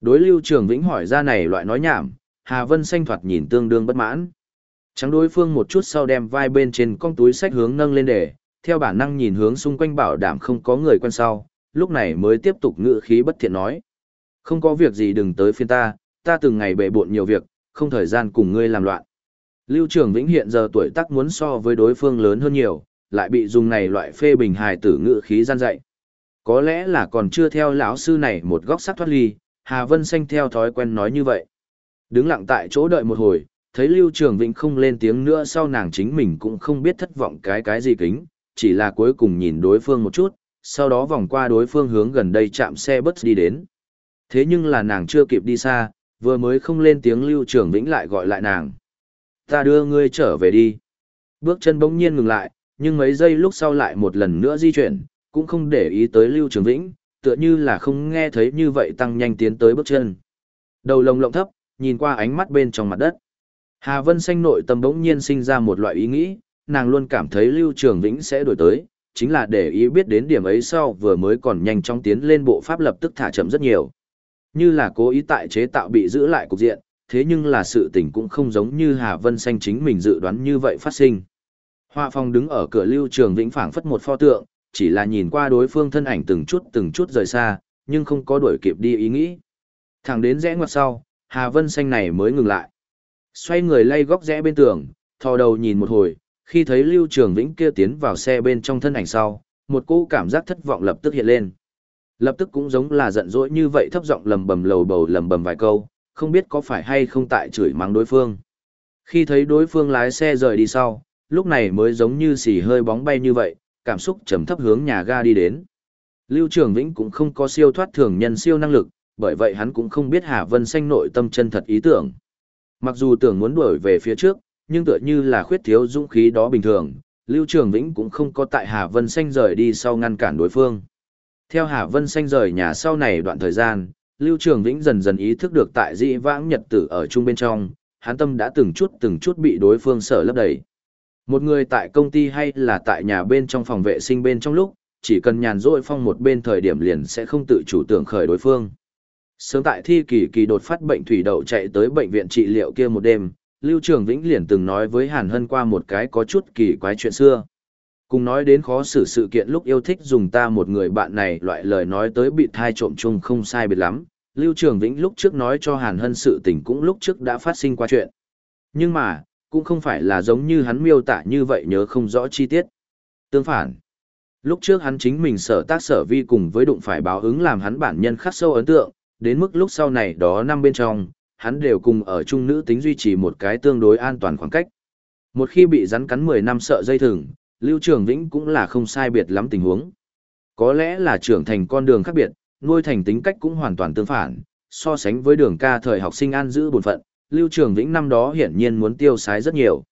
Đối Lưu Trường Vĩnh hỏi ra này loại nói nhảm, Hà Vân xanh thoạt nhìn tương đương bất mãn. Trắng đối phương một chút sau đem vai bên trên con túi sách hướng nâng lên để, theo bản năng nhìn hướng xung quanh bảo đảm không có người quen sau, lúc này mới tiếp tục ngự khí bất thiện nói. Không có việc gì đừng tới phiên ta, ta từng ngày bệ bộn nhiều việc, không thời gian cùng ngươi làm loạn. Lưu Trường Vĩnh hiện giờ tuổi tác muốn so với đối phương lớn hơn nhiều, lại bị dùng này loại phê bình hài tử ngự khí gian dạy. Có lẽ là còn chưa theo lão sư này một góc sắc thoát ly, Hà Vân Xanh theo thói quen nói như vậy. Đứng lặng tại chỗ đợi một hồi, thấy Lưu Trường Vĩnh không lên tiếng nữa sau nàng chính mình cũng không biết thất vọng cái cái gì kính, chỉ là cuối cùng nhìn đối phương một chút, sau đó vòng qua đối phương hướng gần đây chạm xe bus đi đến. Thế nhưng là nàng chưa kịp đi xa, vừa mới không lên tiếng Lưu Trường Vĩnh lại gọi lại nàng. Ta đưa ngươi trở về đi. Bước chân bỗng nhiên ngừng lại, nhưng mấy giây lúc sau lại một lần nữa di chuyển, cũng không để ý tới Lưu Trường Vĩnh, tựa như là không nghe thấy như vậy tăng nhanh tiến tới bước chân. Đầu lồng lộng thấp, nhìn qua ánh mắt bên trong mặt đất. Hà Vân Xanh nội tâm bỗng nhiên sinh ra một loại ý nghĩ, nàng luôn cảm thấy Lưu Trường Vĩnh sẽ đổi tới, chính là để ý biết đến điểm ấy sau vừa mới còn nhanh chóng tiến lên bộ pháp lập tức thả chậm rất nhiều. Như là cố ý tại chế tạo bị giữ lại cục diện, thế nhưng là sự tình cũng không giống như Hà Vân Xanh chính mình dự đoán như vậy phát sinh. Họa phong đứng ở cửa Lưu Trường Vĩnh phảng phất một pho tượng, chỉ là nhìn qua đối phương thân ảnh từng chút từng chút rời xa, nhưng không có đuổi kịp đi ý nghĩ. Thẳng đến rẽ ngoặt sau, Hà Vân Xanh này mới ngừng lại. Xoay người lay góc rẽ bên tường, thò đầu nhìn một hồi, khi thấy Lưu Trường Vĩnh kia tiến vào xe bên trong thân ảnh sau, một cỗ cảm giác thất vọng lập tức hiện lên. Lập tức cũng giống là giận dỗi như vậy thấp giọng lầm bầm lầu bầu lầm bầm vài câu, không biết có phải hay không tại chửi mắng đối phương. Khi thấy đối phương lái xe rời đi sau, lúc này mới giống như xì hơi bóng bay như vậy, cảm xúc trầm thấp hướng nhà ga đi đến. Lưu Trường Vĩnh cũng không có siêu thoát thường nhân siêu năng lực, bởi vậy hắn cũng không biết Hà Vân Xanh nội tâm chân thật ý tưởng. Mặc dù tưởng muốn đuổi về phía trước, nhưng tựa như là khuyết thiếu dũng khí đó bình thường, Lưu Trường Vĩnh cũng không có tại Hà Vân Xanh rời đi sau ngăn cản đối phương. Theo Hà Vân Xanh rời nhà sau này đoạn thời gian, Lưu Trường Vĩnh dần dần ý thức được tại dĩ vãng nhật tử ở chung bên trong, hắn tâm đã từng chút từng chút bị đối phương sở lấp đầy. Một người tại công ty hay là tại nhà bên trong phòng vệ sinh bên trong lúc, chỉ cần nhàn rỗi phong một bên thời điểm liền sẽ không tự chủ tưởng khởi đối phương. Sớm tại thi kỳ kỳ đột phát bệnh thủy đậu chạy tới bệnh viện trị liệu kia một đêm, Lưu Trường Vĩnh liền từng nói với Hàn Hân qua một cái có chút kỳ quái chuyện xưa. Cùng nói đến khó xử sự kiện lúc yêu thích dùng ta một người bạn này loại lời nói tới bị thai trộm chung không sai biệt lắm. Lưu Trường Vĩnh lúc trước nói cho Hàn Hân sự tình cũng lúc trước đã phát sinh qua chuyện. Nhưng mà, cũng không phải là giống như hắn miêu tả như vậy nhớ không rõ chi tiết. Tương phản, lúc trước hắn chính mình sở tác sở vi cùng với đụng phải báo ứng làm hắn bản nhân khắc sâu ấn tượng, đến mức lúc sau này đó năm bên trong, hắn đều cùng ở chung nữ tính duy trì một cái tương đối an toàn khoảng cách. Một khi bị rắn cắn 10 năm sợ dây thừng, Lưu Trường Vĩnh cũng là không sai biệt lắm tình huống. Có lẽ là trưởng thành con đường khác biệt, nuôi thành tính cách cũng hoàn toàn tương phản, so sánh với đường ca thời học sinh an giữ bổn phận, Lưu Trường Vĩnh năm đó hiển nhiên muốn tiêu sái rất nhiều.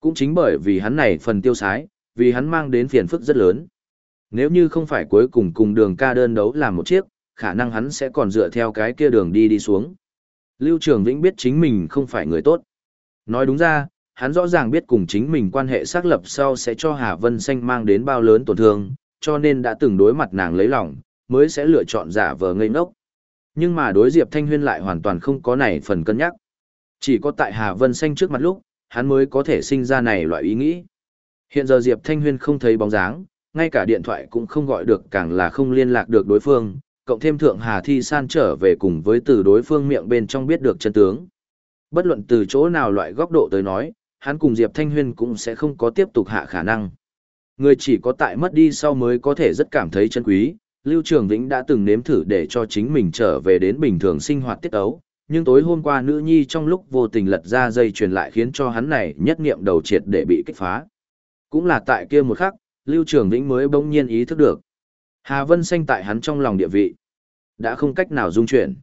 Cũng chính bởi vì hắn này phần tiêu sái, vì hắn mang đến phiền phức rất lớn. Nếu như không phải cuối cùng cùng đường ca đơn đấu làm một chiếc, khả năng hắn sẽ còn dựa theo cái kia đường đi đi xuống. Lưu Trường Vĩnh biết chính mình không phải người tốt. Nói đúng ra, hắn rõ ràng biết cùng chính mình quan hệ xác lập sau sẽ cho Hà Vân Xanh mang đến bao lớn tổn thương, cho nên đã từng đối mặt nàng lấy lòng, mới sẽ lựa chọn giả vờ ngây ngốc. Nhưng mà đối Diệp Thanh Huyên lại hoàn toàn không có này phần cân nhắc. Chỉ có tại Hà Vân Xanh trước mặt lúc, hắn mới có thể sinh ra này loại ý nghĩ. Hiện giờ Diệp Thanh Huyên không thấy bóng dáng, ngay cả điện thoại cũng không gọi được càng là không liên lạc được đối phương, cộng thêm Thượng Hà Thi San trở về cùng với từ đối phương miệng bên trong biết được chân tướng. Bất luận từ chỗ nào loại góc độ tới nói, hắn cùng Diệp Thanh Huyên cũng sẽ không có tiếp tục hạ khả năng. Người chỉ có tại mất đi sau mới có thể rất cảm thấy chân quý, Lưu Trường Vĩnh đã từng nếm thử để cho chính mình trở về đến bình thường sinh hoạt tiết ấu, nhưng tối hôm qua nữ nhi trong lúc vô tình lật ra dây truyền lại khiến cho hắn này nhất niệm đầu triệt để bị kích phá. Cũng là tại kia một khắc, Lưu Trường Vĩnh mới bỗng nhiên ý thức được. Hà Vân Xanh tại hắn trong lòng địa vị, đã không cách nào dung chuyển.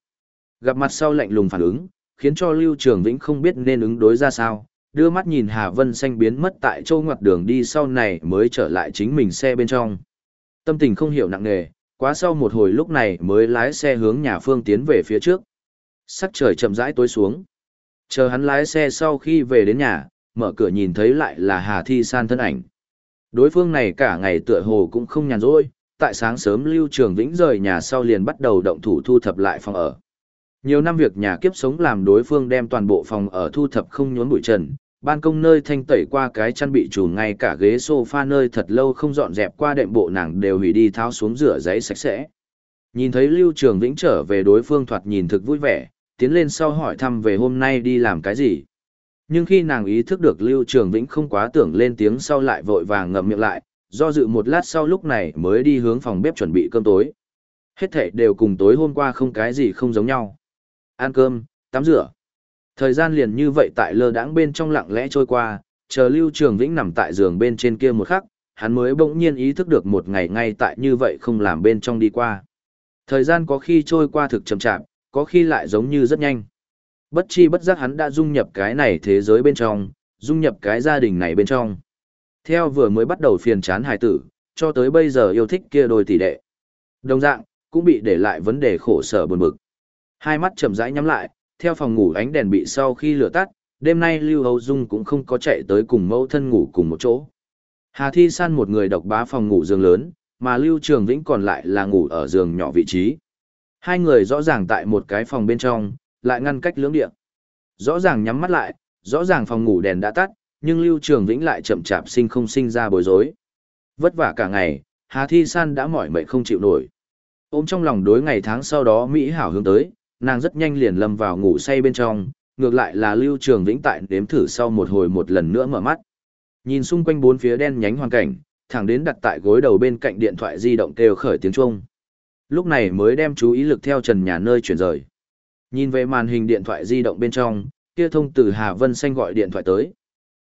Gặp mặt sau lạnh lùng phản ứng, khiến cho Lưu Trường Vĩnh không biết nên ứng đối ra sao, đưa mắt nhìn Hà Vân Xanh biến mất tại châu ngoặt đường đi sau này mới trở lại chính mình xe bên trong. Tâm tình không hiểu nặng nề, quá sau một hồi lúc này mới lái xe hướng nhà phương tiến về phía trước. Sắc trời chậm rãi tối xuống. Chờ hắn lái xe sau khi về đến nhà, mở cửa nhìn thấy lại là Hà Thi San thân ảnh. Đối phương này cả ngày tựa hồ cũng không nhàn rỗi, tại sáng sớm Lưu Trường Vĩnh rời nhà sau liền bắt đầu động thủ thu thập lại phòng ở. Nhiều năm việc nhà kiếp sống làm đối phương đem toàn bộ phòng ở thu thập không nhốn bụi trần, ban công nơi thanh tẩy qua cái chăn bị trùm ngay cả ghế sofa nơi thật lâu không dọn dẹp qua đệm bộ nàng đều hủy đi tháo xuống rửa giấy sạch sẽ. Nhìn thấy Lưu Trường Vĩnh trở về đối phương thoạt nhìn thực vui vẻ, tiến lên sau hỏi thăm về hôm nay đi làm cái gì. Nhưng khi nàng ý thức được Lưu Trường Vĩnh không quá tưởng lên tiếng sau lại vội vàng ngậm miệng lại, do dự một lát sau lúc này mới đi hướng phòng bếp chuẩn bị cơm tối. Hết thảy đều cùng tối hôm qua không cái gì không giống nhau. Ăn cơm, tắm rửa. Thời gian liền như vậy tại lơ đãng bên trong lặng lẽ trôi qua, chờ Lưu Trường Vĩnh nằm tại giường bên trên kia một khắc, hắn mới bỗng nhiên ý thức được một ngày ngay tại như vậy không làm bên trong đi qua. Thời gian có khi trôi qua thực chậm chạp, có khi lại giống như rất nhanh. Bất chi bất giác hắn đã dung nhập cái này thế giới bên trong, dung nhập cái gia đình này bên trong. Theo vừa mới bắt đầu phiền chán hài tử, cho tới bây giờ yêu thích kia đôi tỷ đệ. Đồng dạng, cũng bị để lại vấn đề khổ sở buồn bực. Hai mắt chậm rãi nhắm lại, theo phòng ngủ ánh đèn bị sau khi lửa tắt, đêm nay Lưu Hầu Dung cũng không có chạy tới cùng mẫu thân ngủ cùng một chỗ. Hà Thi San một người độc bá phòng ngủ giường lớn, mà Lưu Trường Vĩnh còn lại là ngủ ở giường nhỏ vị trí. Hai người rõ ràng tại một cái phòng bên trong, lại ngăn cách lưỡng địa. Rõ ràng nhắm mắt lại, rõ ràng phòng ngủ đèn đã tắt, nhưng Lưu Trường Vĩnh lại chậm chạp sinh không sinh ra bối rối. Vất vả cả ngày, Hà Thi San đã mỏi mệt không chịu nổi. Ôm trong lòng đối ngày tháng sau đó Mỹ hảo hướng tới, nàng rất nhanh liền lâm vào ngủ say bên trong, ngược lại là Lưu Trường Vĩnh tại đếm thử sau một hồi một lần nữa mở mắt. Nhìn xung quanh bốn phía đen nhánh hoàn cảnh, thẳng đến đặt tại gối đầu bên cạnh điện thoại di động kêu khởi tiếng chuông. Lúc này mới đem chú ý lực theo trần nhà nơi chuyển rời. Nhìn về màn hình điện thoại di động bên trong, kia thông từ Hà Vân Xanh gọi điện thoại tới.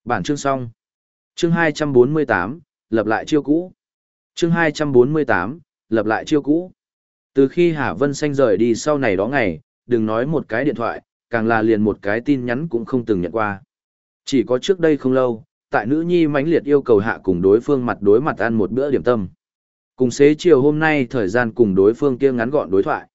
Bản chương xong. Chương 248, lập lại chiêu cũ. Chương 248, lập lại chiêu cũ. Từ khi Hà Vân Xanh rời đi sau này đó ngày, đừng nói một cái điện thoại, càng là liền một cái tin nhắn cũng không từng nhận qua. Chỉ có trước đây không lâu, tại nữ nhi mãnh liệt yêu cầu hạ cùng đối phương mặt đối mặt ăn một bữa điểm tâm. Cùng xế chiều hôm nay thời gian cùng đối phương kia ngắn gọn đối thoại.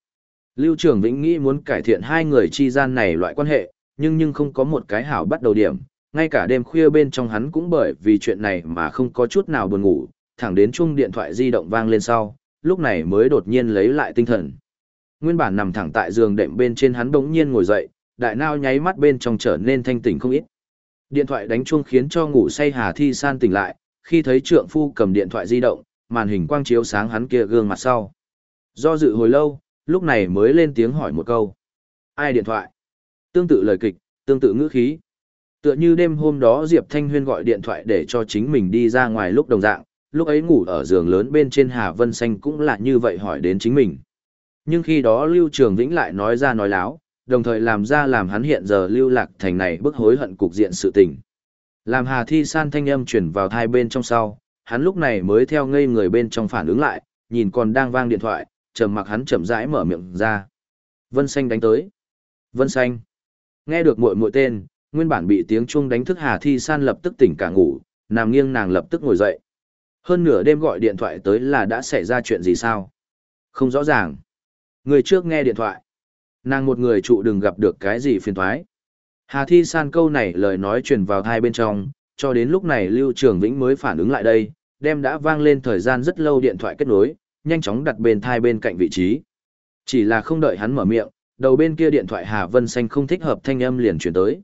Lưu Trường Vĩnh nghĩ muốn cải thiện hai người chi gian này loại quan hệ, nhưng nhưng không có một cái hảo bắt đầu điểm, ngay cả đêm khuya bên trong hắn cũng bởi vì chuyện này mà không có chút nào buồn ngủ, thẳng đến chuông điện thoại di động vang lên sau, lúc này mới đột nhiên lấy lại tinh thần. Nguyên bản nằm thẳng tại giường đệm bên trên hắn bỗng nhiên ngồi dậy, đại nao nháy mắt bên trong trở nên thanh tỉnh không ít. Điện thoại đánh chuông khiến cho ngủ say Hà Thi San tỉnh lại, khi thấy trượng phu cầm điện thoại di động, màn hình quang chiếu sáng hắn kia gương mặt sau. Do dự hồi lâu, lúc này mới lên tiếng hỏi một câu. Ai điện thoại? Tương tự lời kịch, tương tự ngữ khí. Tựa như đêm hôm đó Diệp Thanh Huyên gọi điện thoại để cho chính mình đi ra ngoài lúc đồng dạng, lúc ấy ngủ ở giường lớn bên trên Hà Vân Xanh cũng là như vậy hỏi đến chính mình. Nhưng khi đó Lưu Trường Vĩnh lại nói ra nói láo, đồng thời làm ra làm hắn hiện giờ lưu lạc thành này bức hối hận cục diện sự tình. Làm Hà Thi San thanh âm chuyển vào thai bên trong sau, hắn lúc này mới theo ngây người bên trong phản ứng lại, nhìn còn đang vang điện thoại, trầm mặc hắn chậm rãi mở miệng ra. Vân Xanh đánh tới. Vân Xanh. Nghe được muội muội tên, nguyên bản bị tiếng chuông đánh thức Hà Thi San lập tức tỉnh cả ngủ, nằm nghiêng nàng lập tức ngồi dậy. Hơn nửa đêm gọi điện thoại tới là đã xảy ra chuyện gì sao? Không rõ ràng. Người trước nghe điện thoại. Nàng một người trụ đừng gặp được cái gì phiền thoái. Hà Thi San câu này lời nói truyền vào hai bên trong, cho đến lúc này Lưu Trường Vĩnh mới phản ứng lại đây, đem đã vang lên thời gian rất lâu điện thoại kết nối, nhanh chóng đặt bên thai bên cạnh vị trí. Chỉ là không đợi hắn mở miệng, đầu bên kia điện thoại Hà Vân Xanh không thích hợp thanh âm liền chuyển tới.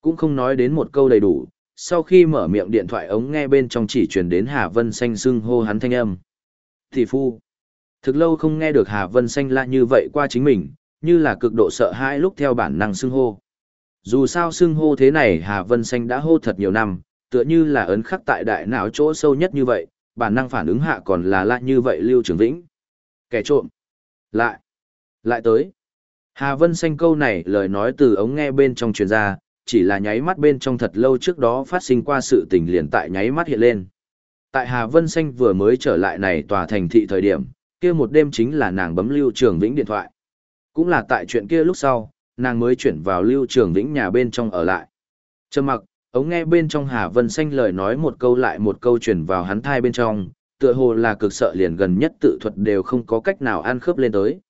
Cũng không nói đến một câu đầy đủ, sau khi mở miệng điện thoại ống nghe bên trong chỉ truyền đến Hà Vân Xanh xưng hô hắn thanh âm. Thì phu. Thực lâu không nghe được Hà Vân Xanh lạ như vậy qua chính mình, như là cực độ sợ hãi lúc theo bản năng xưng hô. Dù sao xưng hô thế này Hà Vân Xanh đã hô thật nhiều năm, tựa như là ấn khắc tại đại não chỗ sâu nhất như vậy, bản năng phản ứng hạ còn là lại như vậy Lưu Trường Vĩnh. Kẻ trộm. Lại. Lại tới. Hà Vân Xanh câu này lời nói từ ống nghe bên trong truyền ra, chỉ là nháy mắt bên trong thật lâu trước đó phát sinh qua sự tình liền tại nháy mắt hiện lên. Tại Hà Vân Xanh vừa mới trở lại này tòa thành thị thời điểm, kia một đêm chính là nàng bấm Lưu Trường Vĩnh điện thoại. Cũng là tại chuyện kia lúc sau, nàng mới chuyển vào Lưu Trường Vĩnh nhà bên trong ở lại. Trầm mặc, ống nghe bên trong Hà Vân Xanh lời nói một câu lại một câu chuyển vào hắn thai bên trong, tựa hồ là cực sợ liền gần nhất tự thuật đều không có cách nào ăn khớp lên tới.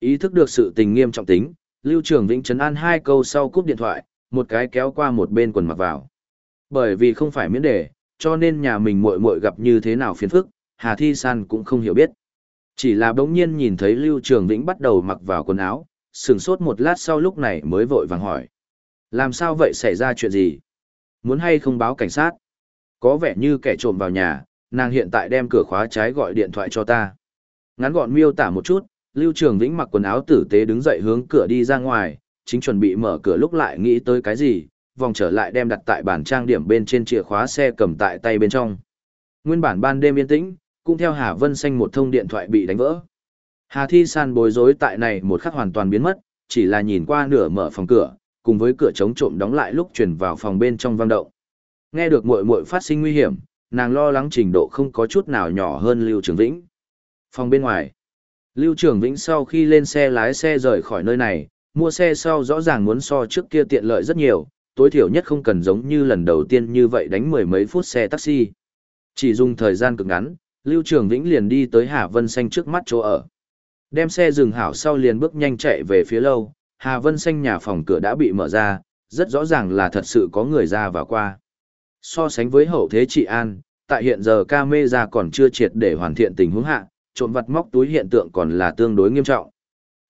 Ý thức được sự tình nghiêm trọng tính, Lưu Trường Vĩnh chấn an hai câu sau cúp điện thoại, một cái kéo qua một bên quần mặc vào. Bởi vì không phải miễn đề, cho nên nhà mình muội muội gặp như thế nào phiền phức, Hà Thi San cũng không hiểu biết. Chỉ là bỗng nhiên nhìn thấy Lưu Trường Vĩnh bắt đầu mặc vào quần áo, sửng sốt một lát sau lúc này mới vội vàng hỏi. Làm sao vậy xảy ra chuyện gì? Muốn hay không báo cảnh sát? Có vẻ như kẻ trộm vào nhà, nàng hiện tại đem cửa khóa trái gọi điện thoại cho ta. Ngắn gọn miêu tả một chút, Lưu Trường Vĩnh mặc quần áo tử tế đứng dậy hướng cửa đi ra ngoài, chính chuẩn bị mở cửa lúc lại nghĩ tới cái gì, vòng trở lại đem đặt tại bàn trang điểm bên trên chìa khóa xe cầm tại tay bên trong. Nguyên bản ban đêm yên tĩnh, cũng theo Hà Vân Xanh một thông điện thoại bị đánh vỡ. Hà Thi San bối rối tại này một khắc hoàn toàn biến mất, chỉ là nhìn qua nửa mở phòng cửa, cùng với cửa chống trộm đóng lại lúc chuyển vào phòng bên trong vang động. Nghe được muội muội phát sinh nguy hiểm, nàng lo lắng trình độ không có chút nào nhỏ hơn Lưu Trường Vĩnh. Phòng bên ngoài. Lưu Trường Vĩnh sau khi lên xe lái xe rời khỏi nơi này, mua xe sau rõ ràng muốn so trước kia tiện lợi rất nhiều, tối thiểu nhất không cần giống như lần đầu tiên như vậy đánh mười mấy phút xe taxi. Chỉ dùng thời gian cực ngắn, Lưu Trường Vĩnh liền đi tới Hà Vân Xanh trước mắt chỗ ở. Đem xe dừng hảo sau liền bước nhanh chạy về phía lâu, Hà Vân Xanh nhà phòng cửa đã bị mở ra, rất rõ ràng là thật sự có người ra và qua. So sánh với hậu thế trị an, tại hiện giờ ca mê ra còn chưa triệt để hoàn thiện tình huống hạ, trộm vặt móc túi hiện tượng còn là tương đối nghiêm trọng.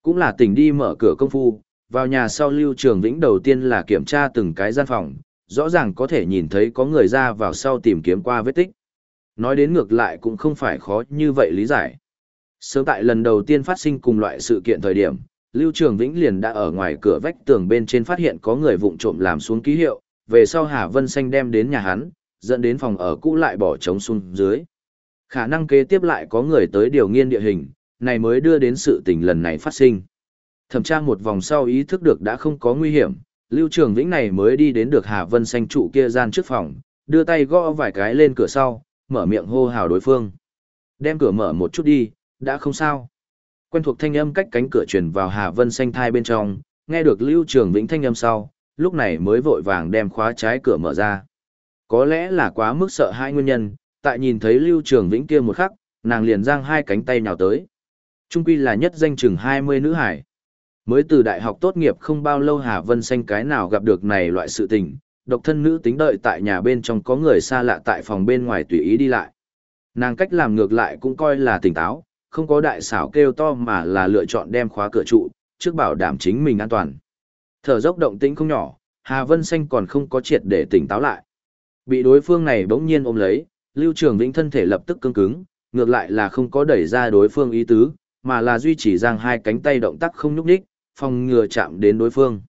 Cũng là tỉnh đi mở cửa công phu, vào nhà sau Lưu Trường Vĩnh đầu tiên là kiểm tra từng cái gian phòng, rõ ràng có thể nhìn thấy có người ra vào sau tìm kiếm qua vết tích. Nói đến ngược lại cũng không phải khó như vậy lý giải. Sớm tại lần đầu tiên phát sinh cùng loại sự kiện thời điểm, Lưu Trường Vĩnh liền đã ở ngoài cửa vách tường bên trên phát hiện có người vụng trộm làm xuống ký hiệu, về sau Hà Vân Xanh đem đến nhà hắn, dẫn đến phòng ở cũ lại bỏ trống xuống dưới. Khả năng kế tiếp lại có người tới điều nghiên địa hình, này mới đưa đến sự tình lần này phát sinh. Thẩm tra một vòng sau ý thức được đã không có nguy hiểm, Lưu Trường Vĩnh này mới đi đến được Hà Vân Xanh trụ kia gian trước phòng, đưa tay gõ vài cái lên cửa sau, mở miệng hô hào đối phương. Đem cửa mở một chút đi, đã không sao. Quen thuộc thanh âm cách cánh cửa truyền vào Hà Vân Xanh thai bên trong, nghe được Lưu Trường Vĩnh thanh âm sau, lúc này mới vội vàng đem khóa trái cửa mở ra. Có lẽ là quá mức sợ hai nguyên nhân, tại nhìn thấy Lưu Trường Vĩnh kia một khắc, nàng liền giang hai cánh tay nhào tới. Trung quy là nhất danh chừng 20 nữ hải. Mới từ đại học tốt nghiệp không bao lâu Hà Vân Xanh cái nào gặp được này loại sự tình, độc thân nữ tính đợi tại nhà bên trong có người xa lạ tại phòng bên ngoài tùy ý đi lại. Nàng cách làm ngược lại cũng coi là tỉnh táo, không có đại xảo kêu to mà là lựa chọn đem khóa cửa trụ, trước bảo đảm chính mình an toàn. Thở dốc động tĩnh không nhỏ, Hà Vân Xanh còn không có triệt để tỉnh táo lại. Bị đối phương này bỗng nhiên ôm lấy, Lưu Trường Vĩnh thân thể lập tức cứng cứng, ngược lại là không có đẩy ra đối phương ý tứ, mà là duy trì giang hai cánh tay động tác không nhúc nhích, phòng ngừa chạm đến đối phương.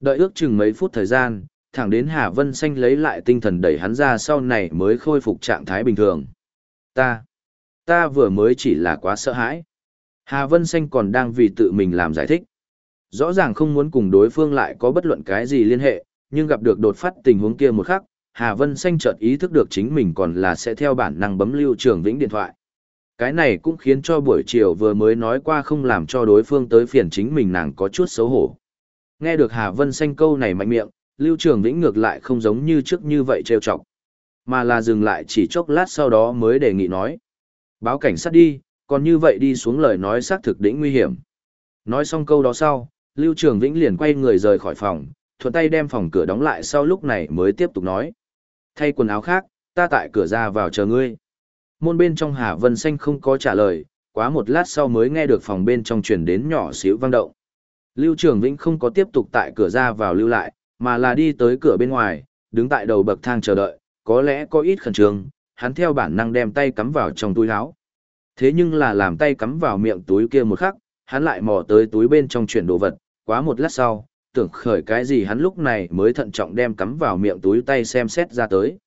Đợi ước chừng mấy phút thời gian, thẳng đến Hà Vân Xanh lấy lại tinh thần đẩy hắn ra sau này mới khôi phục trạng thái bình thường. Ta, ta vừa mới chỉ là quá sợ hãi. Hà Vân Xanh còn đang vì tự mình làm giải thích. Rõ ràng không muốn cùng đối phương lại có bất luận cái gì liên hệ, nhưng gặp được đột phát tình huống kia một khắc, Hà Vân Xanh chợt ý thức được chính mình còn là sẽ theo bản năng bấm lưu trường vĩnh điện thoại. Cái này cũng khiến cho buổi chiều vừa mới nói qua không làm cho đối phương tới phiền chính mình nàng có chút xấu hổ. Nghe được Hà Vân Xanh câu này mạnh miệng, lưu trường vĩnh ngược lại không giống như trước như vậy trêu chọc, mà là dừng lại chỉ chốc lát sau đó mới đề nghị nói. Báo cảnh sát đi, còn như vậy đi xuống lời nói xác thực đỉnh nguy hiểm. Nói xong câu đó sau, Lưu Trường Vĩnh liền quay người rời khỏi phòng, thuận tay đem phòng cửa đóng lại sau lúc này mới tiếp tục nói. Thay quần áo khác, ta tại cửa ra vào chờ ngươi. Môn bên trong Hà Vân Xanh không có trả lời, quá một lát sau mới nghe được phòng bên trong truyền đến nhỏ xíu vang động. Lưu Trường Vĩnh không có tiếp tục tại cửa ra vào lưu lại, mà là đi tới cửa bên ngoài, đứng tại đầu bậc thang chờ đợi, có lẽ có ít khẩn trương, hắn theo bản năng đem tay cắm vào trong túi áo. Thế nhưng là làm tay cắm vào miệng túi kia một khắc, hắn lại mò tới túi bên trong chuyển đồ vật, quá một lát sau, tưởng khởi cái gì hắn lúc này mới thận trọng đem cắm vào miệng túi tay xem xét ra tới.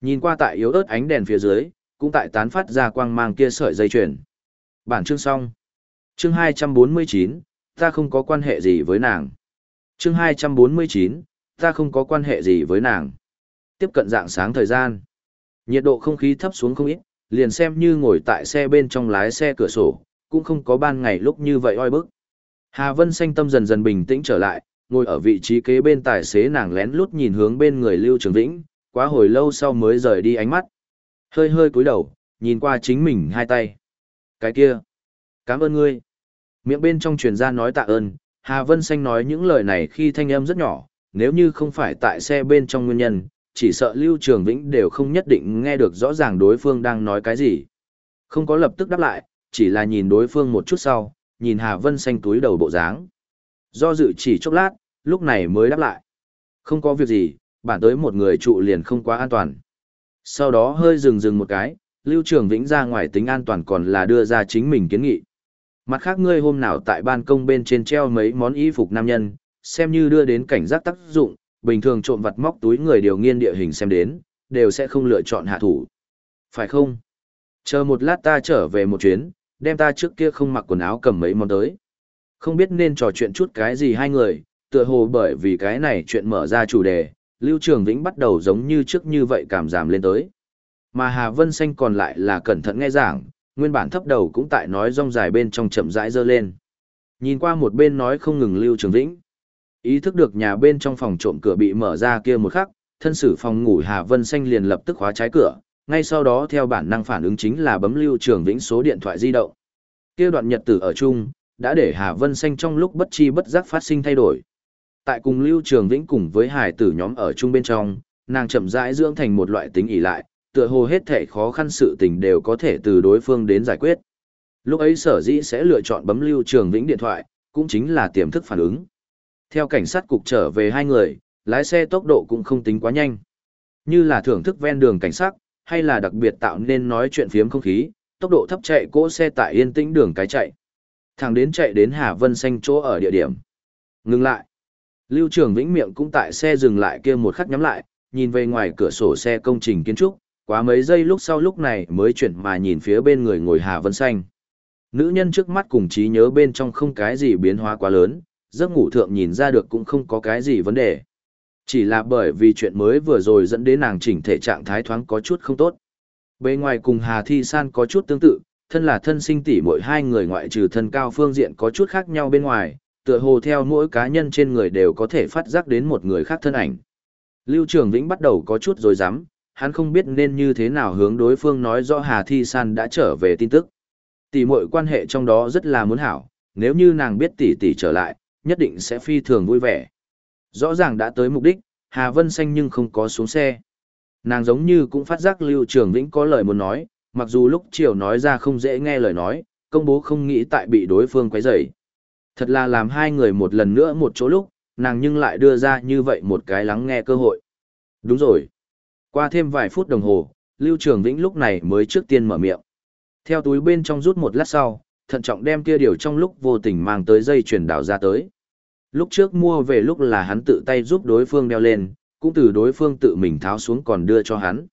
Nhìn qua tại yếu ớt ánh đèn phía dưới, cũng tại tán phát ra quang mang kia sợi dây chuyền. Bản chương xong. Chương 249, ta không có quan hệ gì với nàng. Chương 249, ta không có quan hệ gì với nàng. Tiếp cận dạng sáng thời gian. Nhiệt độ không khí thấp xuống không ít, liền xem như ngồi tại xe bên trong lái xe cửa sổ, cũng không có ban ngày lúc như vậy oi bức. Hà Vân xanh tâm dần dần bình tĩnh trở lại, ngồi ở vị trí kế bên tài xế nàng lén lút nhìn hướng bên người Lưu Trường Vĩnh, quá hồi lâu sau mới rời đi ánh mắt. Hơi hơi cúi đầu, nhìn qua chính mình hai tay. Cái kia, cảm ơn ngươi. Miệng bên trong truyền ra nói tạ ơn, Hà Vân xanh nói những lời này khi thanh âm rất nhỏ, nếu như không phải tại xe bên trong nguyên nhân, chỉ sợ Lưu Trường Vĩnh đều không nhất định nghe được rõ ràng đối phương đang nói cái gì. Không có lập tức đáp lại, chỉ là nhìn đối phương một chút sau, nhìn Hà Vân xanh túi đầu bộ dáng. Do dự chỉ chốc lát, lúc này mới đáp lại. Không có việc gì, bản tới một người trụ liền không quá an toàn. Sau đó hơi dừng dừng một cái, Lưu Trường Vĩnh ra ngoài tính an toàn còn là đưa ra chính mình kiến nghị. Mặt khác ngươi hôm nào tại ban công bên trên treo mấy món y phục nam nhân, xem như đưa đến cảnh giác tác dụng, bình thường trộm vặt móc túi người điều nghiên địa hình xem đến, đều sẽ không lựa chọn hạ thủ. Phải không? Chờ một lát ta trở về một chuyến, đem ta trước kia không mặc quần áo cầm mấy món tới. Không biết nên trò chuyện chút cái gì hai người, tựa hồ bởi vì cái này chuyện mở ra chủ đề, Lưu Trường Vĩnh bắt đầu giống như trước như vậy cảm giảm lên tới. Mà Hà Vân Xanh còn lại là cẩn thận nghe giảng, nguyên bản thấp đầu cũng tại nói rong dài bên trong chậm rãi dơ lên. Nhìn qua một bên nói không ngừng Lưu Trường Vĩnh. Ý thức được nhà bên trong phòng trộm cửa bị mở ra kia một khắc, thân sử phòng ngủ Hà Vân Xanh liền lập tức khóa trái cửa, ngay sau đó theo bản năng phản ứng chính là bấm Lưu Trường Vĩnh số điện thoại di động. Kia đoạn nhật tử ở chung, đã để Hà Vân Xanh trong lúc bất chi bất giác phát sinh thay đổi. Tại cùng Lưu Trường Vĩnh cùng với hải tử nhóm ở chung bên trong, nàng chậm rãi dưỡng thành một loại tính ỷ lại, tựa hồ hết thể khó khăn sự tình đều có thể từ đối phương đến giải quyết. Lúc ấy sở dĩ sẽ lựa chọn bấm Lưu Trường Vĩnh điện thoại, cũng chính là tiềm thức phản ứng. Theo cảnh sát cục trở về hai người, lái xe tốc độ cũng không tính quá nhanh. Như là thưởng thức ven đường cảnh sát, hay là đặc biệt tạo nên nói chuyện phiếm không khí, tốc độ thấp chạy cỗ xe tại yên tĩnh đường cái chạy. Thẳng đến chạy đến Hà Vân Xanh chỗ ở địa điểm. Ngừng lại. Lưu Trường Vĩnh miệng cũng tại xe dừng lại kia một khắc nhắm lại, nhìn về ngoài cửa sổ xe công trình kiến trúc, quá mấy giây lúc sau lúc này mới chuyển mà nhìn phía bên người ngồi Hà Vân Xanh. Nữ nhân trước mắt cùng trí nhớ bên trong không cái gì biến hóa quá lớn, giấc ngủ thượng nhìn ra được cũng không có cái gì vấn đề. Chỉ là bởi vì chuyện mới vừa rồi dẫn đến nàng chỉnh thể trạng thái thoáng có chút không tốt. Bề ngoài cùng Hà Thi San có chút tương tự, thân là thân sinh tỷ mỗi hai người ngoại trừ thân cao phương diện có chút khác nhau bên ngoài, tựa hồ theo mỗi cá nhân trên người đều có thể phát giác đến một người khác thân ảnh. Lưu Trường Vĩnh bắt đầu có chút rồi dám, hắn không biết nên như thế nào hướng đối phương nói rõ Hà Thi San đã trở về tin tức. Tỷ muội quan hệ trong đó rất là muốn hảo, nếu như nàng biết tỷ tỷ trở lại, nhất định sẽ phi thường vui vẻ. Rõ ràng đã tới mục đích, Hà Vân Xanh nhưng không có xuống xe. Nàng giống như cũng phát giác Lưu Trường Vĩnh có lời muốn nói, mặc dù lúc chiều nói ra không dễ nghe lời nói, công bố không nghĩ tại bị đối phương quấy rầy. Thật là làm hai người một lần nữa một chỗ lúc, nàng nhưng lại đưa ra như vậy một cái lắng nghe cơ hội. Đúng rồi. Qua thêm vài phút đồng hồ, Lưu Trường Vĩnh lúc này mới trước tiên mở miệng. Theo túi bên trong rút một lát sau, thận trọng đem kia điều trong lúc vô tình mang tới dây chuyền đảo ra tới. Lúc trước mua về lúc là hắn tự tay giúp đối phương đeo lên, cũng từ đối phương tự mình tháo xuống còn đưa cho hắn.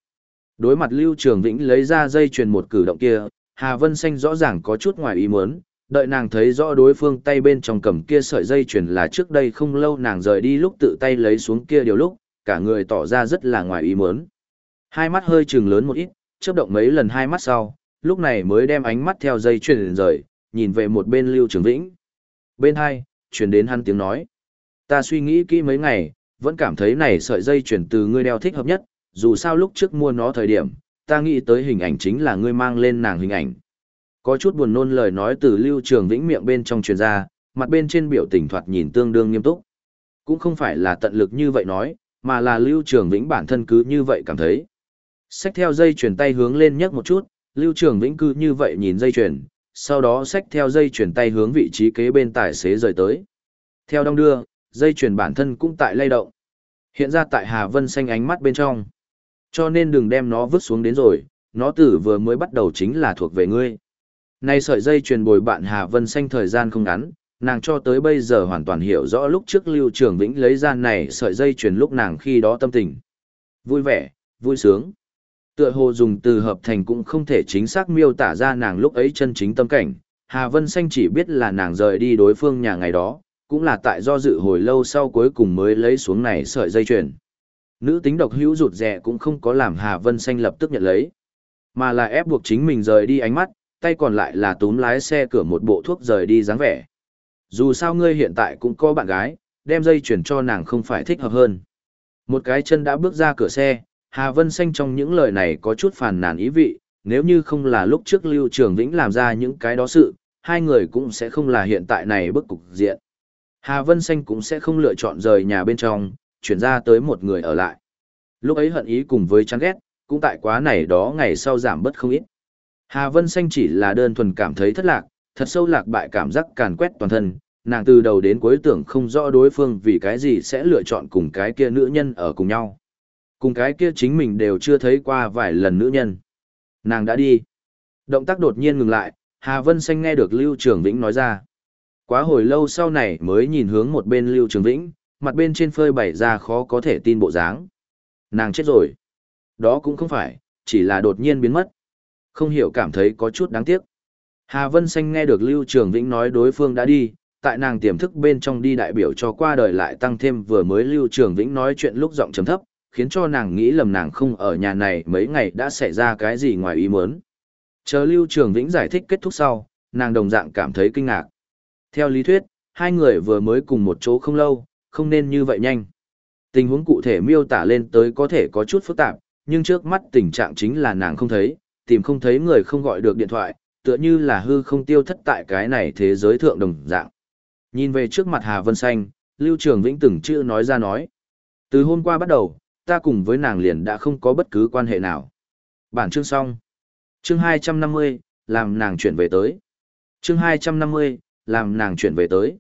Đối mặt Lưu Trường Vĩnh lấy ra dây chuyền một cử động kia, Hà Vân Xanh rõ ràng có chút ngoài ý muốn, đợi nàng thấy rõ đối phương tay bên trong cầm kia sợi dây chuyền là trước đây không lâu nàng rời đi lúc tự tay lấy xuống kia điều lúc, cả người tỏ ra rất là ngoài ý muốn. Hai mắt hơi trừng lớn một ít, chớp động mấy lần hai mắt sau, lúc này mới đem ánh mắt theo dây chuyền rời, nhìn về một bên Lưu Trường Vĩnh. Bên hai, truyền đến hắn tiếng nói. Ta suy nghĩ kỹ mấy ngày, vẫn cảm thấy này sợi dây chuyển từ ngươi đeo thích hợp nhất, dù sao lúc trước mua nó thời điểm, ta nghĩ tới hình ảnh chính là ngươi mang lên nàng hình ảnh. Có chút buồn nôn lời nói từ Lưu Trường Vĩnh miệng bên trong truyền ra, mặt bên trên biểu tình thoạt nhìn tương đương nghiêm túc. Cũng không phải là tận lực như vậy nói, mà là Lưu Trường Vĩnh bản thân cứ như vậy cảm thấy. Xách theo dây chuyển tay hướng lên nhấc một chút, Lưu Trường Vĩnh cư như vậy nhìn dây chuyền, sau đó xách theo dây chuyền tay hướng vị trí kế bên tài xế rời tới. Theo đong đưa, dây chuyền bản thân cũng tại lay động. Hiện ra tại Hà Vân xanh ánh mắt bên trong. Cho nên đừng đem nó vứt xuống đến rồi, nó tử vừa mới bắt đầu chính là thuộc về ngươi. Này sợi dây truyền bồi bạn Hà Vân xanh thời gian không ngắn, nàng cho tới bây giờ hoàn toàn hiểu rõ lúc trước Lưu Trường Vĩnh lấy ra này sợi dây truyền lúc nàng khi đó tâm tình. Vui vẻ, vui sướng. Tựa hồ dùng từ hợp thành cũng không thể chính xác miêu tả ra nàng lúc ấy chân chính tâm cảnh. Hà Vân Xanh chỉ biết là nàng rời đi đối phương nhà ngày đó, cũng là tại do dự hồi lâu sau cuối cùng mới lấy xuống này sợi dây chuyền. Nữ tính độc hữu rụt rè cũng không có làm Hà Vân Xanh lập tức nhận lấy, mà là ép buộc chính mình rời đi ánh mắt, tay còn lại là túm lái xe cửa một bộ thuốc rời đi dáng vẻ. Dù sao ngươi hiện tại cũng có bạn gái, đem dây chuyển cho nàng không phải thích hợp hơn. Một cái chân đã bước ra cửa xe, Hà Vân Xanh trong những lời này có chút phàn nàn ý vị, nếu như không là lúc trước Lưu Trường Vĩnh làm ra những cái đó sự, hai người cũng sẽ không là hiện tại này bức cục diện. Hà Vân Xanh cũng sẽ không lựa chọn rời nhà bên trong, chuyển ra tới một người ở lại. Lúc ấy hận ý cùng với chán ghét, cũng tại quá này đó ngày sau giảm bất không ít. Hà Vân Xanh chỉ là đơn thuần cảm thấy thất lạc, thật sâu lạc bại cảm giác càn quét toàn thân, nàng từ đầu đến cuối tưởng không rõ đối phương vì cái gì sẽ lựa chọn cùng cái kia nữ nhân ở cùng nhau. Cùng cái kia chính mình đều chưa thấy qua vài lần nữ nhân. Nàng đã đi. Động tác đột nhiên ngừng lại, Hà Vân Xanh nghe được Lưu Trường Vĩnh nói ra. Quá hồi lâu sau này mới nhìn hướng một bên Lưu Trường Vĩnh, mặt bên trên phơi bày ra khó có thể tin bộ dáng. Nàng chết rồi. Đó cũng không phải, chỉ là đột nhiên biến mất. Không hiểu cảm thấy có chút đáng tiếc. Hà Vân Xanh nghe được Lưu Trường Vĩnh nói đối phương đã đi, tại nàng tiềm thức bên trong đi đại biểu cho qua đời lại tăng thêm vừa mới Lưu Trường Vĩnh nói chuyện lúc giọng trầm thấp, khiến cho nàng nghĩ lầm nàng không ở nhà này mấy ngày đã xảy ra cái gì ngoài ý muốn. Chờ Lưu Trường Vĩnh giải thích kết thúc sau, nàng đồng dạng cảm thấy kinh ngạc. Theo lý thuyết, hai người vừa mới cùng một chỗ không lâu, không nên như vậy nhanh. Tình huống cụ thể miêu tả lên tới có thể có chút phức tạp, nhưng trước mắt tình trạng chính là nàng không thấy, tìm không thấy người không gọi được điện thoại, tựa như là hư không tiêu thất tại cái này thế giới thượng đồng dạng. Nhìn về trước mặt Hà Vân Xanh, Lưu Trường Vĩnh từng chữ nói ra nói. Từ hôm qua bắt đầu, ta cùng với nàng liền đã không có bất cứ quan hệ nào. Bản chương xong. Chương 250, làm nàng chuyển về tới. Chương 250, làm nàng chuyển về tới.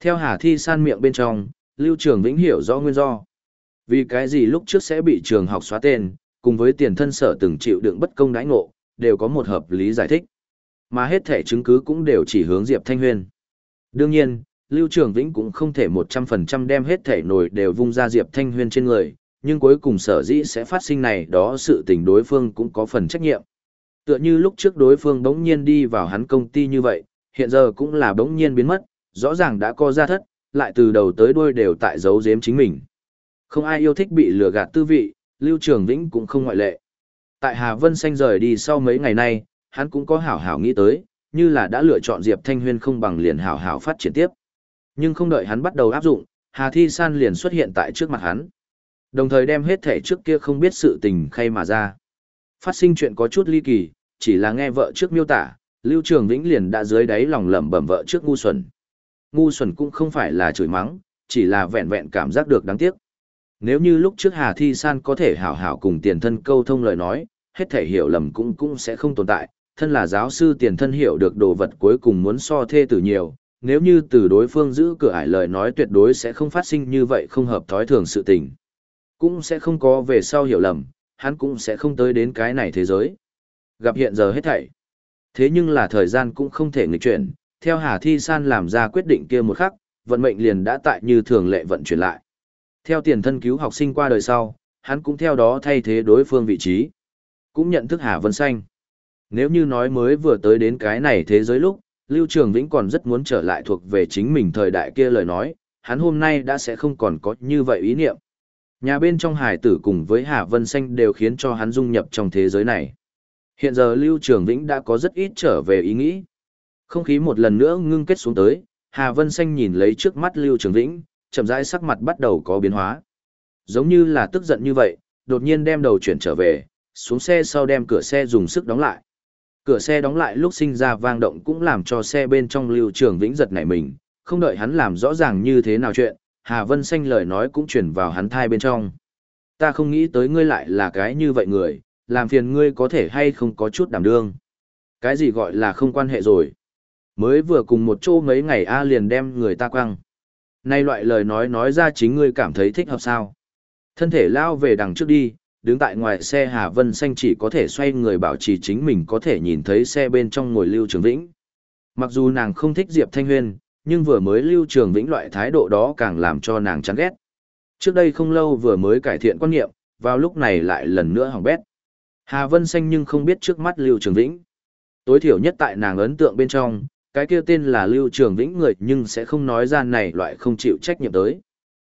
Theo Hà Thi san miệng bên trong, Lưu Trường Vĩnh hiểu rõ nguyên do. Vì cái gì lúc trước sẽ bị trường học xóa tên, cùng với tiền thân sở từng chịu đựng bất công đãi ngộ, đều có một hợp lý giải thích. Mà hết thể chứng cứ cũng đều chỉ hướng Diệp Thanh Huyền. Đương nhiên, Lưu Trường Vĩnh cũng không thể 100% đem hết thể nổi đều vung ra Diệp Thanh Huyền trên người, nhưng cuối cùng sở dĩ sẽ phát sinh này đó sự tình đối phương cũng có phần trách nhiệm. Tựa như lúc trước đối phương bỗng nhiên đi vào hắn công ty như vậy, hiện giờ cũng là bỗng nhiên biến mất, rõ ràng đã co ra thất, lại từ đầu tới đuôi đều tại giấu giếm chính mình. Không ai yêu thích bị lừa gạt tư vị, Lưu Trường Vĩnh cũng không ngoại lệ. Tại Hà Vân Xanh rời đi sau mấy ngày nay, hắn cũng có hảo hảo nghĩ tới, như là đã lựa chọn Diệp Thanh Huyên không bằng liền hảo hảo phát triển tiếp. Nhưng không đợi hắn bắt đầu áp dụng, Hà Thi San liền xuất hiện tại trước mặt hắn. Đồng thời đem hết thể trước kia không biết sự tình khay mà ra. Phát sinh chuyện có chút ly kỳ, chỉ là nghe vợ trước miêu tả, Lưu Trường Vĩnh liền đã dưới đáy lòng lẩm bẩm vợ trước ngu xuẩn. Ngu xuẩn cũng không phải là chửi mắng, chỉ là vẹn vẹn cảm giác được đáng tiếc. Nếu như lúc trước Hà Thi San có thể hảo hảo cùng tiền thân câu thông lời nói, hết thể hiểu lầm cũng cũng sẽ không tồn tại, thân là giáo sư tiền thân hiểu được đồ vật cuối cùng muốn so thê tử nhiều, nếu như từ đối phương giữ cửa ải lời nói tuyệt đối sẽ không phát sinh như vậy không hợp thói thường sự tình. Cũng sẽ không có về sau hiểu lầm, hắn cũng sẽ không tới đến cái này thế giới. Gặp hiện giờ hết thảy. Thế nhưng là thời gian cũng không thể nghịch chuyển, theo Hà Thi San làm ra quyết định kia một khắc, vận mệnh liền đã tại như thường lệ vận chuyển lại. Theo tiền thân cứu học sinh qua đời sau, hắn cũng theo đó thay thế đối phương vị trí. Cũng nhận thức Hà Vân Xanh. Nếu như nói mới vừa tới đến cái này thế giới lúc, Lưu Trường Vĩnh còn rất muốn trở lại thuộc về chính mình thời đại kia lời nói, hắn hôm nay đã sẽ không còn có như vậy ý niệm. Nhà bên trong hải tử cùng với Hà Vân Xanh đều khiến cho hắn dung nhập trong thế giới này. Hiện giờ Lưu Trường Vĩnh đã có rất ít trở về ý nghĩ. Không khí một lần nữa ngưng kết xuống tới, Hà Vân Xanh nhìn lấy trước mắt Lưu Trường Vĩnh, chậm rãi sắc mặt bắt đầu có biến hóa. Giống như là tức giận như vậy, đột nhiên đem đầu chuyển trở về, xuống xe sau đem cửa xe dùng sức đóng lại. Cửa xe đóng lại lúc sinh ra vang động cũng làm cho xe bên trong Lưu Trường Vĩnh giật nảy mình, không đợi hắn làm rõ ràng như thế nào chuyện, Hà Vân Xanh lời nói cũng chuyển vào hắn thai bên trong. Ta không nghĩ tới ngươi lại là cái như vậy người, làm phiền ngươi có thể hay không có chút đảm đương. Cái gì gọi là không quan hệ rồi. Mới vừa cùng một chỗ mấy ngày A liền đem người ta quăng. Nay loại lời nói nói ra chính ngươi cảm thấy thích hợp sao. Thân thể lao về đằng trước đi, đứng tại ngoài xe Hà Vân Xanh chỉ có thể xoay người bảo trì chính mình có thể nhìn thấy xe bên trong ngồi Lưu Trường Vĩnh. Mặc dù nàng không thích Diệp Thanh Huyên, nhưng vừa mới Lưu Trường Vĩnh loại thái độ đó càng làm cho nàng chán ghét. Trước đây không lâu vừa mới cải thiện quan niệm, vào lúc này lại lần nữa hỏng bét. Hà Vân Xanh nhưng không biết trước mắt Lưu Trường Vĩnh. Tối thiểu nhất tại nàng ấn tượng bên trong, cái kia tên là Lưu Trường Vĩnh người nhưng sẽ không nói ra này loại không chịu trách nhiệm tới.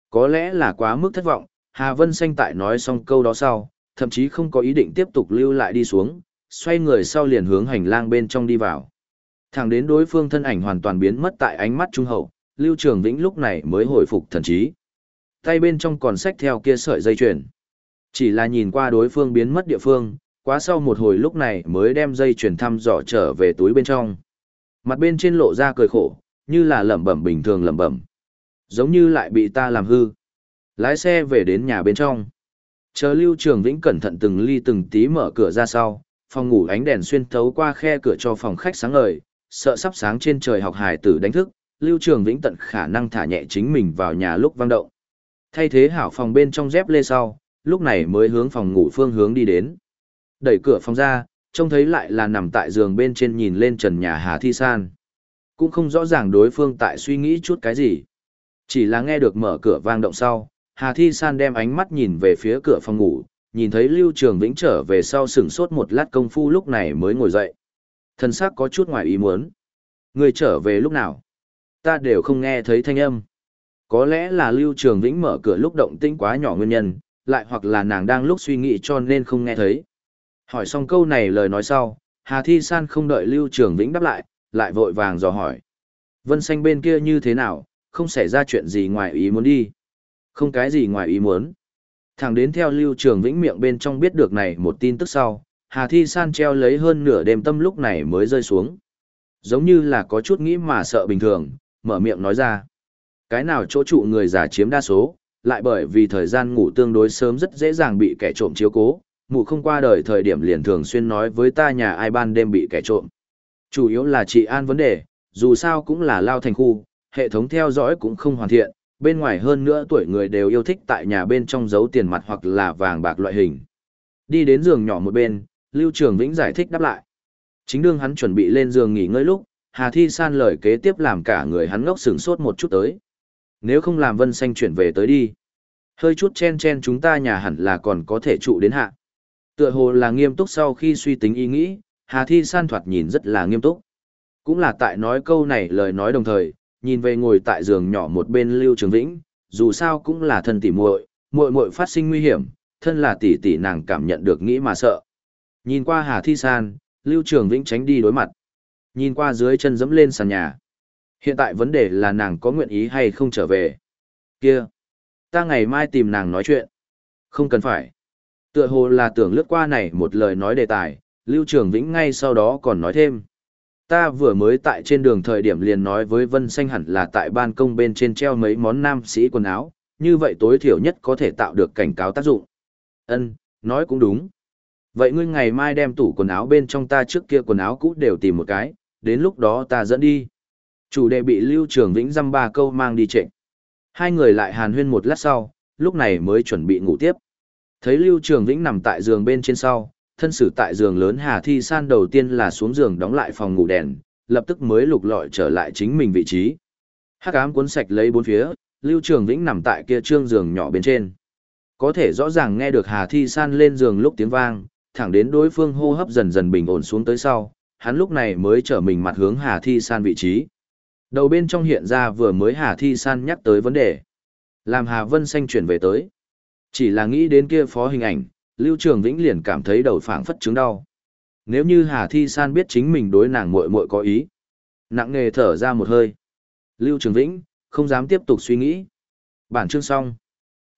Có lẽ là quá mức thất vọng, Hà Vân Xanh tại nói xong câu đó sau, thậm chí không có ý định tiếp tục lưu lại đi xuống, xoay người sau liền hướng hành lang bên trong đi vào. Thẳng đến đối phương thân ảnh hoàn toàn biến mất tại ánh mắt trung hậu, Lưu Trường Vĩnh lúc này mới hồi phục thần trí. Tay bên trong còn xách theo kia sợi dây chuyền. Chỉ là nhìn qua đối phương biến mất địa phương, quá sau một hồi lúc này mới đem dây chuyền thăm dò trở về túi bên trong. Mặt bên trên lộ ra cười khổ, như là lẩm bẩm bình thường lẩm bẩm. Giống như lại bị ta làm hư. Lái xe về đến nhà bên trong. Chờ Lưu Trường Vĩnh cẩn thận từng ly từng tí mở cửa ra sau, phòng ngủ ánh đèn xuyên thấu qua khe cửa cho phòng khách sáng ngời, sợ sắp sáng trên trời học hải tử đánh thức, Lưu Trường Vĩnh tận khả năng thả nhẹ chính mình vào nhà lúc vang động. Thay thế hảo phòng bên trong dép lê sau, lúc này mới hướng phòng ngủ phương hướng đi đến. Đẩy cửa phòng ra, trông thấy lại là nằm tại giường bên trên nhìn lên trần nhà Hà Thi San. Cũng không rõ ràng đối phương tại suy nghĩ chút cái gì. Chỉ là nghe được mở cửa vang động sau, Hà Thi San đem ánh mắt nhìn về phía cửa phòng ngủ, nhìn thấy Lưu Trường Vĩnh trở về sau sửng sốt một lát công phu lúc này mới ngồi dậy. Thân xác có chút ngoài ý muốn. Người trở về lúc nào? Ta đều không nghe thấy thanh âm. Có lẽ là Lưu Trường Vĩnh mở cửa lúc động tĩnh quá nhỏ nguyên nhân, lại hoặc là nàng đang lúc suy nghĩ cho nên không nghe thấy. Hỏi xong câu này lời nói sau, Hà Thi San không đợi Lưu Trường Vĩnh đáp lại, lại vội vàng dò hỏi. Vân xanh bên kia như thế nào, không xảy ra chuyện gì ngoài ý muốn đi. Không cái gì ngoài ý muốn. Thẳng đến theo Lưu Trường Vĩnh miệng bên trong biết được này một tin tức sau, Hà Thi San treo lấy hơn nửa đêm tâm lúc này mới rơi xuống. Giống như là có chút nghĩ mà sợ bình thường, mở miệng nói ra. Cái nào chỗ trụ người già chiếm đa số, lại bởi vì thời gian ngủ tương đối sớm rất dễ dàng bị kẻ trộm chiếu cố, mụ không qua đời thời điểm liền thường xuyên nói với ta nhà ai ban đêm bị kẻ trộm. Chủ yếu là trị an vấn đề, dù sao cũng là lao thành khu, hệ thống theo dõi cũng không hoàn thiện, bên ngoài hơn nữa tuổi người đều yêu thích tại nhà bên trong giấu tiền mặt hoặc là vàng bạc loại hình. Đi đến giường nhỏ một bên, Lưu Trường Vĩnh giải thích đáp lại. Chính đương hắn chuẩn bị lên giường nghỉ ngơi lúc, Hà Thi San lời kế tiếp làm cả người hắn ngốc sửng sốt một chút tới. Nếu không làm Vân Xanh chuyển về tới đi. Hơi chút chen chen chúng ta nhà hẳn là còn có thể trụ đến hạ. Tựa hồ là nghiêm túc sau khi suy tính ý nghĩ, Hà Thi San thoạt nhìn rất là nghiêm túc. Cũng là tại nói câu này lời nói đồng thời, nhìn về ngồi tại giường nhỏ một bên Lưu Trường Vĩnh, dù sao cũng là thân tỷ muội, muội muội phát sinh nguy hiểm, thân là tỷ tỷ nàng cảm nhận được nghĩ mà sợ. Nhìn qua Hà Thi San, Lưu Trường Vĩnh tránh đi đối mặt. Nhìn qua dưới chân dẫm lên sàn nhà. Hiện tại vấn đề là nàng có nguyện ý hay không trở về. Kia, ta ngày mai tìm nàng nói chuyện. Không cần phải. Tựa hồ là tưởng lướt qua này một lời nói đề tài, Lưu Trường Vĩnh ngay sau đó còn nói thêm. Ta vừa mới tại trên đường thời điểm liền nói với Vân Xanh hẳn là tại ban công bên trên treo mấy món nam sĩ quần áo, như vậy tối thiểu nhất có thể tạo được cảnh cáo tác dụng. Ân, nói cũng đúng. Vậy ngươi ngày mai đem tủ quần áo bên trong ta trước kia quần áo cũ đều tìm một cái, đến lúc đó ta dẫn đi. Chủ đề bị Lưu Trường Vĩnh dăm ba câu mang đi trịnh Hai người lại hàn huyên một lát sau, lúc này mới chuẩn bị ngủ tiếp. Thấy Lưu Trường Vĩnh nằm tại giường bên trên sau, thân sử tại giường lớn Hà Thi San đầu tiên là xuống giường đóng lại phòng ngủ đèn, lập tức mới lục lọi trở lại chính mình vị trí. Hắc ám cuốn sạch lấy bốn phía, Lưu Trường Vĩnh nằm tại kia trương giường nhỏ bên trên. Có thể rõ ràng nghe được Hà Thi San lên giường lúc tiếng vang, thẳng đến đối phương hô hấp dần dần bình ổn xuống tới sau, hắn lúc này mới trở mình mặt hướng Hà Thi San vị trí. Đầu bên trong hiện ra vừa mới Hà Thi San nhắc tới vấn đề. Làm Hà Vân Xanh chuyển về tới. Chỉ là nghĩ đến kia phó hình ảnh, Lưu Trường Vĩnh liền cảm thấy đầu phảng phất chứng đau. Nếu như Hà Thi San biết chính mình đối nàng muội muội có ý, nặng nề thở ra một hơi. Lưu Trường Vĩnh không dám tiếp tục suy nghĩ. Bản chương xong.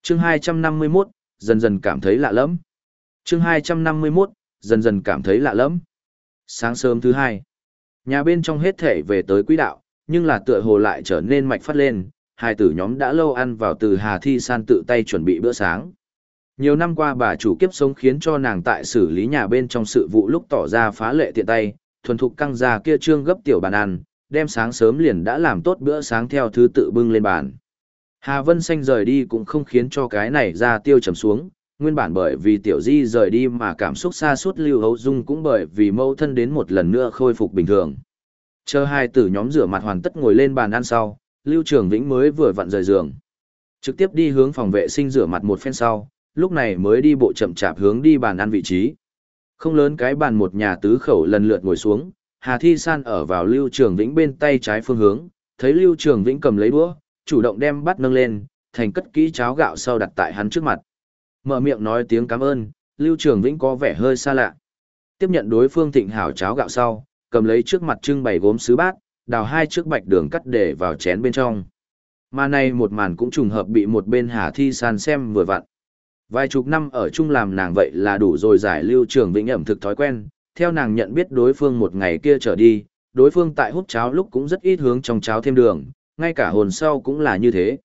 Chương 251, dần dần cảm thấy lạ lẫm. Chương 251, dần dần cảm thấy lạ lẫm. Sáng sớm thứ hai, nhà bên trong hết thể về tới quỹ đạo, nhưng là tựa hồ lại trở nên mạch phát lên, hai tử nhóm đã lâu ăn vào từ Hà Thi San tự tay chuẩn bị bữa sáng. Nhiều năm qua bà chủ kiếp sống khiến cho nàng tại xử lý nhà bên trong sự vụ lúc tỏ ra phá lệ tiện tay, thuần thục căng ra kia trương gấp tiểu bàn ăn, đem sáng sớm liền đã làm tốt bữa sáng theo thứ tự bưng lên bàn. Hà Vân Xanh rời đi cũng không khiến cho cái này ra tiêu trầm xuống, nguyên bản bởi vì tiểu di rời đi mà cảm xúc xa suốt lưu hấu dung cũng bởi vì mâu thân đến một lần nữa khôi phục bình thường. Chờ hai tử nhóm rửa mặt hoàn tất ngồi lên bàn ăn sau, Lưu Trường Vĩnh mới vừa vặn rời giường. Trực tiếp đi hướng phòng vệ sinh rửa mặt một phen sau, lúc này mới đi bộ chậm chạp hướng đi bàn ăn vị trí. Không lớn cái bàn một nhà tứ khẩu lần lượt ngồi xuống, Hà Thi San ở vào Lưu Trường Vĩnh bên tay trái phương hướng, thấy Lưu Trường Vĩnh cầm lấy đũa, chủ động đem bắt nâng lên, thành cất kỹ cháo gạo sau đặt tại hắn trước mặt. Mở miệng nói tiếng cảm ơn, Lưu Trường Vĩnh có vẻ hơi xa lạ. Tiếp nhận đối phương thịnh hảo cháo gạo sau, cầm lấy trước mặt trưng bày gốm sứ bát, đào hai chiếc bạch đường cắt để vào chén bên trong. Mà này một màn cũng trùng hợp bị một bên Hà Thi San xem vừa vặn. Vài chục năm ở chung làm nàng vậy là đủ rồi giải lưu trường vĩnh ẩm thực thói quen, theo nàng nhận biết đối phương một ngày kia trở đi, đối phương tại hút cháo lúc cũng rất ít hướng trong cháo thêm đường, ngay cả hồn sau cũng là như thế.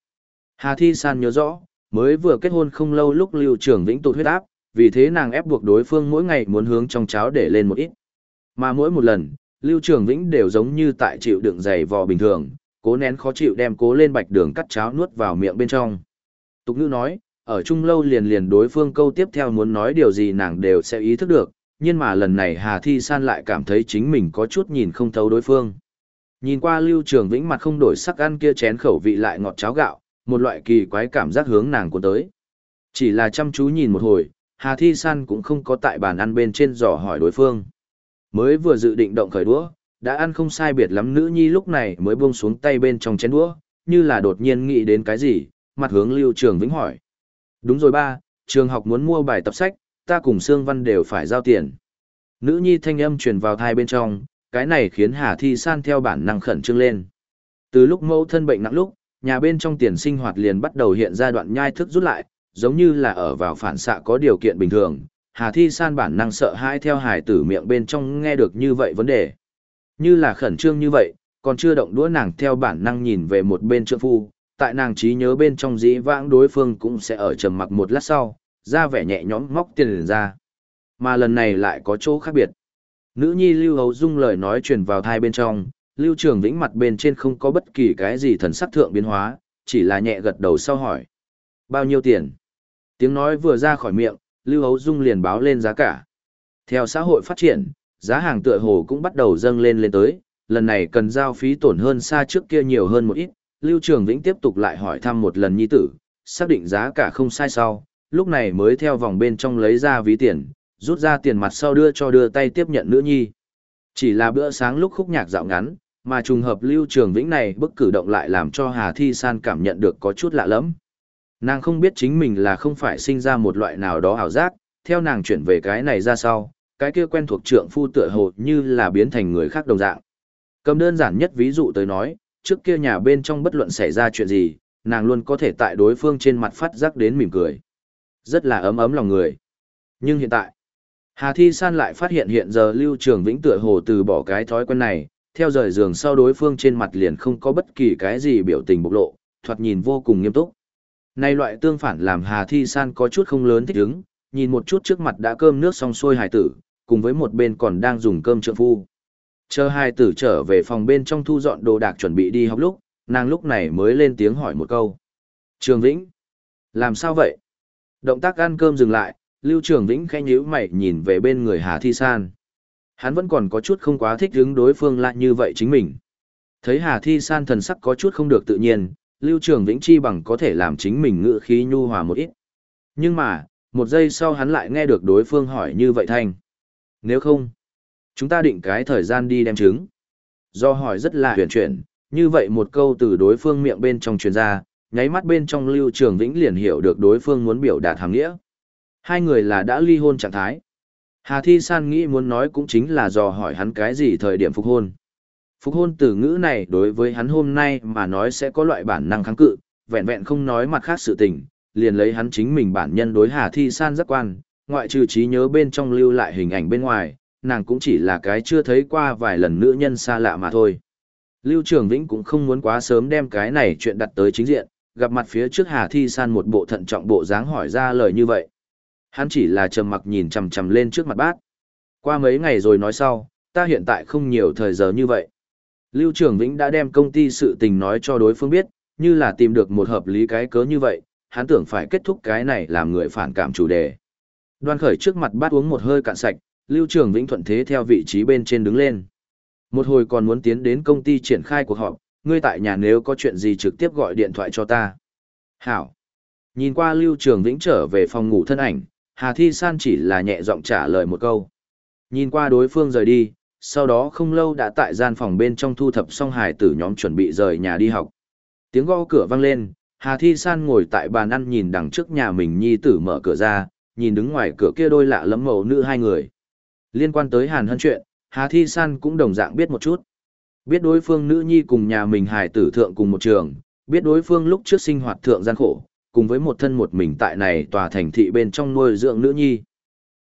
Hà Thi San nhớ rõ, mới vừa kết hôn không lâu lúc lưu trường vĩnh tụt huyết áp, vì thế nàng ép buộc đối phương mỗi ngày muốn hướng trong cháo để lên một ít. Mà mỗi một lần, lưu trường vĩnh đều giống như tại chịu đựng dày vò bình thường, cố nén khó chịu đem cố lên bạch đường cắt cháo nuốt vào miệng bên trong. Tục ngữ nói, ở chung lâu liền liền đối phương câu tiếp theo muốn nói điều gì nàng đều sẽ ý thức được, nhưng mà lần này Hà Thi San lại cảm thấy chính mình có chút nhìn không thấu đối phương. Nhìn qua Lưu Trường Vĩnh mặt không đổi sắc ăn kia chén khẩu vị lại ngọt cháo gạo, một loại kỳ quái cảm giác hướng nàng cuốn tới. Chỉ là chăm chú nhìn một hồi, Hà Thi San cũng không có tại bàn ăn bên trên dò hỏi đối phương. Mới vừa dự định động khởi đũa, đã ăn không sai biệt lắm nữ nhi lúc này mới buông xuống tay bên trong chén đũa, như là đột nhiên nghĩ đến cái gì, mặt hướng Lưu Trường Vĩnh hỏi. Đúng rồi ba, trường học muốn mua bài tập sách, ta cùng Sương Văn đều phải giao tiền. Nữ nhi thanh âm truyền vào thai bên trong, cái này khiến Hà Thi San theo bản năng khẩn trương lên. Từ lúc mẫu thân bệnh nặng lúc, nhà bên trong tiền sinh hoạt liền bắt đầu hiện ra đoạn nhai thức rút lại, giống như là ở vào phản xạ có điều kiện bình thường. Hà Thi San bản năng sợ hãi theo hài tử miệng bên trong nghe được như vậy vấn đề. Như là khẩn trương như vậy, còn chưa động đũa nàng theo bản năng nhìn về một bên trượng phu, tại nàng trí nhớ bên trong dĩ vãng đối phương cũng sẽ ở trầm mặc một lát sau, ra vẻ nhẹ nhõm móc tiền ra. Mà lần này lại có chỗ khác biệt. Nữ nhi Lưu Hấu Dung lời nói truyền vào thai bên trong, Lưu Trường Vĩnh mặt bên trên không có bất kỳ cái gì thần sắc thượng biến hóa, chỉ là nhẹ gật đầu sau hỏi. Bao nhiêu tiền? Tiếng nói vừa ra khỏi miệng, Lưu Hấu Dung liền báo lên giá cả. Theo xã hội phát triển, giá hàng tựa hồ cũng bắt đầu dâng lên lên tới, lần này cần giao phí tổn hơn xa trước kia nhiều hơn một ít. Lưu Trường Vĩnh tiếp tục lại hỏi thăm một lần nhi tử, xác định giá cả không sai sau, lúc này mới theo vòng bên trong lấy ra ví tiền, rút ra tiền mặt sau đưa cho đưa tay tiếp nhận nữ nhi. Chỉ là bữa sáng lúc khúc nhạc dạo ngắn, mà trùng hợp Lưu Trường Vĩnh này bức cử động lại làm cho Hà Thi San cảm nhận được có chút lạ lắm. Nàng không biết chính mình là không phải sinh ra một loại nào đó ảo giác, theo nàng chuyển về cái này ra sau, cái kia quen thuộc trượng phu tựa hồ như là biến thành người khác đồng dạng. Cầm đơn giản nhất ví dụ tới nói, trước kia nhà bên trong bất luận xảy ra chuyện gì, nàng luôn có thể tại đối phương trên mặt phát giác đến mỉm cười. Rất là ấm ấm lòng người. Nhưng hiện tại, Hà Thi San lại phát hiện hiện giờ Lưu Trường Vĩnh tựa hồ từ bỏ cái thói quen này, theo rời giường sau đối phương trên mặt liền không có bất kỳ cái gì biểu tình bộc lộ, thoạt nhìn vô cùng nghiêm túc. Nay loại tương phản làm Hà Thi San có chút không lớn thích ứng, nhìn một chút trước mặt đã cơm nước xong xuôi hài tử, cùng với một bên còn đang dùng cơm trượng phu. Chờ hai tử trở về phòng bên trong thu dọn đồ đạc chuẩn bị đi học lúc, nàng lúc này mới lên tiếng hỏi một câu. Trường Vĩnh, làm sao vậy? Động tác ăn cơm dừng lại, Lưu Trường Vĩnh khẽ nhíu mày nhìn về bên người Hà Thi San. Hắn vẫn còn có chút không quá thích hứng đối phương lại như vậy chính mình. Thấy Hà Thi San thần sắc có chút không được tự nhiên, Lưu Trường Vĩnh chi bằng có thể làm chính mình ngự khí nhu hòa một ít. Nhưng mà, một giây sau hắn lại nghe được đối phương hỏi như vậy thanh. Nếu không, chúng ta định cái thời gian đi đem trứng. Do hỏi rất là huyền chuyển, như vậy một câu từ đối phương miệng bên trong truyền ra, nháy mắt bên trong Lưu Trường Vĩnh liền hiểu được đối phương muốn biểu đạt hàng nghĩa. Hai người là đã ly hôn trạng thái. Hà Thi San nghĩ muốn nói cũng chính là dò hỏi hắn cái gì thời điểm phục hôn. Phục hôn từ ngữ này đối với hắn hôm nay mà nói sẽ có loại bản năng kháng cự, vẹn vẹn không nói mặt khác sự tình, liền lấy hắn chính mình bản nhân đối Hà Thi San giác quan, ngoại trừ trí nhớ bên trong lưu lại hình ảnh bên ngoài, nàng cũng chỉ là cái chưa thấy qua vài lần nữ nhân xa lạ mà thôi. Lưu Trường Vĩnh cũng không muốn quá sớm đem cái này chuyện đặt tới chính diện, gặp mặt phía trước Hà Thi San một bộ thận trọng bộ dáng hỏi ra lời như vậy. Hắn chỉ là trầm mặc nhìn chằm chằm lên trước mặt bác. Qua mấy ngày rồi nói sau, ta hiện tại không nhiều thời giờ như vậy. Lưu Trường Vĩnh đã đem công ty sự tình nói cho đối phương biết, như là tìm được một hợp lý cái cớ như vậy, hắn tưởng phải kết thúc cái này làm người phản cảm chủ đề. Đoan khởi trước mặt bát uống một hơi cạn sạch, Lưu Trường Vĩnh thuận thế theo vị trí bên trên đứng lên. Một hồi còn muốn tiến đến công ty triển khai cuộc họp, ngươi tại nhà nếu có chuyện gì trực tiếp gọi điện thoại cho ta. Hảo. Nhìn qua Lưu Trường Vĩnh trở về phòng ngủ thân ảnh, Hà Thi San chỉ là nhẹ giọng trả lời một câu. Nhìn qua đối phương rời đi, sau đó không lâu đã tại gian phòng bên trong thu thập xong hải tử nhóm chuẩn bị rời nhà đi học. Tiếng gõ cửa vang lên, Hà Thi San ngồi tại bàn ăn nhìn đằng trước nhà mình nhi tử mở cửa ra, nhìn đứng ngoài cửa kia đôi lạ lẫm màu nữ hai người. Liên quan tới Hàn Hân chuyện, Hà Thi San cũng đồng dạng biết một chút. Biết đối phương nữ nhi cùng nhà mình hài tử thượng cùng một trường, biết đối phương lúc trước sinh hoạt thượng gian khổ, cùng với một thân một mình tại này tòa thành thị bên trong nuôi dưỡng nữ nhi.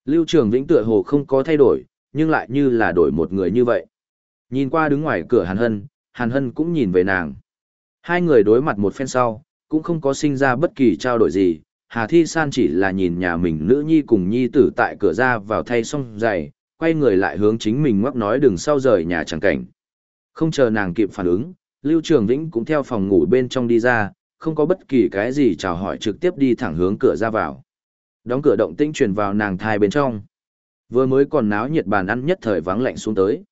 Lưu Trường Vĩnh tựa hồ không có thay đổi, nhưng lại như là đổi một người như vậy. Nhìn qua đứng ngoài cửa Hàn Hân, Hàn Hân cũng nhìn về nàng. Hai người đối mặt một phen sau, cũng không có sinh ra bất kỳ trao đổi gì, Hà Thi San chỉ là nhìn nhà mình nữ nhi cùng nhi tử tại cửa ra vào thay xong giày, quay người lại hướng chính mình ngoắc nói đừng sau rời nhà chẳng cảnh. Không chờ nàng kịp phản ứng, Lưu Trường Vĩnh cũng theo phòng ngủ bên trong đi ra, không có bất kỳ cái gì chào hỏi trực tiếp đi thẳng hướng cửa ra vào. Đóng cửa động tĩnh truyền vào nàng thai bên trong. Vừa mới còn náo nhiệt bàn ăn nhất thời vắng lạnh xuống tới.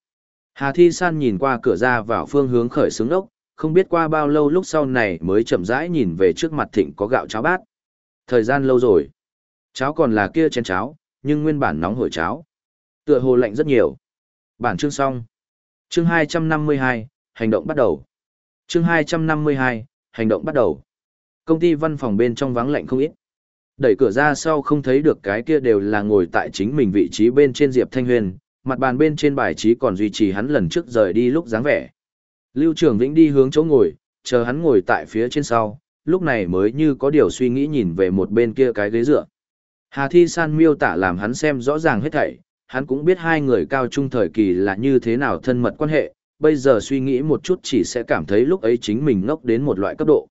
Hà Thi San nhìn qua cửa ra vào phương hướng khởi xướng ốc, không biết qua bao lâu lúc sau này mới chậm rãi nhìn về trước mặt thịnh có gạo cháo bát. Thời gian lâu rồi. Cháo còn là kia chén cháo, nhưng nguyên bản nóng hổi cháo. Tựa hồ lạnh rất nhiều. Bản chương xong. Chương 252, hành động bắt đầu. Chương 252, hành động bắt đầu. Công ty văn phòng bên trong vắng lạnh không ít. Đẩy cửa ra sau không thấy được cái kia đều là ngồi tại chính mình vị trí bên trên Diệp Thanh Huyền, mặt bàn bên trên bài trí còn duy trì hắn lần trước rời đi lúc dáng vẻ. Lưu Trường Vĩnh đi hướng chỗ ngồi, chờ hắn ngồi tại phía trên sau, lúc này mới như có điều suy nghĩ nhìn về một bên kia cái ghế dựa. Hà Thi San miêu tả làm hắn xem rõ ràng hết thảy, hắn cũng biết hai người cao trung thời kỳ là như thế nào thân mật quan hệ, bây giờ suy nghĩ một chút chỉ sẽ cảm thấy lúc ấy chính mình ngốc đến một loại cấp độ.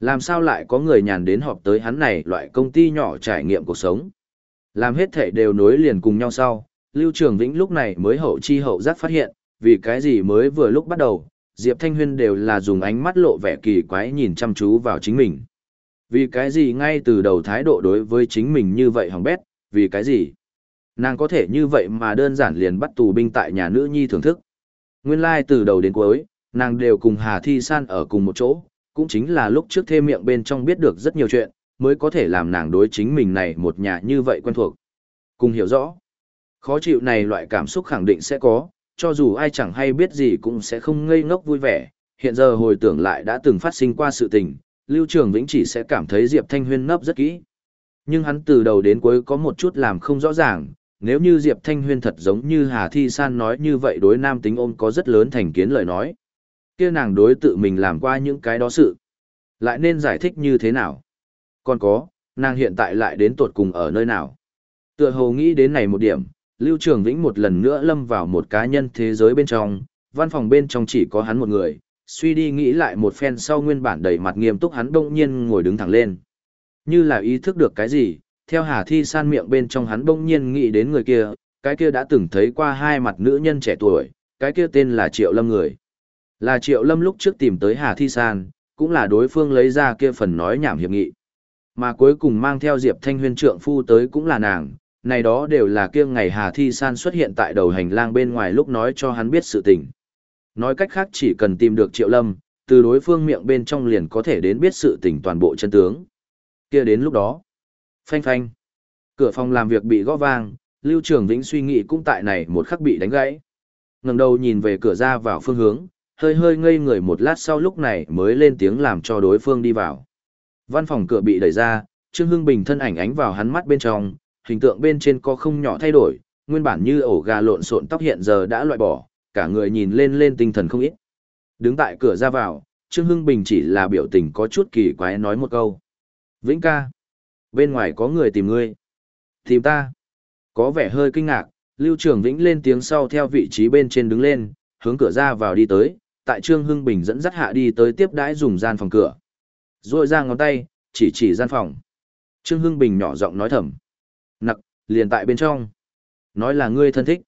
Làm sao lại có người nhàn đến họp tới hắn này loại công ty nhỏ trải nghiệm cuộc sống. Làm hết thể đều nối liền cùng nhau sau, Lưu Trường Vĩnh lúc này mới hậu chi hậu giác phát hiện, vì cái gì mới vừa lúc bắt đầu, Diệp Thanh Huyên đều là dùng ánh mắt lộ vẻ kỳ quái nhìn chăm chú vào chính mình. Vì cái gì ngay từ đầu thái độ đối với chính mình như vậy hỏng bét, vì cái gì? Nàng có thể như vậy mà đơn giản liền bắt tù binh tại nhà nữ nhi thưởng thức. Nguyên lai like từ đầu đến cuối, nàng đều cùng Hà Thi San ở cùng một chỗ, cũng chính là lúc trước thêm miệng bên trong biết được rất nhiều chuyện, mới có thể làm nàng đối chính mình này một nhà như vậy quen thuộc. Cùng hiểu rõ, khó chịu này loại cảm xúc khẳng định sẽ có, cho dù ai chẳng hay biết gì cũng sẽ không ngây ngốc vui vẻ, hiện giờ hồi tưởng lại đã từng phát sinh qua sự tình, Lưu Trường Vĩnh chỉ sẽ cảm thấy Diệp Thanh Huyên nấp rất kỹ. Nhưng hắn từ đầu đến cuối có một chút làm không rõ ràng, nếu như Diệp Thanh Huyên thật giống như Hà Thi San nói như vậy đối nam tính ôm có rất lớn thành kiến lời nói. kia nàng đối tự mình làm qua những cái đó sự. Lại nên giải thích như thế nào? Còn có, nàng hiện tại lại đến tột cùng ở nơi nào? Tựa hồ nghĩ đến này một điểm, Lưu Trường Vĩnh một lần nữa lâm vào một cá nhân thế giới bên trong, văn phòng bên trong chỉ có hắn một người, suy đi nghĩ lại một phen sau nguyên bản đầy mặt nghiêm túc hắn đông nhiên ngồi đứng thẳng lên. Như là ý thức được cái gì, theo Hà Thi san miệng bên trong hắn bỗng nhiên nghĩ đến người kia, cái kia đã từng thấy qua hai mặt nữ nhân trẻ tuổi, cái kia tên là Triệu Lâm người. Là Triệu Lâm lúc trước tìm tới Hà Thi san, cũng là đối phương lấy ra kia phần nói nhảm hiệp nghị. Mà cuối cùng mang theo Diệp Thanh Huyên trượng phu tới cũng là nàng, này đó đều là kia ngày Hà Thi San xuất hiện tại đầu hành lang bên ngoài lúc nói cho hắn biết sự tình. Nói cách khác chỉ cần tìm được Triệu Lâm, từ đối phương miệng bên trong liền có thể đến biết sự tình toàn bộ chân tướng. Kia đến lúc đó, phanh phanh, cửa phòng làm việc bị gõ vang, Lưu Trường Vĩnh suy nghĩ cũng tại này một khắc bị đánh gãy. Ngẩng đầu nhìn về cửa ra vào phương hướng, hơi hơi ngây người một lát sau lúc này mới lên tiếng làm cho đối phương đi vào. Văn phòng cửa bị đẩy ra, Trương Hưng Bình thân ảnh ánh vào hắn mắt bên trong, hình tượng bên trên có không nhỏ thay đổi, nguyên bản như ổ gà lộn xộn tóc hiện giờ đã loại bỏ, cả người nhìn lên lên tinh thần không ít. Đứng tại cửa ra vào, Trương Hưng Bình chỉ là biểu tình có chút kỳ quái nói một câu. Vĩnh ca, bên ngoài có người tìm ngươi. Tìm ta. Có vẻ hơi kinh ngạc, Lưu Trường Vĩnh lên tiếng sau theo vị trí bên trên đứng lên, hướng cửa ra vào đi tới, tại Trương Hưng Bình dẫn dắt hạ đi tới tiếp đãi dùng gian phòng cửa. Rồi ra ngón tay, chỉ chỉ gian phòng. Trương Hưng Bình nhỏ giọng nói thầm. Nặc, liền tại bên trong. Nói là ngươi thân thích.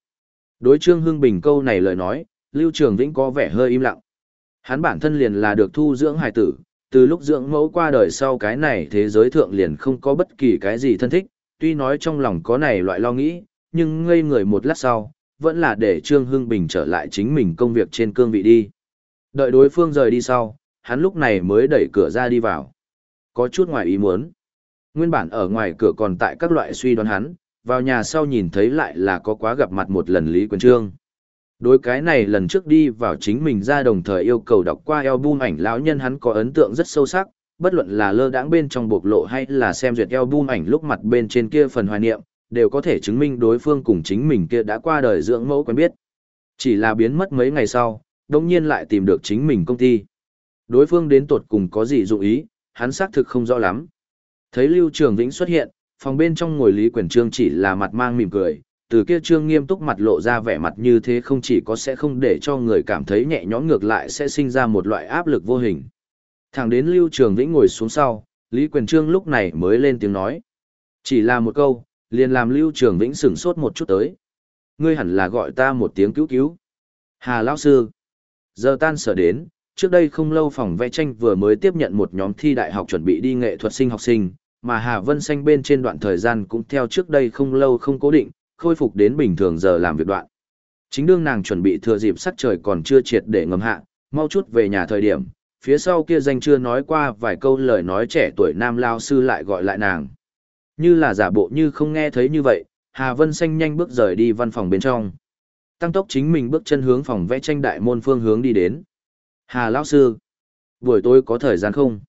Đối Trương Hưng Bình câu này lời nói, Lưu Trường Vĩnh có vẻ hơi im lặng. Hắn bản thân liền là được thu dưỡng hài tử, từ lúc dưỡng mẫu qua đời sau cái này thế giới thượng liền không có bất kỳ cái gì thân thích, tuy nói trong lòng có này loại lo nghĩ, nhưng ngây người một lát sau, vẫn là để Trương Hưng Bình trở lại chính mình công việc trên cương vị đi. Đợi đối phương rời đi sau, hắn lúc này mới đẩy cửa ra đi vào. Có chút ngoài ý muốn. Nguyên bản ở ngoài cửa còn tại các loại suy đoán hắn, vào nhà sau nhìn thấy lại là có quá gặp mặt một lần Lý Quyền Trương. Đối cái này lần trước đi vào chính mình ra đồng thời yêu cầu đọc qua album ảnh lão nhân hắn có ấn tượng rất sâu sắc, bất luận là lơ đãng bên trong bộc lộ hay là xem duyệt album ảnh lúc mặt bên trên kia phần hoài niệm, đều có thể chứng minh đối phương cùng chính mình kia đã qua đời dưỡng mẫu quen biết. Chỉ là biến mất mấy ngày sau, đồng nhiên lại tìm được chính mình công ty. Đối phương đến tột cùng có gì dụng ý, hắn xác thực không rõ lắm. Thấy Lưu Trường Vĩnh xuất hiện, phòng bên trong ngồi Lý Quyền Trương chỉ là mặt mang mỉm cười, từ kia Trương nghiêm túc mặt lộ ra vẻ mặt như thế không chỉ có sẽ không để cho người cảm thấy nhẹ nhõm ngược lại sẽ sinh ra một loại áp lực vô hình. Thẳng đến Lưu Trường Vĩnh ngồi xuống sau, Lý Quyền Trương lúc này mới lên tiếng nói. Chỉ là một câu, liền làm Lưu Trường Vĩnh sửng sốt một chút tới. Ngươi hẳn là gọi ta một tiếng cứu cứu. Hà Lão Sư. Giờ tan sở đến, trước đây không lâu phòng vẽ tranh vừa mới tiếp nhận một nhóm thi đại học chuẩn bị đi nghệ thuật sinh học sinh, mà Hà Vân Xanh bên trên đoạn thời gian cũng theo trước đây không lâu không cố định, khôi phục đến bình thường giờ làm việc đoạn. Chính đương nàng chuẩn bị thừa dịp sắc trời còn chưa triệt để ngầm hạ, mau chút về nhà thời điểm, phía sau kia danh chưa nói qua vài câu lời nói trẻ tuổi nam lao sư lại gọi lại nàng. Như là giả bộ như không nghe thấy như vậy, Hà Vân Xanh nhanh bước rời đi văn phòng bên trong. Tăng tốc chính mình bước chân hướng phòng vẽ tranh đại môn phương hướng đi đến. Hà lão sư, buổi tối có thời gian không?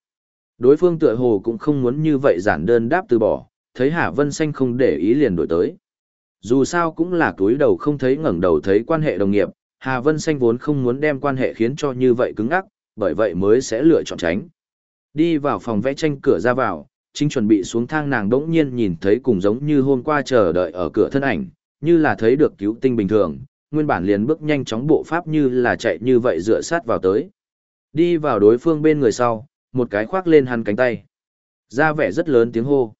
Đối phương tựa hồ cũng không muốn như vậy giản đơn đáp từ bỏ, thấy Hà Vân Xanh không để ý liền đổi tới. Dù sao cũng là túi đầu không thấy ngẩng đầu thấy quan hệ đồng nghiệp, Hà Vân Xanh vốn không muốn đem quan hệ khiến cho như vậy cứng ắc, bởi vậy mới sẽ lựa chọn tránh. Đi vào phòng vẽ tranh cửa ra vào, chính chuẩn bị xuống thang nàng đỗng nhiên nhìn thấy cùng giống như hôm qua chờ đợi ở cửa thân ảnh, như là thấy được cứu tinh bình thường, nguyên bản liền bước nhanh chóng bộ pháp như là chạy như vậy dựa sát vào tới. Đi vào đối phương bên người sau, một cái khoác lên hắn cánh tay. Ra vẻ rất lớn tiếng hô.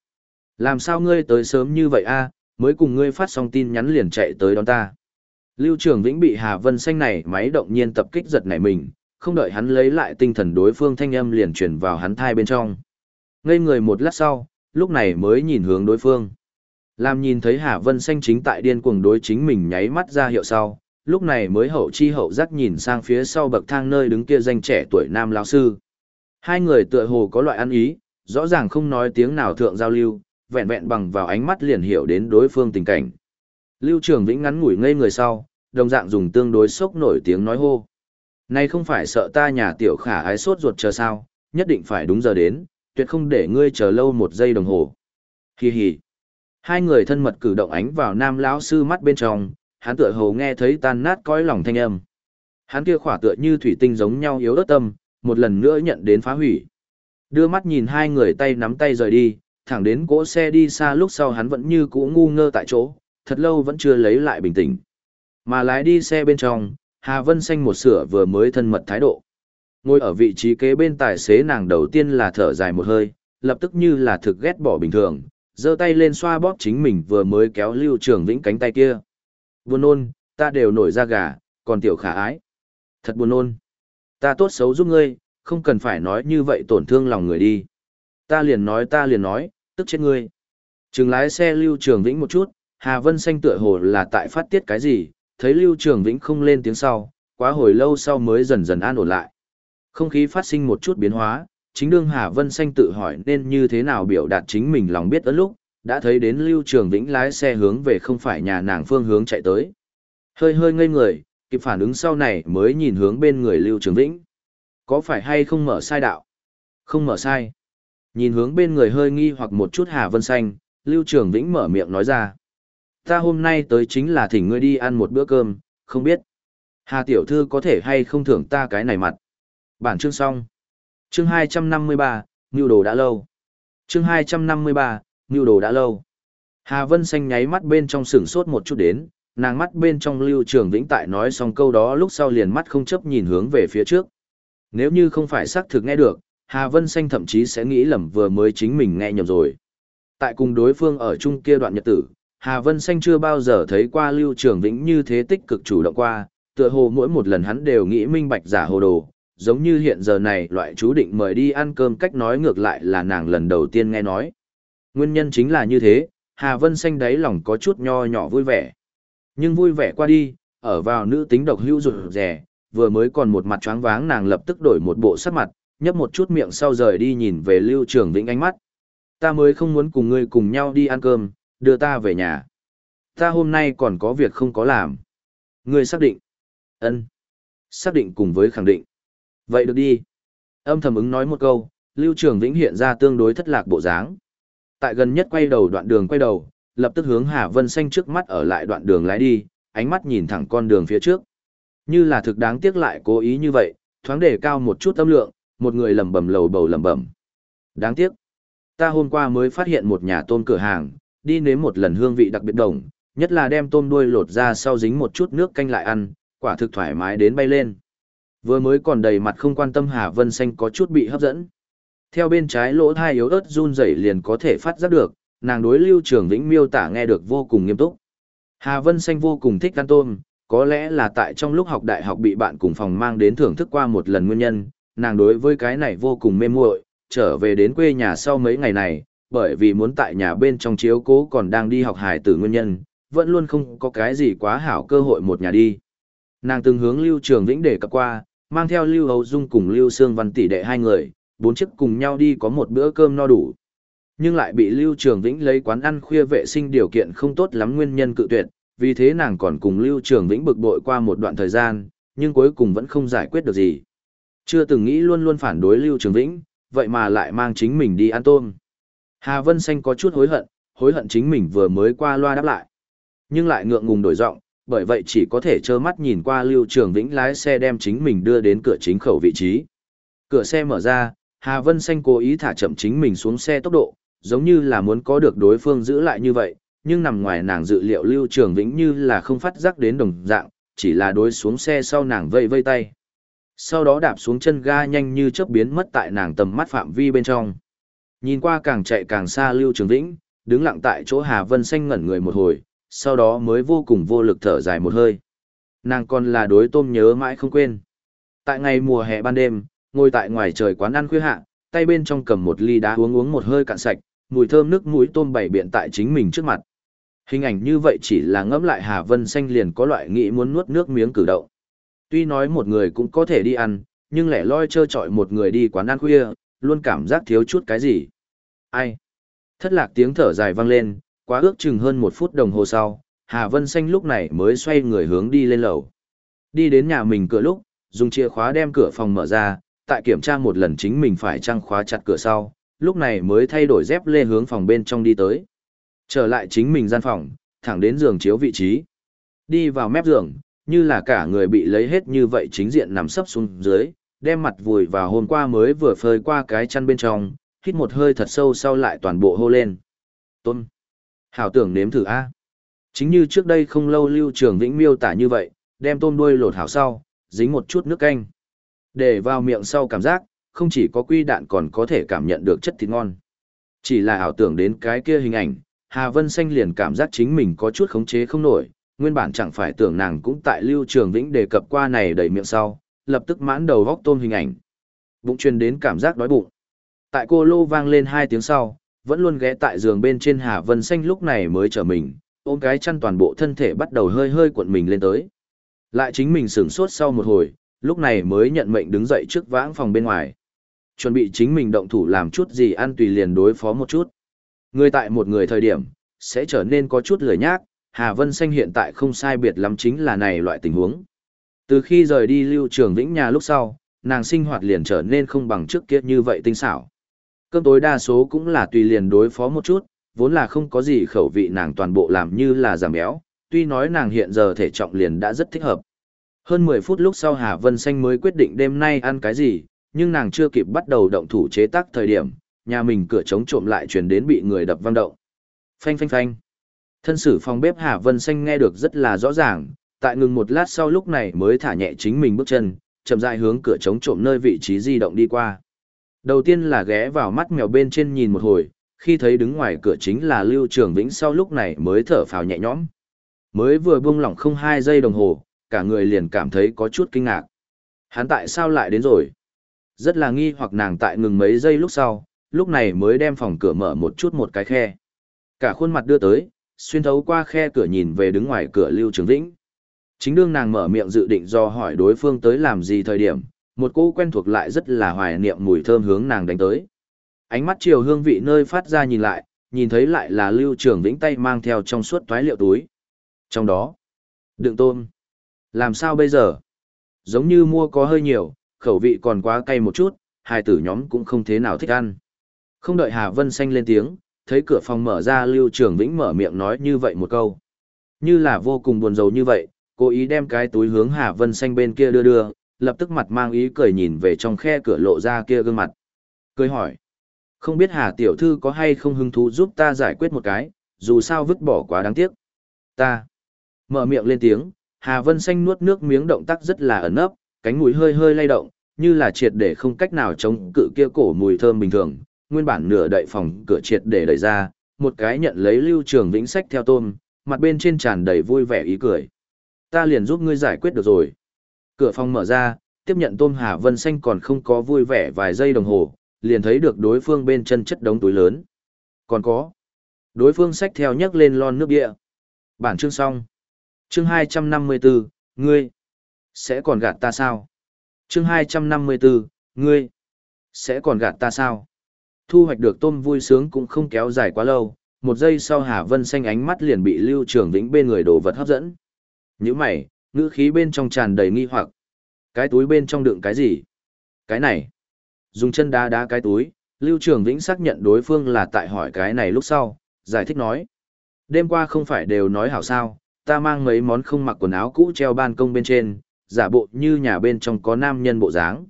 Làm sao ngươi tới sớm như vậy a? Mới cùng ngươi phát xong tin nhắn liền chạy tới đón ta. Lưu Trường Vĩnh bị Hà Vân Xanh này máy động nhiên tập kích giật nảy mình, không đợi hắn lấy lại tinh thần đối phương thanh âm liền chuyển vào hắn thai bên trong. Ngây người một lát sau, lúc này mới nhìn hướng đối phương. Làm nhìn thấy Hà Vân Xanh chính tại điên cuồng đối chính mình nháy mắt ra hiệu sau, lúc này mới hậu chi hậu giác nhìn sang phía sau bậc thang nơi đứng kia danh trẻ tuổi nam lão sư. Hai người tựa hồ có loại ăn ý, rõ ràng không nói tiếng nào thượng giao lưu, vẹn vẹn bằng vào ánh mắt liền hiểu đến đối phương tình cảnh. Lưu Trường Vĩnh ngắn ngủi ngây người sau, đồng dạng dùng tương đối sốc nổi tiếng nói hô. Này không phải sợ ta nhà tiểu khả ái sốt ruột chờ sao, nhất định phải đúng giờ đến, tuyệt không để ngươi chờ lâu một giây đồng hồ. Hi hi. Hai người thân mật cử động ánh vào nam lão sư mắt bên trong, hắn tựa hồ nghe thấy tan nát cõi lòng thanh âm. Hắn kia khỏa tựa như thủy tinh giống nhau yếu ớt tâm, một lần nữa nhận đến phá hủy. Đưa mắt nhìn hai người tay nắm tay rời đi, thẳng đến cỗ xe đi xa lúc sau hắn vẫn như cũ ngu ngơ tại chỗ, thật lâu vẫn chưa lấy lại bình tĩnh. Mà lái đi xe bên trong, Hà Vân Xanh một sửa vừa mới thân mật thái độ. Ngồi ở vị trí kế bên tài xế nàng đầu tiên là thở dài một hơi, lập tức như là thực ghét bỏ bình thường, giơ tay lên xoa bóp chính mình vừa mới kéo Lưu Trường Vĩnh cánh tay kia. Buồn ôn, ta đều nổi da gà, còn tiểu khả ái. Thật buồn ôn. Ta tốt xấu giúp ngươi, không cần phải nói như vậy tổn thương lòng người đi. Ta liền nói ta liền nói, tức chết ngươi. Trường lái xe Lưu Trường Vĩnh một chút, Hà Vân Xanh tựa hồ là tại phát tiết cái gì, thấy Lưu Trường Vĩnh không lên tiếng sau, quá hồi lâu sau mới dần dần an ổn lại. Không khí phát sinh một chút biến hóa, chính đương Hà Vân Xanh tự hỏi nên như thế nào biểu đạt chính mình lòng biết ớt lúc, đã thấy đến Lưu Trường Vĩnh lái xe hướng về không phải nhà nàng phương hướng chạy tới. Hơi hơi ngây người, kịp phản ứng sau này mới nhìn hướng bên người Lưu Trường Vĩnh. Có phải hay không mở sai đạo? Không mở sai. Nhìn hướng bên người hơi nghi hoặc một chút Hà Vân Xanh, Lưu Trường Vĩnh mở miệng nói ra. Ta hôm nay tới chính là thỉnh ngươi đi ăn một bữa cơm, không biết. Hà Tiểu Thư có thể hay không thưởng ta cái này mặt. Bản chương xong. Chương 253, Ngưu Đồ đã lâu. Chương 253, Ngưu Đồ đã lâu. Hà Vân Xanh nháy mắt bên trong sửng sốt một chút đến, nàng mắt bên trong Lưu Trường Vĩnh tại nói xong câu đó lúc sau liền mắt không chấp nhìn hướng về phía trước. Nếu như không phải xác thực nghe được, Hà Vân Xanh thậm chí sẽ nghĩ lầm vừa mới chính mình nghe nhầm rồi. Tại cùng đối phương ở chung kia đoạn nhật tử, Hà Vân Xanh chưa bao giờ thấy qua Lưu Trường Vĩnh như thế tích cực chủ động qua, tựa hồ mỗi một lần hắn đều nghĩ minh bạch giả hồ đồ, giống như hiện giờ này loại chú định mời đi ăn cơm cách nói ngược lại là nàng lần đầu tiên nghe nói. Nguyên nhân chính là như thế, Hà Vân Xanh đáy lòng có chút nho nhỏ vui vẻ. Nhưng vui vẻ qua đi, ở vào nữ tính độc hữu rụt rẻ, vừa mới còn một mặt choáng váng nàng lập tức đổi một bộ sắc mặt, nhấp một chút miệng sau rời đi nhìn về Lưu Trường Vĩnh ánh mắt. Ta mới không muốn cùng ngươi cùng nhau đi ăn cơm, đưa ta về nhà. Ta hôm nay còn có việc không có làm. Ngươi xác định. ân Xác định cùng với khẳng định. Vậy được đi. Âm thầm ứng nói một câu, Lưu Trường Vĩnh hiện ra tương đối thất lạc bộ dáng. Tại gần nhất quay đầu đoạn đường quay đầu, lập tức hướng Hà Vân Xanh trước mắt ở lại đoạn đường lái đi, ánh mắt nhìn thẳng con đường phía trước. Như là thực đáng tiếc lại cố ý như vậy, thoáng đề cao một chút âm lượng, một người lẩm bẩm lầu bầu lẩm bẩm. Đáng tiếc. Ta hôm qua mới phát hiện một nhà tôm cửa hàng, đi nếm một lần hương vị đặc biệt đồng, nhất là đem tôm đuôi lột ra sau dính một chút nước canh lại ăn, quả thực thoải mái đến bay lên. Vừa mới còn đầy mặt không quan tâm Hà Vân Xanh có chút bị hấp dẫn. Theo bên trái lỗ thai yếu ớt run rẩy liền có thể phát giác được, nàng đối Lưu Trường Vĩnh miêu tả nghe được vô cùng nghiêm túc. Hà Vân Xanh vô cùng thích ăn tôm, Có lẽ là tại trong lúc học đại học bị bạn cùng phòng mang đến thưởng thức qua một lần nguyên nhân, nàng đối với cái này vô cùng mê muội, trở về đến quê nhà sau mấy ngày này, bởi vì muốn tại nhà bên trong chiếu cố còn đang đi học hài tử nguyên nhân, vẫn luôn không có cái gì quá hảo cơ hội một nhà đi. Nàng từng hướng Lưu Trường Vĩnh để cập qua, mang theo Lưu Hầu Dung cùng Lưu Sương Văn tỷ đệ hai người, bốn chiếc cùng nhau đi có một bữa cơm no đủ. Nhưng lại bị Lưu Trường Vĩnh lấy quán ăn khuya vệ sinh điều kiện không tốt lắm nguyên nhân cự tuyệt, vì thế nàng còn cùng Lưu Trường Vĩnh bực bội qua một đoạn thời gian, nhưng cuối cùng vẫn không giải quyết được gì. Chưa từng nghĩ luôn luôn phản đối Lưu Trường Vĩnh, vậy mà lại mang chính mình đi ăn tôm. Hà Vân Xanh có chút hối hận, hối hận chính mình vừa mới qua loa đáp lại. Nhưng lại ngượng ngùng đổi giọng, bởi vậy chỉ có thể trơ mắt nhìn qua Lưu Trường Vĩnh lái xe đem chính mình đưa đến cửa chính khẩu vị trí. Cửa xe mở ra, Hà Vân Xanh cố ý thả chậm chính mình xuống xe tốc độ, giống như là muốn có được đối phương giữ lại như vậy, nhưng nằm ngoài nàng dự liệu Lưu Trường Vĩnh như là không phát giác đến đồng dạng, chỉ là đối xuống xe sau nàng vây vây tay. Sau đó đạp xuống chân ga nhanh như chớp biến mất tại nàng tầm mắt phạm vi bên trong. Nhìn qua càng chạy càng xa Lưu Trường Vĩnh, đứng lặng tại chỗ Hà Vân Xanh ngẩn người một hồi, sau đó mới vô cùng vô lực thở dài một hơi. Nàng còn là đối tôm nhớ mãi không quên. Tại ngày mùa hè ban đêm, ngồi tại ngoài trời quán ăn khuya hạ, tay bên trong cầm một ly đá uống uống một hơi cạn sạch, mùi thơm nước mũi tôm bảy biện tại chính mình trước mặt. Hình ảnh như vậy chỉ là ngẫm lại Hà Vân Xanh liền có loại nghĩ muốn nuốt nước miếng cử động. Tuy nói một người cũng có thể đi ăn, nhưng lẻ loi trơ trọi một người đi quán ăn khuya, luôn cảm giác thiếu chút cái gì. Ai? Thất lạc tiếng thở dài vang lên, quá ước chừng hơn một phút đồng hồ sau, Hà Vân Xanh lúc này mới xoay người hướng đi lên lầu. Đi đến nhà mình cửa lúc, dùng chìa khóa đem cửa phòng mở ra, tại kiểm tra một lần chính mình phải trăng khóa chặt cửa sau, lúc này mới thay đổi dép lê hướng phòng bên trong đi tới. Trở lại chính mình gian phòng, thẳng đến giường chiếu vị trí. Đi vào mép giường, như là cả người bị lấy hết như vậy chính diện nằm sấp xuống dưới, đem mặt vùi vào hôm qua mới vừa phơi qua cái chăn bên trong, hít một hơi thật sâu sau lại toàn bộ hô lên. Tôn. Hảo tưởng nếm thử A. Chính như trước đây không lâu lưu trường vĩnh miêu tả như vậy, đem tôm đuôi lột hảo sau, dính một chút nước canh. Để vào miệng sau cảm giác, không chỉ có quy đạn còn có thể cảm nhận được chất thịt ngon. Chỉ là ảo tưởng đến cái kia hình ảnh, Hà Vân Xanh liền cảm giác chính mình có chút khống chế không nổi, nguyên bản chẳng phải tưởng nàng cũng tại Lưu Trường Vĩnh đề cập qua này đầy miệng sau, lập tức mãn đầu góc tôm hình ảnh. Bụng truyền đến cảm giác đói bụng. Tại cô lô vang lên hai tiếng sau, vẫn luôn ghé tại giường bên trên Hà Vân Xanh lúc này mới trở mình, ôm cái chăn toàn bộ thân thể bắt đầu hơi hơi cuộn mình lên tới. Lại chính mình sửng sốt sau một hồi, lúc này mới nhận mệnh đứng dậy trước vãng phòng bên ngoài. Chuẩn bị chính mình động thủ làm chút gì ăn tùy liền đối phó một chút. Người tại một người thời điểm, sẽ trở nên có chút lười nhác, Hà Vân Xanh hiện tại không sai biệt lắm chính là này loại tình huống. Từ khi rời đi lưu trường vĩnh nhà lúc sau, nàng sinh hoạt liền trở nên không bằng trước kia như vậy tinh xảo. Cơm tối đa số cũng là tùy liền đối phó một chút, vốn là không có gì khẩu vị nàng toàn bộ làm như là giảm béo, tuy nói nàng hiện giờ thể trọng liền đã rất thích hợp. Hơn 10 phút lúc sau Hà Vân Xanh mới quyết định đêm nay ăn cái gì, nhưng nàng chưa kịp bắt đầu động thủ chế tác thời điểm, nhà mình cửa chống trộm lại truyền đến bị người đập văng động. Phanh phanh phanh. Thân sử phòng bếp Hà Vân Xanh nghe được rất là rõ ràng, tại ngừng một lát sau lúc này mới thả nhẹ chính mình bước chân, chậm rãi hướng cửa chống trộm nơi vị trí di động đi qua. Đầu tiên là ghé vào mắt mèo bên trên nhìn một hồi, khi thấy đứng ngoài cửa chính là Lưu Trường Vĩnh sau lúc này mới thở phào nhẹ nhõm. Mới vừa buông lỏng không hai giây đồng hồ, cả người liền cảm thấy có chút kinh ngạc. Hắn tại sao lại đến rồi? Rất là nghi hoặc nàng tại ngừng mấy giây lúc sau, lúc này mới đem phòng cửa mở một chút một cái khe. Cả khuôn mặt đưa tới, xuyên thấu qua khe cửa nhìn về đứng ngoài cửa Lưu Trường Vĩnh. Chính đương nàng mở miệng dự định do hỏi đối phương tới làm gì thời điểm, một cô quen thuộc lại rất là hoài niệm mùi thơm hướng nàng đánh tới. Ánh mắt chiều hương vị nơi phát ra nhìn lại, nhìn thấy lại là Lưu Trường Vĩnh tay mang theo trong suốt toái liệu túi. Trong đó, đựng tôm. Làm sao bây giờ? Giống như mua có hơi nhiều, khẩu vị còn quá cay một chút, hai tử nhóm cũng không thế nào thích ăn. Không đợi Hà Vân Xanh lên tiếng, thấy cửa phòng mở ra Lưu Trường Vĩnh mở miệng nói như vậy một câu. Như là vô cùng buồn rầu như vậy, cố ý đem cái túi hướng Hà Vân Xanh bên kia đưa đưa, lập tức mặt mang ý cười nhìn về trong khe cửa lộ ra kia gương mặt. Cười hỏi, không biết Hà Tiểu Thư có hay không hứng thú giúp ta giải quyết một cái, dù sao vứt bỏ quá đáng tiếc. Ta, mở miệng lên tiếng, Hà Vân Xanh nuốt nước miếng động tác rất là ẩn ấp, cánh mũi hơi hơi lay động, như là triệt để không cách nào chống cự kia cổ mùi thơm bình thường, nguyên bản nửa đậy phòng cửa triệt để đẩy ra, một cái nhận lấy lưu trường vĩnh sách theo tôm, mặt bên trên tràn đầy vui vẻ ý cười. Ta liền giúp ngươi giải quyết được rồi. Cửa phòng mở ra, tiếp nhận tôm Hà Vân Xanh còn không có vui vẻ vài giây đồng hồ, liền thấy được đối phương bên chân chất đống túi lớn. Còn có. Đối phương sách theo nhấc lên lon nước địa. Bản chương xong. Chương 254, ngươi. Sẽ còn gạt ta sao? Chương 254, ngươi. Sẽ còn gạt ta sao? Thu hoạch được tôm vui sướng cũng không kéo dài quá lâu, một giây sau Hà Vân xanh ánh mắt liền bị Lưu Trường Vĩnh bên người đồ vật hấp dẫn. Những mày, ngữ khí bên trong tràn đầy nghi hoặc. Cái túi bên trong đựng cái gì? Cái này. Dùng chân đá đá cái túi, Lưu Trường Vĩnh xác nhận đối phương là tại hỏi cái này lúc sau, giải thích nói. Đêm qua không phải đều nói hảo sao, ta mang mấy món không mặc quần áo cũ treo ban công bên trên, giả bộ như nhà bên trong có nam nhân bộ dáng.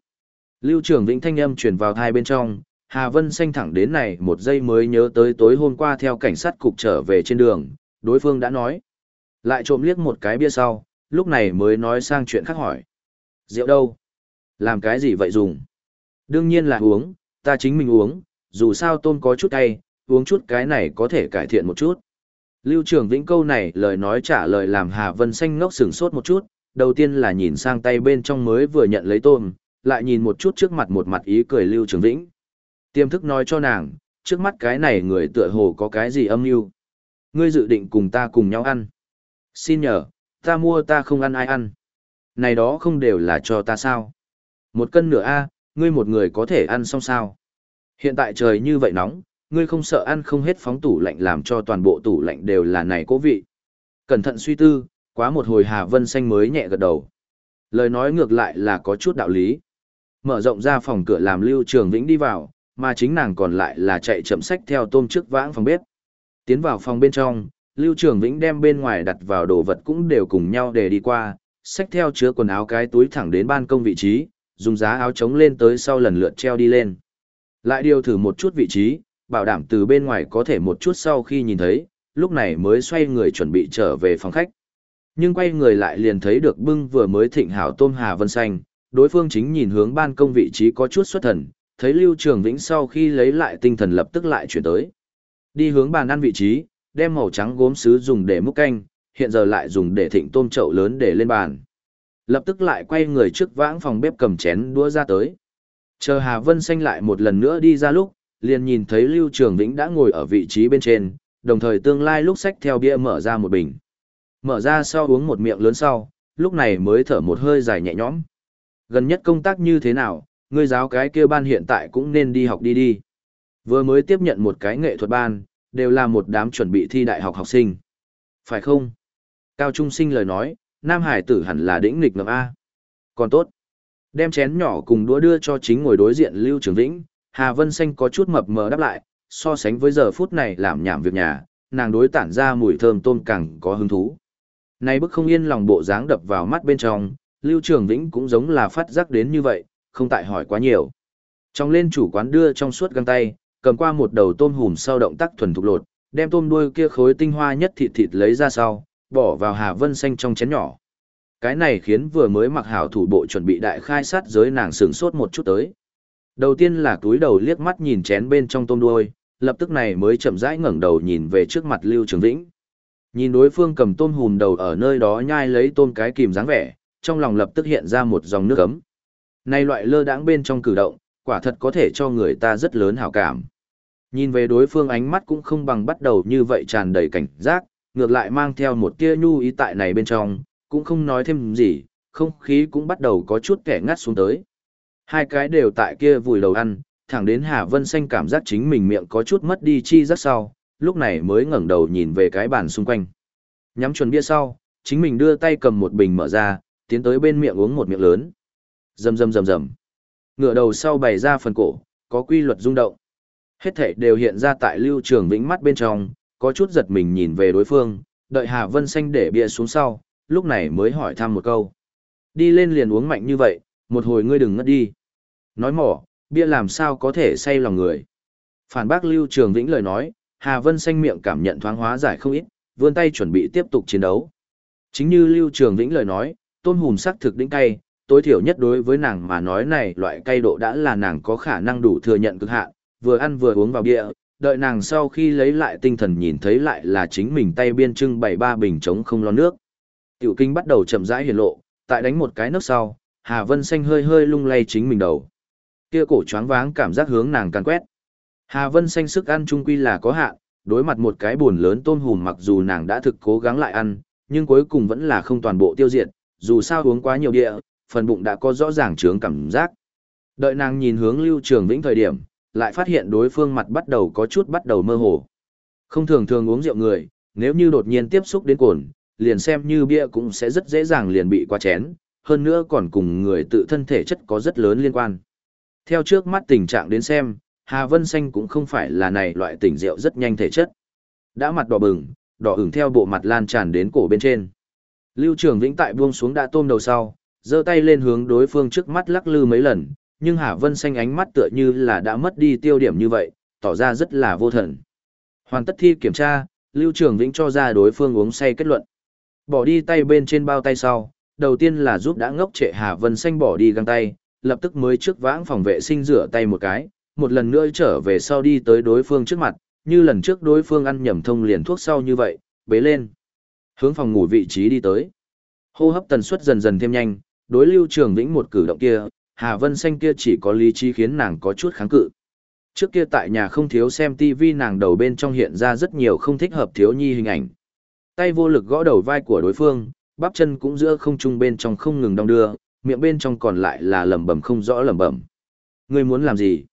Lưu Trường Vĩnh thanh âm truyền vào thai bên trong, Hà Vân xanh thẳng đến này một giây mới nhớ tới tối hôm qua theo cảnh sát cục trở về trên đường, đối phương đã nói. Lại trộm liếc một cái bia sau, lúc này mới nói sang chuyện khác hỏi. Rượu đâu? Làm cái gì vậy dùng? Đương nhiên là uống, ta chính mình uống, dù sao tôm có chút cay, uống chút cái này có thể cải thiện một chút. Lưu Trường Vĩnh câu này lời nói trả lời làm Hà Vân xanh ngốc sửng sốt một chút, đầu tiên là nhìn sang tay bên trong mới vừa nhận lấy tôm, lại nhìn một chút trước mặt một mặt ý cười Lưu Trường Vĩnh. Tiềm thức nói cho nàng, trước mắt cái này người tựa hồ có cái gì âm mưu. Ngươi dự định cùng ta cùng nhau ăn. Xin nhờ, ta mua ta không ăn ai ăn. Này đó không đều là cho ta sao. Một cân nửa A, ngươi một người có thể ăn xong sao. Hiện tại trời như vậy nóng, ngươi không sợ ăn không hết phóng tủ lạnh làm cho toàn bộ tủ lạnh đều là này cố vị. Cẩn thận suy tư, quá một hồi Hà Vân Xanh mới nhẹ gật đầu. Lời nói ngược lại là có chút đạo lý. Mở rộng ra phòng cửa làm Lưu Trường Vĩnh đi vào, mà chính nàng còn lại là chạy chậm sách theo tôm trước vãng phòng bếp. Tiến vào phòng bên trong, Lưu Trường Vĩnh đem bên ngoài đặt vào đồ vật cũng đều cùng nhau để đi qua, sách theo chứa quần áo cái túi thẳng đến ban công vị trí, dùng giá áo chống lên tới sau lần lượt treo đi lên. Lại điều thử một chút vị trí, bảo đảm từ bên ngoài có thể một chút sau khi nhìn thấy, lúc này mới xoay người chuẩn bị trở về phòng khách. Nhưng quay người lại liền thấy được bưng vừa mới thịnh hảo tôm hà vân xanh, đối phương chính nhìn hướng ban công vị trí có chút xuất thần, thấy Lưu Trường Vĩnh sau khi lấy lại tinh thần lập tức lại chuyển tới. Đi hướng bàn ăn vị trí, đem màu trắng gốm sứ dùng để múc canh, hiện giờ lại dùng để thịnh tôm chậu lớn để lên bàn. Lập tức lại quay người trước vãng phòng bếp cầm chén đũa ra tới. Chờ Hà Vân Xanh lại một lần nữa đi ra lúc, liền nhìn thấy Lưu Trường Vĩnh đã ngồi ở vị trí bên trên, đồng thời tương lai lúc sách theo bia mở ra một bình. Mở ra sau uống một miệng lớn sau, lúc này mới thở một hơi dài nhẹ nhõm. Gần nhất công tác như thế nào, ngươi giáo cái kia ban hiện tại cũng nên đi học đi đi. Vừa mới tiếp nhận một cái nghệ thuật ban, đều là một đám chuẩn bị thi đại học học sinh. Phải không? Cao Trung Sinh lời nói, Nam Hải tử hẳn là đỉnh nghịch ngầm A. Còn tốt. Đem chén nhỏ cùng đũa đưa cho chính ngồi đối diện Lưu Trường Vĩnh, Hà Vân Xanh có chút mập mờ đáp lại, so sánh với giờ phút này làm nhảm việc nhà, nàng đối tản ra mùi thơm tôm càng có hứng thú. Này bức không yên lòng bộ dáng đập vào mắt bên trong, Lưu Trường Vĩnh cũng giống là phát giác đến như vậy, không tại hỏi quá nhiều. Trong lên chủ quán đưa trong suốt găng tay, cầm qua một đầu tôm hùm sau động tác thuần thục lột, đem tôm đuôi kia khối tinh hoa nhất thịt thịt lấy ra sau, bỏ vào Hà Vân xanh trong chén nhỏ. Cái này khiến vừa mới mặc hảo thủ bộ chuẩn bị đại khai sát giới nàng sướng sốt một chút tới. Đầu tiên là túi đầu liếc mắt nhìn chén bên trong tôm đuôi, lập tức này mới chậm rãi ngẩng đầu nhìn về trước mặt Lưu Trường Vĩnh. Nhìn đối phương cầm tôm hùm đầu ở nơi đó nhai lấy tôm cái kìm dáng vẻ, trong lòng lập tức hiện ra một dòng nước ấm. Nay loại lơ đãng bên trong cử động, quả thật có thể cho người ta rất lớn hảo cảm. Nhìn về đối phương ánh mắt cũng không bằng bắt đầu như vậy tràn đầy cảnh giác, ngược lại mang theo một tia nhu ý tại này bên trong, cũng không nói thêm gì, không khí cũng bắt đầu có chút kẻ ngắt xuống tới. Hai cái đều tại kia vùi đầu ăn, thẳng đến Hà Vân Xanh cảm giác chính mình miệng có chút mất đi chi rất sau, lúc này mới ngẩng đầu nhìn về cái bàn xung quanh. Nhắm chuẩn bia sau, chính mình đưa tay cầm một bình mở ra, tiến tới bên miệng uống một miệng lớn. Rầm rầm rầm rầm. Ngựa đầu sau bày ra phần cổ, có quy luật rung động. Hết thảy đều hiện ra tại Lưu Trường Vĩnh mắt bên trong, có chút giật mình nhìn về đối phương, đợi Hà Vân Xanh để bia xuống sau, lúc này mới hỏi thăm một câu. Đi lên liền uống mạnh như vậy, một hồi ngươi đừng ngất đi. Nói mỏ, bia làm sao có thể say lòng người. Phản bác Lưu Trường Vĩnh lời nói, Hà Vân Xanh miệng cảm nhận thoáng hóa giải không ít, vươn tay chuẩn bị tiếp tục chiến đấu. Chính như Lưu Trường Vĩnh lời nói, tôn hùm sắc thực đỉnh cay, tối thiểu nhất đối với nàng mà nói này loại cay độ đã là nàng có khả năng đủ thừa nhận cực hạn, vừa ăn vừa uống vào bia, đợi nàng sau khi lấy lại tinh thần nhìn thấy lại là chính mình tay biên trưng bảy ba bình trống không lo nước. Tiểu kinh bắt đầu chậm rãi hiển lộ, tại đánh một cái nấc sau, Hà Vân Xanh hơi hơi lung lay chính mình đầu. Kia cổ choáng váng cảm giác hướng nàng càng quét. Hà Vân Xanh sức ăn trung quy là có hạn, đối mặt một cái buồn lớn tôm hùm mặc dù nàng đã thực cố gắng lại ăn, nhưng cuối cùng vẫn là không toàn bộ tiêu diệt, dù sao uống quá nhiều địa, phần bụng đã có rõ ràng trướng cảm giác. Đợi nàng nhìn hướng Lưu Trường Vĩnh thời điểm, lại phát hiện đối phương mặt bắt đầu có chút bắt đầu mơ hồ. Không thường thường uống rượu người, nếu như đột nhiên tiếp xúc đến cồn, liền xem như bia cũng sẽ rất dễ dàng liền bị qua chén, hơn nữa còn cùng người tự thân thể chất có rất lớn liên quan. Theo trước mắt tình trạng đến xem, Hà Vân Xanh cũng không phải là này loại tỉnh rượu rất nhanh thể chất. Đã mặt đỏ bừng, đỏ ửng theo bộ mặt lan tràn đến cổ bên trên. Lưu Trường Vĩnh tại buông xuống đã tôm đầu sau, giơ tay lên hướng đối phương trước mắt lắc lư mấy lần, nhưng Hà Vân Xanh ánh mắt tựa như là đã mất đi tiêu điểm như vậy, tỏ ra rất là vô thần. Hoàn tất thi kiểm tra, Lưu Trường Vĩnh cho ra đối phương uống say kết luận. Bỏ đi tay bên trên bao tay sau, đầu tiên là giúp đã ngốc trệ Hà Vân Xanh bỏ đi găng tay, lập tức mới trước vãng phòng vệ sinh rửa tay một cái, một lần nữa trở về sau đi tới đối phương trước mặt, như lần trước đối phương ăn nhầm thông liền thuốc sau như vậy, bế lên. Hướng phòng ngủ vị trí đi tới. Hô hấp tần suất dần dần thêm nhanh, đối lưu trường vĩnh một cử động kia, Hà Vân Xanh kia chỉ có lý trí khiến nàng có chút kháng cự. Trước kia tại nhà không thiếu xem TV nàng đầu bên trong hiện ra rất nhiều không thích hợp thiếu nhi hình ảnh. Tay vô lực gõ đầu vai của đối phương, bắp chân cũng giữa không trung bên trong không ngừng đong đưa, miệng bên trong còn lại là lẩm bẩm không rõ lẩm bẩm. Ngươi muốn làm gì?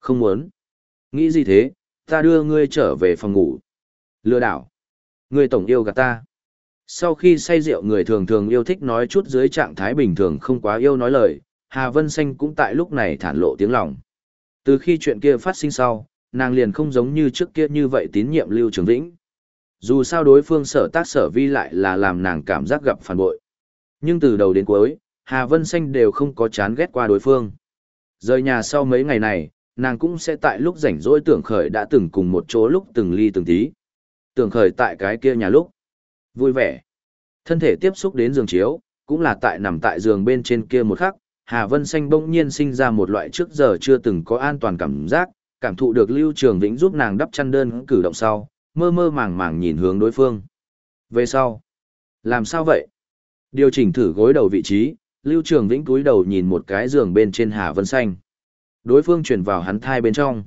Không muốn. Nghĩ gì thế, ta đưa ngươi trở về phòng ngủ. Lừa đảo. Ngươi tổng yêu gạt ta. Sau khi say rượu người thường thường yêu thích nói chút dưới trạng thái bình thường không quá yêu nói lời, Hà Vân Xanh cũng tại lúc này thản lộ tiếng lòng. Từ khi chuyện kia phát sinh sau, nàng liền không giống như trước kia như vậy tín nhiệm Lưu Trường Vĩnh. Dù sao đối phương sở tác sở vi lại là làm nàng cảm giác gặp phản bội. Nhưng từ đầu đến cuối, Hà Vân Xanh đều không có chán ghét qua đối phương. Rời nhà sau mấy ngày này, nàng cũng sẽ tại lúc rảnh rỗi tưởng khởi đã từng cùng một chỗ lúc từng ly từng tí. Tưởng khởi tại cái kia nhà lúc. Vui vẻ. Thân thể tiếp xúc đến giường chiếu, cũng là tại nằm tại giường bên trên kia một khắc, Hà Vân Xanh bỗng nhiên sinh ra một loại trước giờ chưa từng có an toàn cảm giác, cảm thụ được Lưu Trường Vĩnh giúp nàng đắp chăn đơn cử động sau, mơ mơ màng màng nhìn hướng đối phương. Về sau, làm sao vậy? Điều chỉnh thử gối đầu vị trí, Lưu Trường Vĩnh cúi đầu nhìn một cái giường bên trên Hà Vân Xanh. Đối phương chuyển vào hắn thai bên trong.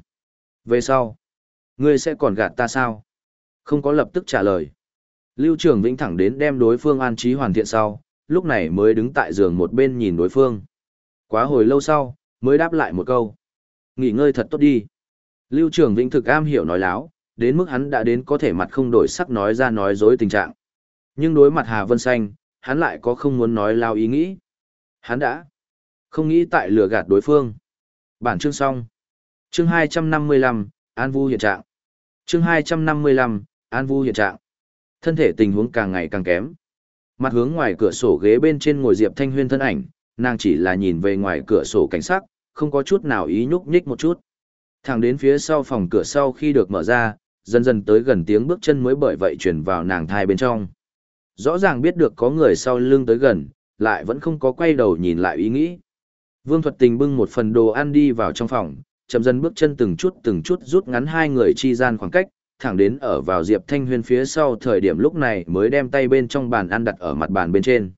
Về sau, ngươi sẽ còn gạt ta sao? Không có lập tức trả lời. Lưu Trường Vĩnh thẳng đến đem đối phương an trí hoàn thiện sau, lúc này mới đứng tại giường một bên nhìn đối phương. Quá hồi lâu sau, mới đáp lại một câu. Nghỉ ngơi thật tốt đi. Lưu Trường Vĩnh thực am hiểu nói láo, đến mức hắn đã đến có thể mặt không đổi sắc nói ra nói dối tình trạng. Nhưng đối mặt Hà Vân Xanh, hắn lại có không muốn nói lao ý nghĩ. Hắn đã không nghĩ tại lừa gạt đối phương. Bản chương xong. Chương 255, An Vu hiện trạng. Chương 255, An Vu hiện trạng. Thân thể tình huống càng ngày càng kém. Mặt hướng ngoài cửa sổ ghế bên trên ngồi Diệp Thanh Huyên thân ảnh, nàng chỉ là nhìn về ngoài cửa sổ cảnh sắc, không có chút nào ý nhúc nhích một chút. Thẳng đến phía sau phòng cửa sau khi được mở ra, dần dần tới gần tiếng bước chân mới bởi vậy chuyển vào nàng thai bên trong. Rõ ràng biết được có người sau lưng tới gần, lại vẫn không có quay đầu nhìn lại ý nghĩ. Vương Thuật Tình bưng một phần đồ ăn đi vào trong phòng, chậm dần bước chân từng chút từng chút rút ngắn hai người chi gian khoảng cách, thẳng đến ở vào Diệp Thanh Huyên phía sau thời điểm lúc này mới đem tay bên trong bàn ăn đặt ở mặt bàn bên trên.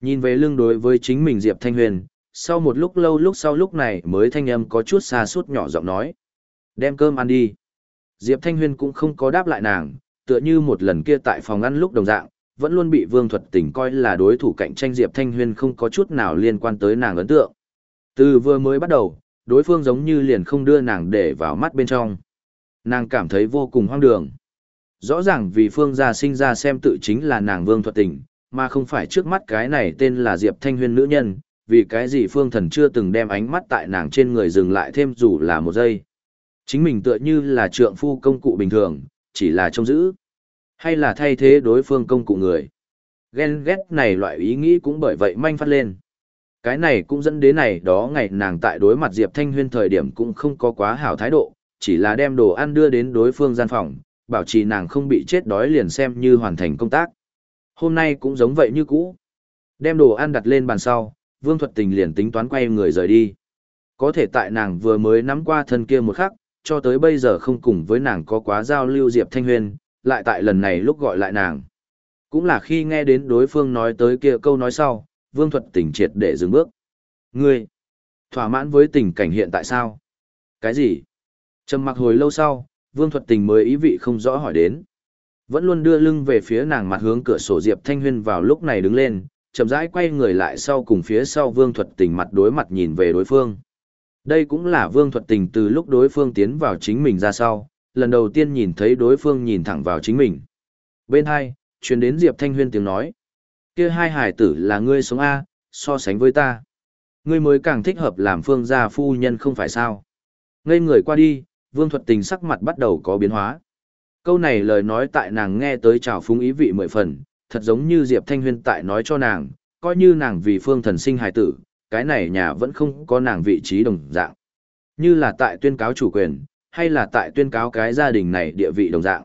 Nhìn về lưng đối với chính mình Diệp Thanh Huyền, sau một lúc lâu lúc sau lúc này mới thanh âm có chút xa suốt nhỏ giọng nói. Đem cơm ăn đi. Diệp Thanh Huyền cũng không có đáp lại nàng, tựa như một lần kia tại phòng ăn lúc đồng dạng, vẫn luôn bị Vương Thuật Tỉnh coi là đối thủ cạnh tranh Diệp Thanh Huyền không có chút nào liên quan tới nàng ấn tượng. Từ vừa mới bắt đầu, đối phương giống như liền không đưa nàng để vào mắt bên trong. Nàng cảm thấy vô cùng hoang đường. Rõ ràng vì Phương gia sinh ra xem tự chính là nàng Vương Thuật Tỉnh, mà không phải trước mắt cái này tên là Diệp Thanh Huyên nữ nhân, vì cái gì phương thần chưa từng đem ánh mắt tại nàng trên người dừng lại thêm dù là một giây. Chính mình tựa như là trượng phu công cụ bình thường, chỉ là trông giữ, hay là thay thế đối phương công cụ người. Ghen ghét này loại ý nghĩ cũng bởi vậy manh phát lên. Cái này cũng dẫn đến này đó ngày nàng tại đối mặt Diệp Thanh Huyên thời điểm cũng không có quá hảo thái độ, chỉ là đem đồ ăn đưa đến đối phương gian phòng, bảo trì nàng không bị chết đói liền xem như hoàn thành công tác. Hôm nay cũng giống vậy như cũ. Đem đồ ăn đặt lên bàn sau, Vương Thuật Tình liền tính toán quay người rời đi. Có thể tại nàng vừa mới nắm qua thân kia một khắc, cho tới bây giờ không cùng với nàng có quá giao lưu Diệp Thanh Huyền lại tại lần này lúc gọi lại nàng. Cũng là khi nghe đến đối phương nói tới kia câu nói sau, Vương Thuật Tình triệt để dừng bước. Ngươi, thỏa mãn với tình cảnh hiện tại sao? Cái gì? Trầm mặc hồi lâu sau, Vương Thuật Tình mới ý vị không rõ hỏi đến. Vẫn luôn đưa lưng về phía nàng mặt hướng cửa sổ Diệp Thanh Huyên vào lúc này đứng lên, chậm rãi quay người lại sau cùng phía sau Vương Thuật Tình mặt đối mặt nhìn về đối phương. Đây cũng là Vương Thuật Tình từ lúc đối phương tiến vào chính mình ra sau, lần đầu tiên nhìn thấy đối phương nhìn thẳng vào chính mình. Bên hai, truyền đến Diệp Thanh Huyên tiếng nói. Kia hai hải tử là ngươi sống A, so sánh với ta. Ngươi mới càng thích hợp làm phương gia phu nhân không phải sao. Ngây người qua đi, Vương Thuật Tình sắc mặt bắt đầu có biến hóa. Câu này lời nói tại nàng nghe tới trào phúng ý vị mười phần, thật giống như Diệp Thanh Huyên tại nói cho nàng, coi như nàng vì phương thần sinh hài tử, cái này nhà vẫn không có nàng vị trí đồng dạng. Như là tại tuyên cáo chủ quyền, hay là tại tuyên cáo cái gia đình này địa vị đồng dạng.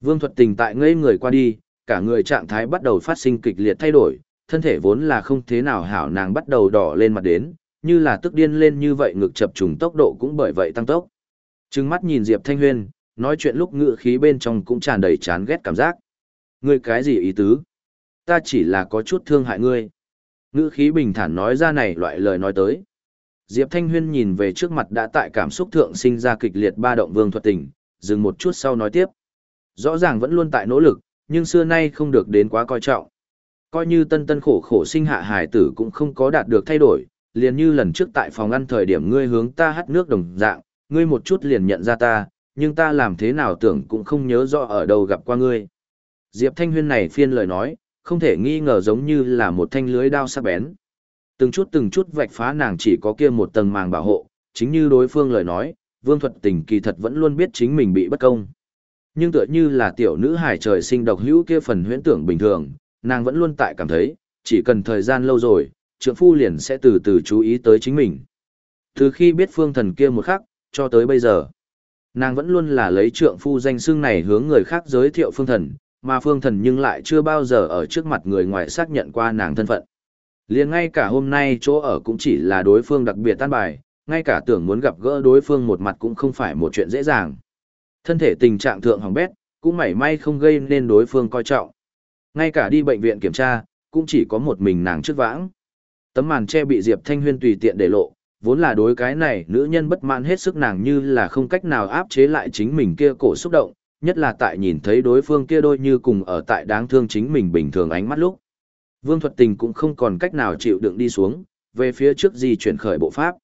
Vương Thuật Tình tại ngây người qua đi, cả người trạng thái bắt đầu phát sinh kịch liệt thay đổi, thân thể vốn là không thế nào hảo nàng bắt đầu đỏ lên mặt đến, như là tức điên lên như vậy ngực chập trùng tốc độ cũng bởi vậy tăng tốc. Trừng mắt nhìn Diệp Thanh Huyên, nói chuyện lúc ngựa khí bên trong cũng tràn đầy chán ghét cảm giác. Ngươi cái gì ý tứ? Ta chỉ là có chút thương hại ngươi. Ngữ khí bình thản nói ra này loại lời nói tới. Diệp Thanh Huyên nhìn về trước mặt đã tại cảm xúc thượng sinh ra kịch liệt ba động vương thuật tình, dừng một chút sau nói tiếp. Rõ ràng vẫn luôn tại nỗ lực, nhưng xưa nay không được đến quá coi trọng. Coi như tân tân khổ khổ sinh hạ hài tử cũng không có đạt được thay đổi, liền như lần trước tại phòng ăn thời điểm ngươi hướng ta hắt nước đồng dạng, ngươi một chút liền nhận ra ta, nhưng ta làm thế nào tưởng cũng không nhớ rõ ở đâu gặp qua ngươi. Diệp Thanh Huyên này phiên lời nói, không thể nghi ngờ giống như là một thanh lưới đao sắc bén. Từng chút từng chút vạch phá nàng chỉ có kia một tầng màng bảo hộ, chính như đối phương lời nói, Vương Thuật Tình kỳ thật vẫn luôn biết chính mình bị bất công. Nhưng tựa như là tiểu nữ hải trời sinh độc hữu kia phần huyễn tưởng bình thường, nàng vẫn luôn tại cảm thấy, chỉ cần thời gian lâu rồi, trượng phu liền sẽ từ từ chú ý tới chính mình. Từ khi biết phương thần kia một khắc, cho tới bây giờ, nàng vẫn luôn là lấy trượng phu danh xưng này hướng người khác giới thiệu phương thần, mà phương thần nhưng lại chưa bao giờ ở trước mặt người ngoài xác nhận qua nàng thân phận. liền ngay cả hôm nay chỗ ở cũng chỉ là đối phương đặc biệt tan bài, ngay cả tưởng muốn gặp gỡ đối phương một mặt cũng không phải một chuyện dễ dàng. Thân thể tình trạng thượng hỏng bét, cũng mảy may không gây nên đối phương coi trọng. Ngay cả đi bệnh viện kiểm tra, cũng chỉ có một mình nàng trước vãng. Tấm màn che bị Diệp Thanh Huyên tùy tiện để lộ, vốn là đối cái này nữ nhân bất mãn hết sức nàng như là không cách nào áp chế lại chính mình kia cổ xúc động, nhất là tại nhìn thấy đối phương kia đôi như cùng ở tại đáng thương chính mình bình thường ánh mắt lúc. Vương Thuật Tình cũng không còn cách nào chịu đựng đi xuống, về phía trước di chuyển khởi bộ pháp.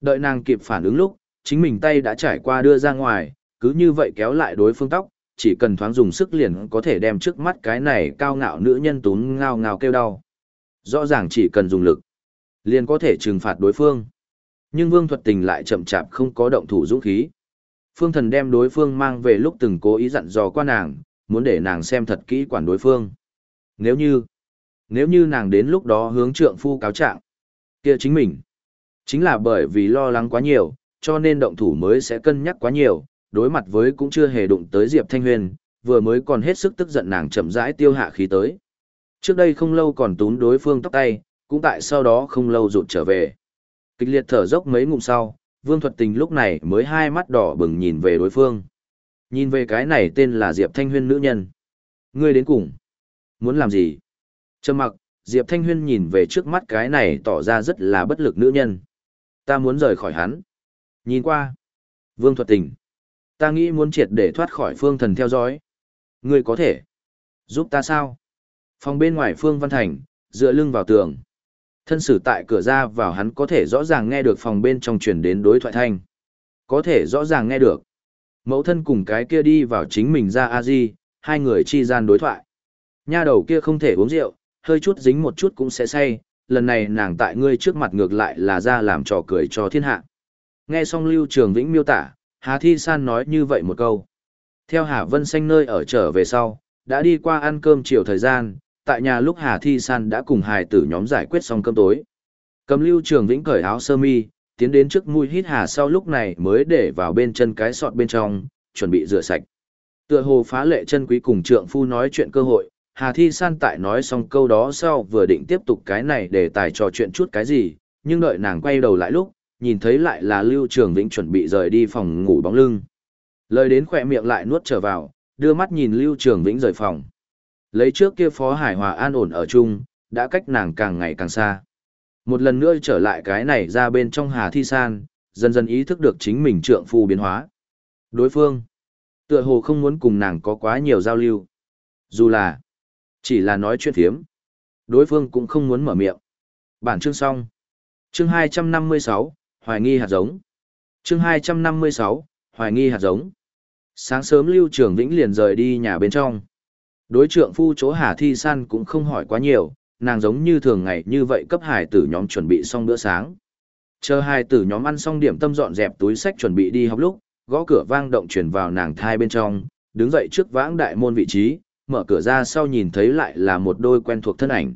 Đợi nàng kịp phản ứng lúc, chính mình tay đã trải qua đưa ra ngoài, cứ như vậy kéo lại đối phương tóc, chỉ cần thoáng dùng sức liền có thể đem trước mắt cái này cao ngạo nữ nhân tún ngao ngao kêu đau. Rõ ràng chỉ cần dùng lực, liền có thể trừng phạt đối phương. Nhưng Vương Thuật Tình lại chậm chạp không có động thủ dũng khí. Phương Thần đem đối phương mang về lúc từng cố ý dặn dò qua nàng, muốn để nàng xem thật kỹ quản đối phương. Nếu như, nếu như nàng đến lúc đó hướng trượng phu cáo trạng, kia chính mình, chính là bởi vì lo lắng quá nhiều, cho nên động thủ mới sẽ cân nhắc quá nhiều, đối mặt với cũng chưa hề đụng tới Diệp Thanh Huyền, vừa mới còn hết sức tức giận nàng chậm rãi tiêu hạ khí tới. Trước đây không lâu còn tún đối phương tóc tay, cũng tại sau đó không lâu rụt trở về. Kịch liệt thở dốc mấy ngụm sau, Vương Thuật Tình lúc này mới hai mắt đỏ bừng nhìn về đối phương. Nhìn về cái này tên là Diệp Thanh Huyên nữ nhân. Ngươi đến cùng. Muốn làm gì? Trầm mặc, Diệp Thanh Huyên nhìn về trước mắt cái này tỏ ra rất là bất lực nữ nhân. Ta muốn rời khỏi hắn. Nhìn qua. Vương Thuật Tình. Ta nghĩ muốn triệt để thoát khỏi phương thần theo dõi. Ngươi có thể. Giúp ta sao? Phòng bên ngoài Phương Văn Thành, dựa lưng vào tường. Thân sử tại cửa ra vào hắn có thể rõ ràng nghe được phòng bên trong truyền đến đối thoại thanh. Có thể rõ ràng nghe được. Mẫu thân cùng cái kia đi vào chính mình ra a di hai người chi gian đối thoại. Nha đầu kia không thể uống rượu, hơi chút dính một chút cũng sẽ say, lần này nàng tại ngươi trước mặt ngược lại là ra làm trò cười cho thiên hạ. Nghe xong Lưu Trường Vĩnh miêu tả, Hà Thi San nói như vậy một câu. Theo Hà Vân Xanh nơi ở trở về sau, đã đi qua ăn cơm chiều thời gian, tại nhà lúc Hà Thi San đã cùng hài tử nhóm giải quyết xong cơm tối. Cầm lưu trường vĩnh cởi áo sơ mi, tiến đến trước mũi hít hà sau lúc này mới để vào bên chân cái sọt bên trong, chuẩn bị rửa sạch. Tựa hồ phá lệ chân quý cùng trượng phu nói chuyện cơ hội, Hà Thi San tại nói xong câu đó sau vừa định tiếp tục cái này để tài trò chuyện chút cái gì, nhưng đợi nàng quay đầu lại lúc, nhìn thấy lại là Lưu Trường Vĩnh chuẩn bị rời đi phòng ngủ bóng lưng. Lời đến khỏe miệng lại nuốt trở vào, đưa mắt nhìn Lưu Trường Vĩnh rời phòng. Lấy trước kia phó hải hòa an ổn ở chung, đã cách nàng càng ngày càng xa. Một lần nữa trở lại cái này ra bên trong hà thi san, dần dần ý thức được chính mình trượng phu biến hóa. Đối phương, tựa hồ không muốn cùng nàng có quá nhiều giao lưu. Dù là, chỉ là nói chuyện phiếm. Đối phương cũng không muốn mở miệng. Bản chương xong. Chương 256, Hoài nghi hạt giống. Chương 256, Hoài nghi hạt giống. Sáng sớm Lưu Trường Vĩnh liền rời đi nhà bên trong. Đối trượng phu chỗ Hà Thi San cũng không hỏi quá nhiều, nàng giống như thường ngày như vậy cấp hải tử nhóm chuẩn bị xong bữa sáng. Chờ hai tử nhóm ăn xong điểm tâm dọn dẹp túi sách chuẩn bị đi học lúc, gõ cửa vang động chuyển vào nàng thai bên trong, đứng dậy trước vãng đại môn vị trí, mở cửa ra sau nhìn thấy lại là một đôi quen thuộc thân ảnh.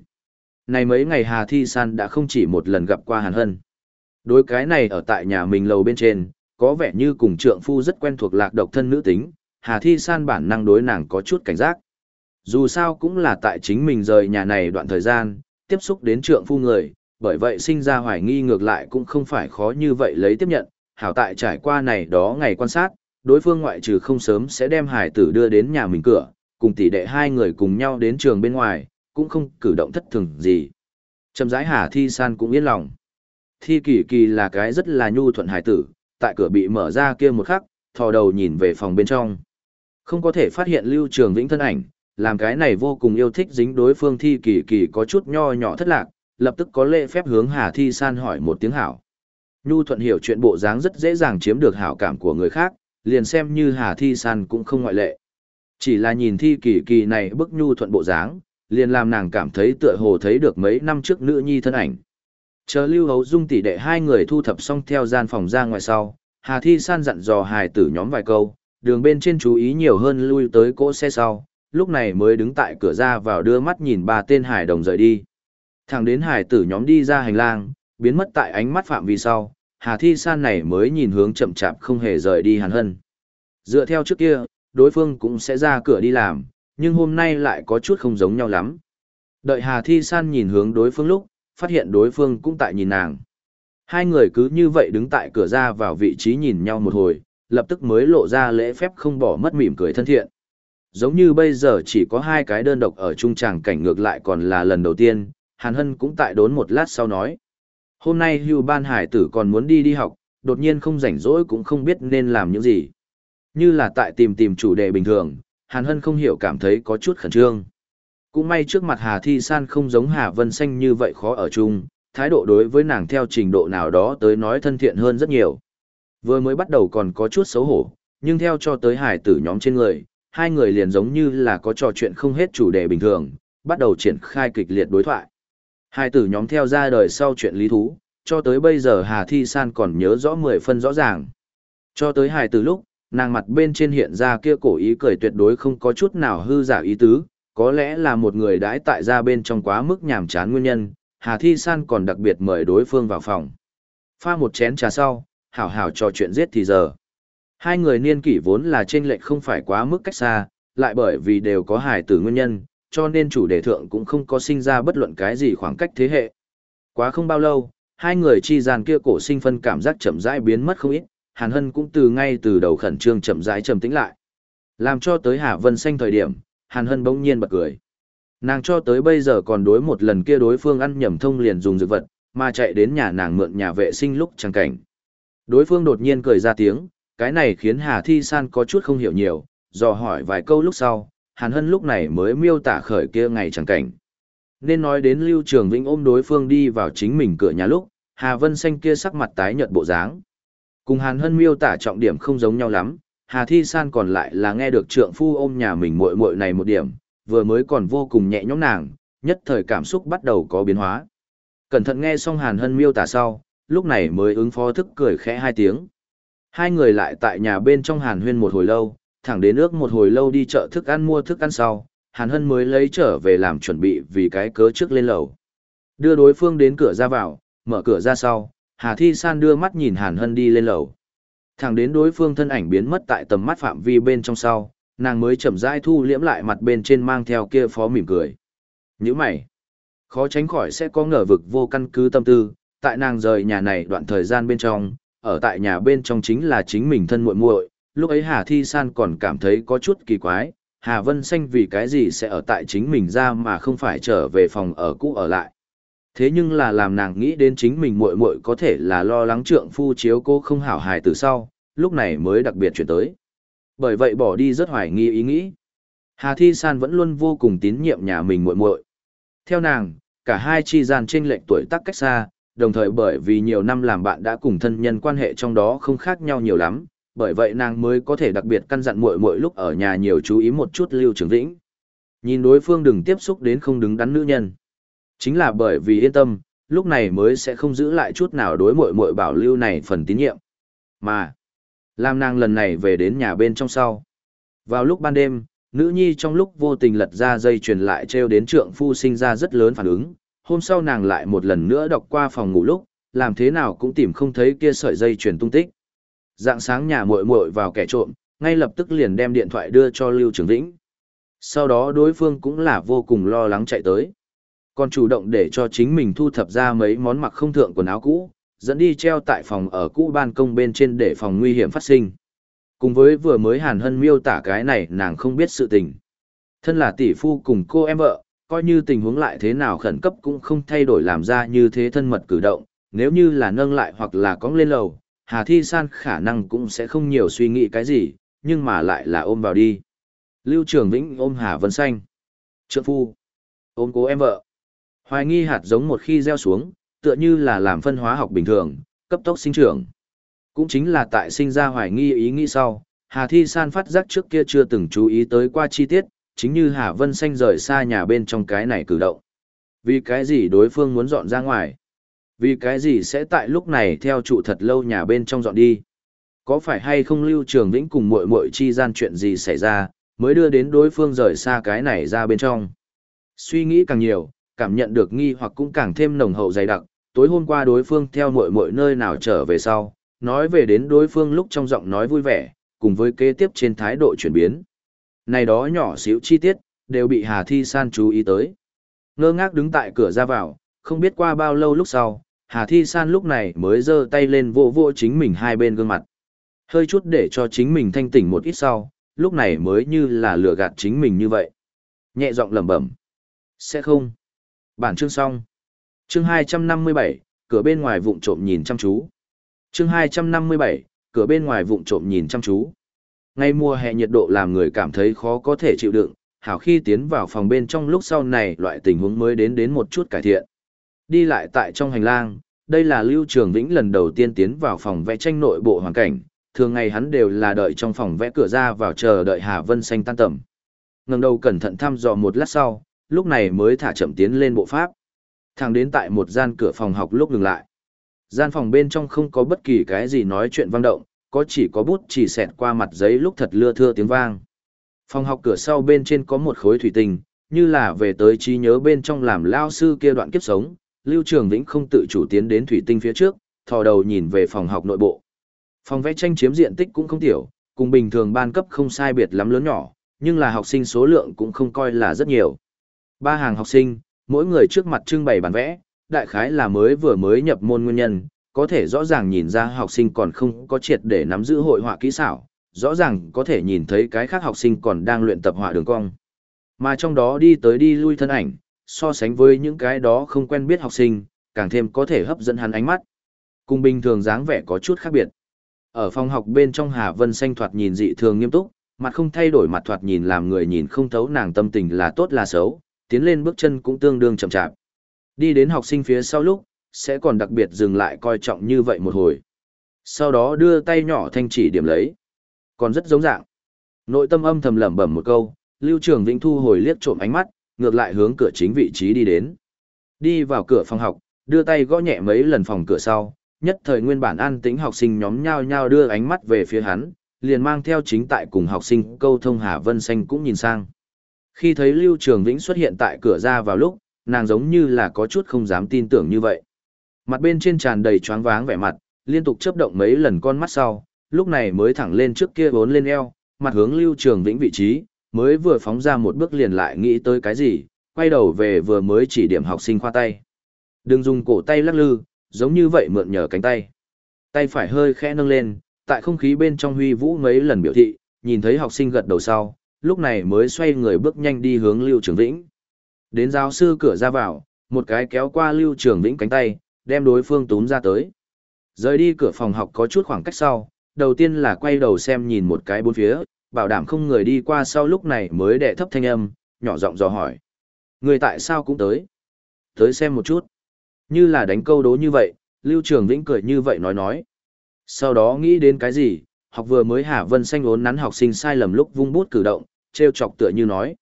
Này mấy ngày Hà Thi San đã không chỉ một lần gặp qua Hàn Hân. Đối cái này ở tại nhà mình lầu bên trên, có vẻ như cùng trượng phu rất quen thuộc lạc độc thân nữ tính, Hà Thi San bản năng đối nàng có chút cảnh giác. Dù sao cũng là tại chính mình rời nhà này đoạn thời gian, tiếp xúc đến trượng phu người, bởi vậy sinh ra hoài nghi ngược lại cũng không phải khó như vậy lấy tiếp nhận, hảo tại trải qua này đó ngày quan sát, đối phương ngoại trừ không sớm sẽ đem hải tử đưa đến nhà mình cửa, cùng tỷ đệ hai người cùng nhau đến trường bên ngoài, cũng không cử động thất thường gì. Trầm rãi Hà Thi San cũng yên lòng. Thi kỳ kỳ là cái rất là nhu thuận hải tử, tại cửa bị mở ra kia một khắc, thò đầu nhìn về phòng bên trong. Không có thể phát hiện Lưu Trường Vĩnh thân ảnh, làm cái này vô cùng yêu thích dính đối phương thi kỳ kỳ có chút nho nhỏ thất lạc, lập tức có lễ phép hướng Hà Thi San hỏi một tiếng hảo. Nhu thuận hiểu chuyện bộ dáng rất dễ dàng chiếm được hảo cảm của người khác, liền xem như Hà Thi San cũng không ngoại lệ. Chỉ là nhìn thi kỳ kỳ này bức nhu thuận bộ dáng, liền làm nàng cảm thấy tựa hồ thấy được mấy năm trước nữ nhi thân ảnh. Chờ Lưu Hấu Dung tỷ đệ hai người thu thập xong theo gian phòng ra ngoài sau, Hà Thi San dặn dò hài tử nhóm vài câu, đường bên trên chú ý nhiều hơn lui tới cỗ xe sau, lúc này mới đứng tại cửa ra vào đưa mắt nhìn ba tên hải đồng rời đi. Thẳng đến hải tử nhóm đi ra hành lang, biến mất tại ánh mắt phạm vi sau, Hà Thi San này mới nhìn hướng chậm chạp không hề rời đi Hàn Hân. Dựa theo trước kia, đối phương cũng sẽ ra cửa đi làm, nhưng hôm nay lại có chút không giống nhau lắm. Đợi Hà Thi San nhìn hướng đối phương lúc, phát hiện đối phương cũng tại nhìn nàng. Hai người cứ như vậy đứng tại cửa ra vào vị trí nhìn nhau một hồi, lập tức mới lộ ra lễ phép không bỏ mất mỉm cười thân thiện. Giống như bây giờ chỉ có hai cái đơn độc ở trung tràng cảnh ngược lại còn là lần đầu tiên, Hàn Hân cũng tại đốn một lát sau nói. Hôm nay hưu ban hải tử còn muốn đi đi học, đột nhiên không rảnh rỗi cũng không biết nên làm những gì. Như là tại tìm tìm chủ đề bình thường, Hàn Hân không hiểu cảm thấy có chút khẩn trương. Cũng may trước mặt Hà Thi San không giống Hà Vân Xanh như vậy khó ở chung, thái độ đối với nàng theo trình độ nào đó tới nói thân thiện hơn rất nhiều. Vừa mới bắt đầu còn có chút xấu hổ, nhưng theo cho tới hải tử nhóm trên người, hai người liền giống như là có trò chuyện không hết chủ đề bình thường, bắt đầu triển khai kịch liệt đối thoại. Hai tử nhóm theo ra đời sau chuyện lý thú, cho tới bây giờ Hà Thi San còn nhớ rõ mười phân rõ ràng. Cho tới hài tử lúc, nàng mặt bên trên hiện ra kia cổ ý cười tuyệt đối không có chút nào hư giả ý tứ, có lẽ là một người đãi tại ra bên trong quá mức nhàm chán nguyên nhân, Hà Thi San còn đặc biệt mời đối phương vào phòng. Pha một chén trà sau, hảo hảo trò chuyện giết thì giờ. Hai người niên kỷ vốn là trên lệch không phải quá mức cách xa, lại bởi vì đều có hài tử nguyên nhân, cho nên chủ đề thượng cũng không có sinh ra bất luận cái gì khoảng cách thế hệ. Quá không bao lâu, hai người chi gian kia cổ sinh phân cảm giác chậm rãi biến mất không ít, Hàn Hân cũng từ ngay từ đầu khẩn trương chậm rãi trầm tĩnh lại. Làm cho tới Hà Vân Xanh thời điểm, Hàn Hân bỗng nhiên bật cười. Nàng cho tới bây giờ còn đối một lần kia đối phương ăn nhầm thông liền dùng dược vật, mà chạy đến nhà nàng mượn nhà vệ sinh lúc chẳng cảnh. Đối phương đột nhiên cười ra tiếng, cái này khiến Hà Thi San có chút không hiểu nhiều, dò hỏi vài câu lúc sau, Hàn Hân lúc này mới miêu tả khởi kia ngày chẳng cảnh. Nên nói đến Lưu Trường Vĩnh ôm đối phương đi vào chính mình cửa nhà lúc, Hà Vân Xanh kia sắc mặt tái nhợt bộ dáng. Cùng Hàn Hân miêu tả trọng điểm không giống nhau lắm, Hà Thi San còn lại là nghe được trượng phu ôm nhà mình muội muội này một điểm, vừa mới còn vô cùng nhẹ nhõm nàng, nhất thời cảm xúc bắt đầu có biến hóa. Cẩn thận nghe xong Hàn Hân miêu tả sau, lúc này mới ứng phó thức cười khẽ hai tiếng. Hai người lại tại nhà bên trong Hàn Huyên một hồi lâu, thẳng đến ước một hồi lâu đi chợ thức ăn mua thức ăn sau, Hàn Hân mới lấy trở về làm chuẩn bị vì cái cớ trước lên lầu. Đưa đối phương đến cửa ra vào, mở cửa ra sau, Hà Thi San đưa mắt nhìn Hàn Hân đi lên lầu. Thẳng đến đối phương thân ảnh biến mất tại tầm mắt phạm vi bên trong sau, nàng mới chậm rãi thu liễm lại mặt bên trên mang theo kia phó mỉm cười. Như mày, khó tránh khỏi sẽ có ngờ vực vô căn cứ tâm tư, tại nàng rời nhà này đoạn thời gian bên trong, ở tại nhà bên trong chính là chính mình thân muội muội, lúc ấy Hà Thi San còn cảm thấy có chút kỳ quái, Hà Vân Xanh vì cái gì sẽ ở tại chính mình ra mà không phải trở về phòng ở cũ ở lại. Thế nhưng là làm nàng nghĩ đến chính mình muội muội có thể là lo lắng trượng phu chiếu cô không hảo hài từ sau, lúc này mới đặc biệt chuyển tới. Bởi vậy bỏ đi rất hoài nghi ý nghĩ. Hà Thi San vẫn luôn vô cùng tín nhiệm nhà mình muội muội. Theo nàng, cả hai chi gian trên lệch tuổi tác cách xa, đồng thời bởi vì nhiều năm làm bạn đã cùng thân nhân quan hệ trong đó không khác nhau nhiều lắm, bởi vậy nàng mới có thể đặc biệt căn dặn muội muội lúc ở nhà nhiều chú ý một chút Lưu Trường Vĩnh. Nhìn đối phương đừng tiếp xúc đến không đứng đắn nữ nhân. Chính là bởi vì yên tâm, lúc này mới sẽ không giữ lại chút nào đối muội muội bảo lưu này phần tín nhiệm. Mà, làm nàng lần này về đến nhà bên trong sau. Vào lúc ban đêm, nữ nhi trong lúc vô tình lật ra dây truyền lại treo đến trượng phu sinh ra rất lớn phản ứng. Hôm sau nàng lại một lần nữa đọc qua phòng ngủ lúc, làm thế nào cũng tìm không thấy kia sợi dây truyền tung tích. Dạng sáng nhà muội muội vào kẻ trộm, ngay lập tức liền đem điện thoại đưa cho Lưu Trường Vĩnh. Sau đó đối phương cũng là vô cùng lo lắng chạy tới. Còn chủ động để cho chính mình thu thập ra mấy món mặc không thượng quần áo cũ, dẫn đi treo tại phòng ở cũ ban công bên trên để phòng nguy hiểm phát sinh. Cùng với vừa mới hàn hân miêu tả cái này nàng không biết sự tình. Thân là tỷ phu cùng cô em vợ, coi như tình huống lại thế nào khẩn cấp cũng không thay đổi làm ra như thế thân mật cử động, nếu như là nâng lại hoặc là cong lên lầu, Hà Thi San khả năng cũng sẽ không nhiều suy nghĩ cái gì, nhưng mà lại là ôm vào đi. Lưu Trường Vĩnh ôm Hà Vân Xanh. Trượng phu. Ôm cố em vợ. Hoài nghi hạt giống một khi gieo xuống, tựa như là làm phân hóa học bình thường, cấp tốc sinh trưởng. Cũng chính là tại sinh ra hoài nghi ý nghĩ sau, Hà Thi San phát giác trước kia chưa từng chú ý tới qua chi tiết, chính như Hà Vân Xanh rời xa nhà bên trong cái này cử động. Vì cái gì đối phương muốn dọn ra ngoài? Vì cái gì sẽ tại lúc này theo trụ thật lâu nhà bên trong dọn đi? Có phải hay không Lưu Trường Vĩnh cùng muội muội chi gian chuyện gì xảy ra, mới đưa đến đối phương rời xa cái này ra bên trong? Suy nghĩ càng nhiều, cảm nhận được nghi hoặc cũng càng thêm nồng hậu dày đặc, tối hôm qua đối phương theo muội muội nơi nào trở về sau, nói về đến đối phương lúc trong giọng nói vui vẻ, cùng với kế tiếp trên thái độ chuyển biến. Này đó nhỏ xíu chi tiết, đều bị Hà Thi San chú ý tới. Ngơ ngác đứng tại cửa ra vào, không biết qua bao lâu lúc sau, Hà Thi San lúc này mới giơ tay lên vô vô chính mình hai bên gương mặt. Hơi chút để cho chính mình thanh tỉnh một ít sau, lúc này mới như là lừa gạt chính mình như vậy. Nhẹ giọng lẩm bẩm. Sẽ không. Bản chương xong. Chương 257, cửa bên ngoài vụng trộm nhìn chăm chú. Chương 257, cửa bên ngoài vụng trộm nhìn chăm chú. Ngay mùa hè nhiệt độ làm người cảm thấy khó có thể chịu đựng, hảo khi tiến vào phòng bên trong lúc sau này loại tình huống mới đến đến một chút cải thiện. Đi lại tại trong hành lang, đây là Lưu Trường Vĩnh lần đầu tiên tiến vào phòng vẽ tranh nội bộ hoàn cảnh, thường ngày hắn đều là đợi trong phòng vẽ cửa ra vào chờ đợi Hà Vân Xanh tan tầm. Ngẩng đầu cẩn thận thăm dò một lát sau, lúc này mới thả chậm tiến lên bộ pháp. Thẳng đến tại một gian cửa phòng học lúc ngừng lại. Gian phòng bên trong không có bất kỳ cái gì nói chuyện vang động, có chỉ có bút chỉ xẹt qua mặt giấy lúc thật lưa thưa tiếng vang. Phòng học cửa sau bên trên có một khối thủy tinh, như là về tới trí nhớ bên trong làm lao sư kia đoạn kiếp sống, Lưu Trường Vĩnh không tự chủ tiến đến thủy tinh phía trước, thò đầu nhìn về phòng học nội bộ. Phòng vẽ tranh chiếm diện tích cũng không tiểu, cùng bình thường ban cấp không sai biệt lắm lớn nhỏ, nhưng là học sinh số lượng cũng không coi là rất nhiều. Ba hàng học sinh, mỗi người trước mặt trưng bày bản vẽ, đại khái là mới vừa mới nhập môn nguyên nhân, có thể rõ ràng nhìn ra học sinh còn không có triệt để nắm giữ hội họa kỹ xảo, rõ ràng có thể nhìn thấy cái khác học sinh còn đang luyện tập họa đường cong. Mà trong đó đi tới đi lui thân ảnh, so sánh với những cái đó không quen biết học sinh, càng thêm có thể hấp dẫn hắn ánh mắt. Cùng bình thường dáng vẻ có chút khác biệt. Ở phòng học bên trong Hà Vân Xanh thoạt nhìn dị thường nghiêm túc, mặt không thay đổi mặt thoạt nhìn làm người nhìn không thấu nàng tâm tình là tốt là xấu, tiến lên bước chân cũng tương đương chậm chạp. Đi đến học sinh phía sau lúc, sẽ còn đặc biệt dừng lại coi trọng như vậy một hồi. Sau đó đưa tay nhỏ thanh chỉ điểm lấy. Còn rất giống dạng. Nội tâm âm thầm lẩm bẩm một câu, Lưu Trường Vĩnh thu hồi liếc trộm ánh mắt, ngược lại hướng cửa chính vị trí đi đến. Đi vào cửa phòng học, đưa tay gõ nhẹ mấy lần phòng cửa sau, nhất thời nguyên bản an tĩnh học sinh nhóm nhao nhao đưa ánh mắt về phía hắn, liền mang theo chính tại cùng học sinh câu thông Hà Vân Xanh cũng nhìn sang. Khi thấy Lưu Trường Vĩnh xuất hiện tại cửa ra vào lúc, nàng giống như là có chút không dám tin tưởng như vậy. Mặt bên trên tràn đầy choáng váng vẻ mặt, liên tục chớp động mấy lần con mắt sau, lúc này mới thẳng lên trước kia vốn lên eo, mặt hướng Lưu Trường Vĩnh vị trí, mới vừa phóng ra một bước liền lại nghĩ tới cái gì, quay đầu về vừa mới chỉ điểm học sinh khoa tay. Đừng dùng cổ tay lắc lư, giống như vậy mượn nhờ cánh tay. Tay phải hơi khẽ nâng lên, tại không khí bên trong huy vũ mấy lần biểu thị, nhìn thấy học sinh gật đầu sau, lúc này mới xoay người bước nhanh đi hướng Lưu Trường Vĩnh. Đến giáo sư cửa ra vào, một cái kéo qua Lưu Trường Vĩnh cánh tay, đem đối phương túm ra tới. Rời đi cửa phòng học có chút khoảng cách sau, đầu tiên là quay đầu xem nhìn một cái bốn phía, bảo đảm không người đi qua sau lúc này mới đệ thấp thanh âm, nhỏ giọng dò hỏi. Người tại sao cũng tới? Tới xem một chút. Như là đánh câu đố như vậy, Lưu Trường Vĩnh cười như vậy nói nói. Sau đó nghĩ đến cái gì, học vừa mới Hà Vân Xanh ốn nắn học sinh sai lầm lúc vung bút cử động, treo chọc tựa như nói.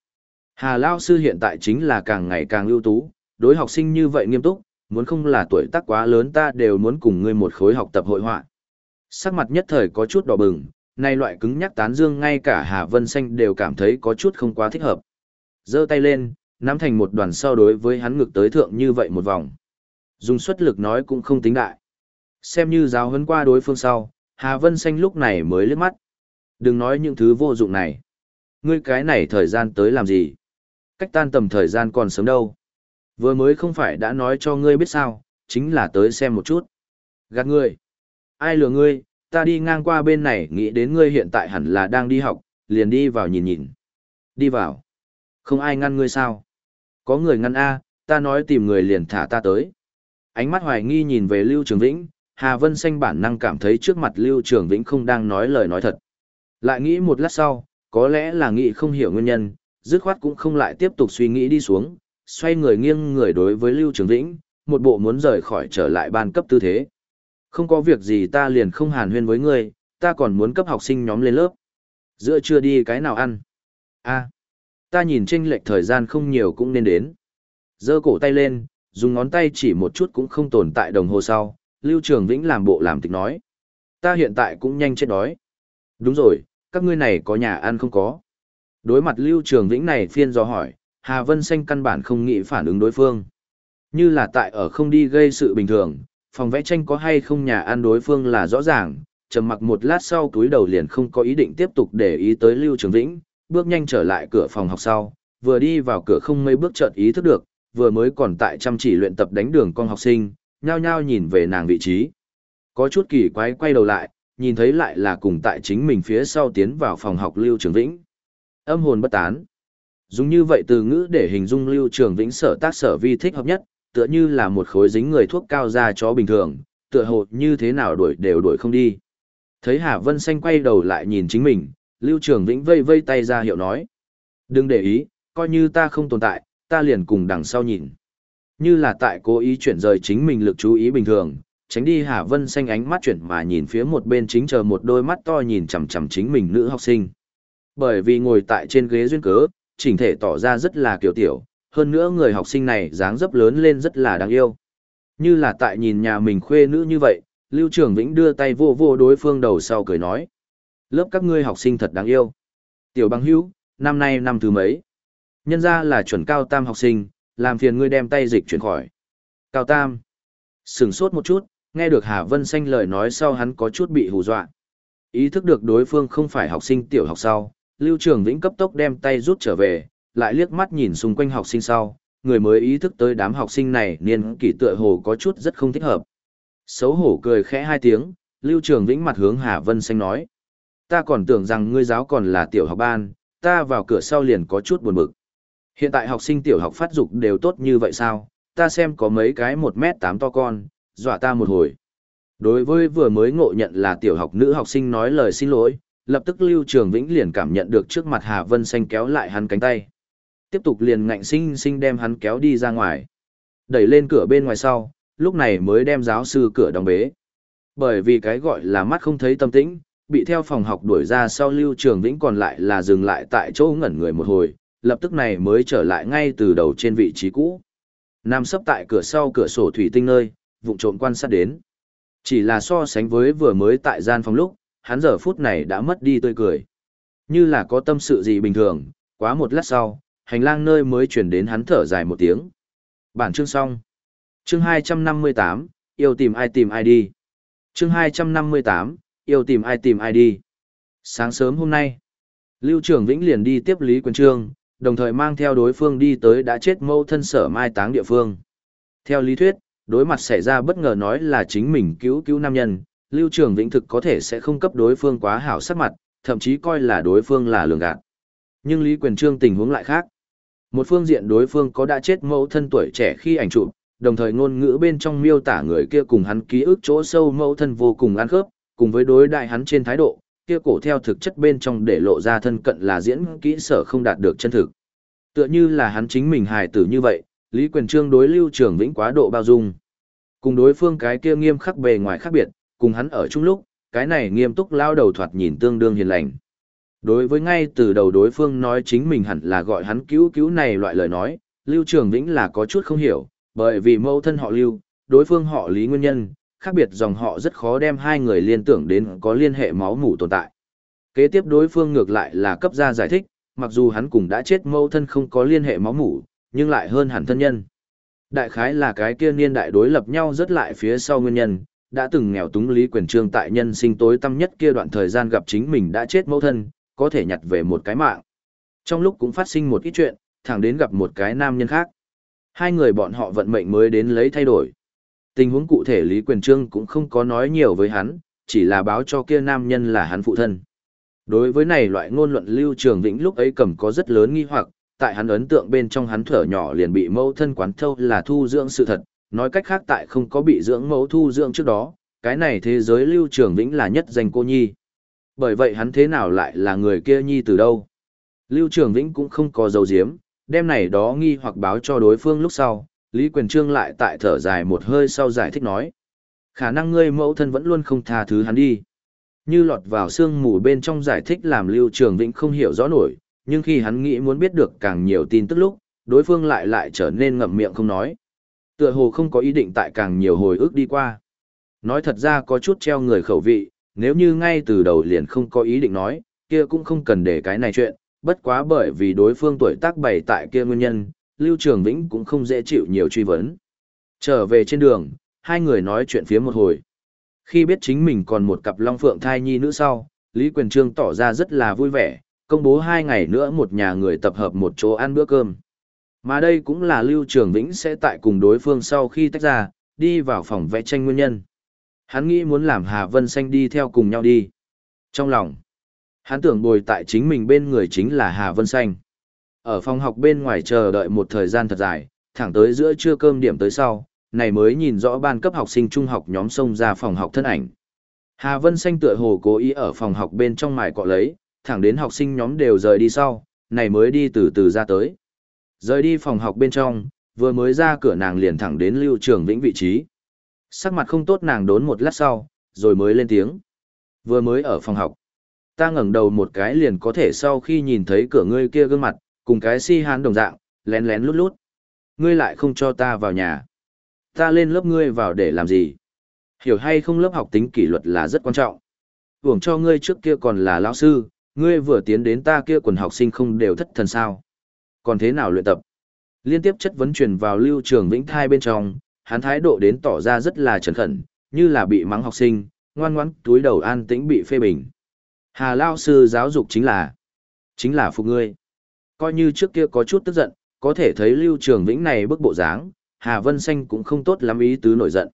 Hà Lao Sư hiện tại chính là càng ngày càng ưu tú, đối học sinh như vậy nghiêm túc, muốn không là tuổi tác quá lớn ta đều muốn cùng ngươi một khối học tập hội họa. Sắc mặt nhất thời có chút đỏ bừng, nay loại cứng nhắc tán dương ngay cả Hà Vân Xanh đều cảm thấy có chút không quá thích hợp. giơ tay lên, nắm thành một đoàn sau đối với hắn ngực tới thượng như vậy một vòng. Dùng suất lực nói cũng không tính đại. Xem như giáo huấn qua đối phương sau, Hà Vân Xanh lúc này mới liếc mắt. Đừng nói những thứ vô dụng này. Ngươi cái này thời gian tới làm gì? Cách tan tầm thời gian còn sớm đâu. Vừa mới không phải đã nói cho ngươi biết sao, chính là tới xem một chút. Gạt ngươi. Ai lừa ngươi, ta đi ngang qua bên này nghĩ đến ngươi hiện tại hẳn là đang đi học, liền đi vào nhìn nhìn. Đi vào. Không ai ngăn ngươi sao? Có người ngăn A, ta nói tìm người liền thả ta tới. Ánh mắt hoài nghi nhìn về Lưu Trường Vĩnh, Hà Vân Xanh bản năng cảm thấy trước mặt Lưu Trường Vĩnh không đang nói lời nói thật. Lại nghĩ một lát sau, có lẽ là nghĩ không hiểu nguyên nhân, dứt khoát cũng không lại tiếp tục suy nghĩ đi xuống, xoay người nghiêng người đối với Lưu Trường Vĩnh, một bộ muốn rời khỏi trở lại ban cấp tư thế. Không có việc gì ta liền không hàn huyên với ngươi, ta còn muốn cấp học sinh nhóm lên lớp. Giữa trưa đi cái nào ăn? a ta nhìn tranh lệch thời gian không nhiều cũng nên đến. giơ cổ tay lên, dùng ngón tay chỉ một chút cũng không tồn tại đồng hồ sau, Lưu Trường Vĩnh làm bộ làm tịch nói. Ta hiện tại cũng nhanh chết đói. Đúng rồi, các ngươi này có nhà ăn không có? Đối mặt Lưu Trường Vĩnh này phiên do hỏi, Hà Vân Xanh căn bản không nghĩ phản ứng đối phương. Như là tại ở không đi gây sự bình thường, phòng vẽ tranh có hay không nhà ăn đối phương là rõ ràng, trầm mặc một lát sau túi đầu liền không có ý định tiếp tục để ý tới Lưu Trường Vĩnh, bước nhanh trở lại cửa phòng học sau, vừa đi vào cửa không mấy bước chợt ý thức được, vừa mới còn tại chăm chỉ luyện tập đánh đường con học sinh, nhao nhao nhìn về nàng vị trí. Có chút kỳ quái quay đầu lại, nhìn thấy lại là cùng tại chính mình phía sau tiến vào phòng học Lưu Trường Vĩnh. Âm hồn bất tán. Dùng như vậy từ ngữ để hình dung Lưu Trường Vĩnh sở tác sở vi thích hợp nhất, tựa như là một khối dính người thuốc cao ra chó bình thường, tựa hồ như thế nào đuổi đều đuổi không đi. Thấy Hà Vân Xanh quay đầu lại nhìn chính mình, Lưu Trường Vĩnh vây vây tay ra hiệu nói. Đừng để ý, coi như ta không tồn tại, ta liền cùng đằng sau nhìn. Như là tại cố ý chuyển rời chính mình lực chú ý bình thường, tránh đi Hà Vân Xanh ánh mắt chuyển mà nhìn phía một bên chính chờ một đôi mắt to nhìn chằm chằm chính mình nữ học sinh. Bởi vì ngồi tại trên ghế duyên cớ, chỉnh thể tỏ ra rất là kiểu tiểu, hơn nữa người học sinh này dáng dấp lớn lên rất là đáng yêu. Như là tại nhìn nhà mình khuê nữ như vậy, Lưu Trường Vĩnh đưa tay vô vô đối phương đầu sau cười nói. Lớp các ngươi học sinh thật đáng yêu. Tiểu băng hữu, năm nay năm thứ mấy. Nhân ra là chuẩn cao tam học sinh, làm phiền ngươi đem tay dịch chuyển khỏi. Cao tam. Sừng sốt một chút, nghe được Hà Vân Xanh lời nói sau hắn có chút bị hù dọa. Ý thức được đối phương không phải học sinh tiểu học sau, Lưu Trường Vĩnh cấp tốc đem tay rút trở về, lại liếc mắt nhìn xung quanh học sinh sau, người mới ý thức tới đám học sinh này niên kỷ tựa hồ có chút rất không thích hợp. Xấu hổ cười khẽ hai tiếng, Lưu Trường Vĩnh mặt hướng Hà Vân Xanh nói. Ta còn tưởng rằng ngươi giáo còn là tiểu học ban, ta vào cửa sau liền có chút buồn bực. Hiện tại học sinh tiểu học phát dục đều tốt như vậy sao, ta xem có mấy cái 1 mét 8 to con, dọa ta một hồi. Đối với vừa mới ngộ nhận là tiểu học nữ học sinh nói lời xin lỗi, lập tức Lưu Trường Vĩnh liền cảm nhận được trước mặt Hà Vân Xanh kéo lại hắn cánh tay. Tiếp tục liền ngạnh sinh sinh đem hắn kéo đi ra ngoài. Đẩy lên cửa bên ngoài sau, lúc này mới đem giáo sư cửa đóng bế. Bởi vì cái gọi là mắt không thấy tâm tĩnh, bị theo phòng học đuổi ra sau Lưu Trường Vĩnh còn lại là dừng lại tại chỗ ngẩn người một hồi, lập tức này mới trở lại ngay từ đầu trên vị trí cũ. Nam sấp tại cửa sau cửa sổ thủy tinh nơi, vụng trộm quan sát đến. Chỉ là so sánh với vừa mới tại gian phòng lúc, hắn giờ phút này đã mất đi tươi cười. Như là có tâm sự gì bình thường, quá một lát sau, hành lang nơi mới chuyển đến hắn thở dài một tiếng. Bản chương xong. Chương 258, yêu tìm ai tìm ai đi. Chương 258, yêu tìm ai tìm ai đi. Sáng sớm hôm nay, Lưu Trường Vĩnh liền đi tiếp Lý Quân Trương, đồng thời mang theo đối phương đi tới đã chết mâu thân sở mai táng địa phương. Theo lý thuyết, đối mặt xảy ra bất ngờ nói là chính mình cứu cứu nam nhân, Lưu Trường Vĩnh thực có thể sẽ không cấp đối phương quá hảo sắc mặt, thậm chí coi là đối phương là lường gạt. Nhưng Lý Quyền Trương tình huống lại khác. Một phương diện đối phương có đã chết mẫu thân tuổi trẻ khi ảnh chụp, đồng thời ngôn ngữ bên trong miêu tả người kia cùng hắn ký ức chỗ sâu mẫu thân vô cùng ăn khớp, cùng với đối đại hắn trên thái độ, kia cổ theo thực chất bên trong để lộ ra thân cận là diễn kỹ sở không đạt được chân thực. Tựa như là hắn chính mình hài tử như vậy, Lý Quyền Trương đối Lưu Trường Vĩnh quá độ bao dung. Cùng đối phương cái kia nghiêm khắc bề ngoài khác biệt, cùng hắn ở chung lúc, cái này nghiêm túc lao đầu thoạt nhìn tương đương hiền lành. Đối với ngay từ đầu đối phương nói chính mình hẳn là gọi hắn cứu cứu này loại lời nói, Lưu Trường Vĩnh là có chút không hiểu, bởi vì mâu thân họ Lưu, đối phương họ Lý nguyên nhân, khác biệt dòng họ rất khó đem hai người liên tưởng đến có liên hệ máu mủ tồn tại. Kế tiếp đối phương ngược lại là cấp ra giải thích, mặc dù hắn cùng đã chết mâu thân không có liên hệ máu mủ, nhưng lại hơn hẳn thân nhân. Đại khái là cái kia niên đại đối lập nhau rất lại phía sau nguyên nhân, đã từng nghèo túng Lý Quyền Trương tại nhân sinh tối tâm nhất kia đoạn thời gian gặp chính mình đã chết mẫu thân, có thể nhặt về một cái mạng. Trong lúc cũng phát sinh một ít chuyện, thẳng đến gặp một cái nam nhân khác. Hai người bọn họ vận mệnh mới đến lấy thay đổi. Tình huống cụ thể Lý Quyền Trương cũng không có nói nhiều với hắn, chỉ là báo cho kia nam nhân là hắn phụ thân. Đối với này loại ngôn luận Lưu Trường Vĩnh lúc ấy cầm có rất lớn nghi hoặc, tại hắn ấn tượng bên trong hắn thở nhỏ liền bị mâu thân quán thâu là thu dưỡng sự thật, nói cách khác tại không có bị dưỡng mẫu thu dưỡng trước đó, cái này thế giới Lưu Trường Vĩnh là nhất danh cô nhi. Bởi vậy hắn thế nào lại là người kia nhi từ đâu? Lưu Trường Vĩnh cũng không có dấu diếm, đem này đó nghi hoặc báo cho đối phương lúc sau, Lý Quyền Trương lại tại thở dài một hơi sau giải thích nói. Khả năng ngươi mẫu thân vẫn luôn không tha thứ hắn đi. Như lọt vào sương mù bên trong giải thích làm Lưu Trường Vĩnh không hiểu rõ nổi, nhưng khi hắn nghĩ muốn biết được càng nhiều tin tức lúc, đối phương lại lại trở nên ngậm miệng không nói. Tựa hồ không có ý định tại càng nhiều hồi ức đi qua. Nói thật ra có chút treo người khẩu vị, nếu như ngay từ đầu liền không có ý định nói, kia cũng không cần để cái này chuyện, bất quá bởi vì đối phương tuổi tác bày tại kia nguyên nhân, Lưu Trường Vĩnh cũng không dễ chịu nhiều truy vấn. Trở về trên đường, hai người nói chuyện phía một hồi. Khi biết chính mình còn một cặp long phượng thai nhi nữ sau, Lý Quyền Trương tỏ ra rất là vui vẻ, công bố hai ngày nữa một nhà người tập hợp một chỗ ăn bữa cơm. Mà đây cũng là Lưu Trường Vĩnh sẽ tại cùng đối phương sau khi tách ra, đi vào phòng vẽ tranh nguyên nhân. Hắn nghĩ muốn làm Hà Vân Xanh đi theo cùng nhau đi. Trong lòng, hắn tưởng bồi tại chính mình bên người chính là Hà Vân Xanh. Ở phòng học bên ngoài chờ đợi một thời gian thật dài, thẳng tới giữa trưa cơm điểm tới sau, này mới nhìn rõ ban cấp học sinh trung học nhóm xông ra phòng học thân ảnh. Hà Vân Xanh tựa hồ cố ý ở phòng học bên trong mài cọ lấy, thẳng đến học sinh nhóm đều rời đi sau, này mới đi từ từ ra tới. Rời đi phòng học bên trong, vừa mới ra cửa nàng liền thẳng đến Lưu Trường Vĩnh vị trí. Sắc mặt không tốt nàng đốn một lát sau, rồi mới lên tiếng. Vừa mới ở phòng học. Ta ngẩng đầu một cái liền có thể sau khi nhìn thấy cửa ngươi kia gương mặt, cùng cái si hán đồng dạng, lén lén lút lút. Ngươi lại không cho ta vào nhà. Ta lên lớp ngươi vào để làm gì? Hiểu hay không lớp học tính kỷ luật là rất quan trọng. Hưởng cho ngươi trước kia còn là lão sư, ngươi vừa tiến đến ta kia quần học sinh không đều thất thần sao. Còn thế nào luyện tập? Liên tiếp chất vấn truyền vào lưu trường vĩnh thai bên trong, hắn thái độ đến tỏ ra rất là trần khẩn, như là bị mắng học sinh, ngoan ngoãn túi đầu an tĩnh bị phê bình. Hà Lao sư giáo dục chính là, chính là phục ngươi. Coi như trước kia có chút tức giận, có thể thấy lưu trường vĩnh này bức bộ dáng, Hà Vân Xanh cũng không tốt lắm ý tứ nổi giận.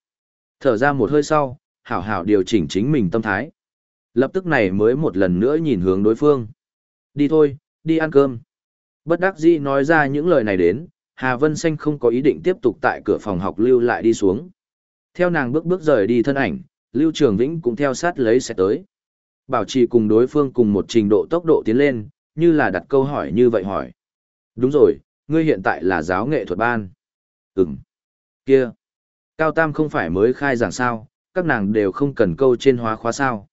Thở ra một hơi sau, hảo hảo điều chỉnh chính mình tâm thái. Lập tức này mới một lần nữa nhìn hướng đối phương. Đi thôi, đi ăn cơm. Bất đắc dĩ nói ra những lời này đến, Hà Vân Xanh không có ý định tiếp tục tại cửa phòng học lưu lại đi xuống. Theo nàng bước bước rời đi thân ảnh, Lưu Trường Vĩnh cũng theo sát lấy sẽ tới. Bảo trì cùng đối phương cùng một trình độ tốc độ tiến lên, như là đặt câu hỏi như vậy hỏi. Đúng rồi, ngươi hiện tại là giáo nghệ thuật ban. Ừm. Kia. Cao Tam không phải mới khai giảng sao, các nàng đều không cần câu trên hóa khóa sao.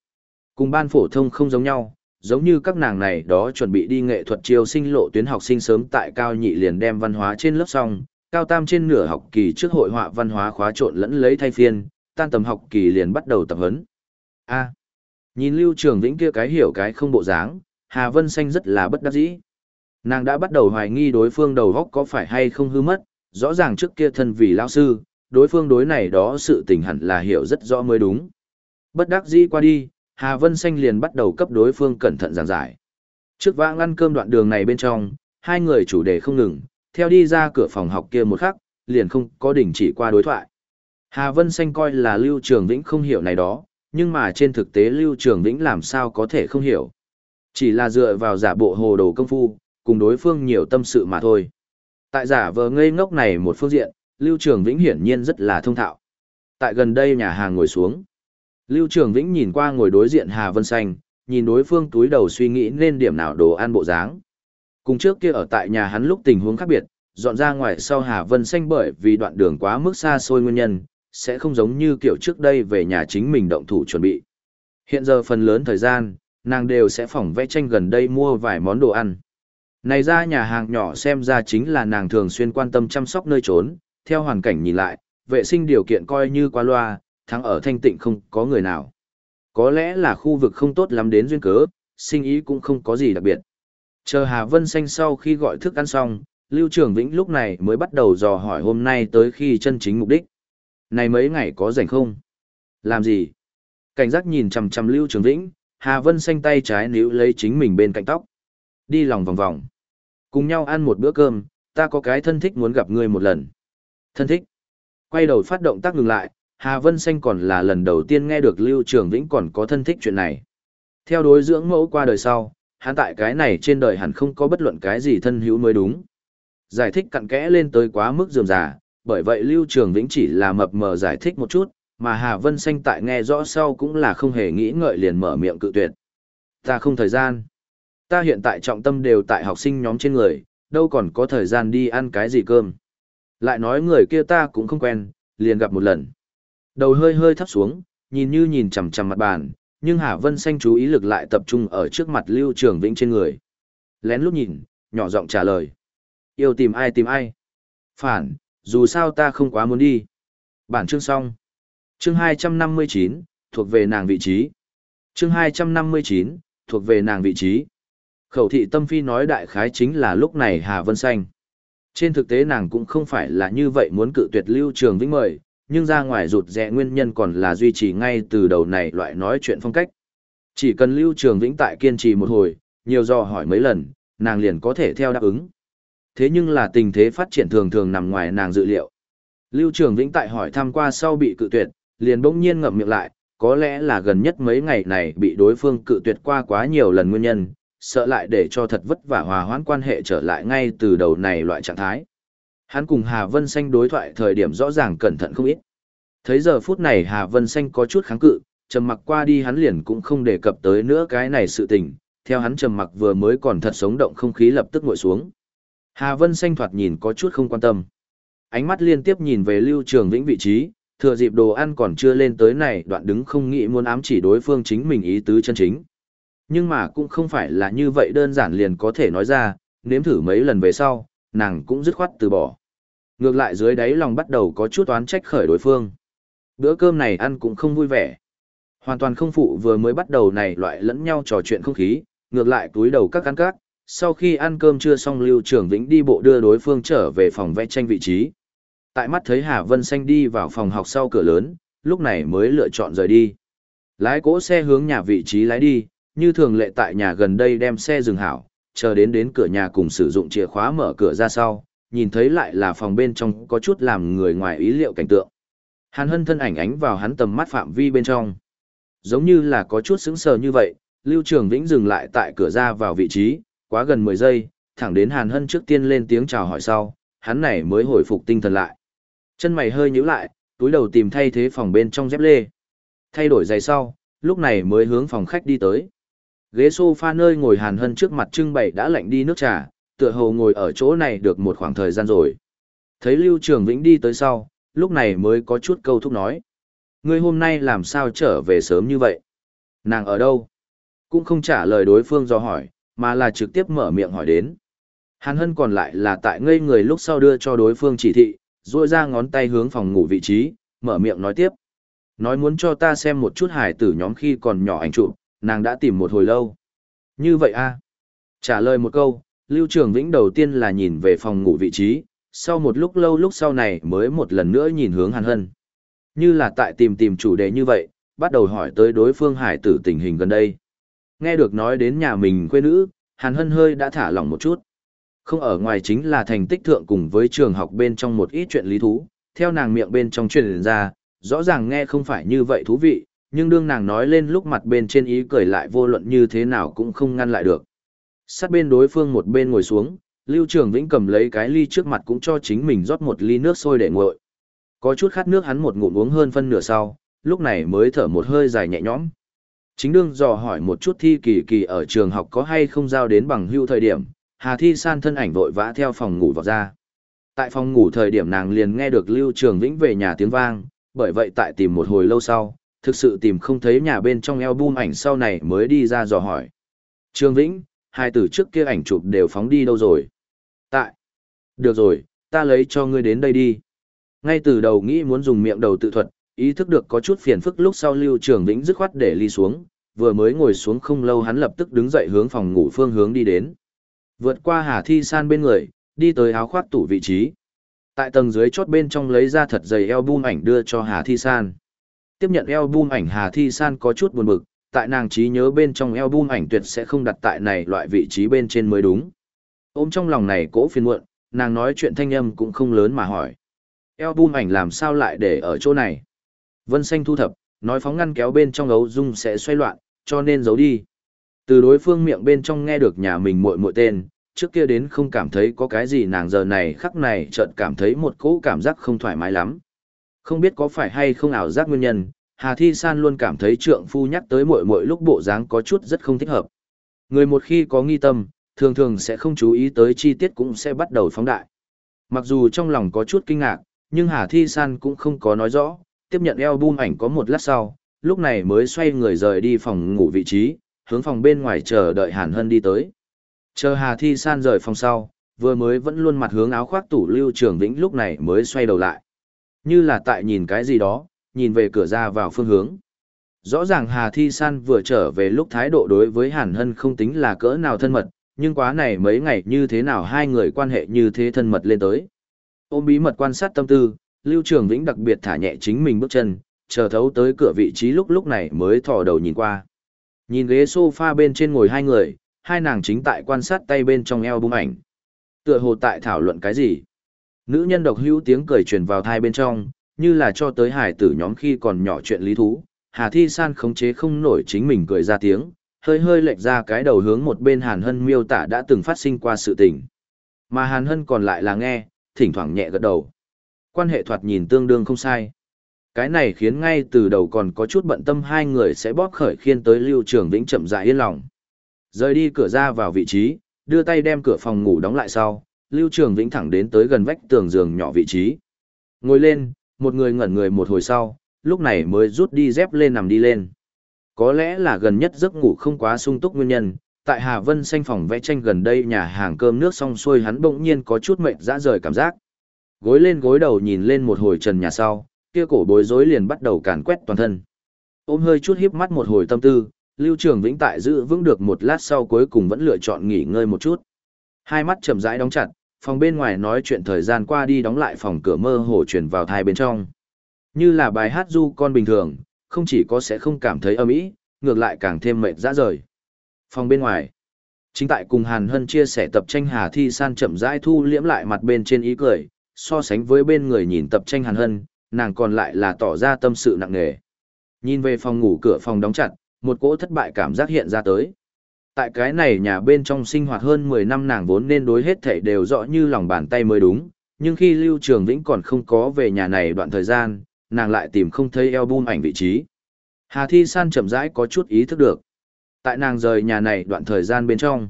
Cùng ban phổ thông không giống nhau, giống như các nàng này đó chuẩn bị đi nghệ thuật chiêu sinh lộ tuyến học sinh sớm tại cao nhị liền đem văn hóa trên lớp xong, cao tam trên nửa học kỳ trước hội họa văn hóa khóa trộn lẫn lấy thay phiên, tan tầm học kỳ liền bắt đầu tập huấn. A. nhìn Lưu Trường Vĩnh kia cái hiểu cái không bộ dáng, Hà Vân Xanh rất là bất đắc dĩ. Nàng đã bắt đầu hoài nghi đối phương đầu góc có phải hay không hư mất, rõ ràng trước kia thân vì lao sư, đối phương đối này đó sự tình hẳn là hiểu rất rõ mới đúng. Bất đắc dĩ qua đi, Hà Vân Xanh liền bắt đầu cấp đối phương cẩn thận giảng giải. Trước vãng ăn cơm đoạn đường này bên trong, hai người chủ đề không ngừng, theo đi ra cửa phòng học kia một khắc, liền không có đình chỉ qua đối thoại. Hà Vân Xanh coi là Lưu Trường Vĩnh không hiểu này đó, nhưng mà trên thực tế Lưu Trường Vĩnh làm sao có thể không hiểu. Chỉ là dựa vào giả bộ hồ đồ công phu, cùng đối phương nhiều tâm sự mà thôi. Tại giả vờ ngây ngốc này một phương diện, Lưu Trường Vĩnh hiển nhiên rất là thông thạo. Tại gần đây nhà hàng ngồi xuống. Lưu Trường Vĩnh nhìn qua ngồi đối diện Hà Vân Xanh, nhìn đối phương túi đầu suy nghĩ nên điểm nào đồ ăn bộ dáng. Cùng trước kia ở tại nhà hắn lúc tình huống khác biệt, dọn ra ngoài sau Hà Vân Xanh bởi vì đoạn đường quá mức xa xôi nguyên nhân, sẽ không giống như kiểu trước đây về nhà chính mình động thủ chuẩn bị. Hiện giờ phần lớn thời gian, nàng đều sẽ phỏng vẽ tranh gần đây mua vài món đồ ăn. Này ra nhà hàng nhỏ xem ra chính là nàng thường xuyên quan tâm chăm sóc nơi trốn, theo hoàn cảnh nhìn lại, vệ sinh điều kiện coi như qua loa, thắng ở thanh tịnh không có người nào. Có lẽ là khu vực không tốt lắm đến duyên cớ, sinh ý cũng không có gì đặc biệt. Chờ Hà Vân Xanh sau khi gọi thức ăn xong, Lưu Trường Vĩnh lúc này mới bắt đầu dò hỏi hôm nay tới khi chân chính mục đích. Này mấy ngày có rảnh không? Làm gì? Cảnh giác nhìn chằm chằm Lưu Trường Vĩnh, Hà Vân Xanh tay trái níu lấy chính mình bên cạnh tóc. Đi lòng vòng vòng. Cùng nhau ăn một bữa cơm, ta có cái thân thích muốn gặp ngươi một lần. Thân thích. Quay đầu phát động tác ngừng lại, Hà Vân Xanh còn là lần đầu tiên nghe được Lưu Trường Vĩnh còn có thân thích chuyện này. Theo đối dưỡng mẫu qua đời sau, hắn tại cái này trên đời hẳn không có bất luận cái gì thân hữu mới đúng. Giải thích cặn kẽ lên tới quá mức dườm già, bởi vậy Lưu Trường Vĩnh chỉ là mập mờ giải thích một chút, mà Hà Vân Xanh tại nghe rõ sau cũng là không hề nghĩ ngợi liền mở miệng cự tuyệt. Ta không thời gian. Ta hiện tại trọng tâm đều tại học sinh nhóm trên người, đâu còn có thời gian đi ăn cái gì cơm. Lại nói người kia ta cũng không quen, liền gặp một lần. Đầu hơi hơi thấp xuống, nhìn như nhìn chằm chằm mặt bàn, nhưng Hà Vân Xanh chú ý lực lại tập trung ở trước mặt Lưu Trường Vĩnh trên người. Lén lúc nhìn, nhỏ giọng trả lời. Yêu tìm ai tìm ai. Phản, dù sao ta không quá muốn đi. Bản chương xong. Chương 259, thuộc về nàng vị trí. Chương 259, thuộc về nàng vị trí. Khẩu thị tâm phi nói đại khái chính là lúc này Hà Vân Xanh. Trên thực tế nàng cũng không phải là như vậy muốn cự tuyệt Lưu Trường Vĩnh mời, nhưng ra ngoài rụt rẽ nguyên nhân còn là duy trì ngay từ đầu này loại nói chuyện phong cách. Chỉ cần Lưu Trường Vĩnh tại kiên trì một hồi, nhiều do hỏi mấy lần, nàng liền có thể theo đáp ứng. Thế nhưng là tình thế phát triển thường thường nằm ngoài nàng dự liệu. Lưu Trường Vĩnh tại hỏi thăm qua sau bị cự tuyệt, liền bỗng nhiên ngậm miệng lại, có lẽ là gần nhất mấy ngày này bị đối phương cự tuyệt qua quá nhiều lần nguyên nhân, sợ lại để cho thật vất vả hòa hoãn quan hệ trở lại ngay từ đầu này loại trạng thái. Hắn cùng Hà Vân Xanh đối thoại thời điểm rõ ràng cẩn thận không ít. Thấy giờ phút này Hà Vân Xanh có chút kháng cự, trầm mặc qua đi hắn liền cũng không đề cập tới nữa cái này sự tình, theo hắn trầm mặc vừa mới còn thật sống động không khí lập tức ngồi xuống. Hà Vân Xanh thoạt nhìn có chút không quan tâm. Ánh mắt liên tiếp nhìn về Lưu Trường Vĩnh vị trí, thừa dịp đồ ăn còn chưa lên tới này đoạn đứng không nghĩ muốn ám chỉ đối phương chính mình ý tứ chân chính. Nhưng mà cũng không phải là như vậy đơn giản liền có thể nói ra, nếm thử mấy lần về sau, nàng cũng dứt khoát từ bỏ. Ngược lại dưới đáy lòng bắt đầu có chút oán trách khởi đối phương. Bữa cơm này ăn cũng không vui vẻ. Hoàn toàn không phụ vừa mới bắt đầu này loại lẫn nhau trò chuyện không khí, ngược lại túi đầu các ăn các. Sau khi ăn cơm chưa xong Lưu Trường Vĩnh đi bộ đưa đối phương trở về phòng vẽ tranh vị trí. Tại mắt thấy Hà Vân Xanh đi vào phòng học sau cửa lớn, lúc này mới lựa chọn rời đi. Lái cỗ xe hướng nhà vị trí lái đi, như thường lệ tại nhà gần đây đem xe dừng hảo, chờ đến đến cửa nhà cùng sử dụng chìa khóa mở cửa ra sau, nhìn thấy lại là phòng bên trong có chút làm người ngoài ý liệu cảnh tượng. Hàn hân thân ảnh ánh vào hắn tầm mắt phạm vi bên trong. Giống như là có chút sững sờ như vậy, Lưu Trường Vĩnh dừng lại tại cửa ra vào vị trí, quá gần 10 giây, thẳng đến Hàn hân trước tiên lên tiếng chào hỏi sau, hắn này mới hồi phục tinh thần lại. Chân mày hơi nhíu lại, túi đầu tìm thay thế phòng bên trong dép lê. Thay đổi giày sau, lúc này mới hướng phòng khách đi tới. Ghế sofa nơi ngồi Hàn Hân trước mặt trưng bày đã lạnh đi nước trà, tựa hồ ngồi ở chỗ này được một khoảng thời gian rồi. Thấy Lưu Trường Vĩnh đi tới sau, lúc này mới có chút câu thúc nói. Ngươi hôm nay làm sao trở về sớm như vậy? Nàng ở đâu? Cũng không trả lời đối phương do hỏi, mà là trực tiếp mở miệng hỏi đến. Hàn Hân còn lại là tại ngây người lúc sau đưa cho đối phương chỉ thị, duỗi ra ngón tay hướng phòng ngủ vị trí, mở miệng nói tiếp. Nói muốn cho ta xem một chút hải tử nhóm khi còn nhỏ ảnh chụp, nàng đã tìm một hồi lâu. Như vậy a à? Trả lời một câu, Lưu Trường Vĩnh đầu tiên là nhìn về phòng ngủ vị trí, sau một lúc lâu lúc sau này mới một lần nữa nhìn hướng Hàn Hân. Như là tại tìm tìm chủ đề như vậy, bắt đầu hỏi tới đối phương hải tử tình hình gần đây. Nghe được nói đến nhà mình quê nữ, Hàn Hân hơi đã thả lỏng một chút. Không ở ngoài chính là thành tích thượng cùng với trường học bên trong một ít chuyện lý thú, theo nàng miệng bên trong truyền ra, rõ ràng nghe không phải như vậy thú vị, nhưng đương nàng nói lên lúc mặt bên trên ý cười lại vô luận như thế nào cũng không ngăn lại được. Sát bên đối phương một bên ngồi xuống, Lưu Trường Vĩnh cầm lấy cái ly trước mặt cũng cho chính mình rót một ly nước sôi để nguội. Có chút khát nước hắn một ngụm uống hơn phân nửa sau, lúc này mới thở một hơi dài nhẹ nhõm. Chính đương dò hỏi một chút thi kỳ kỳ ở trường học có hay không giao đến bằng hưu thời điểm, Hà Thi San thân ảnh vội vã theo phòng ngủ vào ra. Tại phòng ngủ thời điểm nàng liền nghe được Lưu Trường Vĩnh về nhà tiếng vang, bởi vậy tại tìm một hồi lâu sau, thực sự tìm không thấy nhà bên trong album ảnh sau này mới đi ra dò hỏi. trương Vĩnh, hai từ trước kia ảnh chụp đều phóng đi đâu rồi? Tại. Được rồi, ta lấy cho ngươi đến đây đi. Ngay từ đầu nghĩ muốn dùng miệng đầu tự thuật, ý thức được có chút phiền phức lúc sau Lưu Trường Vĩnh dứt khoát để ly xuống, vừa mới ngồi xuống không lâu hắn lập tức đứng dậy hướng phòng ngủ phương hướng đi đến. Vượt qua Hà Thi San bên người, đi tới áo khoác tủ vị trí. Tại tầng dưới chốt bên trong lấy ra thật dày album ảnh đưa cho Hà Thi San. Tiếp nhận album ảnh Hà Thi San có chút buồn bực, tại nàng trí nhớ bên trong album ảnh tuyệt sẽ không đặt tại này loại vị trí bên trên mới đúng. Ôm trong lòng này cỗ phiền muộn, nàng nói chuyện thanh âm cũng không lớn mà hỏi. Album ảnh làm sao lại để ở chỗ này? Vân xanh thu thập, nói phóng ngăn kéo bên trong ấu dung sẽ xoay loạn, cho nên giấu đi. Từ đối phương miệng bên trong nghe được nhà mình muội muội tên, trước kia đến không cảm thấy có cái gì nàng giờ này khắc này chợt cảm thấy một cỗ cảm giác không thoải mái lắm. Không biết có phải hay không ảo giác nguyên nhân, Hà Thi San luôn cảm thấy trượng phu nhắc tới mỗi mỗi lúc bộ dáng có chút rất không thích hợp. Người một khi có nghi tâm, thường thường sẽ không chú ý tới chi tiết cũng sẽ bắt đầu phóng đại. Mặc dù trong lòng có chút kinh ngạc, nhưng Hà Thi San cũng không có nói rõ, tiếp nhận album ảnh có một lát sau, lúc này mới xoay người rời đi phòng ngủ vị trí, hướng phòng bên ngoài chờ đợi Hàn Hân đi tới. Chờ Hà Thi San rời phòng sau, vừa mới vẫn luôn mặt hướng áo khoác tủ Lưu Trường Vĩnh lúc này mới xoay đầu lại. Như là tại nhìn cái gì đó, nhìn về cửa ra vào phương hướng. Rõ ràng Hà Thi San vừa trở về lúc thái độ đối với Hàn Hân không tính là cỡ nào thân mật, nhưng quá này mấy ngày như thế nào hai người quan hệ như thế thân mật lên tới. Ôm bí mật quan sát tâm tư, Lưu Trường Vĩnh đặc biệt thả nhẹ chính mình bước chân, chờ thấu tới cửa vị trí lúc lúc này mới thò đầu nhìn qua. Nhìn ghế sofa bên trên ngồi hai người, hai nàng chính tại quan sát tay bên trong eo bung ảnh. Tựa hồ tại thảo luận cái gì? Nữ nhân độc hữu tiếng cười truyền vào thai bên trong, như là cho tới hải tử nhóm khi còn nhỏ chuyện lý thú. Hà Thi San khống chế không nổi chính mình cười ra tiếng, hơi hơi lệch ra cái đầu hướng một bên Hàn Hân miêu tả đã từng phát sinh qua sự tình. Mà Hàn Hân còn lại là nghe, thỉnh thoảng nhẹ gật đầu. Quan hệ thoạt nhìn tương đương không sai. Cái này khiến ngay từ đầu còn có chút bận tâm hai người sẽ bóp khởi khiên tới Lưu Trường Vĩnh chậm rãi yên lòng. Rời đi cửa ra vào vị trí, đưa tay đem cửa phòng ngủ đóng lại sau, Lưu Trường Vĩnh thẳng đến tới gần vách tường giường nhỏ vị trí. Ngồi lên, một người ngẩn người một hồi sau, lúc này mới rút đi dép lên nằm đi lên. Có lẽ là gần nhất giấc ngủ không quá sung túc nguyên nhân, tại Hà Vân xanh phòng vẽ tranh gần đây nhà hàng cơm nước xong xuôi hắn bỗng nhiên có chút mệt dã rời cảm giác. Gối lên gối đầu nhìn lên một hồi trần nhà sau, kia cổ bối rối liền bắt đầu càn quét toàn thân. Ôm hơi chút híp mắt một hồi tâm tư, Lưu Trường Vĩnh tại giữ vững được một lát sau cuối cùng vẫn lựa chọn nghỉ ngơi một chút. Hai mắt chậm rãi đóng chặt, phòng bên ngoài nói chuyện thời gian qua đi đóng lại phòng cửa mơ hồ truyền vào thai bên trong. Như là bài hát du con bình thường, không chỉ có sẽ không cảm thấy âm ý, ngược lại càng thêm mệt dã rời. Phòng bên ngoài, chính tại cùng Hàn Hân chia sẻ tập tranh Hà Thi San chậm rãi thu liễm lại mặt bên trên ý cười, so sánh với bên người nhìn tập tranh Hàn Hân, nàng còn lại là tỏ ra tâm sự nặng nề. Nhìn về phòng ngủ cửa phòng đóng chặt, một cỗ thất bại cảm giác hiện ra tới. Tại cái này nhà bên trong sinh hoạt hơn 10 năm nàng vốn nên đối hết thảy đều rõ như lòng bàn tay mới đúng, nhưng khi Lưu Trường Vĩnh còn không có về nhà này đoạn thời gian, nàng lại tìm không thấy album ảnh vị trí. Hà Thi San chậm rãi có chút ý thức được. Tại nàng rời nhà này đoạn thời gian bên trong,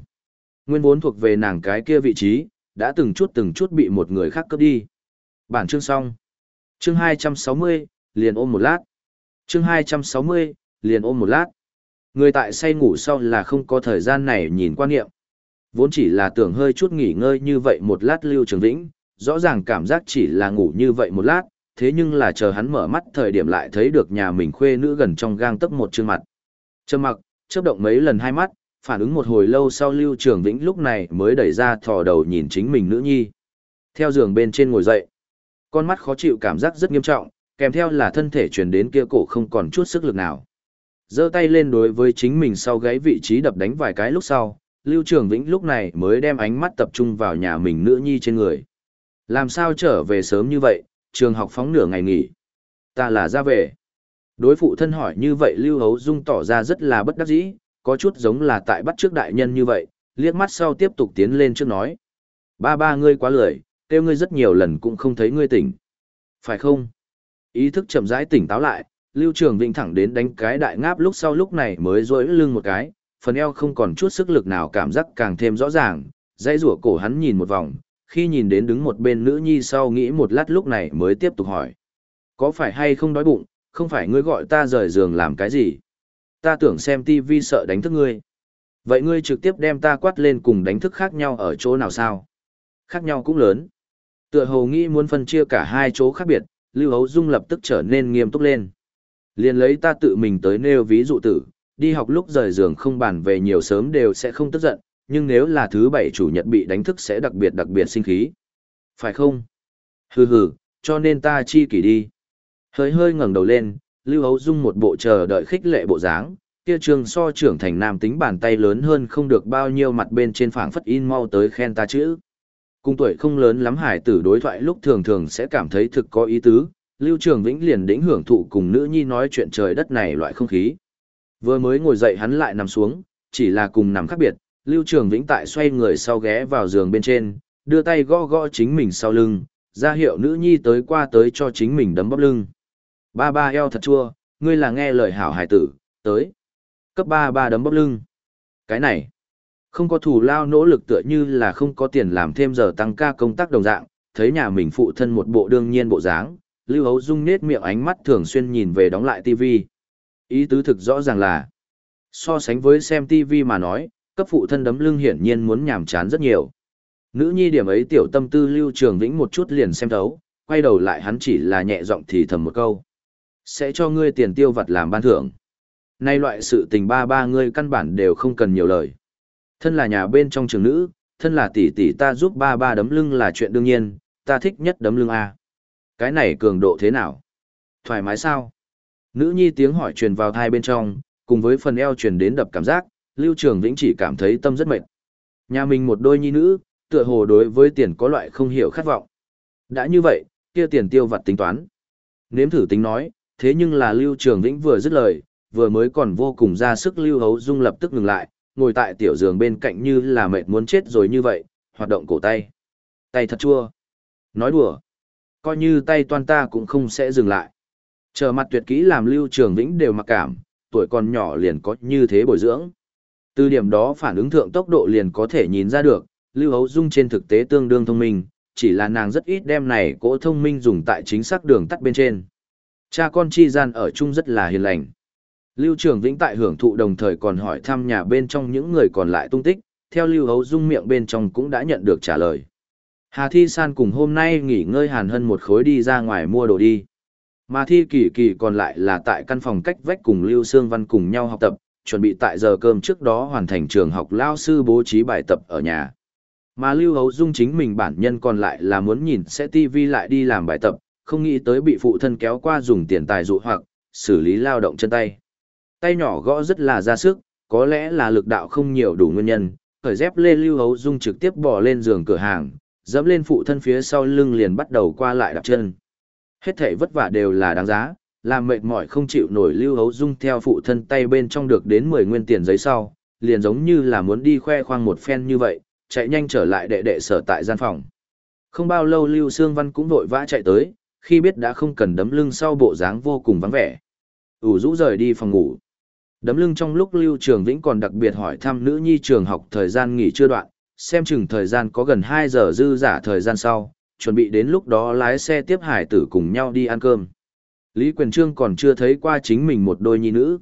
nguyên vốn thuộc về nàng cái kia vị trí, đã từng chút từng chút bị một người khác cướp đi. Bản chương xong. Chương 260, liền ôm một lát. Chương 260, liền ôm một lát. Người tại say ngủ sau là không có thời gian này nhìn quan niệm. Vốn chỉ là tưởng hơi chút nghỉ ngơi như vậy một lát lưu trường vĩnh, rõ ràng cảm giác chỉ là ngủ như vậy một lát, thế nhưng là chờ hắn mở mắt thời điểm lại thấy được nhà mình khuê nữ gần trong gang tấc một chương mặt. Trầm mặc, chớp động mấy lần hai mắt, phản ứng một hồi lâu sau Lưu Trường Vĩnh lúc này mới đẩy ra thò đầu nhìn chính mình nữ nhi. Theo giường bên trên ngồi dậy, con mắt khó chịu cảm giác rất nghiêm trọng, kèm theo là thân thể truyền đến kia cổ không còn chút sức lực nào giơ tay lên đối với chính mình sau gáy vị trí đập đánh vài cái lúc sau, Lưu Trường Vĩnh lúc này mới đem ánh mắt tập trung vào nhà mình nữ nhi trên người. Làm sao trở về sớm như vậy, trường học phóng nửa ngày nghỉ. Ta là ra về. Đối phụ thân hỏi như vậy Lưu Hấu Dung tỏ ra rất là bất đắc dĩ, có chút giống là tại bắt trước đại nhân như vậy, liếc mắt sau tiếp tục tiến lên trước nói. Ba ba ngươi quá lười, kêu ngươi rất nhiều lần cũng không thấy ngươi tỉnh. Phải không? Ý thức chậm rãi tỉnh táo lại, Lưu Trường Vĩnh thẳng đến đánh cái đại ngáp lúc sau lúc này mới rỗi lưng một cái, phần eo không còn chút sức lực nào cảm giác càng thêm rõ ràng, dãy rủa cổ hắn nhìn một vòng, khi nhìn đến đứng một bên nữ nhi sau nghĩ một lát lúc này mới tiếp tục hỏi. Có phải hay không đói bụng, không phải ngươi gọi ta rời giường làm cái gì? Ta tưởng xem tivi sợ đánh thức ngươi. Vậy ngươi trực tiếp đem ta quát lên cùng đánh thức khác nhau ở chỗ nào sao? Khác nhau cũng lớn. Tựa hồ nghĩ muốn phân chia cả hai chỗ khác biệt, Lưu Hấu Dung lập tức trở nên nghiêm túc lên. Liền lấy ta tự mình tới nêu ví dụ tử, đi học lúc rời giường không bàn về nhiều sớm đều sẽ không tức giận, nhưng nếu là thứ bảy chủ nhật bị đánh thức sẽ đặc biệt đặc biệt sinh khí. Phải không? Hừ hừ, cho nên ta chi kỷ đi. Hơi hơi ngẩng đầu lên, Lưu Hấu Dung một bộ chờ đợi khích lệ bộ dáng, kia trường so trưởng thành nam tính bàn tay lớn hơn không được bao nhiêu mặt bên trên phảng phất in mau tới khen ta chữ. Cung tuổi không lớn lắm hải tử đối thoại lúc thường thường sẽ cảm thấy thực có ý tứ, Lưu Trường Vĩnh liền đĩnh hưởng thụ cùng nữ nhi nói chuyện trời đất này loại không khí. Vừa mới ngồi dậy hắn lại nằm xuống, chỉ là cùng nằm khác biệt, Lưu Trường Vĩnh tại xoay người sau ghé vào giường bên trên, đưa tay gõ gõ chính mình sau lưng, ra hiệu nữ nhi tới qua tới cho chính mình đấm bóp lưng. Ba ba eo thật chua, ngươi là nghe lời hảo hải tử, tới. Cấp ba ba đấm bóp lưng. Cái này, không có thủ lao nỗ lực tựa như là không có tiền làm thêm giờ tăng ca công tác đồng dạng, thấy nhà mình phụ thân một bộ đương nhiên bộ dáng, Lưu Hấu Dung nết miệng ánh mắt thường xuyên nhìn về đóng lại TV. Ý tứ thực rõ ràng là, so sánh với xem TV mà nói, cấp phụ thân đấm lưng hiển nhiên muốn nhảm chán rất nhiều. Nữ nhi điểm ấy tiểu tâm tư Lưu Trường Vĩnh một chút liền xem thấu, quay đầu lại hắn chỉ là nhẹ giọng thì thầm một câu. Sẽ cho ngươi tiền tiêu vặt làm ban thưởng. Nay loại sự tình ba ba ngươi căn bản đều không cần nhiều lời. Thân là nhà bên trong trường nữ, thân là tỷ tỷ ta giúp ba ba đấm lưng là chuyện đương nhiên, ta thích nhất đấm lưng A. Cái này cường độ thế nào? Thoải mái sao? Nữ nhi tiếng hỏi truyền vào thai bên trong, cùng với phần eo truyền đến đập cảm giác, Lưu Trường Vĩnh chỉ cảm thấy tâm rất mệt. Nhà mình một đôi nhi nữ, tựa hồ đối với tiền có loại không hiểu khát vọng. Đã như vậy, kia tiền tiêu vặt tính toán. Nếm thử tính nói, thế nhưng là Lưu Trường Vĩnh vừa dứt lời, vừa mới còn vô cùng ra sức Lưu Hấu Dung lập tức ngừng lại, ngồi tại tiểu giường bên cạnh như là mệt muốn chết rồi như vậy, hoạt động cổ tay. Tay thật chua. Nói đùa. Coi như tay toan ta cũng không sẽ dừng lại. Trở mặt tuyệt kỹ làm Lưu Trường Vĩnh đều mặc cảm, tuổi còn nhỏ liền có như thế bồi dưỡng. Từ điểm đó phản ứng thượng tốc độ liền có thể nhìn ra được, Lưu Hấu Dung trên thực tế tương đương thông minh, chỉ là nàng rất ít đem này cỗ thông minh dùng tại chính xác đường tắt bên trên. Cha con chi gian ở chung rất là hiền lành. Lưu Trường Vĩnh tại hưởng thụ đồng thời còn hỏi thăm nhà bên trong những người còn lại tung tích, theo Lưu Hấu Dung miệng bên trong cũng đã nhận được trả lời. Hà Thi San cùng hôm nay nghỉ ngơi Hàn Hân một khối đi ra ngoài mua đồ đi. Mà Thi Kỳ Kỳ còn lại là tại căn phòng cách vách cùng Lưu Sương Văn cùng nhau học tập, chuẩn bị tại giờ cơm trước đó hoàn thành trường học lao sư bố trí bài tập ở nhà. Mà Lưu Hấu Dung chính mình bản nhân còn lại là muốn nhìn sẽ TV lại đi làm bài tập, không nghĩ tới bị phụ thân kéo qua dùng tiền tài dụ hoặc, xử lý lao động chân tay. Tay nhỏ gõ rất là ra sức, có lẽ là lực đạo không nhiều đủ nguyên nhân, khởi dép lê Lưu Hấu Dung trực tiếp bỏ lên giường cửa hàng, dẫm lên phụ thân phía sau lưng liền bắt đầu qua lại đạp chân. Hết thể vất vả đều là đáng giá, làm mệt mỏi không chịu nổi lưu hấu dung theo phụ thân tay bên trong được đến 10 nguyên tiền giấy sau, liền giống như là muốn đi khoe khoang một phen như vậy, chạy nhanh trở lại đệ đệ sở tại gian phòng. Không bao lâu Lưu Sương Văn cũng vội vã chạy tới, khi biết đã không cần đấm lưng sau bộ dáng vô cùng vắng vẻ. ủ rũ rời đi phòng ngủ. Đấm lưng trong lúc Lưu Trường Vĩnh còn đặc biệt hỏi thăm nữ nhi trường học thời gian nghỉ chưa đoạn, xem chừng thời gian có gần 2 giờ dư giả thời gian sau, chuẩn bị đến lúc đó lái xe tiếp hải tử cùng nhau đi ăn cơm. Lý Quyền Trương còn chưa thấy qua chính mình một đôi nhi nữ.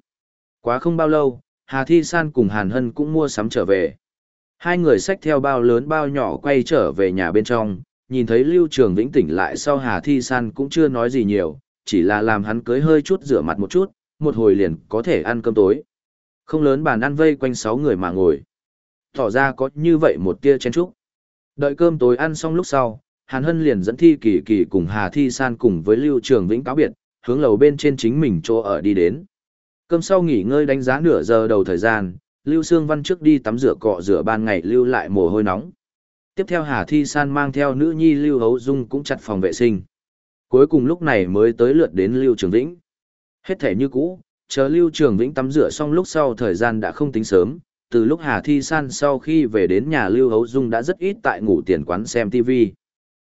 Quá không bao lâu, Hà Thi San cùng Hàn Hân cũng mua sắm trở về. Hai người xách theo bao lớn bao nhỏ quay trở về nhà bên trong, nhìn thấy Lưu Trường Vĩnh tỉnh lại sau Hà Thi San cũng chưa nói gì nhiều, chỉ là làm hắn cưới hơi chút rửa mặt một chút, một hồi liền có thể ăn cơm tối. Không lớn bàn ăn vây quanh sáu người mà ngồi. Tỏ ra có như vậy một tia chen trúc. Đợi cơm tối ăn xong lúc sau, Hàn Hân liền dẫn Thi Kỳ Kỳ cùng Hà Thi San cùng với Lưu Trường Vĩnh cáo biệt, hướng lầu bên trên chính mình chỗ ở đi đến. Cơm sau nghỉ ngơi đánh giá nửa giờ đầu thời gian, Lưu Sương Văn trước đi tắm rửa cọ rửa ban ngày lưu lại mồ hôi nóng. Tiếp theo Hà Thi San mang theo nữ nhi Lưu Hấu Dung cũng chặt phòng vệ sinh. Cuối cùng lúc này mới tới lượt đến Lưu Trường Vĩnh. Hết thể như cũ, chờ Lưu Trường Vĩnh tắm rửa xong lúc sau thời gian đã không tính sớm, từ lúc Hà Thi San sau khi về đến nhà Lưu Hấu Dung đã rất ít tại ngủ tiền quán xem TV.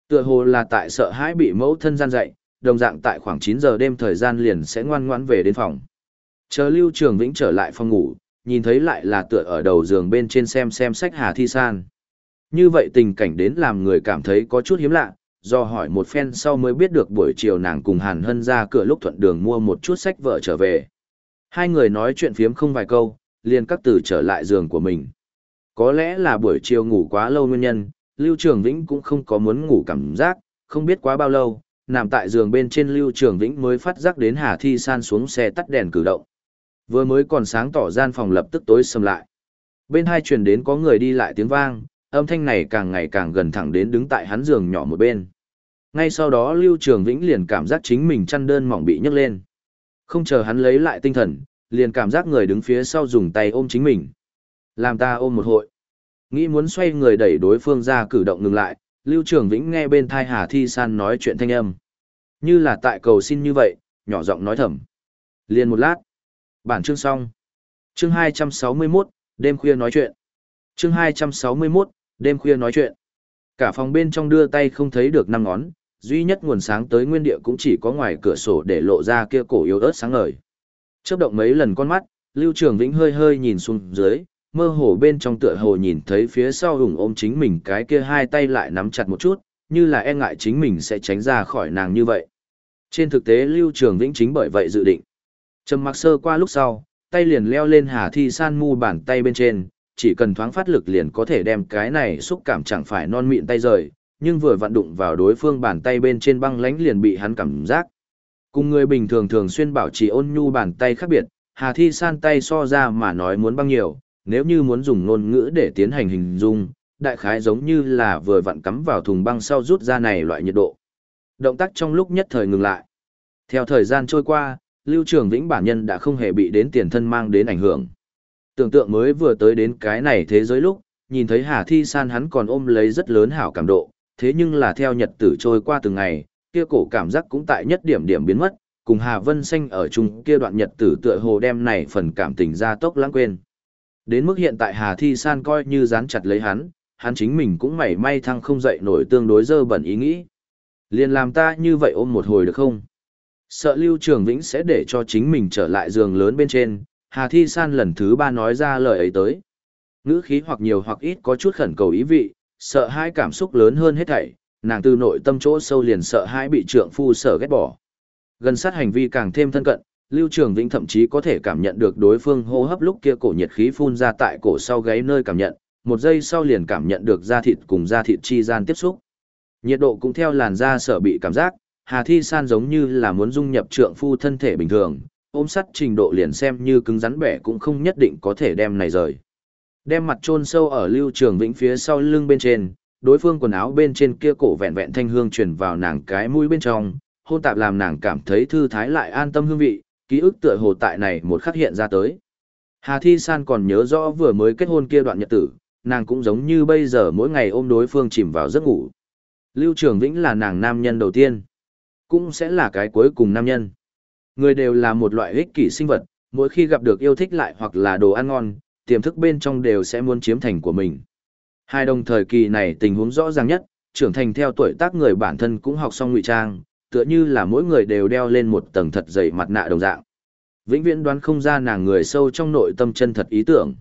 Tựa hồ là tại sợ hãi bị mẫu thân gian dạy, đồng dạng tại khoảng 9 giờ đêm thời gian liền sẽ ngoan ngoãn về đến phòng. Chờ Lưu Trường Vĩnh trở lại phòng ngủ, nhìn thấy lại là tựa ở đầu giường bên trên xem xem sách Hà Thi San. Như vậy tình cảnh đến làm người cảm thấy có chút hiếm lạ, do hỏi một phen sau mới biết được buổi chiều nàng cùng Hàn Hân ra cửa lúc thuận đường mua một chút sách vợ trở về. Hai người nói chuyện phiếm không vài câu, liền các từ trở lại giường của mình. Có lẽ là buổi chiều ngủ quá lâu nguyên nhân, Lưu Trường Vĩnh cũng không có muốn ngủ cảm giác, không biết quá bao lâu, nằm tại giường bên trên Lưu Trường Vĩnh mới phát giác đến Hà Thi San xuống xe tắt đèn cử động. Vừa mới còn sáng tỏ gian phòng lập tức tối sầm lại. Bên hai truyền đến có người đi lại tiếng vang, âm thanh này càng ngày càng gần thẳng đến đứng tại hắn giường nhỏ một bên. Ngay sau đó Lưu Trường Vĩnh liền cảm giác chính mình chăn đơn mỏng bị nhấc lên. Không chờ hắn lấy lại tinh thần, liền cảm giác người đứng phía sau dùng tay ôm chính mình. Làm ta ôm một hội. Nghĩ muốn xoay người đẩy đối phương ra cử động ngừng lại, Lưu Trường Vĩnh nghe bên thai Hà Thi San nói chuyện thanh âm. Như là tại cầu xin như vậy, nhỏ giọng nói thầm. Liền một lát. Bản chương xong. Chương 261, đêm khuya nói chuyện. Chương 261, đêm khuya nói chuyện. Cả phòng bên trong đưa tay không thấy được năm ngón, duy nhất nguồn sáng tới nguyên địa cũng chỉ có ngoài cửa sổ để lộ ra kia cổ yếu ớt sáng ngời. Chớp động mấy lần con mắt, Lưu Trường Vĩnh hơi hơi nhìn xuống dưới, mơ hồ bên trong tựa hồ nhìn thấy phía sau hùng ôm chính mình cái kia hai tay lại nắm chặt một chút, như là e ngại chính mình sẽ tránh ra khỏi nàng như vậy. Trên thực tế Lưu Trường Vĩnh chính bởi vậy dự định. Trầm mặc sơ qua lúc sau, tay liền leo lên Hà Thi San mu bàn tay bên trên, chỉ cần thoáng phát lực liền có thể đem cái này xúc cảm chẳng phải non mịn tay rời, nhưng vừa vặn đụng vào đối phương bàn tay bên trên băng lánh liền bị hắn cảm giác. Cùng người bình thường thường xuyên bảo trì ôn nhu bàn tay khác biệt, Hà Thi San tay so ra mà nói muốn băng nhiều, nếu như muốn dùng ngôn ngữ để tiến hành hình dung, đại khái giống như là vừa vặn cắm vào thùng băng sau rút ra này loại nhiệt độ. Động tác trong lúc nhất thời ngừng lại. Theo thời gian trôi qua, Lưu Trường Vĩnh bản nhân đã không hề bị đến tiền thân mang đến ảnh hưởng. Tưởng tượng mới vừa tới đến cái này thế giới lúc, nhìn thấy Hà Thi San hắn còn ôm lấy rất lớn hảo cảm độ, thế nhưng là theo nhật tử trôi qua từng ngày, kia cổ cảm giác cũng tại nhất điểm điểm biến mất, cùng Hà Vân Xanh ở chung kia đoạn nhật tử tựa hồ đem này phần cảm tình ra tốc lãng quên. Đến mức hiện tại Hà Thi San coi như dán chặt lấy hắn, hắn chính mình cũng mảy may thăng không dậy nổi tương đối dơ bẩn ý nghĩ. Liền làm ta như vậy ôm một hồi được không? Sợ Lưu Trường Vĩnh sẽ để cho chính mình trở lại giường lớn bên trên, Hà Thi San lần thứ ba nói ra lời ấy tới. Ngữ khí hoặc nhiều hoặc ít có chút khẩn cầu ý vị, sợ hai cảm xúc lớn hơn hết thảy, nàng từ nội tâm chỗ sâu liền sợ hãi bị trượng phu sợ ghét bỏ. Gần sát hành vi càng thêm thân cận, Lưu Trường Vĩnh thậm chí có thể cảm nhận được đối phương hô hấp lúc kia cổ nhiệt khí phun ra tại cổ sau gáy nơi cảm nhận, một giây sau liền cảm nhận được da thịt cùng da thịt chi gian tiếp xúc. Nhiệt độ cũng theo làn da sở bị cảm giác, Hà Thi San giống như là muốn dung nhập trượng phu thân thể bình thường, ôm sắt trình độ liền xem như cứng rắn bẻ cũng không nhất định có thể đem này rời. Đem mặt chôn sâu ở Lưu Trường Vĩnh phía sau lưng bên trên, đối phương quần áo bên trên kia cổ vẹn vẹn thanh hương truyền vào nàng cái mũi bên trong, hôn tạp làm nàng cảm thấy thư thái lại an tâm hương vị, ký ức tựa hồ tại này một khắc hiện ra tới. Hà Thi San còn nhớ rõ vừa mới kết hôn kia đoạn nhật tử, nàng cũng giống như bây giờ mỗi ngày ôm đối phương chìm vào giấc ngủ. Lưu Trường Vĩnh là nàng nam nhân đầu tiên, cũng sẽ là cái cuối cùng nam nhân. Người đều là một loại ích kỷ sinh vật, mỗi khi gặp được yêu thích lại hoặc là đồ ăn ngon, tiềm thức bên trong đều sẽ muốn chiếm thành của mình. Hai đồng thời kỳ này tình huống rõ ràng nhất, trưởng thành theo tuổi tác người bản thân cũng học xong ngụy trang, tựa như là mỗi người đều đeo lên một tầng thật dày mặt nạ đồng dạng. Vĩnh viễn đoán không ra nàng người sâu trong nội tâm chân thật ý tưởng.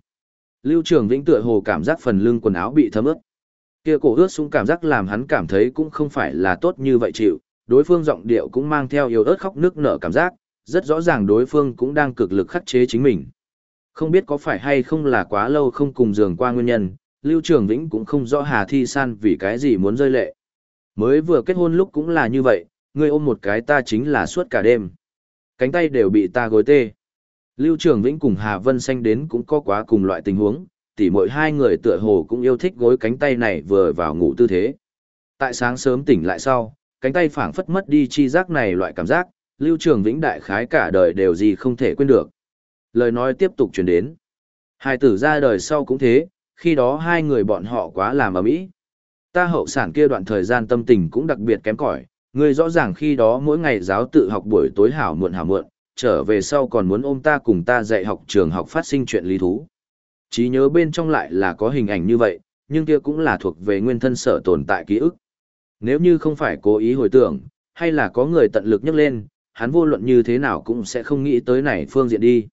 Lưu Trường Vĩnh tựa hồ cảm giác phần lưng quần áo bị thấm ướt. Kia cổ ướt sũng cảm giác làm hắn cảm thấy cũng không phải là tốt như vậy chịu, đối phương giọng điệu cũng mang theo yếu ớt khóc nước nở cảm giác, rất rõ ràng đối phương cũng đang cực lực khắc chế chính mình. Không biết có phải hay không là quá lâu không cùng giường qua nguyên nhân, Lưu Trường Vĩnh cũng không rõ Hà Thi San vì cái gì muốn rơi lệ. Mới vừa kết hôn lúc cũng là như vậy, ngươi ôm một cái ta chính là suốt cả đêm. Cánh tay đều bị ta gối tê. Lưu Trường Vĩnh cùng Hà Vân Xanh đến cũng có quá cùng loại tình huống, tỉ mỗi hai người tựa hồ cũng yêu thích gối cánh tay này vừa vào ngủ tư thế. Tại sáng sớm tỉnh lại sau, cánh tay phảng phất mất đi chi giác này loại cảm giác, Lưu Trường Vĩnh đại khái cả đời đều gì không thể quên được. Lời nói tiếp tục truyền đến. Hai tử ra đời sau cũng thế, khi đó hai người bọn họ quá làm ở mỹ. Ta hậu sản kia đoạn thời gian tâm tình cũng đặc biệt kém cỏi, người rõ ràng khi đó mỗi ngày giáo tự học buổi tối hảo muộn hảo muộn, trở về sau còn muốn ôm ta cùng ta dạy học trường học phát sinh chuyện lý thú. Trí nhớ bên trong lại là có hình ảnh như vậy, nhưng kia cũng là thuộc về nguyên thân sở tồn tại ký ức. Nếu như không phải cố ý hồi tưởng, hay là có người tận lực nhắc lên, hắn vô luận như thế nào cũng sẽ không nghĩ tới này phương diện đi.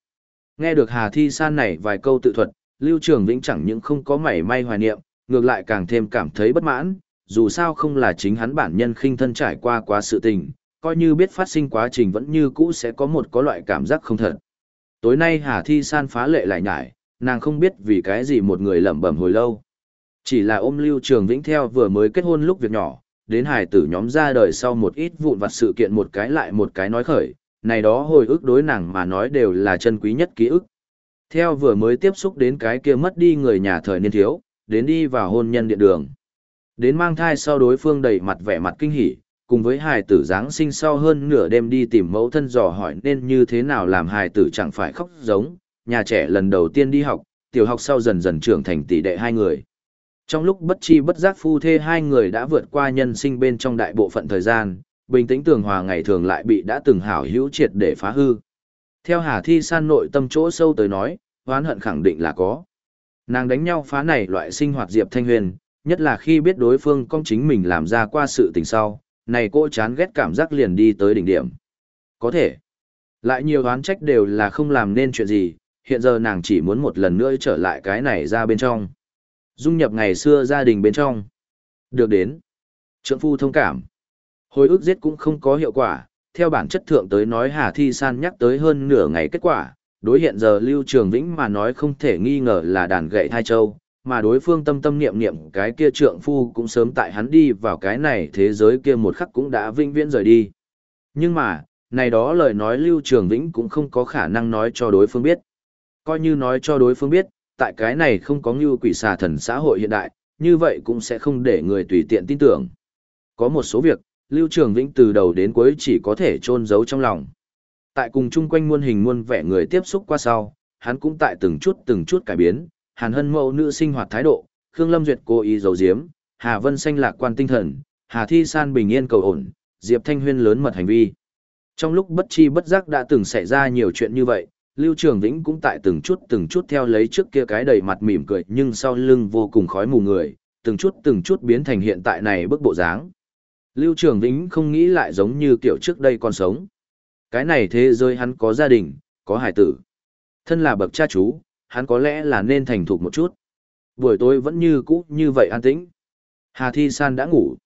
Nghe được Hà Thi San này vài câu tự thuật, Lưu Trường Vĩnh chẳng những không có mảy may hoài niệm, ngược lại càng thêm cảm thấy bất mãn, dù sao không là chính hắn bản nhân khinh thân trải qua quá sự tình, coi như biết phát sinh quá trình vẫn như cũ sẽ có một có loại cảm giác không thật. Tối nay Hà Thi San phá lệ lại nhải, nàng không biết vì cái gì một người lẩm bẩm hồi lâu. Chỉ là ôm Lưu Trường Vĩnh theo vừa mới kết hôn lúc việc nhỏ, đến hài tử nhóm ra đời sau một ít vụn vặt sự kiện một cái lại một cái nói khởi, này đó hồi ức đối nàng mà nói đều là chân quý nhất ký ức. Theo vừa mới tiếp xúc đến cái kia mất đi người nhà thời niên thiếu, đến đi vào hôn nhân điện đường. Đến mang thai sau đối phương đầy mặt vẻ mặt kinh hỉ, cùng với hài tử Giáng sinh sau hơn nửa đêm đi tìm mẫu thân dò hỏi nên như thế nào làm hài tử chẳng phải khóc giống, nhà trẻ lần đầu tiên đi học, tiểu học sau dần dần trưởng thành tỷ đệ hai người. Trong lúc bất chi bất giác phu thê hai người đã vượt qua nhân sinh bên trong đại bộ phận thời gian, bình tĩnh tường hòa ngày thường lại bị đã từng hảo hữu triệt để phá hư. Theo Hà Thi San nội tâm chỗ sâu tới nói, oán hận khẳng định là có. Nàng đánh nhau phá này loại sinh hoạt Diệp Thanh Huyền, nhất là khi biết đối phương công chính mình làm ra qua sự tình sau, này cô chán ghét cảm giác liền đi tới đỉnh điểm. Có thể, lại nhiều oán trách đều là không làm nên chuyện gì, hiện giờ nàng chỉ muốn một lần nữa trở lại cái này ra bên trong. Dung nhập ngày xưa gia đình bên trong. Được đến. Trượng phu thông cảm. Hồi ức giết cũng không có hiệu quả, theo bản chất thượng tới nói Hà Thi San nhắc tới hơn nửa ngày kết quả, đối hiện giờ Lưu Trường Vĩnh mà nói không thể nghi ngờ là đàn gậy thai châu, mà đối phương tâm tâm niệm niệm cái kia trượng phu cũng sớm tại hắn đi vào cái này thế giới kia một khắc cũng đã vinh viễn rời đi. Nhưng mà, này đó lời nói Lưu Trường Vĩnh cũng không có khả năng nói cho đối phương biết. Coi như nói cho đối phương biết, tại cái này không có như quỷ xà thần xã hội hiện đại, như vậy cũng sẽ không để người tùy tiện tin tưởng. Có một số việc, Lưu Trường Vĩnh từ đầu đến cuối chỉ có thể trôn giấu trong lòng. Tại cùng chung quanh muôn hình muôn vẻ người tiếp xúc qua sau, hắn cũng tại từng chút từng chút cải biến, Hàn Hân mẫu nữ sinh hoạt thái độ, Khương Lâm Duyệt cố ý giấu giếm, Hà Vân Xanh lạc quan tinh thần, Hà Thi San bình yên cầu ổn, Diệp Thanh Huyên lớn mật hành vi. Trong lúc bất chi bất giác đã từng xảy ra nhiều chuyện như vậy, Lưu Trường Vĩnh cũng tại từng chút từng chút theo lấy trước kia cái đầy mặt mỉm cười nhưng sau lưng vô cùng khói mù người, từng chút từng chút biến thành hiện tại này bức bộ dáng. Lưu Trường Vĩnh không nghĩ lại giống như kiểu trước đây còn sống. Cái này thế giới hắn có gia đình, có hải tử. Thân là bậc cha chú, hắn có lẽ là nên thành thục một chút. Buổi tối vẫn như cũ như vậy an tĩnh. Hà Thi San đã ngủ.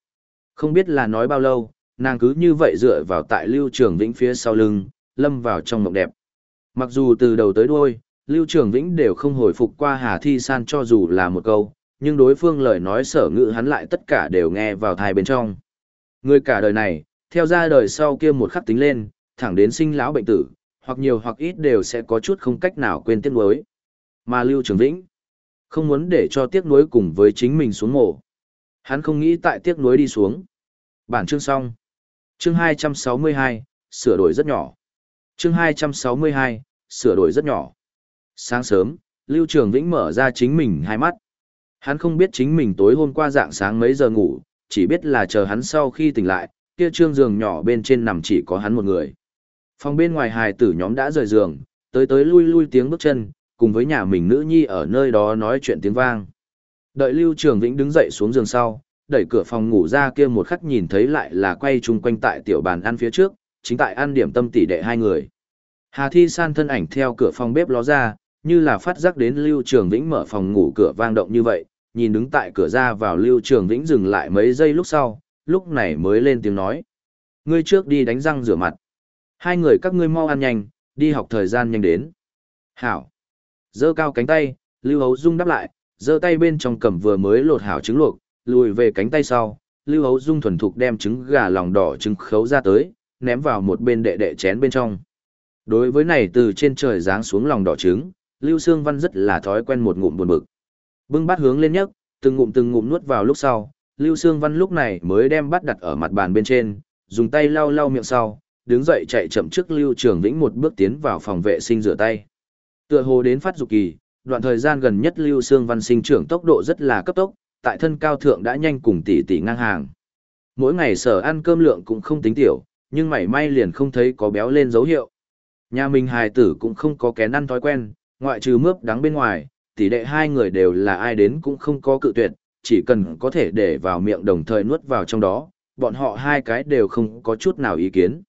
Không biết là nói bao lâu, nàng cứ như vậy dựa vào tại Lưu Trường Vĩnh phía sau lưng, lâm vào trong mộng đẹp. Mặc dù từ đầu tới đuôi, Lưu Trường Vĩnh đều không hồi phục qua Hà Thi San cho dù là một câu, nhưng đối phương lời nói sở ngữ hắn lại tất cả đều nghe vào thai bên trong. Người cả đời này, theo ra đời sau kia một khắc tính lên, thẳng đến sinh lão bệnh tử, hoặc nhiều hoặc ít đều sẽ có chút không cách nào quên tiếc nuối. Mà Lưu Trường Vĩnh, không muốn để cho tiếc nuối cùng với chính mình xuống mổ. Hắn không nghĩ tại tiếc nuối đi xuống. Bản chương xong. Chương 262, sửa đổi rất nhỏ. Chương 262, sửa đổi rất nhỏ. Sáng sớm, Lưu Trường Vĩnh mở ra chính mình hai mắt. Hắn không biết chính mình tối hôm qua dạng sáng mấy giờ ngủ, chỉ biết là chờ hắn sau khi tỉnh lại, kia trương giường nhỏ bên trên nằm chỉ có hắn một người. Phòng bên ngoài hài tử nhóm đã rời giường, tới tới lui lui tiếng bước chân, cùng với nhà mình nữ nhi ở nơi đó nói chuyện tiếng vang. Đợi Lưu Trường Vĩnh đứng dậy xuống giường sau, đẩy cửa phòng ngủ ra kia một khắc nhìn thấy lại là quay chung quanh tại tiểu bàn ăn phía trước, chính tại ăn điểm tâm tỷ đệ hai người. Hà Thi San thân ảnh theo cửa phòng bếp ló ra, như là phát giác đến Lưu Trường Vĩnh mở phòng ngủ cửa vang động như vậy, nhìn đứng tại cửa ra vào Lưu Trường Vĩnh dừng lại mấy giây lúc sau, lúc này mới lên tiếng nói. Ngươi trước đi đánh răng rửa mặt. Hai người các ngươi mau ăn nhanh, đi học thời gian nhanh đến. Hảo. Dơ cao cánh tay, Lưu Hấu Dung đáp lại, giơ tay bên trong cầm vừa mới lột hảo trứng luộc, lùi về cánh tay sau, Lưu Hấu Dung thuần thục đem trứng gà lòng đỏ trứng khấu ra tới, ném vào một bên đệ đệ chén bên trong. Đối với này từ trên trời giáng xuống lòng đỏ trứng, Lưu Sương Văn rất là thói quen một ngụm buồn bực. Bưng bát hướng lên nhấc, từng ngụm từng ngụm nuốt vào lúc sau, Lưu Sương Văn lúc này mới đem bát đặt ở mặt bàn bên trên, dùng tay lau lau miệng sau, đứng dậy chạy chậm trước Lưu Trường Vĩnh một bước tiến vào phòng vệ sinh rửa tay. Tựa hồ đến phát dục kỳ, đoạn thời gian gần nhất Lưu Sương Văn sinh trưởng tốc độ rất là cấp tốc, tại thân cao thượng đã nhanh cùng tỷ tỷ ngang hàng. Mỗi ngày sở ăn cơm lượng cũng không tính tiểu, nhưng mảy may liền không thấy có béo lên dấu hiệu. Nhà mình hài tử cũng không có kén ăn thói quen, ngoại trừ mướp đắng bên ngoài, tỷ đệ hai người đều là ai đến cũng không có cự tuyệt, chỉ cần có thể để vào miệng đồng thời nuốt vào trong đó, bọn họ hai cái đều không có chút nào ý kiến.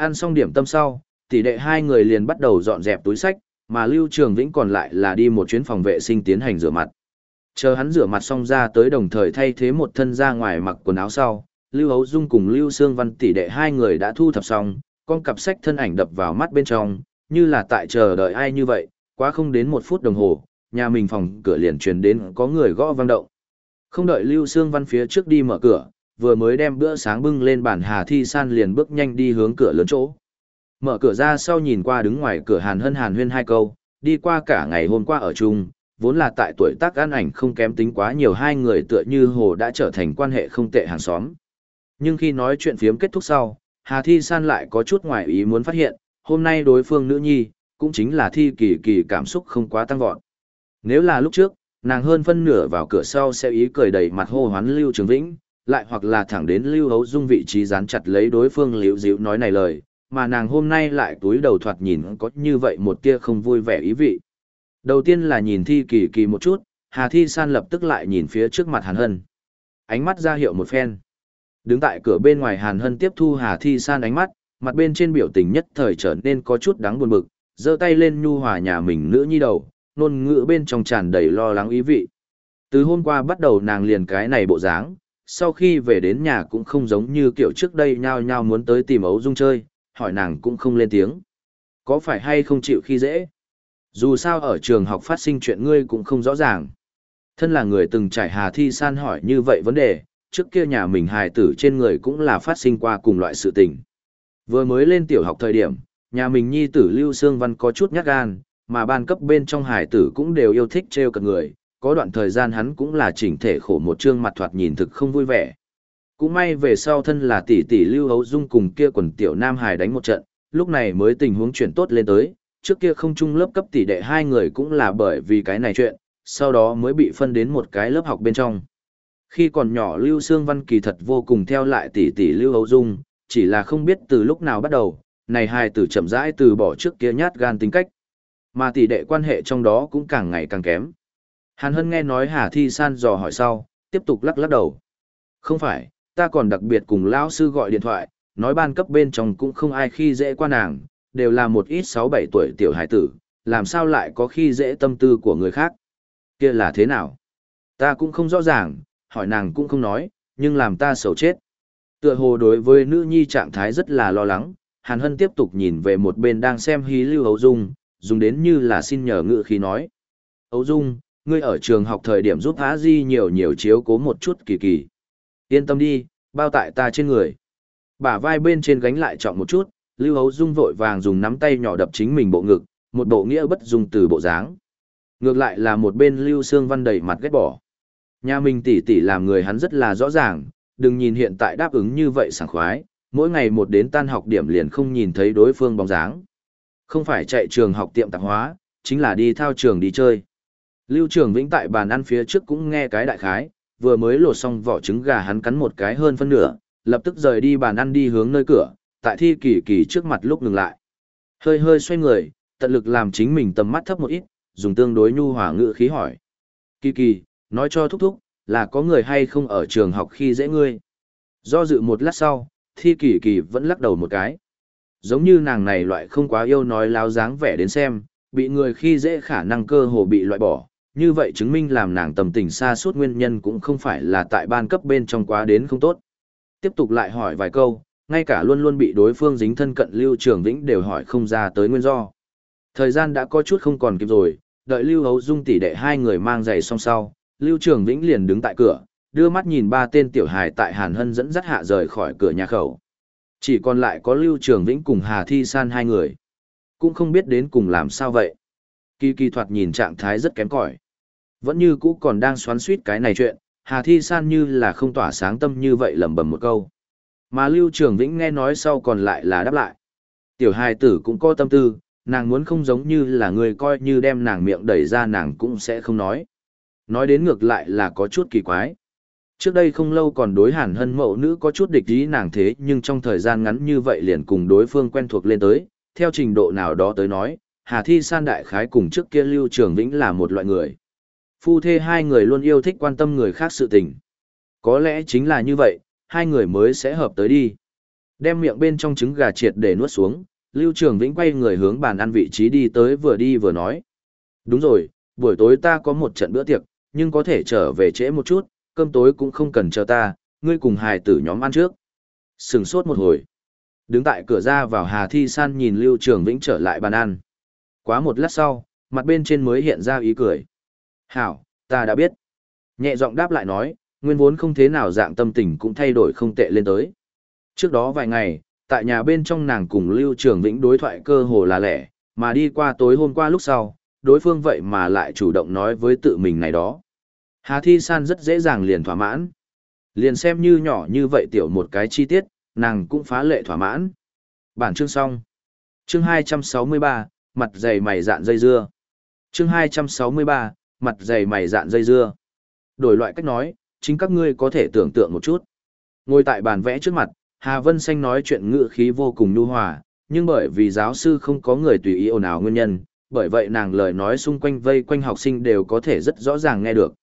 Ăn xong điểm tâm sau, tỷ đệ hai người liền bắt đầu dọn dẹp túi sách, mà Lưu Trường Vĩnh còn lại là đi một chuyến phòng vệ sinh tiến hành rửa mặt. Chờ hắn rửa mặt xong ra tới đồng thời thay thế một thân ra ngoài mặc quần áo sau, Lưu Hấu Dung cùng Lưu Sương Văn tỷ đệ hai người đã thu thập xong, con cặp sách thân ảnh đập vào mắt bên trong, như là tại chờ đợi ai như vậy, quá không đến một phút đồng hồ, nhà mình phòng cửa liền truyền đến có người gõ vang động. Không đợi Lưu Sương Văn phía trước đi mở cửa, vừa mới đem bữa sáng bưng lên bàn Hà Thi San liền bước nhanh đi hướng cửa lớn chỗ. Mở cửa ra sau nhìn qua đứng ngoài cửa Hàn Hân Hàn huyên hai câu, đi qua cả ngày hôm qua ở chung, vốn là tại tuổi tác an ảnh không kém tính quá nhiều hai người tựa như hồ đã trở thành quan hệ không tệ hàng xóm. Nhưng khi nói chuyện phiếm kết thúc sau, Hà Thi San lại có chút ngoài ý muốn phát hiện, hôm nay đối phương nữ nhi, cũng chính là Thi Kỳ Kỳ cảm xúc không quá tăng vọt. Nếu là lúc trước, nàng hơn phân nửa vào cửa sau sẽ ý cười đầy mặt hô hoán Lưu Trường Vĩnh, lại hoặc là thẳng đến Lưu Hấu Dung vị trí dán chặt lấy đối phương liễu dịu nói này lời, mà nàng hôm nay lại túi đầu thoạt nhìn có như vậy một tia không vui vẻ ý vị. Đầu tiên là nhìn Thi Kỳ Kỳ một chút, Hà Thi San lập tức lại nhìn phía trước mặt Hàn Hân. Ánh mắt ra hiệu một phen. Đứng tại cửa bên ngoài Hàn Hân tiếp thu Hà Thi San ánh mắt, mặt bên trên biểu tình nhất thời trở nên có chút đáng buồn bực, giơ tay lên nhu hòa nhà mình nữ nhi đầu, nôn ngữ bên trong tràn đầy lo lắng ý vị. Từ hôm qua bắt đầu nàng liền cái này bộ dáng, sau khi về đến nhà cũng không giống như kiểu trước đây nhao nhao muốn tới tìm ấu dung chơi, hỏi nàng cũng không lên tiếng. Có phải hay không chịu khi dễ? Dù sao ở trường học phát sinh chuyện ngươi cũng không rõ ràng. Thân là người từng trải hà thi san hỏi như vậy vấn đề, trước kia nhà mình hài tử trên người cũng là phát sinh qua cùng loại sự tình. Vừa mới lên tiểu học thời điểm, nhà mình nhi tử Lưu Sương Văn có chút nhát gan, mà ban cấp bên trong Hải tử cũng đều yêu thích trêu cợt người, có đoạn thời gian hắn cũng là chỉnh thể khổ một trương mặt thoạt nhìn thực không vui vẻ. Cũng may về sau thân là tỷ tỷ Lưu Hấu Dung cùng kia quần tiểu nam Hải đánh một trận, lúc này mới tình huống chuyển tốt lên tới, trước kia không chung lớp cấp tỷ đệ hai người cũng là bởi vì cái này chuyện, sau đó mới bị phân đến một cái lớp học bên trong. Khi còn nhỏ Lưu Sương Văn kỳ thật vô cùng theo lại tỷ tỷ Lưu Hấu Dung, chỉ là không biết từ lúc nào bắt đầu, này hai tử chậm rãi từ bỏ trước kia nhát gan tính cách. Mà tỷ đệ quan hệ trong đó cũng càng ngày càng kém. Hàn Hân nghe nói Hà Thi San dò hỏi sau, tiếp tục lắc lắc đầu. Không phải, ta còn đặc biệt cùng lão sư gọi điện thoại, nói ban cấp bên trong cũng không ai khi dễ qua nàng, đều là một ít 6-7 tuổi tiểu hải tử, làm sao lại có khi dễ tâm tư của người khác. kia là thế nào? Ta cũng không rõ ràng, hỏi nàng cũng không nói, nhưng làm ta sầu chết. Tựa hồ đối với nữ nhi trạng thái rất là lo lắng, Hàn Hân tiếp tục nhìn về một bên đang xem hí lưu hấu dung, dùng đến như là xin nhờ ngự khi nói. Hấu dung, ngươi ở trường học thời điểm giúp Á Di nhiều nhiều chiếu cố một chút kỳ kỳ. Yên tâm đi, bao tại ta trên người. Bả vai bên trên gánh lại trọng một chút, Lưu Hấu Dung vội vàng dùng nắm tay nhỏ đập chính mình bộ ngực, một bộ nghĩa bất dung từ bộ dáng. Ngược lại là một bên Lưu Sương Văn đầy mặt ghét bỏ. Nhà mình tỉ tỉ làm người hắn rất là rõ ràng, đừng nhìn hiện tại đáp ứng như vậy sảng khoái, mỗi ngày một đến tan học điểm liền không nhìn thấy đối phương bóng dáng. Không phải chạy trường học tiệm tạp hóa, chính là đi thao trường đi chơi. Lưu Trường Vĩnh tại bàn ăn phía trước cũng nghe cái đại khái, vừa mới lột xong vỏ trứng gà hắn cắn một cái hơn phân nửa, lập tức rời đi bàn ăn đi hướng nơi cửa, tại thi kỳ kỳ trước mặt lúc ngừng lại. Hơi hơi xoay người, tận lực làm chính mình tầm mắt thấp một ít, dùng tương đối nhu hòa ngữ khí hỏi. Kỳ kỳ, nói cho thúc thúc, là có người hay không ở trường học khi dễ ngươi. Do dự một lát sau, thi kỳ kỳ vẫn lắc đầu một cái. Giống như nàng này loại không quá yêu nói láo dáng vẻ đến xem, bị người khi dễ khả năng cơ hồ bị loại bỏ. Như vậy chứng minh làm nàng tầm tình xa suốt nguyên nhân cũng không phải là tại ban cấp bên trong quá đến không tốt. Tiếp tục lại hỏi vài câu, ngay cả luôn luôn bị đối phương dính thân cận Lưu Trường Vĩnh đều hỏi không ra tới nguyên do. Thời gian đã có chút không còn kịp rồi, đợi Lưu Hấu Dung tỷ đệ hai người mang giày song sau, Lưu Trường Vĩnh liền đứng tại cửa, đưa mắt nhìn ba tên tiểu hài tại Hàn Hân dẫn dắt hạ rời khỏi cửa nhà khẩu. Chỉ còn lại có Lưu Trường Vĩnh cùng Hà Thi San hai người. Cũng không biết đến cùng làm sao vậy. Kỳ kỳ thoạt nhìn trạng thái rất kém cỏi. Vẫn như cũ còn đang xoắn suýt cái này chuyện, Hà Thi San như là không tỏa sáng tâm như vậy lẩm bẩm một câu. Mà Lưu Trường Vĩnh nghe nói sau còn lại là đáp lại. Tiểu hài tử cũng có tâm tư, nàng muốn không giống như là người coi như đem nàng miệng đẩy ra nàng cũng sẽ không nói. Nói đến ngược lại là có chút kỳ quái. Trước đây không lâu còn đối hàn hân mẫu nữ có chút địch ý nàng thế nhưng trong thời gian ngắn như vậy liền cùng đối phương quen thuộc lên tới, theo trình độ nào đó tới nói, Hà Thi San đại khái cùng trước kia Lưu Trường Vĩnh là một loại người. Phu thê hai người luôn yêu thích quan tâm người khác sự tình. Có lẽ chính là như vậy, hai người mới sẽ hợp tới đi. Đem miệng bên trong trứng gà triệt để nuốt xuống, Lưu Trường Vĩnh quay người hướng bàn ăn vị trí đi tới vừa đi vừa nói. Đúng rồi, buổi tối ta có một trận bữa tiệc, nhưng có thể trở về trễ một chút, cơm tối cũng không cần chờ ta, ngươi cùng hài tử nhóm ăn trước. Sừng sốt một hồi. Đứng tại cửa ra vào Hà Thi San nhìn Lưu Trường Vĩnh trở lại bàn ăn. Quá một lát sau, mặt bên trên mới hiện ra ý cười. Hảo, ta đã biết. Nhẹ giọng đáp lại nói, nguyên vốn không thế nào dạng tâm tình cũng thay đổi không tệ lên tới. Trước đó vài ngày, tại nhà bên trong nàng cùng Lưu Trường Vĩnh đối thoại cơ hồ là lẻ, mà đi qua tối hôm qua lúc sau, đối phương vậy mà lại chủ động nói với tự mình này đó. Hà Thi San rất dễ dàng liền thỏa mãn. Liền xem như nhỏ như vậy tiểu một cái chi tiết, nàng cũng phá lệ thỏa mãn. Bản chương xong. Chương 263, mặt dày mày dạn dây dưa. Chương 263, mặt dày mày dạn dây dưa. Đổi loại cách nói, chính các ngươi có thể tưởng tượng một chút. Ngồi tại bàn vẽ trước mặt, Hà Vân Xanh nói chuyện ngựa khí vô cùng nhu hòa, nhưng bởi vì giáo sư không có người tùy ý ồn ào nguyên nhân, bởi vậy nàng lời nói xung quanh vây quanh học sinh đều có thể rất rõ ràng nghe được.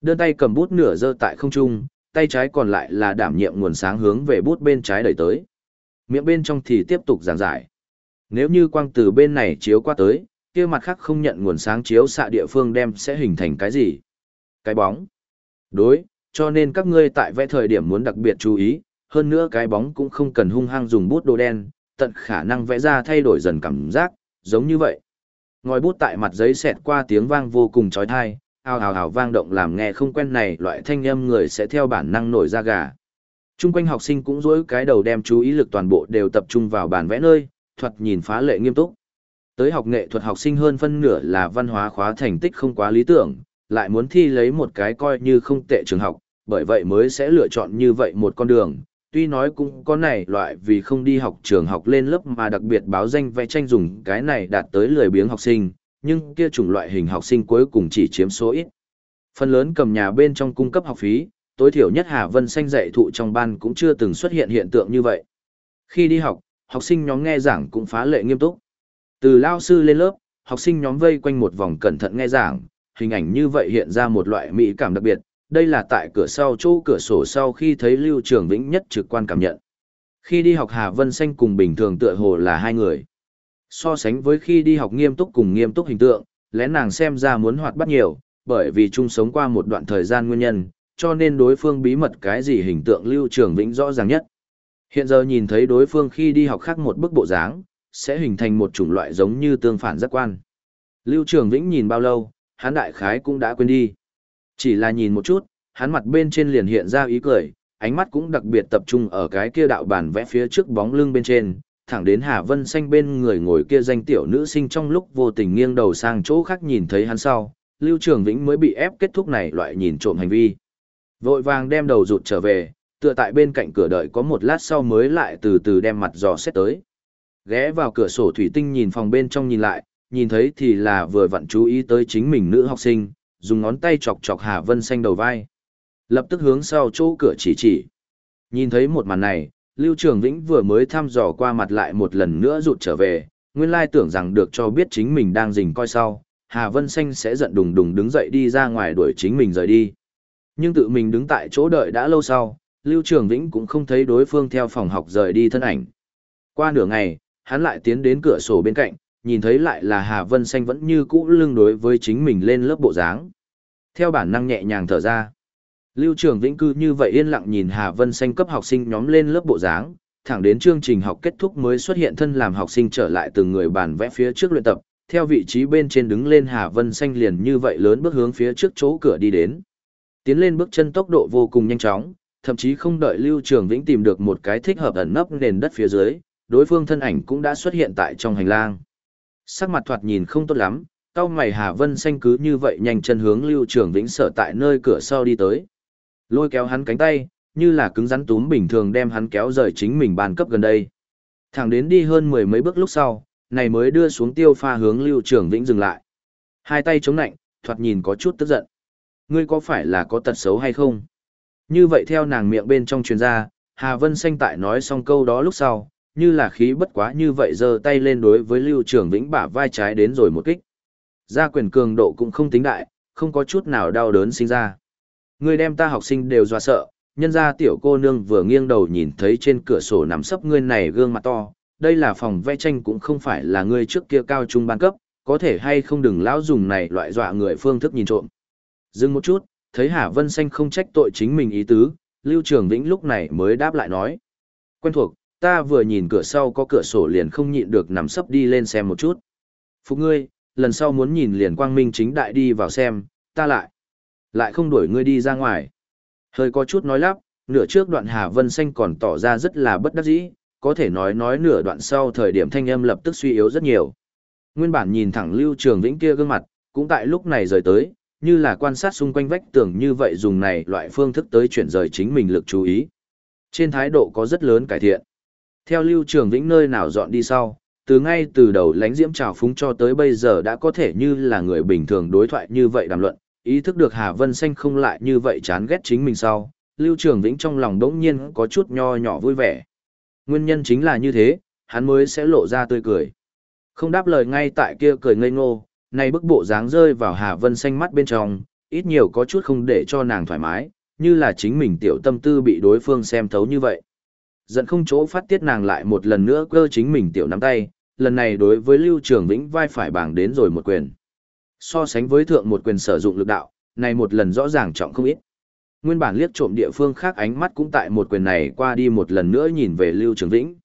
Đơn tay cầm bút nửa giơ tại không trung, tay trái còn lại là đảm nhiệm nguồn sáng hướng về bút bên trái đẩy tới. Miệng bên trong thì tiếp tục giảng giải. Nếu như quang từ bên này chiếu qua tới, kia mặt khác không nhận nguồn sáng chiếu xạ địa phương đem sẽ hình thành cái gì? Cái bóng. Đối, cho nên các ngươi tại vẽ thời điểm muốn đặc biệt chú ý, hơn nữa cái bóng cũng không cần hung hăng dùng bút đồ đen, tận khả năng vẽ ra thay đổi dần cảm giác, giống như vậy. Ngòi bút tại mặt giấy xẹt qua tiếng vang vô cùng trói tai, ào ào ào vang động làm nghe không quen này loại thanh âm người sẽ theo bản năng nổi ra gà. Trung quanh học sinh cũng dối cái đầu đem chú ý lực toàn bộ đều tập trung vào bàn vẽ nơi, thuật nhìn phá lệ nghiêm túc. Tới học nghệ thuật học sinh hơn phân nửa là văn hóa khóa thành tích không quá lý tưởng, lại muốn thi lấy một cái coi như không tệ trường học, bởi vậy mới sẽ lựa chọn như vậy một con đường. Tuy nói cũng có này loại vì không đi học trường học lên lớp mà đặc biệt báo danh vẽ tranh dùng cái này đạt tới lười biếng học sinh, nhưng kia chủng loại hình học sinh cuối cùng chỉ chiếm số ít. Phần lớn cầm nhà bên trong cung cấp học phí, tối thiểu nhất Hà Vân Xanh dạy thụ trong ban cũng chưa từng xuất hiện hiện tượng như vậy. Khi đi học, học sinh nhóm nghe giảng cũng phá lệ nghiêm túc. Từ lao sư lên lớp, học sinh nhóm vây quanh một vòng cẩn thận nghe giảng, hình ảnh như vậy hiện ra một loại mỹ cảm đặc biệt, đây là tại cửa sau chỗ cửa sổ sau khi thấy Lưu Trường Vĩnh nhất trực quan cảm nhận. Khi đi học Hà Vân Xanh cùng bình thường tựa hồ là hai người. So sánh với khi đi học nghiêm túc cùng nghiêm túc hình tượng, lẽ nàng xem ra muốn hoạt bát nhiều, bởi vì chung sống qua một đoạn thời gian nguyên nhân, cho nên đối phương bí mật cái gì hình tượng Lưu Trường Vĩnh rõ ràng nhất. Hiện giờ nhìn thấy đối phương khi đi học khác một bức bộ dáng, sẽ hình thành một chủng loại giống như tương phản giác quan. Lưu Trường Vĩnh nhìn bao lâu, hắn đại khái cũng đã quên đi. Chỉ là nhìn một chút, hắn mặt bên trên liền hiện ra ý cười, ánh mắt cũng đặc biệt tập trung ở cái kia đạo bản vẽ phía trước bóng lưng bên trên, thẳng đến Hà Vân Xanh bên người ngồi kia danh tiểu nữ sinh trong lúc vô tình nghiêng đầu sang chỗ khác nhìn thấy hắn sau, Lưu Trường Vĩnh mới bị ép kết thúc này loại nhìn trộm hành vi. Vội vàng đem đầu rụt trở về, tựa tại bên cạnh cửa đợi có một lát sau mới lại từ từ đem mặt dò xét tới. Ghé vào cửa sổ thủy tinh nhìn phòng bên trong nhìn lại, nhìn thấy thì là vừa vặn chú ý tới chính mình nữ học sinh, dùng ngón tay chọc chọc Hà Vân Xanh đầu vai. Lập tức hướng sau chỗ cửa chỉ chỉ. Nhìn thấy một màn này, Lưu Trường Vĩnh vừa mới thăm dò qua mặt lại một lần nữa rụt trở về, nguyên lai tưởng rằng được cho biết chính mình đang rình coi sau, Hà Vân Xanh sẽ giận đùng đùng đứng dậy đi ra ngoài đuổi chính mình rời đi. Nhưng tự mình đứng tại chỗ đợi đã lâu sau, Lưu Trường Vĩnh cũng không thấy đối phương theo phòng học rời đi thân ảnh. Qua nửa ngày, hắn lại tiến đến cửa sổ bên cạnh, nhìn thấy lại là Hà Vân Xanh vẫn như cũ lưng đối với chính mình lên lớp bộ dáng. Theo bản năng nhẹ nhàng thở ra. Lưu Trường Vĩnh cư như vậy yên lặng nhìn Hà Vân Xanh cấp học sinh nhóm lên lớp bộ dáng, thẳng đến chương trình học kết thúc mới xuất hiện thân làm học sinh trở lại từng người bàn vẽ phía trước luyện tập, theo vị trí bên trên đứng lên Hà Vân Xanh liền như vậy lớn bước hướng phía trước chỗ cửa đi đến. Tiến lên bước chân tốc độ vô cùng nhanh chóng, thậm chí không đợi Lưu Trường Vĩnh tìm được một cái thích hợp ẩn nấp nền đất phía dưới, đối phương thân ảnh cũng đã xuất hiện tại trong hành lang. Sắc mặt thoạt nhìn không tốt lắm, cao mày Hà Vân Xanh cứ như vậy nhanh chân hướng Lưu Trường Vĩnh sở tại nơi cửa sau đi tới. Lôi kéo hắn cánh tay, như là cứng rắn túm bình thường đem hắn kéo rời chính mình bàn cấp gần đây. Thẳng đến đi hơn mười mấy bước lúc sau, này mới đưa xuống tiêu pha hướng Lưu Trường Vĩnh dừng lại. Hai tay chống nạnh, thoạt nhìn có chút tức giận. Ngươi có phải là có tật xấu hay không? Như vậy theo nàng miệng bên trong truyền ra, Hà Vân Xanh tại nói xong câu đó lúc sau, như là khí bất quá như vậy giơ tay lên đối với Lưu Trường Vĩnh bả vai trái đến rồi một kích. Gia quyền cường độ cũng không tính đại, không có chút nào đau đớn sinh ra. Người đem ta học sinh đều dọa sợ, nhân ra tiểu cô nương vừa nghiêng đầu nhìn thấy trên cửa sổ nằm sấp ngươi này gương mặt to, đây là phòng vẽ tranh cũng không phải là ngươi trước kia cao trung ban cấp, có thể hay không đừng lão dùng này loại dọa người phương thức nhìn trộm. Dừng một chút, thấy Hà Vân Xanh không trách tội chính mình ý tứ, Lưu Trường Vĩnh lúc này mới đáp lại nói. Quen thuộc, ta vừa nhìn cửa sau có cửa sổ liền không nhịn được nằm sấp đi lên xem một chút. Phục ngươi, lần sau muốn nhìn liền quang minh chính đại đi vào xem, ta lại. Lại không đuổi ngươi đi ra ngoài. Hơi có chút nói lắp, nửa trước đoạn Hà Vân Xanh còn tỏ ra rất là bất đắc dĩ, có thể nói nói nửa đoạn sau thời điểm thanh âm lập tức suy yếu rất nhiều. Nguyên bản nhìn thẳng Lưu Trường Vĩnh kia gương mặt, cũng tại lúc này rời tới, như là quan sát xung quanh vách tường như vậy dùng này loại phương thức tới chuyển rời chính mình lực chú ý. Trên thái độ có rất lớn cải thiện. Theo Lưu Trường Vĩnh nơi nào dọn đi sau, từ ngay từ đầu lánh diễm trào phúng cho tới bây giờ đã có thể như là người bình thường đối thoại như vậy đàm luận, ý thức được Hà Vân Xanh không lại như vậy chán ghét chính mình sau, Lưu Trường Vĩnh trong lòng đống nhiên có chút nho nhỏ vui vẻ. Nguyên nhân chính là như thế, hắn mới sẽ lộ ra tươi cười. Không đáp lời ngay tại kia cười ngây ngô, này bức bộ dáng rơi vào Hà Vân Xanh mắt bên trong, ít nhiều có chút không để cho nàng thoải mái, như là chính mình tiểu tâm tư bị đối phương xem thấu như vậy. Giận không chỗ phát tiết nàng lại một lần nữa cơ chính mình tiểu nắm tay, lần này đối với Lưu Trường Vĩnh vai phải bảng đến rồi một quyền. So sánh với thượng một quyền sử dụng lực đạo, này một lần rõ ràng trọng không ít. Nguyên bản liếc trộm địa phương khác ánh mắt cũng tại một quyền này qua đi một lần nữa nhìn về Lưu Trường Vĩnh.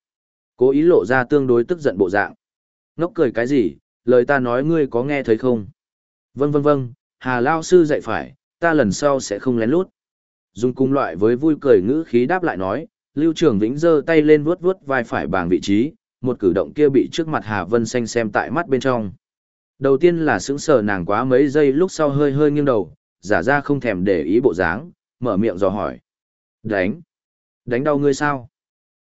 Cố ý lộ ra tương đối tức giận bộ dạng. Ngốc cười cái gì, lời ta nói ngươi có nghe thấy không? Vâng vâng vâng, Hà Lao Sư dạy phải, ta lần sau sẽ không lén lút. Dùng cung loại với vui cười ngữ khí đáp lại nói, Lưu Trường Vĩnh giơ tay lên vuốt vuốt vai phải bảng vị trí, một cử động kia bị trước mặt Hà Vân Xanh xem tại mắt bên trong. Đầu tiên là sững sờ nàng quá mấy giây lúc sau hơi hơi nghiêng đầu, giả ra không thèm để ý bộ dáng, mở miệng dò hỏi. Đánh? Đánh đau ngươi sao?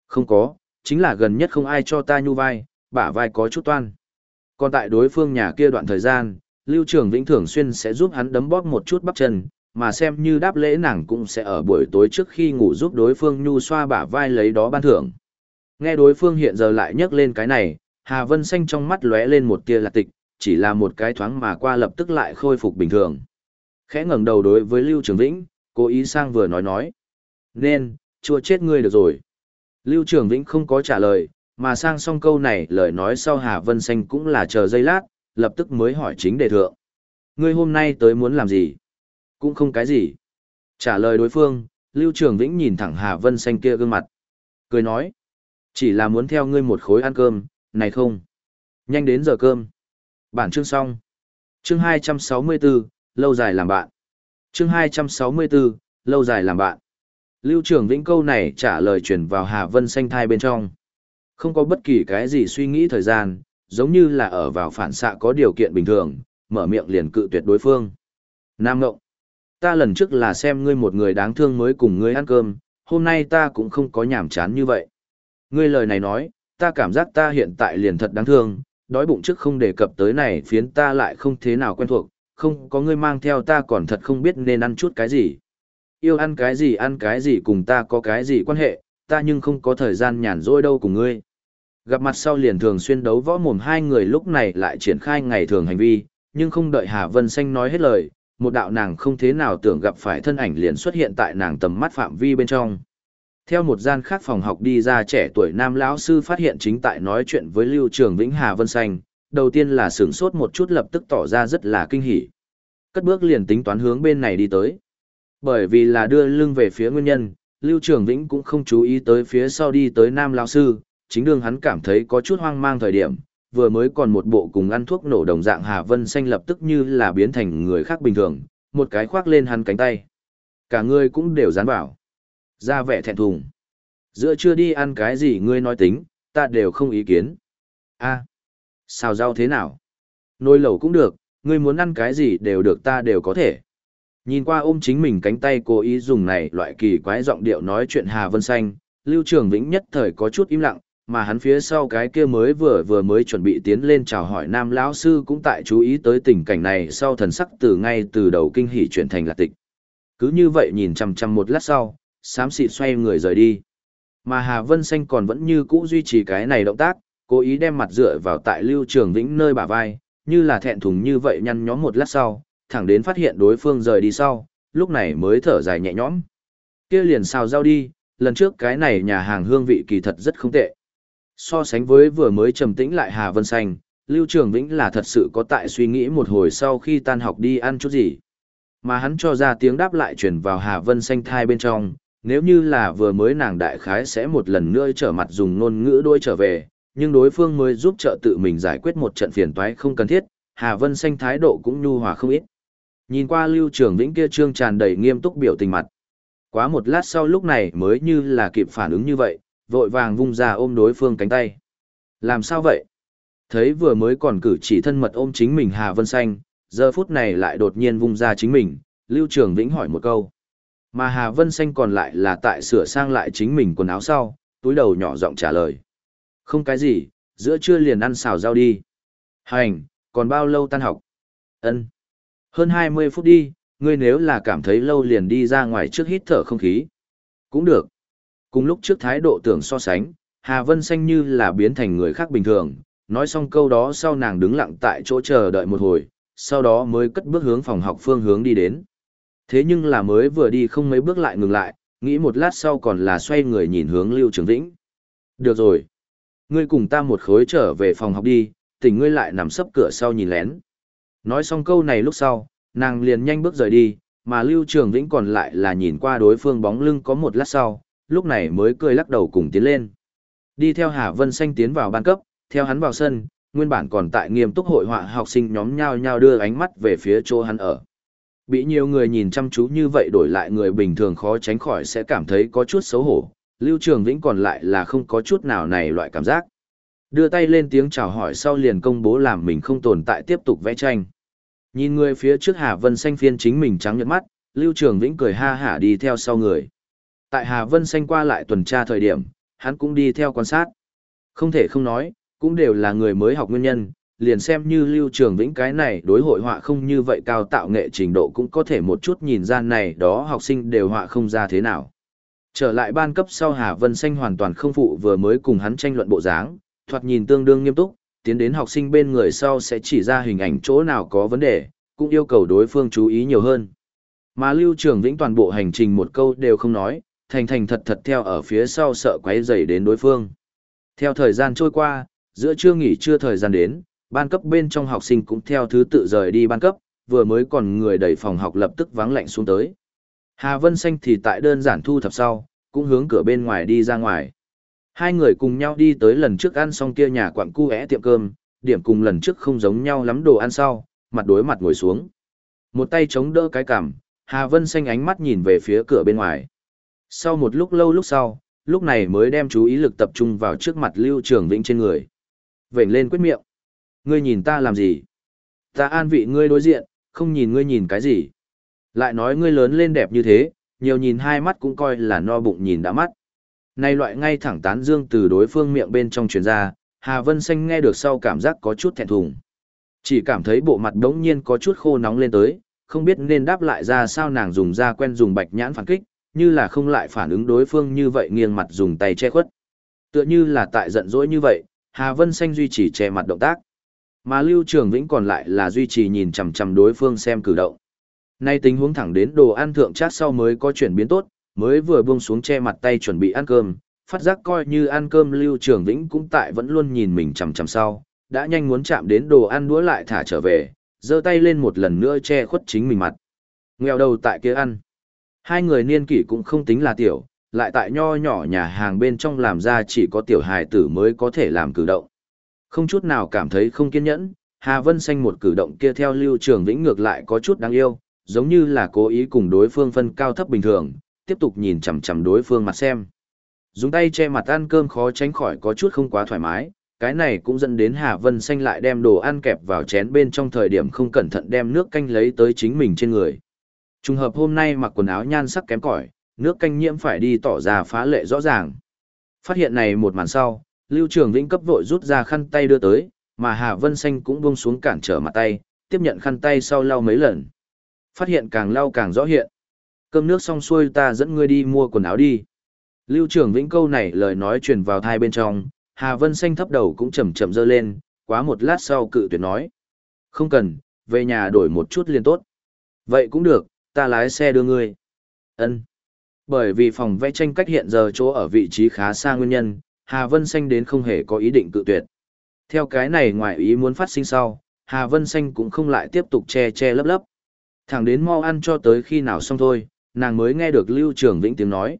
Không có, chính là gần nhất không ai cho ta nhu vai, bả vai có chút toan. Còn tại đối phương nhà kia đoạn thời gian, Lưu Trường Vĩnh thường xuyên sẽ giúp hắn đấm bóp một chút bắp chân, mà xem như đáp lễ nàng cũng sẽ ở buổi tối trước khi ngủ giúp đối phương nhu xoa bả vai lấy đó ban thưởng. Nghe đối phương hiện giờ lại nhắc lên cái này, Hà Vân Xanh trong mắt lóe lên một tia lạc tịch, chỉ là một cái thoáng mà qua lập tức lại khôi phục bình thường. Khẽ ngẩng đầu đối với Lưu Trường Vĩnh, cố ý sang vừa nói nói. Nên, chua chết ngươi được rồi. Lưu Trường Vĩnh không có trả lời, mà sang xong câu này lời nói sau Hà Vân Xanh cũng là chờ giây lát, lập tức mới hỏi chính đề thượng. Ngươi hôm nay tới muốn làm gì? Cũng không cái gì. Trả lời đối phương, Lưu Trường Vĩnh nhìn thẳng Hà Vân Xanh kia gương mặt. Cười nói. Chỉ là muốn theo ngươi một khối ăn cơm, này không. Nhanh đến giờ cơm. Bản chương xong. Chương 264, lâu dài làm bạn. Chương 264, lâu dài làm bạn. Lưu Trường Vĩnh câu này trả lời truyền vào Hà Vân Xanh thai bên trong. Không có bất kỳ cái gì suy nghĩ thời gian, giống như là ở vào phản xạ có điều kiện bình thường, mở miệng liền cự tuyệt đối phương. Nam Ngộng. Ta lần trước là xem ngươi một người đáng thương mới cùng ngươi ăn cơm, hôm nay ta cũng không có nhảm chán như vậy. Ngươi lời này nói, ta cảm giác ta hiện tại liền thật đáng thương, đói bụng trước không đề cập tới này phiến ta lại không thế nào quen thuộc, không có ngươi mang theo ta còn thật không biết nên ăn chút cái gì. Yêu ăn cái gì ăn cái gì cùng ta có cái gì quan hệ, ta nhưng không có thời gian nhàn rỗi đâu cùng ngươi. Gặp mặt sau liền thường xuyên đấu võ mồm hai người lúc này lại triển khai ngày thường hành vi, nhưng không đợi Hà Vân Xanh nói hết lời, một đạo nàng không thế nào tưởng gặp phải thân ảnh liền xuất hiện tại nàng tầm mắt phạm vi bên trong. Theo một gian khác phòng học đi ra trẻ tuổi nam lão sư phát hiện chính tại nói chuyện với Lưu Trường Vĩnh Hà Vân Xanh, đầu tiên là sửng sốt một chút lập tức tỏ ra rất là kinh hỉ. Cất bước liền tính toán hướng bên này đi tới. Bởi vì là đưa lưng về phía nguyên nhân, Lưu Trường Vĩnh cũng không chú ý tới phía sau đi tới nam lão sư, chính đương hắn cảm thấy có chút hoang mang thời điểm, vừa mới còn một bộ cùng ăn thuốc nổ đồng dạng Hà Vân Xanh lập tức như là biến thành người khác bình thường, một cái khoác lên hắn cánh tay. Cả người cũng đều dán vào. Ra vẻ thẹn thùng. Giữa chưa đi ăn cái gì ngươi nói tính, ta đều không ý kiến. a xào rau thế nào? Nồi lẩu cũng được, ngươi muốn ăn cái gì đều được ta đều có thể. Nhìn qua ôm chính mình cánh tay cố ý dùng này loại kỳ quái giọng điệu nói chuyện Hà Vân Xanh, Lưu Trường Vĩnh nhất thời có chút im lặng, mà hắn phía sau cái kia mới vừa vừa mới chuẩn bị tiến lên chào hỏi nam lão sư cũng tại chú ý tới tình cảnh này sau thần sắc từ ngay từ đầu kinh hỉ chuyển thành lạc tịch. Cứ như vậy nhìn chằm chằm một lát sau, xám xịt xoay người rời đi. Mà Hà Vân Xanh còn vẫn như cũ duy trì cái này động tác, cố ý đem mặt dựa vào tại Lưu Trường Vĩnh nơi bả vai, như là thẹn thùng như vậy nhăn nhó một lát sau, thẳng đến phát hiện đối phương rời đi sau, lúc này mới thở dài nhẹ nhõm. Kia liền xào rau đi, lần trước cái này nhà hàng hương vị kỳ thật rất không tệ. So sánh với vừa mới trầm tĩnh lại Hà Vân Xanh, Lưu Trường Vĩnh là thật sự có tại suy nghĩ một hồi sau khi tan học đi ăn chút gì. Mà hắn cho ra tiếng đáp lại chuyển vào Hà Vân Xanh thai bên trong, nếu như là vừa mới nàng đại khái sẽ một lần nữa trở mặt dùng ngôn ngữ đôi trở về, nhưng đối phương mới giúp trợ tự mình giải quyết một trận phiền toái không cần thiết, Hà Vân Xanh thái độ cũng nhu hòa không ít. Nhìn qua Lưu Trường Vĩnh kia trương tràn đầy nghiêm túc biểu tình mặt. Quá một lát sau lúc này mới như là kịp phản ứng như vậy, vội vàng vung ra ôm đối phương cánh tay. Làm sao vậy? Thấy vừa mới còn cử chỉ thân mật ôm chính mình Hà Vân Xanh, giờ phút này lại đột nhiên vung ra chính mình, Lưu Trường Vĩnh hỏi một câu. Mà Hà Vân Xanh còn lại là tại sửa sang lại chính mình quần áo sau, túi đầu nhỏ giọng trả lời. Không cái gì, giữa trưa liền ăn xào rau đi. Hành, còn bao lâu tan học? Ân. Hơn 20 phút đi, ngươi nếu là cảm thấy lâu liền đi ra ngoài trước hít thở không khí. Cũng được. Cùng lúc trước thái độ tưởng so sánh, Hà Vân Xanh như là biến thành người khác bình thường, nói xong câu đó sau nàng đứng lặng tại chỗ chờ đợi một hồi, sau đó mới cất bước hướng phòng học phương hướng đi đến. Thế nhưng là mới vừa đi không mấy bước lại ngừng lại, nghĩ một lát sau còn là xoay người nhìn hướng Lưu Trường Vĩnh. Được rồi. Ngươi cùng ta một khối trở về phòng học đi, tỉnh ngươi lại nằm sấp cửa sau nhìn lén. Nói xong câu này lúc sau, nàng liền nhanh bước rời đi, mà Lưu Trường Vĩnh còn lại là nhìn qua đối phương bóng lưng có một lát sau, lúc này mới cười lắc đầu cùng tiến lên. Đi theo Hà Vân Xanh tiến vào ban cấp, theo hắn vào sân, nguyên bản còn tại nghiêm túc hội họa học sinh nhóm nhau nhau đưa ánh mắt về phía chỗ hắn ở. Bị nhiều người nhìn chăm chú như vậy đổi lại người bình thường khó tránh khỏi sẽ cảm thấy có chút xấu hổ, Lưu Trường Vĩnh còn lại là không có chút nào này loại cảm giác. Đưa tay lên tiếng chào hỏi sau liền công bố làm mình không tồn tại tiếp tục vẽ tranh. Nhìn người phía trước Hà Vân Xanh phiên chính mình trắng nhợt mắt, Lưu Trường Vĩnh cười ha hả đi theo sau người. Tại Hà Vân Xanh qua lại tuần tra thời điểm, hắn cũng đi theo quan sát. Không thể không nói, cũng đều là người mới học nguyên nhân, liền xem như Lưu Trường Vĩnh cái này đối hội họa không như vậy cao tạo nghệ trình độ cũng có thể một chút nhìn ra này đó học sinh đều họa không ra thế nào. Trở lại ban cấp sau Hà Vân Xanh hoàn toàn không phụ vừa mới cùng hắn tranh luận bộ dáng, thoạt nhìn tương đương nghiêm túc, tiến đến học sinh bên người sau sẽ chỉ ra hình ảnh chỗ nào có vấn đề, cũng yêu cầu đối phương chú ý nhiều hơn. Mà Lưu Trường Vĩnh toàn bộ hành trình một câu đều không nói, thành thành thật thật theo ở phía sau sợ quấy rầy đến đối phương. Theo thời gian trôi qua, giữa trưa nghỉ trưa thời gian đến, ban cấp bên trong học sinh cũng theo thứ tự rời đi ban cấp, vừa mới còn người đẩy phòng học lập tức vắng lạnh xuống tới. Hà Vân Xanh thì tại đơn giản thu thập sau, cũng hướng cửa bên ngoài đi ra ngoài. Hai người cùng nhau đi tới lần trước ăn xong kia nhà quặng cu tiệm cơm, điểm cùng lần trước không giống nhau lắm đồ ăn sau, mặt đối mặt ngồi xuống. Một tay chống đỡ cái cằm, Hà Vân Xanh ánh mắt nhìn về phía cửa bên ngoài. Sau một lúc lâu lúc sau, lúc này mới đem chú ý lực tập trung vào trước mặt Lưu Trường Vĩnh trên người. Vểnh lên quyết miệng. Ngươi nhìn ta làm gì? Ta an vị ngươi đối diện, không nhìn ngươi nhìn cái gì. Lại nói ngươi lớn lên đẹp như thế, nhiều nhìn hai mắt cũng coi là no bụng nhìn đã mắt. Này loại ngay thẳng tán dương từ đối phương miệng bên trong truyền ra, Hà Vân Xanh nghe được sau cảm giác có chút thẹn thùng. Chỉ cảm thấy bộ mặt đống nhiên có chút khô nóng lên tới, không biết nên đáp lại ra sao nàng dùng ra quen dùng bạch nhãn phản kích, như là không lại phản ứng đối phương như vậy nghiêng mặt dùng tay che khuất. Tựa như là tại giận dỗi như vậy, Hà Vân Xanh duy trì che mặt động tác. Mà Lưu Trường Vĩnh còn lại là duy trì nhìn chằm chằm đối phương xem cử động. Nay tình huống thẳng đến đồ ăn thượng chát sau mới có chuyển biến tốt, mới vừa buông xuống che mặt tay chuẩn bị ăn cơm, phát giác coi như ăn cơm Lưu Trường Vĩnh cũng tại vẫn luôn nhìn mình chằm chằm sau, đã nhanh muốn chạm đến đồ ăn đũa lại thả trở về, giơ tay lên một lần nữa che khuất chính mình mặt. Nghèo đầu tại kia ăn. Hai người niên kỷ cũng không tính là tiểu, lại tại nho nhỏ nhà hàng bên trong làm ra chỉ có tiểu hài tử mới có thể làm cử động. Không chút nào cảm thấy không kiên nhẫn, Hà Vân Xanh một cử động kia theo Lưu Trường Vĩnh ngược lại có chút đáng yêu, giống như là cố ý cùng đối phương phân cao thấp bình thường, tiếp tục nhìn chằm chằm đối phương mặt xem. Dùng tay che mặt ăn cơm khó tránh khỏi có chút không quá thoải mái, cái này cũng dẫn đến Hà Vân Xanh lại đem đồ ăn kẹp vào chén bên trong thời điểm không cẩn thận đem nước canh lấy tới chính mình trên người. Trùng hợp hôm nay mặc quần áo nhan sắc kém cỏi, nước canh nhiễm phải đi tỏ ra phá lệ rõ ràng. Phát hiện này một màn sau, Lưu Trường Vĩnh cấp vội rút ra khăn tay đưa tới, mà Hà Vân Xanh cũng buông xuống cản trở mặt tay, tiếp nhận khăn tay sau lau mấy lần. Phát hiện càng lau càng rõ hiện. Cơm nước xong xuôi ta dẫn ngươi đi mua quần áo đi. Lưu Trường Vĩnh câu này lời nói truyền vào thai bên trong, Hà Vân Xanh thấp đầu cũng chậm chậm dơ lên, quá một lát sau cự tuyệt nói. Không cần, về nhà đổi một chút liền tốt. Vậy cũng được, ta lái xe đưa ngươi. Ân. Bởi vì phòng vẽ tranh cách hiện giờ chỗ ở vị trí khá xa nguyên nhân, Hà Vân Xanh đến không hề có ý định cự tuyệt. Theo cái này ngoài ý muốn phát sinh sau, Hà Vân Xanh cũng không lại tiếp tục che che lấp lấp. Thẳng đến mau ăn cho tới khi nào xong thôi, nàng mới nghe được Lưu Trường Vĩnh tiếng nói.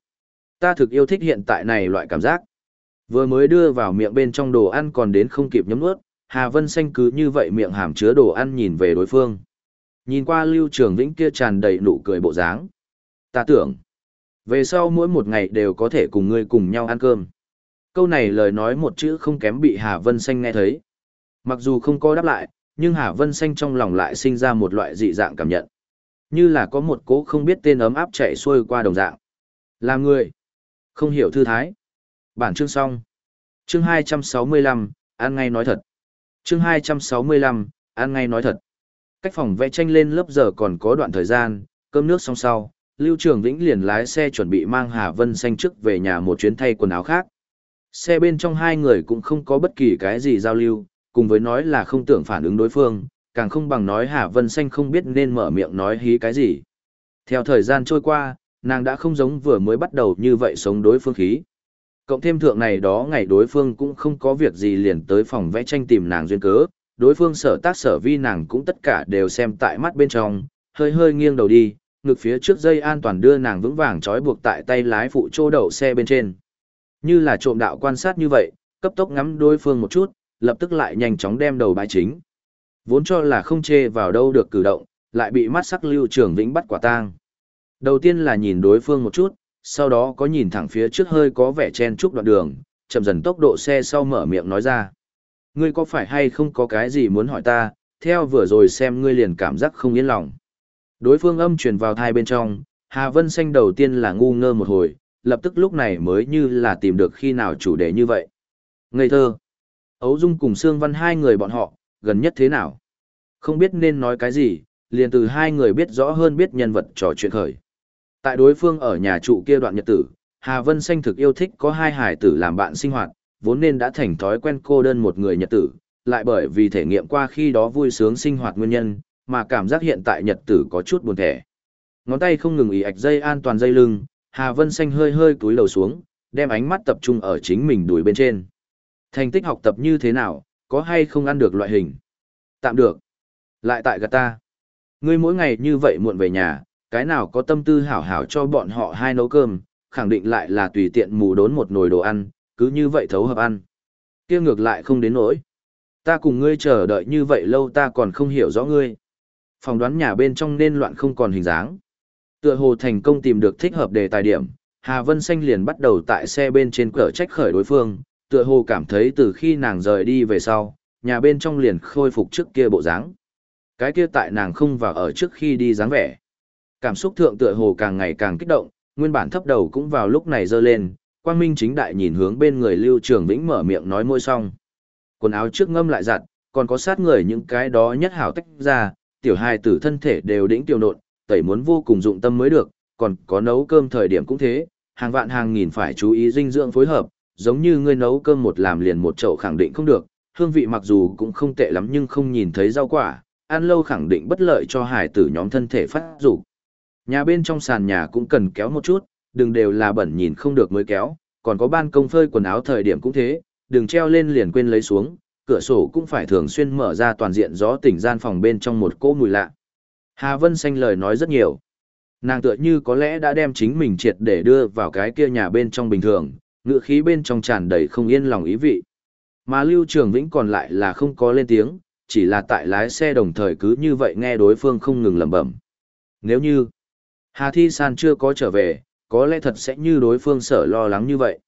Ta thực yêu thích hiện tại này loại cảm giác. Vừa mới đưa vào miệng bên trong đồ ăn còn đến không kịp nhấm nuốt, Hà Vân Xanh cứ như vậy miệng hàm chứa đồ ăn nhìn về đối phương. Nhìn qua Lưu Trường Vĩnh kia tràn đầy nụ cười bộ dáng. Ta tưởng, về sau mỗi một ngày đều có thể cùng ngươi cùng nhau ăn cơm. Câu này lời nói một chữ không kém bị Hà Vân Xanh nghe thấy. Mặc dù không có đáp lại, nhưng Hà Vân Xanh trong lòng lại sinh ra một loại dị dạng cảm nhận. Như là có một cố không biết tên ấm áp chạy xuôi qua đồng dạng. Là người, không hiểu thư thái. Bản chương xong. Chương 265, ăn ngay nói thật. Chương 265, ăn ngay nói thật. Cách phòng vẽ tranh lên lớp giờ còn có đoạn thời gian, cơm nước xong sau, Lưu Trường Vĩnh liền lái xe chuẩn bị mang Hà Vân Xanh trước về nhà một chuyến thay quần áo khác. Xe bên trong hai người cũng không có bất kỳ cái gì giao lưu, cùng với nói là không tưởng phản ứng đối phương, càng không bằng nói Hà Vân Xanh không biết nên mở miệng nói hí cái gì. Theo thời gian trôi qua, nàng đã không giống vừa mới bắt đầu như vậy sống đối phương khí. Cộng thêm thượng này đó ngày đối phương cũng không có việc gì liền tới phòng vẽ tranh tìm nàng duyên cớ, đối phương sở tác sở vi nàng cũng tất cả đều xem tại mắt bên trong, hơi hơi nghiêng đầu đi, ngực phía trước dây an toàn đưa nàng vững vàng trói buộc tại tay lái phụ trô đậu xe bên trên. Như là trộm đạo quan sát như vậy, cấp tốc ngắm đối phương một chút, lập tức lại nhanh chóng đem đầu bãi chính. Vốn cho là không chê vào đâu được cử động, lại bị mắt sắc lưu trưởng vĩnh bắt quả tang. Đầu tiên là nhìn đối phương một chút, sau đó có nhìn thẳng phía trước hơi có vẻ chen chúc đoạn đường, chậm dần tốc độ xe sau mở miệng nói ra. Ngươi có phải hay không có cái gì muốn hỏi ta, theo vừa rồi xem ngươi liền cảm giác không yên lòng. Đối phương âm truyền vào thai bên trong, Hà Vân Xanh đầu tiên là ngu ngơ một hồi, lập tức lúc này mới như là tìm được khi nào chủ đề như vậy. Ngây thơ. Ấu Dung cùng Sương Văn hai người bọn họ, gần nhất thế nào? Không biết nên nói cái gì, liền từ hai người biết rõ hơn biết nhân vật trò chuyện khởi. Tại đối phương ở nhà trụ kia đoạn nhật tử, Hà Vân Xanh thực yêu thích có hai hải tử làm bạn sinh hoạt, vốn nên đã thành thói quen cô đơn một người nhật tử, lại bởi vì thể nghiệm qua khi đó vui sướng sinh hoạt nguyên nhân, mà cảm giác hiện tại nhật tử có chút buồn thẻ. Ngón tay không ngừng ý ạch dây an toàn dây lưng, Hà Vân Xanh hơi hơi túi đầu xuống, đem ánh mắt tập trung ở chính mình đuổi bên trên. Thành tích học tập như thế nào, có hay không ăn được loại hình? Tạm được. Lại tại gạt ta. Ngươi mỗi ngày như vậy muộn về nhà, cái nào có tâm tư hảo hảo cho bọn họ hai nấu cơm, khẳng định lại là tùy tiện mù đốn một nồi đồ ăn, cứ như vậy thấu hợp ăn. kia ngược lại không đến nỗi. Ta cùng ngươi chờ đợi như vậy lâu ta còn không hiểu rõ ngươi. Phòng đoán nhà bên trong nên loạn không còn hình dáng. Tựa hồ thành công tìm được thích hợp đề tài điểm, Hà Vân Xanh liền bắt đầu tại xe bên trên cửa trách khởi đối phương, tựa hồ cảm thấy từ khi nàng rời đi về sau, nhà bên trong liền khôi phục trước kia bộ dáng. Cái kia tại nàng không vào ở trước khi đi dáng vẻ. Cảm xúc thượng tựa hồ càng ngày càng kích động, nguyên bản thấp đầu cũng vào lúc này dơ lên, quang minh chính đại nhìn hướng bên người Lưu Trường Vĩnh mở miệng nói môi xong. Quần áo trước ngâm lại giặt, còn có sát người những cái đó nhất hảo tách ra, tiểu hài tử thân thể đều đĩnh tiêu nộn, tẩy muốn vô cùng dụng tâm mới được, còn có nấu cơm thời điểm cũng thế, hàng vạn hàng nghìn phải chú ý dinh dưỡng phối hợp, giống như ngươi nấu cơm một làm liền một chậu khẳng định không được, hương vị mặc dù cũng không tệ lắm nhưng không nhìn thấy rau quả, ăn lâu khẳng định bất lợi cho hài tử nhóm thân thể phát dục. Nhà bên trong sàn nhà cũng cần kéo một chút, đừng đều là bẩn nhìn không được mới kéo, còn có ban công phơi quần áo thời điểm cũng thế, đừng treo lên liền quên lấy xuống, cửa sổ cũng phải thường xuyên mở ra toàn diện gió tỉnh gian phòng bên trong một cỗ mùi lạ. Hà Vân Xanh lời nói rất nhiều. Nàng tựa như có lẽ đã đem chính mình triệt để đưa vào cái kia nhà bên trong bình thường, ngựa khí bên trong tràn đầy không yên lòng ý vị. Mà Lưu Trường Vĩnh còn lại là không có lên tiếng, chỉ là tại lái xe đồng thời cứ như vậy nghe đối phương không ngừng lẩm bẩm. Nếu như Hà Thi San chưa có trở về, có lẽ thật sẽ như đối phương sợ lo lắng như vậy.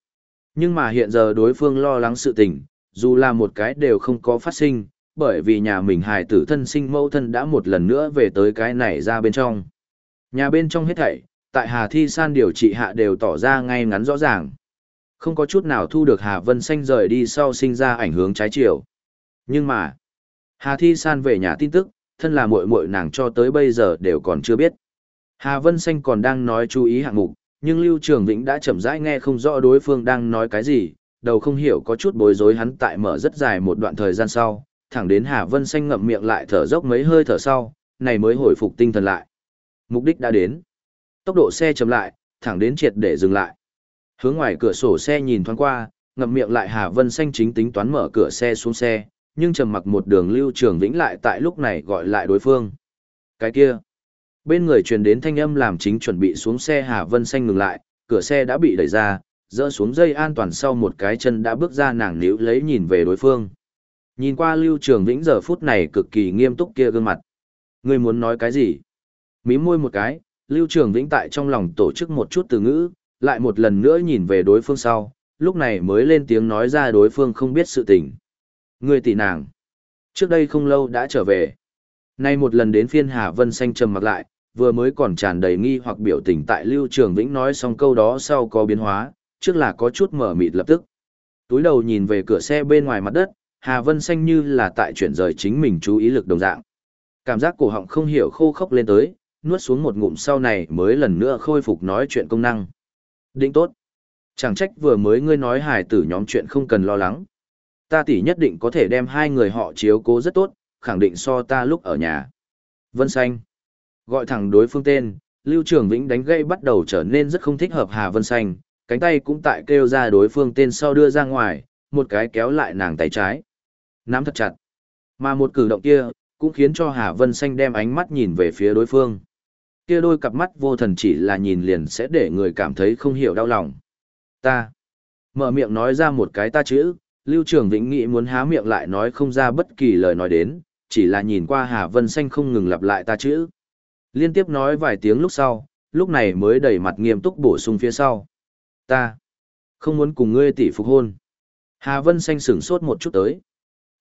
Nhưng mà hiện giờ đối phương lo lắng sự tình, dù là một cái đều không có phát sinh, bởi vì nhà mình hài tử thân sinh mẫu thân đã một lần nữa về tới cái này ra bên trong. Nhà bên trong hết thảy, tại Hà Thi San điều trị hạ đều tỏ ra ngay ngắn rõ ràng. Không có chút nào thu được Hà Vân Xanh rời đi sau sinh ra ảnh hướng trái chiều. Nhưng mà, Hà Thi San về nhà tin tức, thân là muội muội nàng cho tới bây giờ đều còn chưa biết. Hà Vân Xanh còn đang nói chú ý hạng mục, nhưng Lưu Trường Vĩnh đã chậm rãi nghe không rõ đối phương đang nói cái gì, đầu không hiểu có chút bối rối hắn tại mở rất dài một đoạn thời gian sau, thẳng đến Hà Vân Xanh ngậm miệng lại thở dốc mấy hơi thở sau, này mới hồi phục tinh thần lại. Mục đích đã đến. Tốc độ xe chậm lại, thẳng đến triệt để dừng lại. Hướng ngoài cửa sổ xe nhìn thoáng qua, ngậm miệng lại Hà Vân Xanh chính tính toán mở cửa xe xuống xe, nhưng trầm mặc một đường Lưu Trường Vĩnh lại tại lúc này gọi lại đối phương. Cái kia. Bên người truyền đến thanh âm làm chính chuẩn bị xuống xe Hà Vân Xanh ngừng lại, cửa xe đã bị đẩy ra, dỡ xuống dây an toàn sau một cái chân đã bước ra nàng níu lấy nhìn về đối phương. Nhìn qua Lưu Trường Vĩnh giờ phút này cực kỳ nghiêm túc kia gương mặt. Ngươi muốn nói cái gì? Mí môi một cái, Lưu Trường Vĩnh tại trong lòng tổ chức một chút từ ngữ, lại một lần nữa nhìn về đối phương sau, lúc này mới lên tiếng nói ra đối phương không biết sự tình. Ngươi tỷ nàng. Trước đây không lâu đã trở về. Nay một lần đến phiên Hà Vân Xanh trầm mặc lại, vừa mới còn tràn đầy nghi hoặc biểu tình tại Lưu Trường Vĩnh nói xong câu đó sau có biến hóa, trước là có chút mở mịt lập tức. Túi đầu nhìn về cửa xe bên ngoài mặt đất, Hà Vân Xanh như là tại chuyển rời chính mình chú ý lực đồng dạng. Cảm giác cổ họng không hiểu khô khốc lên tới, nuốt xuống một ngụm sau này mới lần nữa khôi phục nói chuyện công năng. Định tốt. Chẳng trách vừa mới ngươi nói hài tử nhóm chuyện không cần lo lắng. Ta tỷ nhất định có thể đem hai người họ chiếu cố rất tốt, khẳng định so ta lúc ở nhà. Vân Xanh. Gọi thẳng đối phương tên, Lưu Trường Vĩnh đánh gây bắt đầu trở nên rất không thích hợp Hà Vân Xanh, cánh tay cũng tại kêu ra đối phương tên sau đưa ra ngoài, một cái kéo lại nàng tay trái. Nắm thật chặt. Mà một cử động kia, cũng khiến cho Hà Vân Xanh đem ánh mắt nhìn về phía đối phương. Kia đôi cặp mắt vô thần chỉ là nhìn liền sẽ để người cảm thấy không hiểu đau lòng. Ta. Mở miệng nói ra một cái ta chữ, Lưu Trường Vĩnh nghĩ muốn há miệng lại nói không ra bất kỳ lời nói đến, chỉ là nhìn qua Hà Vân Xanh không ngừng lặp lại ta chữ. Liên tiếp nói vài tiếng lúc sau, lúc này mới đẩy mặt nghiêm túc bổ sung phía sau. Ta không muốn cùng ngươi tỷ phục hôn. Hà Vân Xanh sửng sốt một chút tới.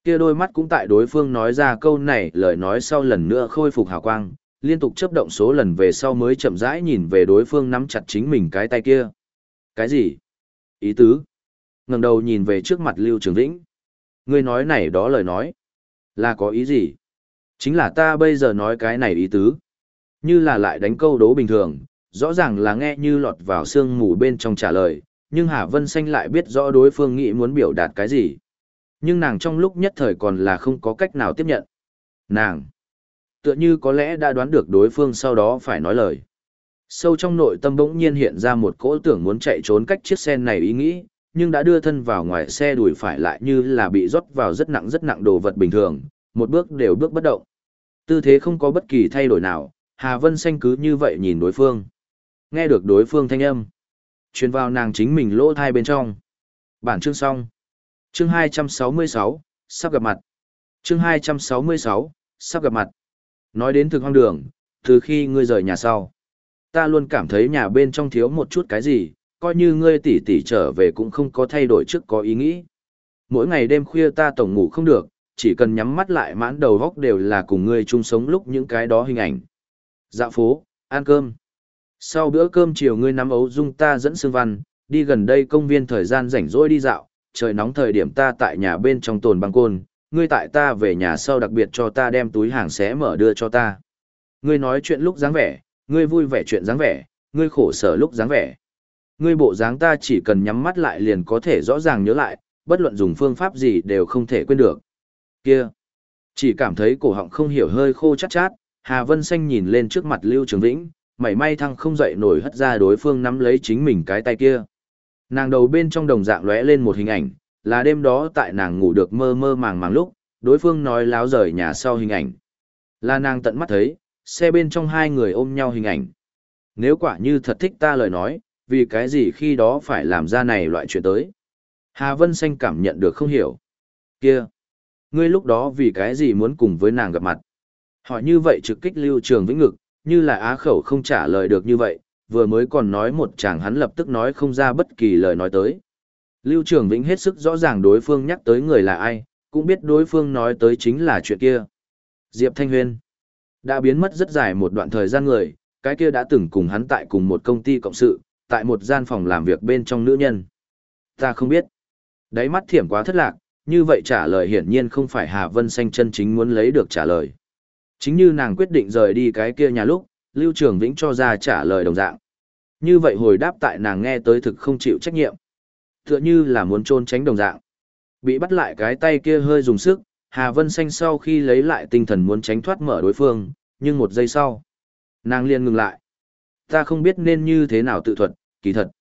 Kia đôi mắt cũng tại đối phương nói ra câu này lời nói sau lần nữa khôi phục hào quang, liên tục chấp động số lần về sau mới chậm rãi nhìn về đối phương nắm chặt chính mình cái tay kia. Cái gì? Ý tứ? ngẩng đầu nhìn về trước mặt Lưu Trường Vĩnh. Ngươi nói này đó lời nói. Là có ý gì? Chính là ta bây giờ nói cái này ý tứ. Như là lại đánh câu đố bình thường, rõ ràng là nghe như lọt vào sương mù bên trong trả lời, nhưng Hà Vân Xanh lại biết rõ đối phương nghĩ muốn biểu đạt cái gì. Nhưng nàng trong lúc nhất thời còn là không có cách nào tiếp nhận. Nàng, tựa như có lẽ đã đoán được đối phương sau đó phải nói lời. Sâu trong nội tâm bỗng nhiên hiện ra một cỗ tưởng muốn chạy trốn cách chiếc xe này ý nghĩ, nhưng đã đưa thân vào ngoài xe đuổi phải lại như là bị rót vào rất nặng rất nặng đồ vật bình thường, một bước đều bước bất động. Tư thế không có bất kỳ thay đổi nào, Hà Vân Xanh cứ như vậy nhìn đối phương. Nghe được đối phương thanh âm. Truyền vào nàng chính mình lỗ thai bên trong. Bản chương xong. Chương 266, sắp gặp mặt. Chương 266, sắp gặp mặt. Nói đến thực hoang đường, từ khi ngươi rời nhà sau. Ta luôn cảm thấy nhà bên trong thiếu một chút cái gì, coi như ngươi tỉ tỉ trở về cũng không có thay đổi trước có ý nghĩ. Mỗi ngày đêm khuya ta tổng ngủ không được, chỉ cần nhắm mắt lại mãn đầu góc đều là cùng ngươi chung sống lúc những cái đó hình ảnh. Dạo phố, ăn cơm. Sau bữa cơm chiều ngươi nắm ấu dung ta dẫn Sương Văn, đi gần đây công viên thời gian rảnh rỗi đi dạo, trời nóng thời điểm ta tại nhà bên trong tồn băng côn, ngươi tại ta về nhà sau đặc biệt cho ta đem túi hàng xé mở đưa cho ta. Ngươi nói chuyện lúc dáng vẻ, ngươi vui vẻ chuyện dáng vẻ, ngươi khổ sở lúc dáng vẻ. Ngươi bộ dáng ta chỉ cần nhắm mắt lại liền có thể rõ ràng nhớ lại, bất luận dùng phương pháp gì đều không thể quên được. Kia, chỉ cảm thấy cổ họng không hiểu hơi khô chát chát, Hà Vân Xanh nhìn lên trước mặt Lưu Trường Vĩnh, mảy may thăng không dậy nổi hất ra đối phương nắm lấy chính mình cái tay kia. Nàng đầu bên trong đồng dạng lóe lên một hình ảnh, là đêm đó tại nàng ngủ được mơ mơ màng màng lúc, đối phương nói láo rời nhà sau hình ảnh. Là nàng tận mắt thấy, xe bên trong hai người ôm nhau hình ảnh. Nếu quả như thật thích ta lời nói, vì cái gì khi đó phải làm ra này loại chuyện tới. Hà Vân Xanh cảm nhận được không hiểu. Kia! Ngươi lúc đó vì cái gì muốn cùng với nàng gặp mặt? Hỏi như vậy trực kích lưu trường vĩnh ngực, như là á khẩu không trả lời được như vậy, vừa mới còn nói một chàng hắn lập tức nói không ra bất kỳ lời nói tới. Lưu Trường Vĩnh hết sức rõ ràng đối phương nhắc tới người là ai, cũng biết đối phương nói tới chính là chuyện kia. Diệp Thanh Huyên đã biến mất rất dài một đoạn thời gian người, cái kia đã từng cùng hắn tại cùng một công ty cộng sự, tại một gian phòng làm việc bên trong nữ nhân. Ta không biết. Đáy mắt thiểm quá thất lạc, như vậy trả lời hiển nhiên không phải Hà Vân Xanh chân chính muốn lấy được trả lời. Chính như nàng quyết định rời đi cái kia nhà lúc, Lưu Trường Vĩnh cho ra trả lời đồng dạng. Như vậy hồi đáp tại nàng nghe tới thực không chịu trách nhiệm. Tựa như là muốn trôn tránh đồng dạng. Bị bắt lại cái tay kia hơi dùng sức, Hà Vân Xanh sau khi lấy lại tinh thần muốn tránh thoát mở đối phương, nhưng một giây sau, nàng liền ngừng lại. Ta không biết nên như thế nào tự thuật, kỳ thật.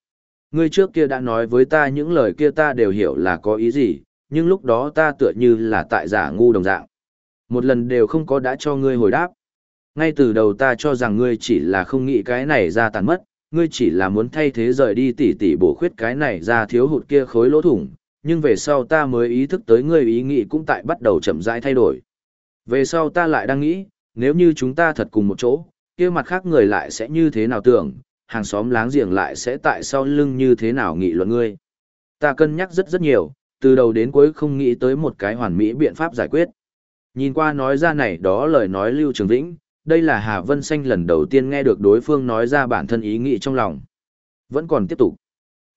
Ngươi trước kia đã nói với ta những lời kia ta đều hiểu là có ý gì, nhưng lúc đó ta tựa như là tại giả ngu đồng dạng. Một lần đều không có đã cho ngươi hồi đáp. Ngay từ đầu ta cho rằng ngươi chỉ là không nghĩ cái này ra tàn mất, ngươi chỉ là muốn thay thế rời đi tỉ tỉ bổ khuyết cái này ra thiếu hụt kia khối lỗ thủng, nhưng về sau ta mới ý thức tới ngươi ý nghĩ cũng tại bắt đầu chậm rãi thay đổi. Về sau ta lại đang nghĩ, nếu như chúng ta thật cùng một chỗ, kia mặt khác người lại sẽ như thế nào tưởng, hàng xóm láng giềng lại sẽ tại sau lưng như thế nào nghị luận ngươi. Ta cân nhắc rất rất nhiều, từ đầu đến cuối không nghĩ tới một cái hoàn mỹ biện pháp giải quyết. Nhìn qua nói ra này đó lời nói Lưu Trường Vĩnh, đây là Hà Vân Xanh lần đầu tiên nghe được đối phương nói ra bản thân ý nghĩ trong lòng. Vẫn còn tiếp tục.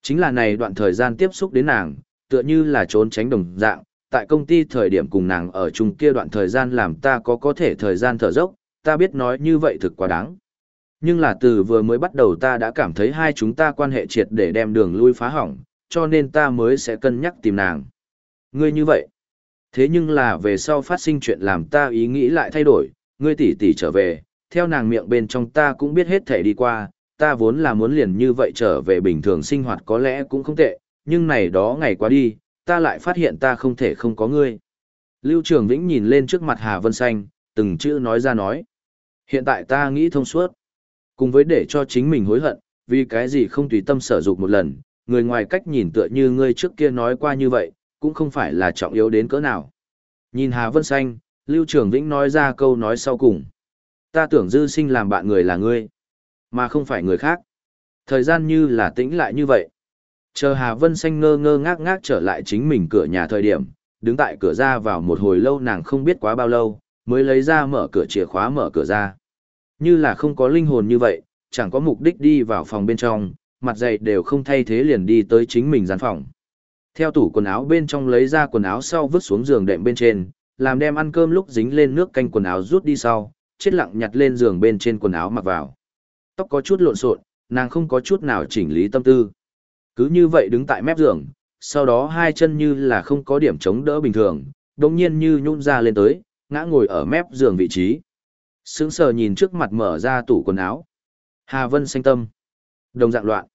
Chính là này đoạn thời gian tiếp xúc đến nàng, tựa như là trốn tránh đồng dạng, tại công ty thời điểm cùng nàng ở chung kia đoạn thời gian làm ta có có thể thời gian thở dốc, ta biết nói như vậy thực quá đáng. Nhưng là từ vừa mới bắt đầu ta đã cảm thấy hai chúng ta quan hệ triệt để đem đường lui phá hỏng, cho nên ta mới sẽ cân nhắc tìm nàng. Ngươi như vậy. Thế nhưng là về sau phát sinh chuyện làm ta ý nghĩ lại thay đổi, ngươi tỷ tỷ trở về, theo nàng miệng bên trong ta cũng biết hết thể đi qua, ta vốn là muốn liền như vậy trở về bình thường sinh hoạt có lẽ cũng không tệ, nhưng này đó ngày qua đi, ta lại phát hiện ta không thể không có ngươi. Lưu Trường Vĩnh nhìn lên trước mặt Hà Vân Xanh, từng chữ nói ra nói. Hiện tại ta nghĩ thông suốt. Cùng với để cho chính mình hối hận, vì cái gì không tùy tâm sở dục một lần, người ngoài cách nhìn tựa như ngươi trước kia nói qua như vậy, cũng không phải là trọng yếu đến cỡ nào. Nhìn Hà Vân Xanh, Lưu Trường Vĩnh nói ra câu nói sau cùng. Ta tưởng dư sinh làm bạn người là ngươi, mà không phải người khác. Thời gian như là tĩnh lại như vậy. Chờ Hà Vân Xanh ngơ ngơ ngác ngác trở lại chính mình cửa nhà thời điểm, đứng tại cửa ra vào một hồi lâu nàng không biết quá bao lâu, mới lấy ra mở cửa chìa khóa mở cửa ra. Như là không có linh hồn như vậy, chẳng có mục đích đi vào phòng bên trong, mặt dày đều không thay thế liền đi tới chính mình gian phòng. Theo tủ quần áo bên trong lấy ra quần áo sau vứt xuống giường đệm bên trên, làm đem ăn cơm lúc dính lên nước canh quần áo rút đi sau, chết lặng nhặt lên giường bên trên quần áo mặc vào. Tóc có chút lộn xộn, nàng không có chút nào chỉnh lý tâm tư. Cứ như vậy đứng tại mép giường, sau đó hai chân như là không có điểm chống đỡ bình thường, đồng nhiên như nhún ra lên tới, ngã ngồi ở mép giường vị trí. Sững sờ nhìn trước mặt mở ra tủ quần áo. Hà Vân xanh tâm. Đồng dạng loạn.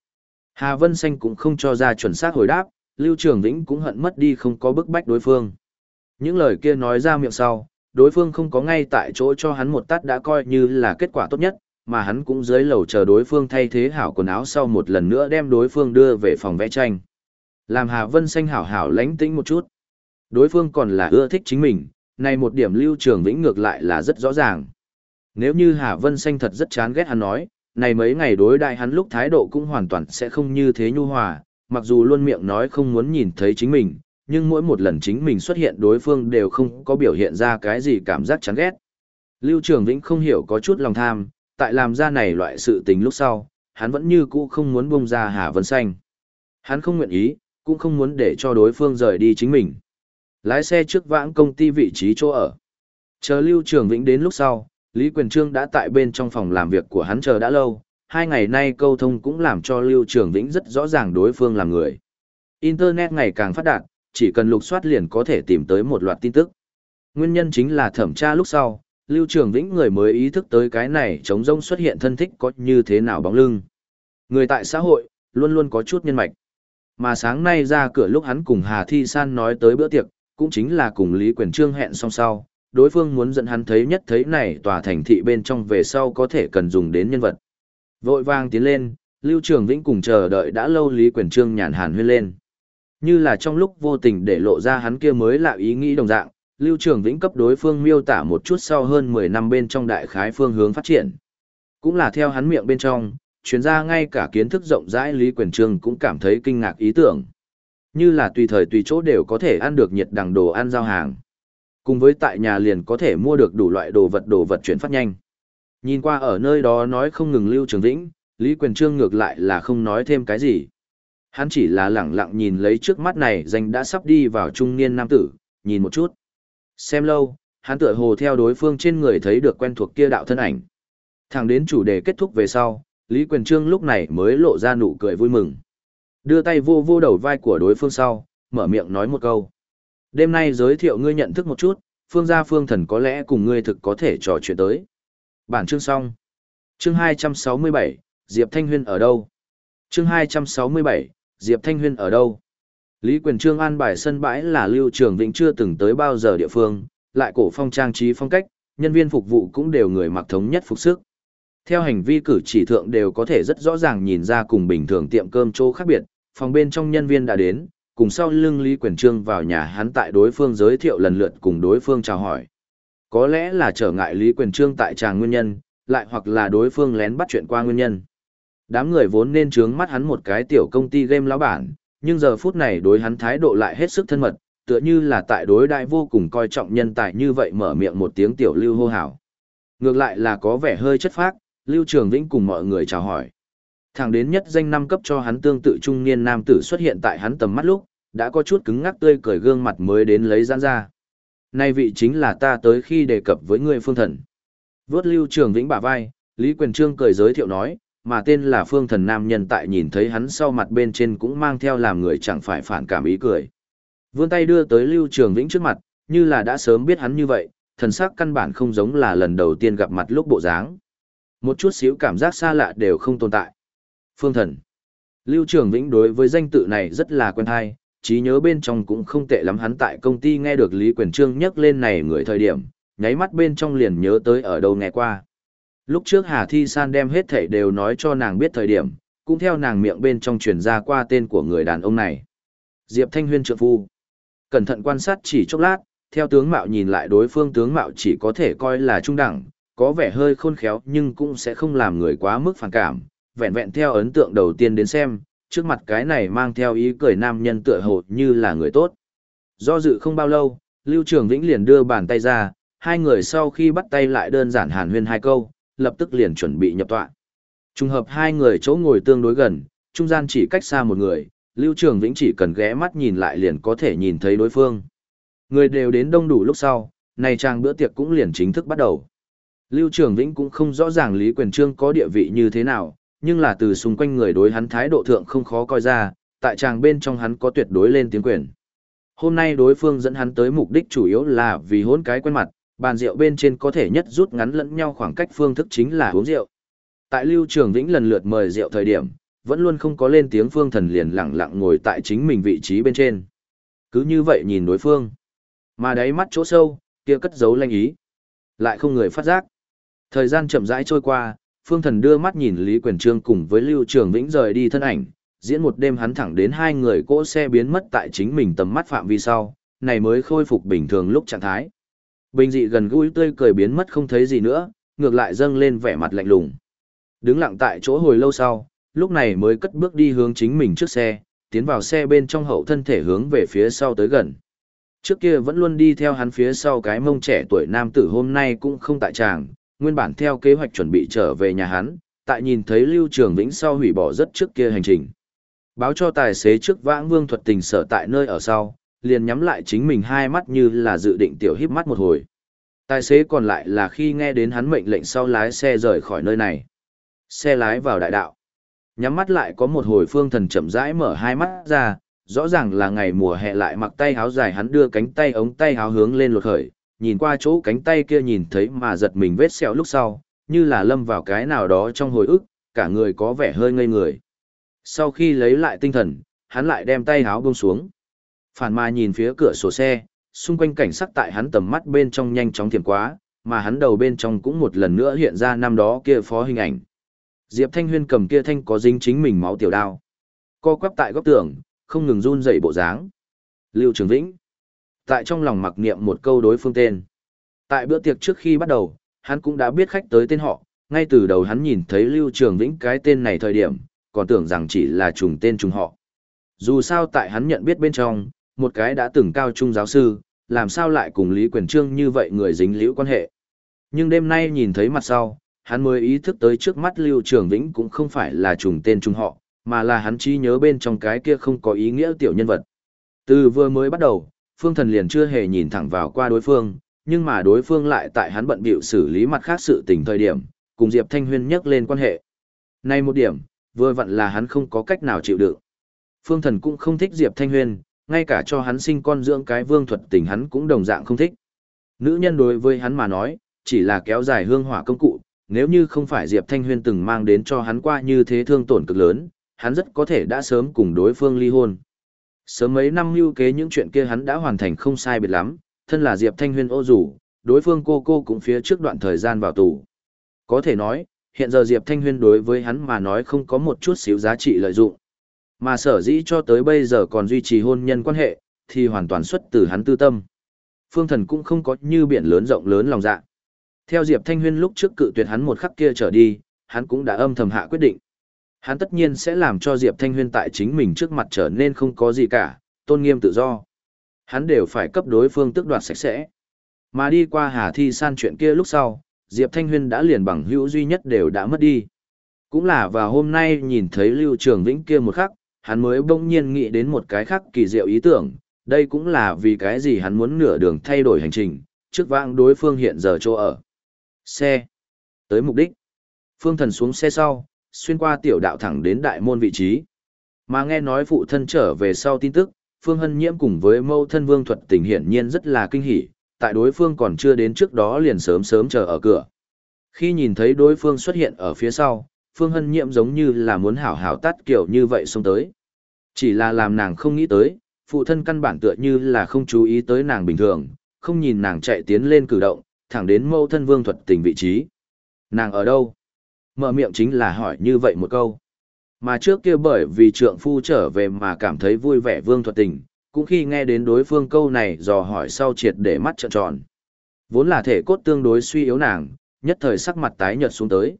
Hà Vân xanh cũng không cho ra chuẩn xác hồi đáp, Lưu Trường Vĩnh cũng hận mất đi không có bức bách đối phương. Những lời kia nói ra miệng sau, đối phương không có ngay tại chỗ cho hắn một tát đã coi như là kết quả tốt nhất, mà hắn cũng dưới lầu chờ đối phương thay thế hảo quần áo sau một lần nữa đem đối phương đưa về phòng vẽ tranh. Làm Hà Vân Xanh hảo hảo lánh tĩnh một chút. Đối phương còn là ưa thích chính mình, này một điểm lưu trường vĩnh ngược lại là rất rõ ràng. Nếu như Hà Vân Xanh thật rất chán ghét hắn nói, này mấy ngày đối đại hắn lúc thái độ cũng hoàn toàn sẽ không như thế nhu hòa, mặc dù luôn miệng nói không muốn nhìn thấy chính mình, nhưng mỗi một lần chính mình xuất hiện đối phương đều không có biểu hiện ra cái gì cảm giác chán ghét. Lưu Trường Vĩnh không hiểu có chút lòng tham, tại làm ra này loại sự tình lúc sau, hắn vẫn như cũ không muốn buông ra Hà Vân Xanh. Hắn không nguyện ý, cũng không muốn để cho đối phương rời đi chính mình. Lái xe trước vãng công ty vị trí chỗ ở. Chờ Lưu Trường Vĩnh đến lúc sau, Lý Quyền Trương đã tại bên trong phòng làm việc của hắn chờ đã lâu, hai ngày nay câu thông cũng làm cho Lưu Trường Vĩnh rất rõ ràng đối phương là người. Internet ngày càng phát đạt, chỉ cần lục soát liền có thể tìm tới một loạt tin tức. Nguyên nhân chính là thẩm tra lúc sau, Lưu Trường Vĩnh người mới ý thức tới cái này chống rông xuất hiện thân thích có như thế nào bóng lưng. Người tại xã hội, luôn luôn có chút nhân mạch. Mà sáng nay ra cửa lúc hắn cùng Hà Thi San nói tới bữa tiệc, cũng chính là cùng Lý Quyền Trương hẹn xong sau, đối phương muốn dẫn hắn thấy nhất thấy này tòa thành thị bên trong về sau có thể cần dùng đến nhân vật. Vội vàng tiến lên, Lưu Trường Vĩnh cùng chờ đợi đã lâu Lý Quyền Trương nhàn hàn huyên lên. Như là trong lúc vô tình để lộ ra hắn kia mới lạ ý nghĩ đồng dạng, Lưu Trường Vĩnh cấp đối phương miêu tả một chút sau hơn 10 năm bên trong đại khái phương hướng phát triển. Cũng là theo hắn miệng bên trong, chuyên gia ngay cả kiến thức rộng rãi Lý Quyền Trương cũng cảm thấy kinh ngạc ý tưởng. Như là tùy thời tùy chỗ đều có thể ăn được nhiệt đằng đồ ăn giao hàng. Cùng với tại nhà liền có thể mua được đủ loại đồ vật đồ vật chuyển phát nhanh. Nhìn qua ở nơi đó nói không ngừng Lưu Trường Vĩnh, Lý Quyền Trương ngược lại là không nói thêm cái gì. Hắn chỉ là lẳng lặng nhìn lấy trước mắt này danh đã sắp đi vào trung niên nam tử, nhìn một chút. Xem lâu, hắn tựa hồ theo đối phương trên người thấy được quen thuộc kia đạo thân ảnh. Thẳng đến chủ đề kết thúc về sau, Lý Quyền Trương lúc này mới lộ ra nụ cười vui mừng. Đưa tay vô vô đầu vai của đối phương sau, mở miệng nói một câu. Đêm nay giới thiệu ngươi nhận thức một chút, phương gia phương thần có lẽ cùng ngươi thực có thể trò chuyện tới. Bản chương xong. Chương 267, Diệp Thanh Huyên ở đâu? Chương 267, Diệp Thanh Huyên ở đâu? Lý Quyền Trương an bài sân bãi là lưu trường vĩnh chưa từng tới bao giờ địa phương, lại cổ phong trang trí phong cách, nhân viên phục vụ cũng đều người mặc thống nhất phục sức. Theo hành vi cử chỉ thượng đều có thể rất rõ ràng nhìn ra cùng bình thường tiệm cơm chỗ khác biệt, phòng bên trong nhân viên đã đến, cùng sau lưng Lý Quyền Trương vào nhà hắn tại đối phương giới thiệu lần lượt cùng đối phương chào hỏi. Có lẽ là trở ngại Lý Quyền Trương tại tràng nguyên nhân, lại hoặc là đối phương lén bắt chuyện qua nguyên nhân. Đám người vốn nên trướng mắt hắn một cái tiểu công ty game lão bản, nhưng giờ phút này đối hắn thái độ lại hết sức thân mật, tựa như là tại đối đại vô cùng coi trọng nhân tài như vậy mở miệng một tiếng tiểu lưu hô hào. Ngược lại là có vẻ hơi chất phác, Lưu Trường Vĩnh cùng mọi người chào hỏi. Thẳng đến nhất danh năm cấp cho hắn tương tự trung niên nam tử xuất hiện tại hắn tầm mắt lúc, đã có chút cứng ngắc tươi cười gương mặt mới đến lấy giãn ra. Nay vị chính là ta tới khi đề cập với ngươi phương thần. vớt Lưu Trường Vĩnh bả vai, Lý Quyền Trương cười giới thiệu nói, mà tên là phương thần nam nhân tại nhìn thấy hắn sau mặt bên trên cũng mang theo làm người chẳng phải phản cảm ý cười. Vươn tay đưa tới Lưu Trường Vĩnh trước mặt, như là đã sớm biết hắn như vậy, thần sắc căn bản không giống là lần đầu tiên gặp mặt lúc bộ dáng. Một chút xíu cảm giác xa lạ đều không tồn tại. Phương thần. Lưu Trường Vĩnh đối với danh tự này rất là quen hay, trí nhớ bên trong cũng không tệ lắm hắn tại công ty nghe được Lý Quyền Trương nhắc lên này người thời điểm, nháy mắt bên trong liền nhớ tới ở đâu nghe qua. Lúc trước Hà Thi San đem hết thảy đều nói cho nàng biết thời điểm, cũng theo nàng miệng bên trong truyền ra qua tên của người đàn ông này. Diệp Thanh Huyên trượng phu. Cẩn thận quan sát chỉ chốc lát, theo tướng mạo nhìn lại đối phương tướng mạo chỉ có thể coi là trung đẳng, có vẻ hơi khôn khéo nhưng cũng sẽ không làm người quá mức phản cảm, vẹn vẹn theo ấn tượng đầu tiên đến xem, trước mặt cái này mang theo ý cười nam nhân tựa hồ như là người tốt. Do dự không bao lâu, Lưu Trường Vĩnh liền đưa bàn tay ra, hai người sau khi bắt tay lại đơn giản hàn huyên hai câu, lập tức liền chuẩn bị nhập tọa. Trùng hợp hai người chỗ ngồi tương đối gần, trung gian chỉ cách xa một người, Lưu Trường Vĩnh chỉ cần ghé mắt nhìn lại liền có thể nhìn thấy đối phương. Người đều đến đông đủ lúc sau, này trang bữa tiệc cũng liền chính thức bắt đầu. Lưu Trường Vĩnh cũng không rõ ràng Lý Quyền Trương có địa vị như thế nào, nhưng là từ xung quanh người đối hắn thái độ thượng không khó coi ra, tại chàng bên trong hắn có tuyệt đối lên tiếng quyền. Hôm nay đối phương dẫn hắn tới mục đích chủ yếu là vì hôn cái quen mặt, bàn rượu bên trên có thể nhất rút ngắn lẫn nhau khoảng cách phương thức chính là uống rượu. Tại Lưu Trường Vĩnh lần lượt mời rượu thời điểm, vẫn luôn không có lên tiếng phương thần liền lặng lặng ngồi tại chính mình vị trí bên trên. Cứ như vậy nhìn đối phương. Mà đáy mắt chỗ sâu, kia cất giấu lanh ý. Lại không người phát giác. Thời gian chậm rãi trôi qua, phương thần đưa mắt nhìn Lý Quyền Trương cùng với Lưu Trường Vĩnh rời đi thân ảnh, diễn một đêm hắn thẳng đến hai người cỗ xe biến mất tại chính mình tầm mắt phạm vi sau, này mới khôi phục bình thường lúc trạng thái. Bình dị gần gũi tươi cười biến mất không thấy gì nữa, ngược lại dâng lên vẻ mặt lạnh lùng. Đứng lặng tại chỗ hồi lâu sau, lúc này mới cất bước đi hướng chính mình trước xe, tiến vào xe bên trong hậu thân thể hướng về phía sau tới gần. Trước kia vẫn luôn đi theo hắn phía sau cái mông trẻ tuổi nam tử hôm nay cũng không tại tràng, nguyên bản theo kế hoạch chuẩn bị trở về nhà hắn, tại nhìn thấy Lưu Trường Vĩnh sau hủy bỏ rất trước kia hành trình. Báo cho tài xế trước vãng vương thuật tình sở tại nơi ở sau, liền nhắm lại chính mình hai mắt như là dự định tiểu híp mắt một hồi. Tài xế còn lại là khi nghe đến hắn mệnh lệnh sau lái xe rời khỏi nơi này. Xe lái vào đại đạo. Nhắm mắt lại có một hồi phương thần chậm rãi mở hai mắt ra, rõ ràng là ngày mùa hè lại mặc tay áo dài hắn đưa cánh tay ống tay áo hướng lên lột khởi, nhìn qua chỗ cánh tay kia nhìn thấy mà giật mình vết sẹo lúc sau, như là lâm vào cái nào đó trong hồi ức, cả người có vẻ hơi ngây người. Sau khi lấy lại tinh thần, hắn lại đem tay háo buông xuống. Phản mà nhìn phía cửa sổ xe, xung quanh cảnh sắc tại hắn tầm mắt bên trong nhanh chóng thiểm quá, mà hắn đầu bên trong cũng một lần nữa hiện ra năm đó kia phó hình ảnh. Diệp Thanh Huyên cầm kia thanh có dính chính mình máu tiểu đao. Co quắp tại góc tường, không ngừng run dậy bộ dáng. Lưu Trường Vĩnh. Tại trong lòng mặc niệm một câu đối phương tên. Tại bữa tiệc trước khi bắt đầu, hắn cũng đã biết khách tới tên họ, ngay từ đầu hắn nhìn thấy Lưu Trường Vĩnh cái tên này thời điểm, còn tưởng rằng chỉ là trùng tên trùng họ. Dù sao tại hắn nhận biết bên trong, một cái đã từng cao trung giáo sư, làm sao lại cùng Lý Quyền Trương như vậy người dính liễu quan hệ. Nhưng đêm nay nhìn thấy mặt sau, hắn mới ý thức tới trước mắt Lưu Trường Vĩnh cũng không phải là trùng tên trùng họ, mà là hắn trí nhớ bên trong cái kia không có ý nghĩa tiểu nhân vật. Từ vừa mới bắt đầu, Phương Thần liền chưa hề nhìn thẳng vào qua đối phương, nhưng mà đối phương lại tại hắn bận bịu xử lý mặt khác sự tình thời điểm, cùng Diệp Thanh Huyên nhắc lên quan hệ. Này một điểm, vừa vặn là hắn không có cách nào chịu đựng. Phương Thần cũng không thích Diệp Thanh Huyên, ngay cả cho hắn sinh con dưỡng cái vương thuật tình hắn cũng đồng dạng không thích. Nữ nhân đối với hắn mà nói, chỉ là kéo dài hương hỏa công cụ, nếu như không phải Diệp Thanh Huyên từng mang đến cho hắn qua như thế thương tổn cực lớn, hắn rất có thể đã sớm cùng đối phương ly hôn. Sớm mấy năm lưu kế những chuyện kia hắn đã hoàn thành không sai biệt lắm, thân là Diệp Thanh Huyên ô rủ, đối phương cô cô cũng phía trước đoạn thời gian vào tù. Có thể nói, hiện giờ Diệp Thanh Huyên đối với hắn mà nói không có một chút xíu giá trị lợi dụng. Mà sở dĩ cho tới bây giờ còn duy trì hôn nhân quan hệ, thì hoàn toàn xuất từ hắn tư tâm. Phương thần cũng không có như biển lớn rộng lớn lòng dạ. Theo Diệp Thanh Huyên lúc trước cự tuyệt hắn một khắc kia trở đi, hắn cũng đã âm thầm hạ quyết định. Hắn tất nhiên sẽ làm cho Diệp Thanh Huyên tại chính mình trước mặt trở nên không có gì cả, tôn nghiêm tự do. Hắn đều phải cấp đối phương tước đoạt sạch sẽ. Mà đi qua Hà Thi San chuyện kia lúc sau, Diệp Thanh Huyên đã liền bằng hữu duy nhất đều đã mất đi. Cũng là vào hôm nay nhìn thấy Lưu Trường Vĩnh kia một khắc, hắn mới bỗng nhiên nghĩ đến một cái khác kỳ diệu ý tưởng, đây cũng là vì cái gì hắn muốn nửa đường thay đổi hành trình, trước vãng đối phương hiện giờ chỗ ở. Xe. Tới mục đích. Phương thần xuống xe sau, xuyên qua tiểu đạo thẳng đến đại môn vị trí. Mà nghe nói phụ thân trở về sau tin tức, Phương Hân Nhiễm cùng với mâu thân Vương Thuật tình hiển nhiên rất là kinh hỉ, tại đối phương còn chưa đến trước đó liền sớm sớm chờ ở cửa. Khi nhìn thấy đối phương xuất hiện ở phía sau, Phương Hân Nhiễm giống như là muốn hảo hảo tắt kiểu như vậy xông tới. Chỉ là làm nàng không nghĩ tới, phụ thân căn bản tựa như là không chú ý tới nàng bình thường, không nhìn nàng chạy tiến lên cử động, thẳng đến mâu thân Vương Thuật tình vị trí. Nàng ở đâu? Mở miệng chính là hỏi như vậy một câu. Mà trước kia bởi vì trượng phu trở về mà cảm thấy vui vẻ Vương Thuật tình, cũng khi nghe đến đối phương câu này dò hỏi sau triệt để mắt trợn tròn. Vốn là thể cốt tương đối suy yếu nàng, nhất thời sắc mặt tái nhợt xuống tới.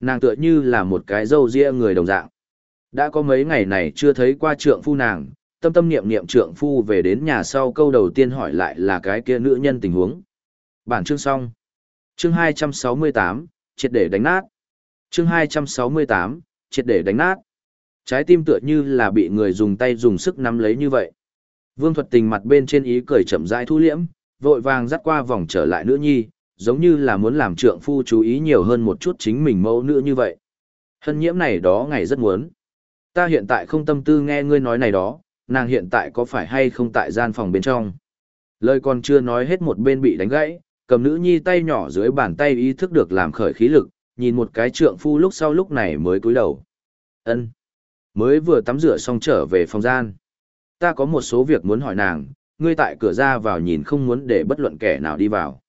Nàng tựa như là một cái dâu ria người đồng dạng. Đã có mấy ngày này chưa thấy qua trượng phu nàng, tâm tâm niệm niệm trượng phu về đến nhà sau câu đầu tiên hỏi lại là cái kia nữ nhân tình huống. Bản chương xong. Chương 268, triệt để đánh nát. Chương 268, triệt để đánh nát. Trái tim tựa như là bị người dùng tay dùng sức nắm lấy như vậy. Vương thuật tình mặt bên trên ý cười chậm rãi thu liễm, vội vàng dắt qua vòng trở lại nữ nhi, giống như là muốn làm trượng phu chú ý nhiều hơn một chút chính mình mẫu nữ như vậy. Hân nhiễm này đó ngày rất muốn. Ta hiện tại không tâm tư nghe ngươi nói này đó, nàng hiện tại có phải hay không tại gian phòng bên trong. Lời còn chưa nói hết một bên bị đánh gãy, cầm nữ nhi tay nhỏ dưới bàn tay ý thức được làm khởi khí lực, nhìn một cái trượng phu lúc sau lúc này mới cúi đầu. ân Mới vừa tắm rửa xong trở về phòng gian. Ta có một số việc muốn hỏi nàng, ngươi tại cửa ra vào nhìn không muốn để bất luận kẻ nào đi vào.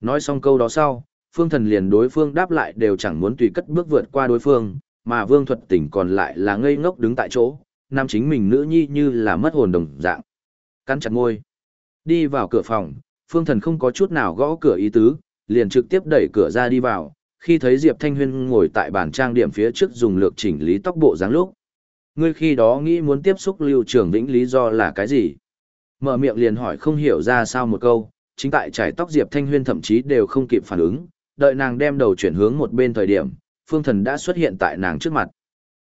Nói xong câu đó sau, phương thần liền đối phương đáp lại đều chẳng muốn tùy cất bước vượt qua đối phương, mà vương thuật tỉnh còn lại là ngây ngốc đứng tại chỗ, nam chính mình nữ nhi như là mất hồn đồng dạng. Cắn chặt môi. Đi vào cửa phòng, phương thần không có chút nào gõ cửa ý tứ, liền trực tiếp đẩy cửa ra đi vào, khi thấy Diệp Thanh Huyên ngồi tại bàn trang điểm phía trước dùng lược chỉnh lý tóc bộ dáng lúc. Ngươi khi đó nghĩ muốn tiếp xúc Lưu Trường Vĩnh lý do là cái gì? Mở miệng liền hỏi không hiểu ra sao một câu, chính tại trải tóc Diệp Thanh Huyên thậm chí đều không kịp phản ứng, đợi nàng đem đầu chuyển hướng một bên thời điểm, Phương Thần đã xuất hiện tại nàng trước mặt.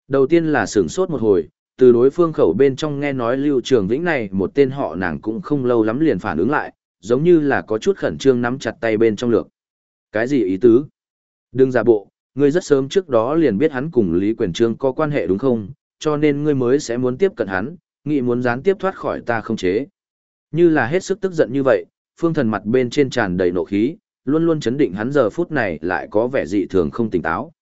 Đầu tiên là sửng sốt một hồi, từ đối phương khẩu bên trong nghe nói Lưu Trường Vĩnh này một tên họ nàng cũng không lâu lắm liền phản ứng lại, giống như là có chút khẩn trương nắm chặt tay bên trong lược. Cái gì ý tứ? Đừng giả bộ, ngươi rất sớm trước đó liền biết hắn cùng Lý Quyền Trương có quan hệ đúng không, cho nên ngươi mới sẽ muốn tiếp cận hắn, nghĩ muốn gián tiếp thoát khỏi ta không chế. Như là hết sức tức giận như vậy, phương thần mặt bên trên tràn đầy nộ khí, luôn luôn chấn định hắn giờ phút này lại có vẻ dị thường không tỉnh táo.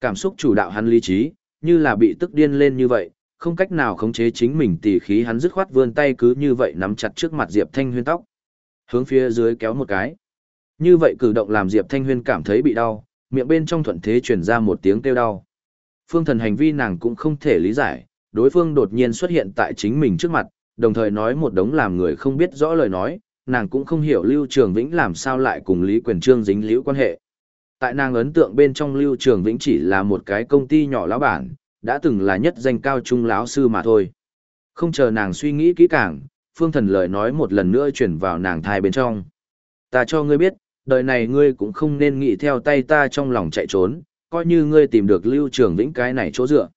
Cảm xúc chủ đạo hắn lý trí, như là bị tức điên lên như vậy, không cách nào khống chế chính mình tỉ khí hắn dứt khoát vươn tay cứ như vậy nắm chặt trước mặt Diệp Thanh Huyên tóc. Hướng phía dưới kéo một cái. Như vậy cử động làm Diệp Thanh Huyên cảm thấy bị đau, miệng bên trong thuận thế truyền ra một tiếng kêu đau. Phương thần hành vi nàng cũng không thể lý giải, đối phương đột nhiên xuất hiện tại chính mình trước mặt, đồng thời nói một đống làm người không biết rõ lời nói, nàng cũng không hiểu Lưu Trường Vĩnh làm sao lại cùng Lý Quyền Trương dính liễu quan hệ. Tại nàng ấn tượng bên trong Lưu Trường Vĩnh chỉ là một cái công ty nhỏ lão bản, đã từng là nhất danh cao trung lão sư mà thôi. Không chờ nàng suy nghĩ kỹ càng, Phương Thần lời nói một lần nữa chuyển vào nàng thai bên trong. Ta cho ngươi biết, đời này ngươi cũng không nên nghĩ theo tay ta trong lòng chạy trốn, coi như ngươi tìm được lưu trường vĩnh cái này chỗ dựa.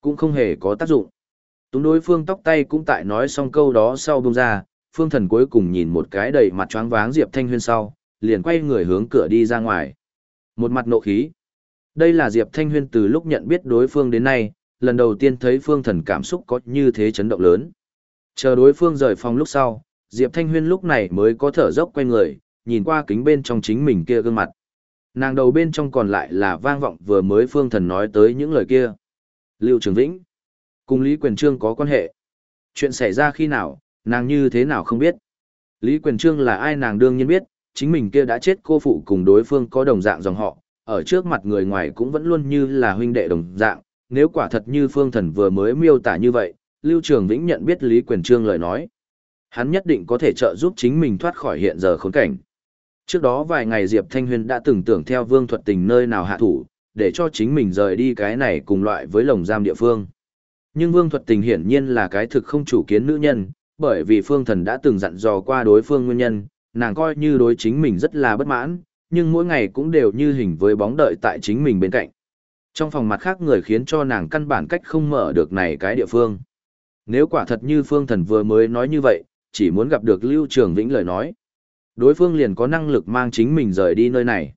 Cũng không hề có tác dụng. Túng đối phương tóc tay cũng tại nói xong câu đó sau bông ra, phương thần cuối cùng nhìn một cái đầy mặt choáng váng Diệp Thanh Huyên sau, liền quay người hướng cửa đi ra ngoài. Một mặt nộ khí. Đây là Diệp Thanh Huyên từ lúc nhận biết đối phương đến nay, lần đầu tiên thấy phương thần cảm xúc có như thế chấn động lớn. Chờ đối phương rời phòng lúc sau, Diệp Thanh Huyên lúc này mới có thở dốc quay người, nhìn qua kính bên trong chính mình kia gương mặt. Nàng đầu bên trong còn lại là vang vọng vừa mới phương thần nói tới những lời kia. Lưu Trường Vĩnh, cùng Lý Quyền Trương có quan hệ. Chuyện xảy ra khi nào, nàng như thế nào không biết. Lý Quyền Trương là ai nàng đương nhiên biết, chính mình kia đã chết cô phụ cùng đối phương có đồng dạng dòng họ, ở trước mặt người ngoài cũng vẫn luôn như là huynh đệ đồng dạng, nếu quả thật như phương thần vừa mới miêu tả như vậy, Lưu Trường Vĩnh nhận biết Lý Quyền Trương lời nói. Hắn nhất định có thể trợ giúp chính mình thoát khỏi hiện giờ khốn cảnh. Trước đó vài ngày Diệp Thanh Huyền đã từng tưởng theo Vương Thuật Tình nơi nào hạ thủ, để cho chính mình rời đi cái này cùng loại với lồng giam địa phương. Nhưng Vương Thuật Tình hiển nhiên là cái thực không chủ kiến nữ nhân, bởi vì Phương Thần đã từng dặn dò qua đối phương nguyên nhân, nàng coi như đối chính mình rất là bất mãn, nhưng mỗi ngày cũng đều như hình với bóng đợi tại chính mình bên cạnh. Trong phòng mặt khác người khiến cho nàng căn bản cách không mở được này cái địa phương. Nếu quả thật như Phương Thần vừa mới nói như vậy, chỉ muốn gặp được Lưu Trường Vĩnh lời nói. Đối phương liền có năng lực mang chính mình rời đi nơi này.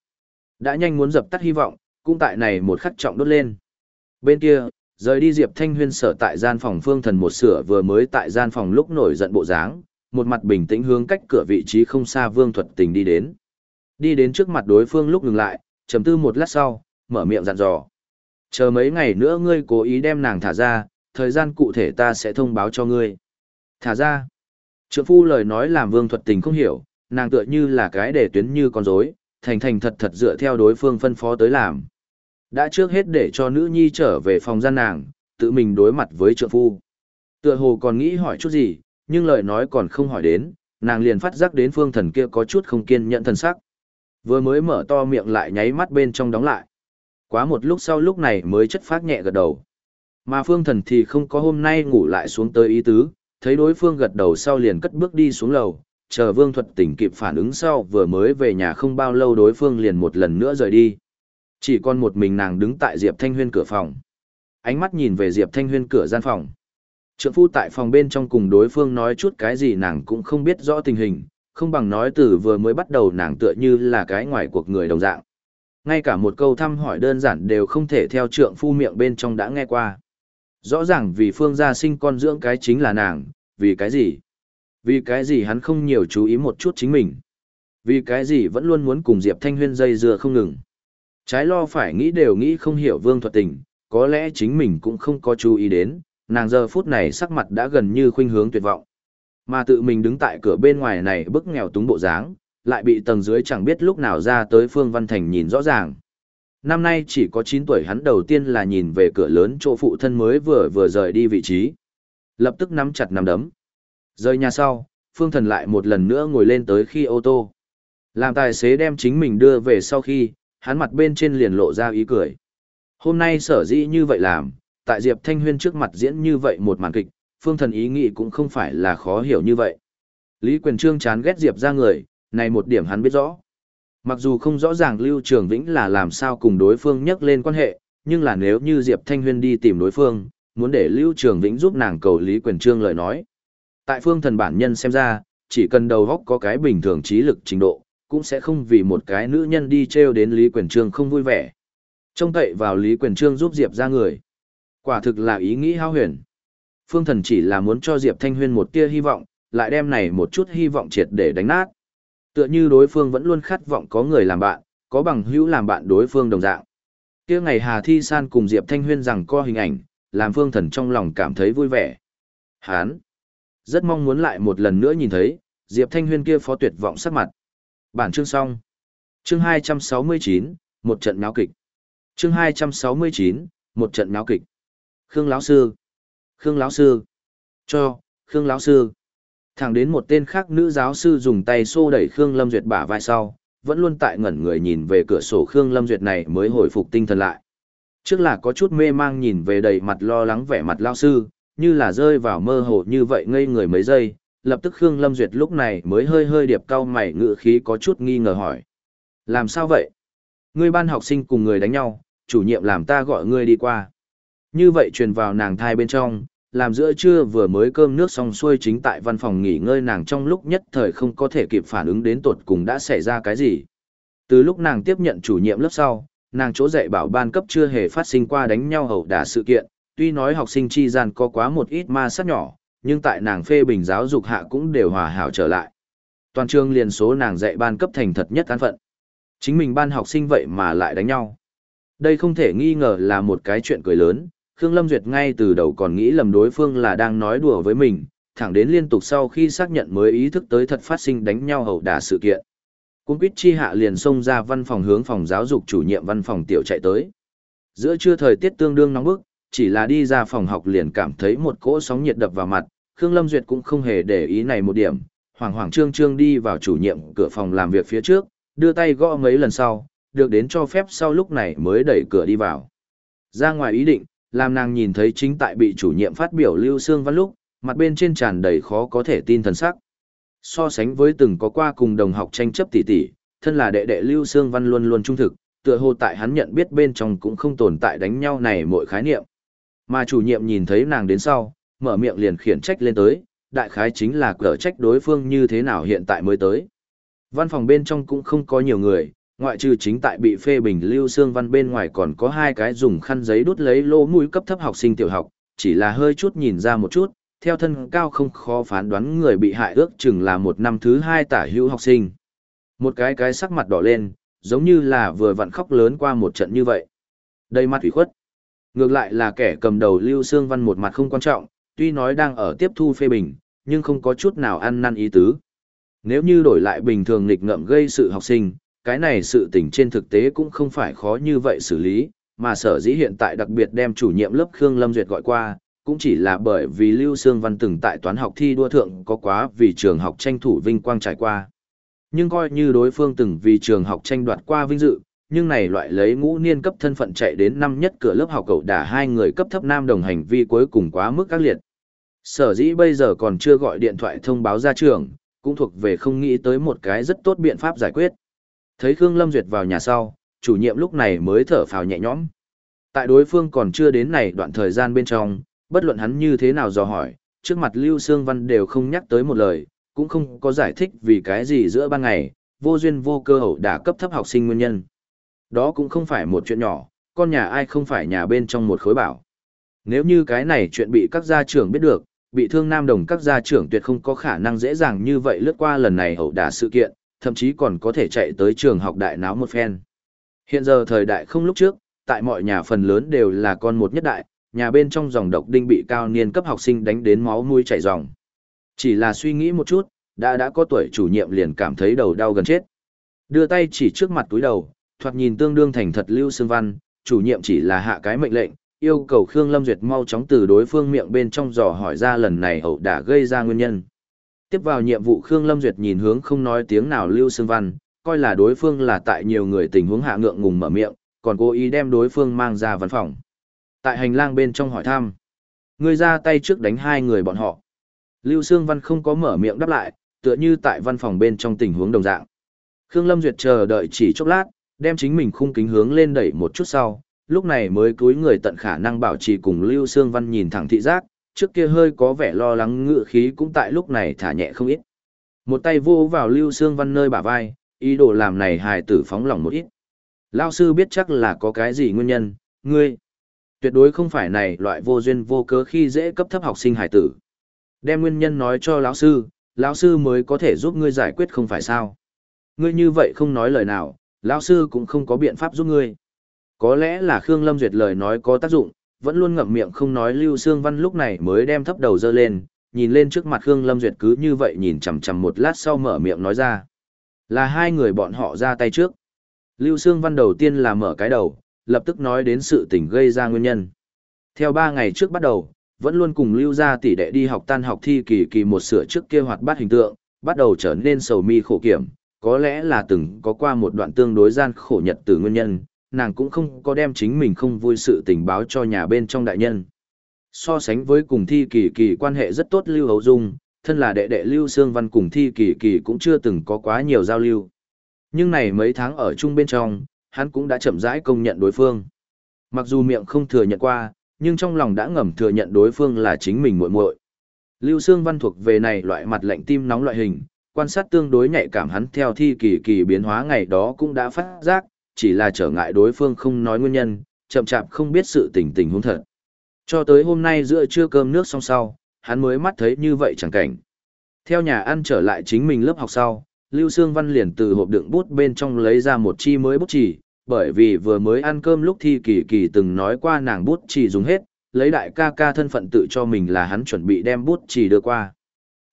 Đã nhanh muốn dập tắt hy vọng, cũng tại này một khắc trọng đốt lên. Bên kia, rời đi Diệp Thanh Huyên sở tại gian phòng Phương Thần một sửa vừa mới tại gian phòng lúc nổi giận bộ dáng, một mặt bình tĩnh hướng cách cửa vị trí không xa Vương Thuật Tình đi đến. Đi đến trước mặt đối phương lúc ngừng lại, trầm tư một lát sau, mở miệng dặn dò. Chờ mấy ngày nữa ngươi cố ý đem nàng thả ra, thời gian cụ thể ta sẽ thông báo cho ngươi. Thả ra. Trượng phu lời nói làm Vương Thuật Tình không hiểu, nàng tựa như là cái để tuyến như con rối, thành thành thật thật dựa theo đối phương phân phó tới làm. Đã trước hết để cho nữ nhi trở về phòng gian nàng, tự mình đối mặt với trượng phu. Tựa hồ còn nghĩ hỏi chút gì, nhưng lời nói còn không hỏi đến, nàng liền phát giác đến phương thần kia có chút không kiên nhẫn thần sắc. Vừa mới mở to miệng lại nháy mắt bên trong đóng lại. Quá một lúc sau lúc này mới chất phát nhẹ gật đầu. Mà phương thần thì không có hôm nay ngủ lại xuống tới ý tứ, thấy đối phương gật đầu sau liền cất bước đi xuống lầu, chờ vương thuật tỉnh kịp phản ứng sau vừa mới về nhà không bao lâu đối phương liền một lần nữa rời đi. Chỉ còn một mình nàng đứng tại Diệp Thanh Huyên cửa phòng. Ánh mắt nhìn về Diệp Thanh Huyên cửa gian phòng. Trượng phu tại phòng bên trong cùng đối phương nói chút cái gì nàng cũng không biết rõ tình hình, không bằng nói từ vừa mới bắt đầu nàng tựa như là cái ngoài cuộc người đồng dạng. Ngay cả một câu thăm hỏi đơn giản đều không thể theo trượng phu miệng bên trong đã nghe qua. Rõ ràng vì phương gia sinh con dưỡng cái chính là nàng, vì cái gì? Vì cái gì hắn không nhiều chú ý một chút chính mình? Vì cái gì vẫn luôn muốn cùng Diệp Thanh Huyên dây dưa không ngừng? Trái lo phải nghĩ đều nghĩ không hiểu vương thuật tình, có lẽ chính mình cũng không có chú ý đến, nàng giờ phút này sắc mặt đã gần như khuynh hướng tuyệt vọng. Mà tự mình đứng tại cửa bên ngoài này bức nghèo túng bộ dáng, lại bị tầng dưới chẳng biết lúc nào ra tới Phương Văn Thành nhìn rõ ràng. Năm nay chỉ có 9 tuổi hắn đầu tiên là nhìn về cửa lớn chỗ phụ thân mới vừa vừa rời đi vị trí. Lập tức nắm chặt nắm đấm. Rời nhà sau, Phương Thần lại một lần nữa ngồi lên tới khi ô tô. Làm tài xế đem chính mình đưa về sau khi, hắn mặt bên trên liền lộ ra ý cười. Hôm nay sở dĩ như vậy làm, tại Diệp Thanh Huyên trước mặt diễn như vậy một màn kịch, phương thần ý nghĩ cũng không phải là khó hiểu như vậy. Lý Quyền Trương chán ghét Diệp ra người, này một điểm hắn biết rõ. Mặc dù không rõ ràng Lưu Trường Vĩnh là làm sao cùng đối phương nhắc lên quan hệ, nhưng là nếu như Diệp Thanh Huyên đi tìm đối phương, muốn để Lưu Trường Vĩnh giúp nàng cầu Lý Quyền Trương lời nói. Tại phương thần bản nhân xem ra, chỉ cần đầu góc có cái bình thường trí lực trình độ, cũng sẽ không vì một cái nữ nhân đi treo đến Lý Quyền Trương không vui vẻ. Trông cậy vào Lý Quyền Trương giúp Diệp ra người. Quả thực là ý nghĩ hao huyền. Phương thần chỉ là muốn cho Diệp Thanh Huyên một tia hy vọng, lại đem này một chút hy vọng triệt để đánh nát. Tựa như đối phương vẫn luôn khát vọng có người làm bạn, có bằng hữu làm bạn đối phương đồng dạng. Kia ngày Hà Thi San cùng Diệp Thanh Huyên rằng co hình ảnh, làm phương thần trong lòng cảm thấy vui vẻ. Hán! Rất mong muốn lại một lần nữa nhìn thấy, Diệp Thanh Huyên kia phó tuyệt vọng sắc mặt. Bản chương xong. Chương 269, một trận náo kịch. Chương 269, một trận náo kịch. Khương lão sư. Khương lão sư. Cho, Khương lão sư. Thẳng đến một tên khác nữ giáo sư dùng tay xô đẩy Khương Lâm Duyệt bả vai sau, vẫn luôn tại ngẩn người nhìn về cửa sổ Khương Lâm Duyệt này mới hồi phục tinh thần lại. Trước là có chút mê mang nhìn về đầy mặt lo lắng vẻ mặt lao sư, như là rơi vào mơ hồ như vậy ngây người mấy giây, lập tức Khương Lâm Duyệt lúc này mới hơi hơi điệp cao mày ngự khí có chút nghi ngờ hỏi. Làm sao vậy? Ngươi ban học sinh cùng người đánh nhau, chủ nhiệm làm ta gọi ngươi đi qua. Như vậy truyền vào nàng thai bên trong, làm giữa trưa vừa mới cơm nước xong xuôi chính tại văn phòng nghỉ ngơi nàng trong lúc nhất thời không có thể kịp phản ứng đến tột cùng đã xảy ra cái gì. Từ lúc nàng tiếp nhận chủ nhiệm lớp sau, nàng chỗ dạy bảo ban cấp chưa hề phát sinh qua đánh nhau hầu đả sự kiện, tuy nói học sinh chi gian có quá một ít ma sát nhỏ, nhưng tại nàng phê bình giáo dục hạ cũng đều hòa hảo trở lại. Toàn trường liền số nàng dạy ban cấp thành thật nhất an phận. Chính mình ban học sinh vậy mà lại đánh nhau. Đây không thể nghi ngờ là một cái chuyện cười lớn, Khương Lâm Duyệt ngay từ đầu còn nghĩ lầm đối phương là đang nói đùa với mình, thẳng đến liên tục sau khi xác nhận mới ý thức tới thật phát sinh đánh nhau hậu đả sự kiện. Cung quýt chi hạ liền xông ra văn phòng hướng phòng giáo dục chủ nhiệm văn phòng tiểu chạy tới. Giữa trưa thời tiết tương đương nóng bức, chỉ là đi ra phòng học liền cảm thấy một cỗ sóng nhiệt đập vào mặt, Khương Lâm Duyệt cũng không hề để ý này một điểm, hoảng hoảng trương trương đi vào chủ nhiệm cửa phòng làm việc phía trước, đưa tay gõ mấy lần sau, được đến cho phép sau lúc này mới đẩy cửa đi vào. Ra ngoài ý định, làm nàng nhìn thấy chính tại bị chủ nhiệm phát biểu Lưu Sương Văn lúc, mặt bên trên tràn đầy khó có thể tin thần sắc. So sánh với từng có qua cùng đồng học tranh chấp tỉ tỉ, thân là đệ đệ Lưu Sương Văn luôn luôn trung thực, tựa hồ tại hắn nhận biết bên trong cũng không tồn tại đánh nhau này mọi khái niệm. Mà chủ nhiệm nhìn thấy nàng đến sau, mở miệng liền khiển trách lên tới, đại khái chính là cở trách đối phương như thế nào hiện tại mới tới. Văn phòng bên trong cũng không có nhiều người, ngoại trừ chính tại bị phê bình lưu xương văn bên ngoài còn có hai cái dùng khăn giấy đút lấy lỗ mũi cấp thấp học sinh tiểu học, chỉ là hơi chút nhìn ra một chút, theo thân cao không khó phán đoán người bị hại ước chừng là một năm thứ hai tả hữu học sinh. Một cái cái sắc mặt đỏ lên, giống như là vừa vặn khóc lớn qua một trận như vậy. Đây mặt ủy khuất. Ngược lại là kẻ cầm đầu Lưu Sương Văn một mặt không quan trọng, tuy nói đang ở tiếp thu phê bình, nhưng không có chút nào ăn năn ý tứ. Nếu như đổi lại bình thường nghịch ngợm gây sự học sinh, cái này sự tình trên thực tế cũng không phải khó như vậy xử lý, mà sở dĩ hiện tại đặc biệt đem chủ nhiệm lớp Khương Lâm Duyệt gọi qua, cũng chỉ là bởi vì Lưu Sương Văn từng tại toán học thi đua thượng có quá vì trường học tranh thủ vinh quang trải qua. Nhưng coi như đối phương từng vì trường học tranh đoạt qua vinh dự, nhưng này loại lấy ngũ niên cấp thân phận chạy đến năm nhất cửa lớp học cậu đả hai người cấp thấp nam đồng hành vi cuối cùng quá mức các liệt. Sở dĩ bây giờ còn chưa gọi điện thoại thông báo ra trường, cũng thuộc về không nghĩ tới một cái rất tốt biện pháp giải quyết. Thấy Khương Lâm Duyệt vào nhà sau, chủ nhiệm lúc này mới thở phào nhẹ nhõm. Tại đối phương còn chưa đến này đoạn thời gian bên trong, bất luận hắn như thế nào dò hỏi, trước mặt Lưu Sương Văn đều không nhắc tới một lời, cũng không có giải thích vì cái gì giữa ban ngày, vô duyên vô cơ hậu đả cấp thấp học sinh nguyên nhân. Đó cũng không phải một chuyện nhỏ, con nhà ai không phải nhà bên trong một khối bảo. Nếu như cái này chuyện bị các gia trưởng biết được, bị thương nam đồng các gia trưởng tuyệt không có khả năng dễ dàng như vậy lướt qua lần này hậu đả sự kiện, thậm chí còn có thể chạy tới trường học đại náo một phen. Hiện giờ thời đại không lúc trước, tại mọi nhà phần lớn đều là con một nhất đại, nhà bên trong dòng độc đinh bị cao niên cấp học sinh đánh đến máu mũi chảy ròng. Chỉ là suy nghĩ một chút, đã đã có tuổi chủ nhiệm liền cảm thấy đầu đau gần chết. Đưa tay chỉ trước mặt túi đầu, thoạt nhìn tương đương thành thật Lưu Sương Văn, chủ nhiệm chỉ là hạ cái mệnh lệnh, yêu cầu Khương Lâm Duyệt mau chóng từ đối phương miệng bên trong dò hỏi ra lần này hậu đã gây ra nguyên nhân. Tiếp vào nhiệm vụ Khương Lâm Duyệt nhìn hướng không nói tiếng nào Lưu Sương Văn, coi là đối phương là tại nhiều người tình huống hạ ngượng ngùng mở miệng, còn cố ý đem đối phương mang ra văn phòng. Tại hành lang bên trong hỏi thăm, người ra tay trước đánh hai người bọn họ. Lưu Sương Văn không có mở miệng đáp lại, tựa như tại văn phòng bên trong tình huống đồng dạng. Khương Lâm Duyệt chờ đợi chỉ chốc lát, đem chính mình khung kính hướng lên đẩy một chút sau, lúc này mới cúi người tận khả năng bảo trì cùng Lưu Sương Văn nhìn thẳng thị giác, trước kia hơi có vẻ lo lắng ngựa khí cũng tại lúc này thả nhẹ không ít. Một tay vô vào Lưu Sương Văn nơi bả vai, ý đồ làm này hài tử phóng lòng một ít. Lao sư biết chắc là có cái gì nguyên nhân, ngươi. Tuyệt đối không phải này loại vô duyên vô cớ khi dễ cấp thấp học sinh hài tử. Đem nguyên nhân nói cho lão sư, lão sư mới có thể giúp ngươi giải quyết không phải sao. Ngươi như vậy không nói lời nào, lão sư cũng không có biện pháp giúp ngươi. Có lẽ là Khương Lâm Duyệt lời nói có tác dụng, vẫn luôn ngậm miệng không nói Lưu Sương Văn lúc này mới đem thấp đầu dơ lên, nhìn lên trước mặt Khương Lâm Duyệt cứ như vậy nhìn chằm chằm một lát sau mở miệng nói ra. Là hai người bọn họ ra tay trước. Lưu Sương Văn đầu tiên là mở cái đầu, lập tức nói đến sự tình gây ra nguyên nhân. Theo ba ngày trước bắt đầu, vẫn luôn cùng Lưu gia tỷ đệ đi học tan học thi kỳ kỳ một sửa trước kia hoạt bát hình tượng, bắt đầu trở nên sầu mi khổ kiểm, có lẽ là từng có qua một đoạn tương đối gian khổ nhật từ nguyên nhân, nàng cũng không có đem chính mình không vui sự tình báo cho nhà bên trong đại nhân. So sánh với cùng thi kỳ kỳ quan hệ rất tốt Lưu Hấu Dung, thân là đệ đệ Lưu Sương Văn cùng thi kỳ kỳ cũng chưa từng có quá nhiều giao lưu. Nhưng này mấy tháng ở chung bên trong, hắn cũng đã chậm rãi công nhận đối phương. Mặc dù miệng không thừa nhận qua, nhưng trong lòng đã ngầm thừa nhận đối phương là chính mình muội muội. Lưu Sương Văn thuộc về này loại mặt lạnh tim nóng loại hình, quan sát tương đối nhạy cảm hắn theo thi kỳ kỳ biến hóa ngày đó cũng đã phát giác, chỉ là trở ngại đối phương không nói nguyên nhân, chậm chạp không biết sự tình tình huống thật. Cho tới hôm nay giữa trưa cơm nước xong sau, hắn mới mắt thấy như vậy chẳng cảnh. Theo nhà ăn trở lại chính mình lớp học sau, Lưu Sương Văn liền từ hộp đựng bút bên trong lấy ra một chi mới bút chỉ, bởi vì vừa mới ăn cơm lúc thi kỳ kỳ từng nói qua nàng bút chỉ dùng hết, lấy đại ca ca thân phận tự cho mình là hắn chuẩn bị đem bút chỉ đưa qua.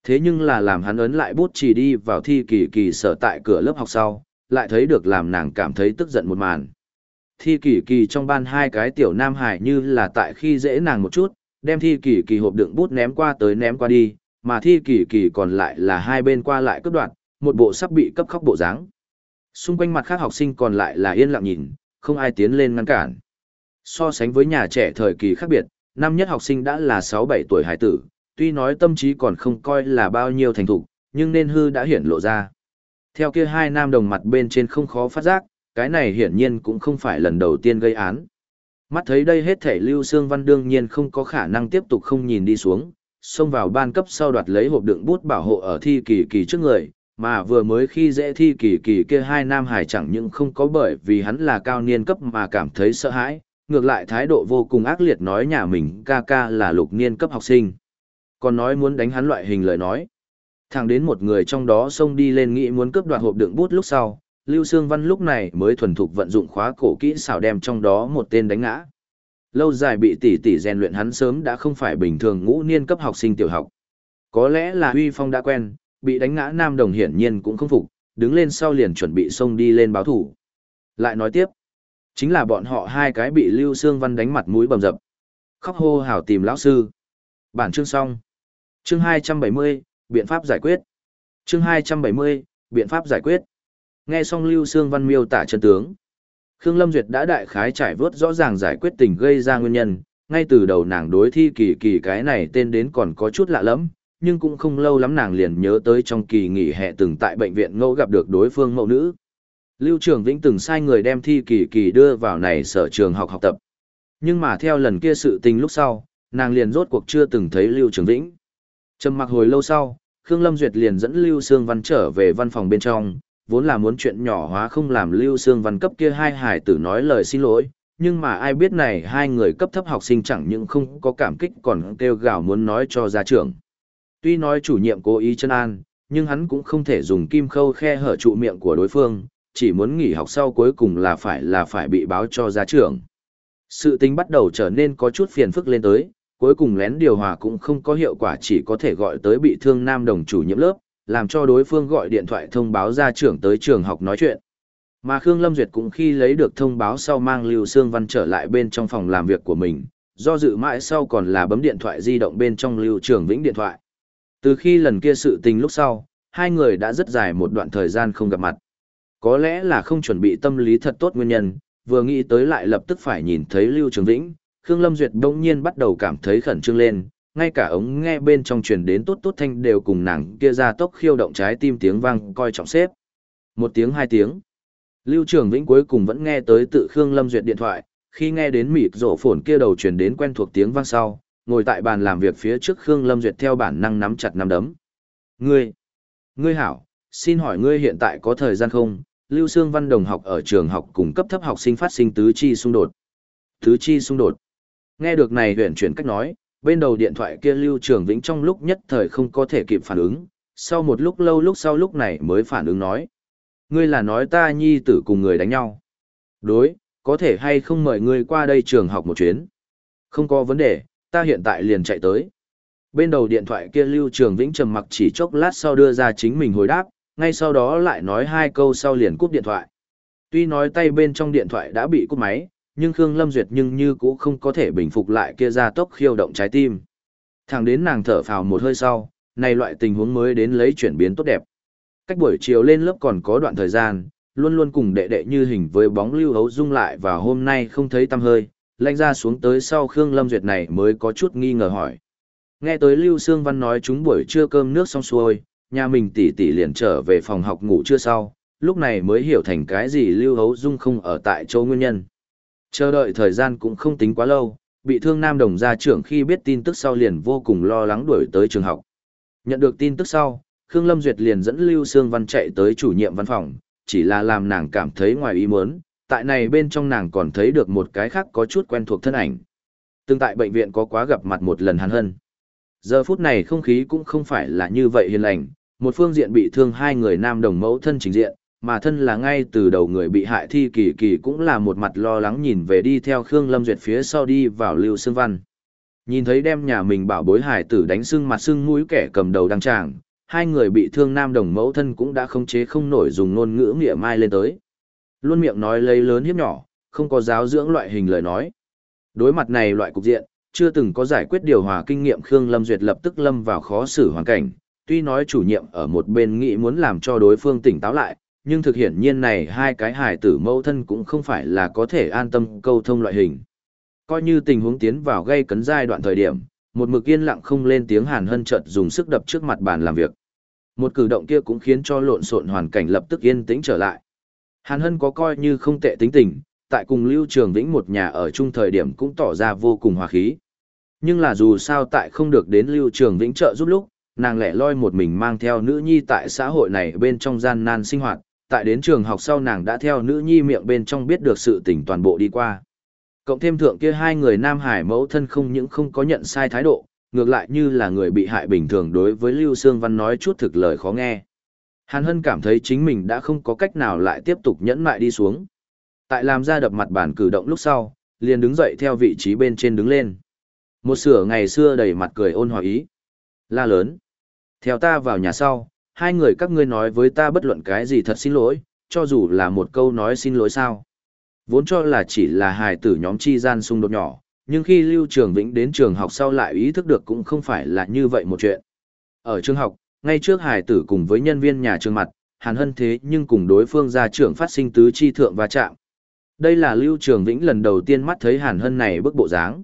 Thế nhưng là làm hắn ấn lại bút chỉ đi vào thi kỳ kỳ sở tại cửa lớp học sau, lại thấy được làm nàng cảm thấy tức giận một màn. Thi kỳ kỳ trong ban hai cái tiểu nam hải như là tại khi dễ nàng một chút, đem thi kỳ kỳ hộp đựng bút ném qua tới ném qua đi, mà thi kỳ kỳ còn lại là hai bên qua lại cướp đoạt, một bộ sắp bị cấp khóc bộ dáng. Xung quanh mặt khác học sinh còn lại là yên lặng nhìn, không ai tiến lên ngăn cản. So sánh với nhà trẻ thời kỳ khác biệt, năm nhất học sinh đã là 6-7 tuổi hải tử, tuy nói tâm trí còn không coi là bao nhiêu thành thục, nhưng nên hư đã hiển lộ ra. Theo kia hai nam đồng mặt bên trên không khó phát giác, cái này hiển nhiên cũng không phải lần đầu tiên gây án. Mắt thấy đây hết thể Lưu Sương Văn đương nhiên không có khả năng tiếp tục không nhìn đi xuống, xông vào ban cấp sau đoạt lấy hộp đựng bút bảo hộ ở thi kỳ kỳ trước người, mà vừa mới khi dễ thi kỳ kỳ kia hai nam hải chẳng những không có bởi vì hắn là cao niên cấp mà cảm thấy sợ hãi, ngược lại thái độ vô cùng ác liệt nói nhà mình ca ca là lục niên cấp học sinh. Còn nói muốn đánh hắn loại hình lời nói. Thẳng đến một người trong đó xông đi lên nghĩ muốn cướp đoạt hộp đựng bút lúc sau, Lưu Sương Văn lúc này mới thuần thục vận dụng khóa cổ kỹ xảo đem trong đó một tên đánh ngã. Lâu dài bị tỷ tỷ rèn luyện hắn sớm đã không phải bình thường ngũ niên cấp học sinh tiểu học. Có lẽ là Huy Phong đã quen, bị đánh ngã nam đồng hiển nhiên cũng không phục, đứng lên sau liền chuẩn bị xông đi lên báo thủ. Lại nói tiếp, chính là bọn họ hai cái bị Lưu Sương Văn đánh mặt mũi bầm dập. Khóc hô hào tìm lão sư. Bản chương xong. Chương 270, biện pháp giải quyết. Chương 270, biện pháp giải quyết. Nghe xong Lưu Sương Văn miêu tả chân tướng. Khương Lâm Duyệt đã đại khái trải vớt rõ ràng giải quyết tình gây ra nguyên nhân, ngay từ đầu nàng đối thi kỳ kỳ cái này tên đến còn có chút lạ lẫm, nhưng cũng không lâu lắm nàng liền nhớ tới trong kỳ nghỉ hè từng tại bệnh viện ngẫu gặp được đối phương mẫu nữ. Lưu Trường Vĩnh từng sai người đem thi kỳ kỳ đưa vào này sở trường học học tập. Nhưng mà theo lần kia sự tình lúc sau, nàng liền rốt cuộc chưa từng thấy Lưu Trường Vĩnh. Trầm mặc hồi lâu sau, Khương Lâm Duyệt liền dẫn Lưu Sương Văn trở về văn phòng bên trong, vốn là muốn chuyện nhỏ hóa không làm Lưu Sương Văn cấp kia hai hải tử nói lời xin lỗi, nhưng mà ai biết này hai người cấp thấp học sinh chẳng những không có cảm kích còn kêu gào muốn nói cho gia trưởng. Tuy nói chủ nhiệm cố ý chân an, nhưng hắn cũng không thể dùng kim khâu khe hở trụ miệng của đối phương, chỉ muốn nghỉ học sau cuối cùng là phải là phải bị báo cho gia trưởng. Sự tính bắt đầu trở nên có chút phiền phức lên tới, cuối cùng lén điều hòa cũng không có hiệu quả chỉ có thể gọi tới bị thương nam đồng chủ nhiệm lớp, làm cho đối phương gọi điện thoại thông báo ra trưởng tới trường học nói chuyện. Mà Khương Lâm Duyệt cũng khi lấy được thông báo sau mang Lưu Sương Văn trở lại bên trong phòng làm việc của mình, do dự mãi sau còn là bấm điện thoại di động bên trong Lưu Trường Vĩnh điện thoại. Từ khi lần kia sự tình lúc sau, hai người đã rất dài một đoạn thời gian không gặp mặt. Có lẽ là không chuẩn bị tâm lý thật tốt nguyên nhân, vừa nghĩ tới lại lập tức phải nhìn thấy Lưu Trường Vĩnh, Khương Lâm Duyệt đông nhiên bắt đầu cảm thấy khẩn trương lên, ngay cả ống nghe bên trong truyền đến tốt tốt thanh đều cùng nàng kia ra tốc khiêu động trái tim tiếng vang coi trọng xếp. Một tiếng hai tiếng. Lưu Trường Vĩnh cuối cùng vẫn nghe tới tự Khương Lâm Duyệt điện thoại, khi nghe đến mịt rổ phồn kia đầu truyền đến quen thuộc tiếng vang sau, ngồi tại bàn làm việc phía trước Khương Lâm Duyệt theo bản năng nắm chặt nắm đấm. Ngươi, ngươi hảo, xin hỏi ngươi hiện tại có thời gian không? Lưu Sương Văn đồng học ở trường học cùng cấp thấp học sinh phát sinh tứ chi xung đột. Tứ chi xung đột. Nghe được này huyền chuyển cách nói, bên đầu điện thoại kia Lưu Trường Vĩnh trong lúc nhất thời không có thể kịp phản ứng, sau một lúc lâu lúc sau lúc này mới phản ứng nói. Ngươi là nói ta nhi tử cùng người đánh nhau. Đối, có thể hay không mời ngươi qua đây trường học một chuyến. Không có vấn đề, ta hiện tại liền chạy tới. Bên đầu điện thoại kia Lưu Trường Vĩnh trầm mặc chỉ chốc lát sau đưa ra chính mình hồi đáp, ngay sau đó lại nói hai câu sau liền cúp điện thoại. Tuy nói tay bên trong điện thoại đã bị cúp máy, nhưng Khương Lâm Duyệt nhưng như cũng không có thể bình phục lại kia ra tốc khiêu động trái tim. Thẳng đến nàng thở phào một hơi sau, này loại tình huống mới đến lấy chuyển biến tốt đẹp. Cách buổi chiều lên lớp còn có đoạn thời gian, luôn luôn cùng đệ đệ như hình với bóng lưu hấu dung lại và hôm nay không thấy tăm hơi, lanh ra xuống tới sau Khương Lâm Duyệt này mới có chút nghi ngờ hỏi. Nghe tới Lưu Sương Văn nói chúng buổi trưa cơm nước xong xuôi, nhà mình tỷ tỷ liền trở về phòng học ngủ trưa sau, lúc này mới hiểu thành cái gì Lưu Hấu Dung không ở tại chỗ nguyên nhân. Chờ đợi thời gian cũng không tính quá lâu, bị thương nam đồng gia trưởng khi biết tin tức sau liền vô cùng lo lắng đuổi tới trường học. Nhận được tin tức sau, Khương Lâm Duyệt liền dẫn Lưu Sương Văn chạy tới chủ nhiệm văn phòng, chỉ là làm nàng cảm thấy ngoài ý muốn, tại này bên trong nàng còn thấy được một cái khác có chút quen thuộc thân ảnh. Từng tại bệnh viện có quá gặp mặt một lần Hàn Hân. Giờ phút này không khí cũng không phải là như vậy hiền lành, một phương diện bị thương hai người nam đồng mẫu thân chính diện, mà thân là ngay từ đầu người bị hại thi kỳ kỳ cũng là một mặt lo lắng nhìn về đi theo Khương Lâm Duyệt phía sau đi vào Lưu Sương Văn. Nhìn thấy đem nhà mình bảo bối hải tử đánh sưng mặt sưng mũi kẻ cầm đầu đăng tràng, hai người bị thương nam đồng mẫu thân cũng đã không chế không nổi dùng ngôn ngữ nghĩa mai lên tới. Luôn miệng nói lấy lớn hiếp nhỏ, không có giáo dưỡng loại hình lời nói. Đối mặt này loại cục diện, chưa từng có giải quyết điều hòa kinh nghiệm Khương Lâm Duyệt lập tức lâm vào khó xử hoàn cảnh, tuy nói chủ nhiệm ở một bên nghĩ muốn làm cho đối phương tỉnh táo lại, nhưng thực hiện nhiên này hai cái hài tử mẫu thân cũng không phải là có thể an tâm câu thông loại hình. Coi như tình huống tiến vào gây cấn giai đoạn thời điểm, một mực yên lặng không lên tiếng hàn hân chợt dùng sức đập trước mặt bàn làm việc. Một cử động kia cũng khiến cho lộn xộn hoàn cảnh lập tức yên tĩnh trở lại. Hàn hân có coi như không tệ tính tình, tại cùng Lưu Trường Vĩnh một nhà ở chung thời điểm cũng tỏ ra vô cùng hòa khí. Nhưng là dù sao tại không được đến Lưu Trường Vĩnh trợ giúp lúc, nàng lẻ loi một mình mang theo nữ nhi tại xã hội này bên trong gian nan sinh hoạt, tại đến trường học sau nàng đã theo nữ nhi miệng bên trong biết được sự tình toàn bộ đi qua. Cộng thêm thượng kia hai người Nam Hải mẫu thân không những không có nhận sai thái độ, ngược lại như là người bị hại bình thường đối với Lưu Sương Văn nói chút thực lời khó nghe. Hàn Hân cảm thấy chính mình đã không có cách nào lại tiếp tục nhẫn mại đi xuống. Tại làm ra đập mặt bản cử động lúc sau, liền đứng dậy theo vị trí bên trên đứng lên. Một sửa ngày xưa đầy mặt cười ôn hòa ý. La lớn. Theo ta vào nhà sau, hai người các ngươi nói với ta bất luận cái gì thật xin lỗi, cho dù là một câu nói xin lỗi sao. Vốn cho là chỉ là hài tử nhóm chi gian xung đột nhỏ, nhưng khi Lưu Trường Vĩnh đến trường học sau lại ý thức được cũng không phải là như vậy một chuyện. Ở trường học, ngay trước hài tử cùng với nhân viên nhà trường mặt, Hàn Hân thế nhưng cùng đối phương gia trưởng phát sinh tứ chi thượng va chạm. Đây là Lưu Trường Vĩnh lần đầu tiên mắt thấy Hàn Hân này bức bộ dáng.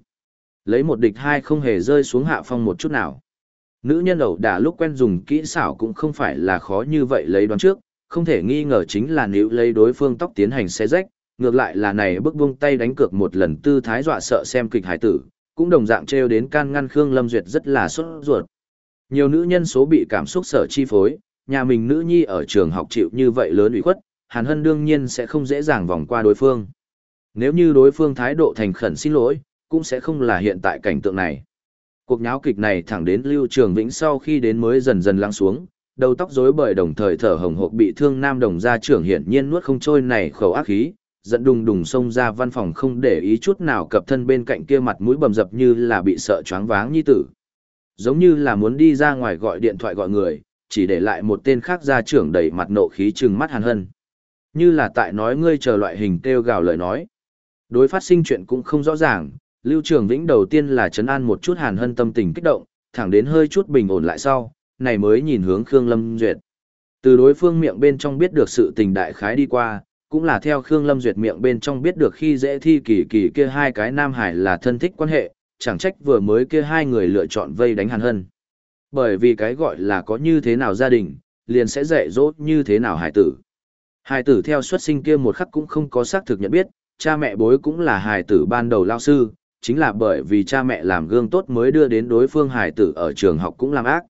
Lấy một địch hai không hề rơi xuống hạ phong một chút nào. Nữ nhân ẩu đả lúc quen dùng kỹ xảo cũng không phải là khó như vậy lấy đoán trước, không thể nghi ngờ chính là nếu lấy đối phương tóc tiến hành xé rách, ngược lại là này bước buông tay đánh cược một lần tư thái dọa sợ xem kịch hải tử, cũng đồng dạng treo đến can ngăn Khương Lâm Duyệt rất là sốt ruột. Nhiều nữ nhân số bị cảm xúc sở chi phối, nhà mình nữ nhi ở trường học chịu như vậy lớn ủy khuất, Hàn Hân đương nhiên sẽ không dễ dàng vòng qua đối phương. Nếu như đối phương thái độ thành khẩn xin lỗi, cũng sẽ không là hiện tại cảnh tượng này. Cuộc nháo kịch này thẳng đến Lưu Trường Vĩnh sau khi đến mới dần dần lắng xuống, đầu tóc rối bời đồng thời thở hồng hộc bị thương nam đồng gia trưởng hiển nhiên nuốt không trôi này khẩu ác khí, giận đùng đùng xông ra văn phòng không để ý chút nào cập thân bên cạnh kia mặt mũi bầm dập như là bị sợ choáng váng như tử. Giống như là muốn đi ra ngoài gọi điện thoại gọi người, chỉ để lại một tên khác gia trưởng đầy mặt nộ khí trừng mắt hàn hân. Như là tại nói ngươi chờ loại hình kêu gào lời nói. Đối phát sinh chuyện cũng không rõ ràng, Lưu Trường Vĩnh đầu tiên là chấn an một chút Hàn Hân tâm tình kích động, thẳng đến hơi chút bình ổn lại sau, này mới nhìn hướng Khương Lâm Duyệt. Từ đối phương miệng bên trong biết được sự tình đại khái đi qua, cũng là theo Khương Lâm Duyệt miệng bên trong biết được khi dễ thi kỳ kỳ kia hai cái nam hải là thân thích quan hệ, chẳng trách vừa mới kia hai người lựa chọn vây đánh Hàn Hân. Bởi vì cái gọi là có như thế nào gia đình, liền sẽ dạy dỗ như thế nào hải tử. Hải tử theo xuất sinh kia một khắc cũng không có xác thực nhận biết, cha mẹ bối cũng là hải tử ban đầu lao sư, chính là bởi vì cha mẹ làm gương tốt mới đưa đến đối phương hải tử ở trường học cũng làm ác.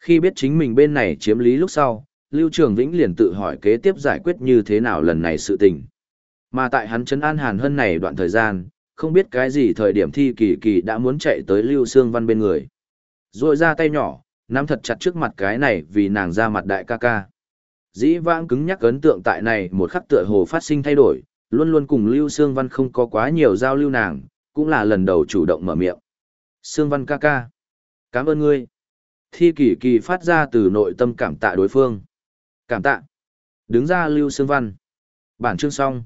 Khi biết chính mình bên này chiếm lý lúc sau, Lưu Trường Vĩnh liền tự hỏi kế tiếp giải quyết như thế nào lần này sự tình. Mà tại hắn trấn an Hàn Hân này đoạn thời gian, không biết cái gì thời điểm thi kỳ kỳ đã muốn chạy tới Lưu Sương Văn bên người. Rồi ra tay nhỏ, nắm thật chặt trước mặt cái này vì nàng ra mặt đại ca ca. Dĩ vãng cứng nhắc ấn tượng tại này một khắc tựa hồ phát sinh thay đổi, luôn luôn cùng Lưu Sương Văn không có quá nhiều giao lưu nàng, cũng là lần đầu chủ động mở miệng. Sương Văn ca ca. Cảm ơn ngươi. Thi kỳ kỳ phát ra từ nội tâm cảm tạ đối phương. Cảm tạ. Đứng ra Lưu Sương Văn. Bản chương xong.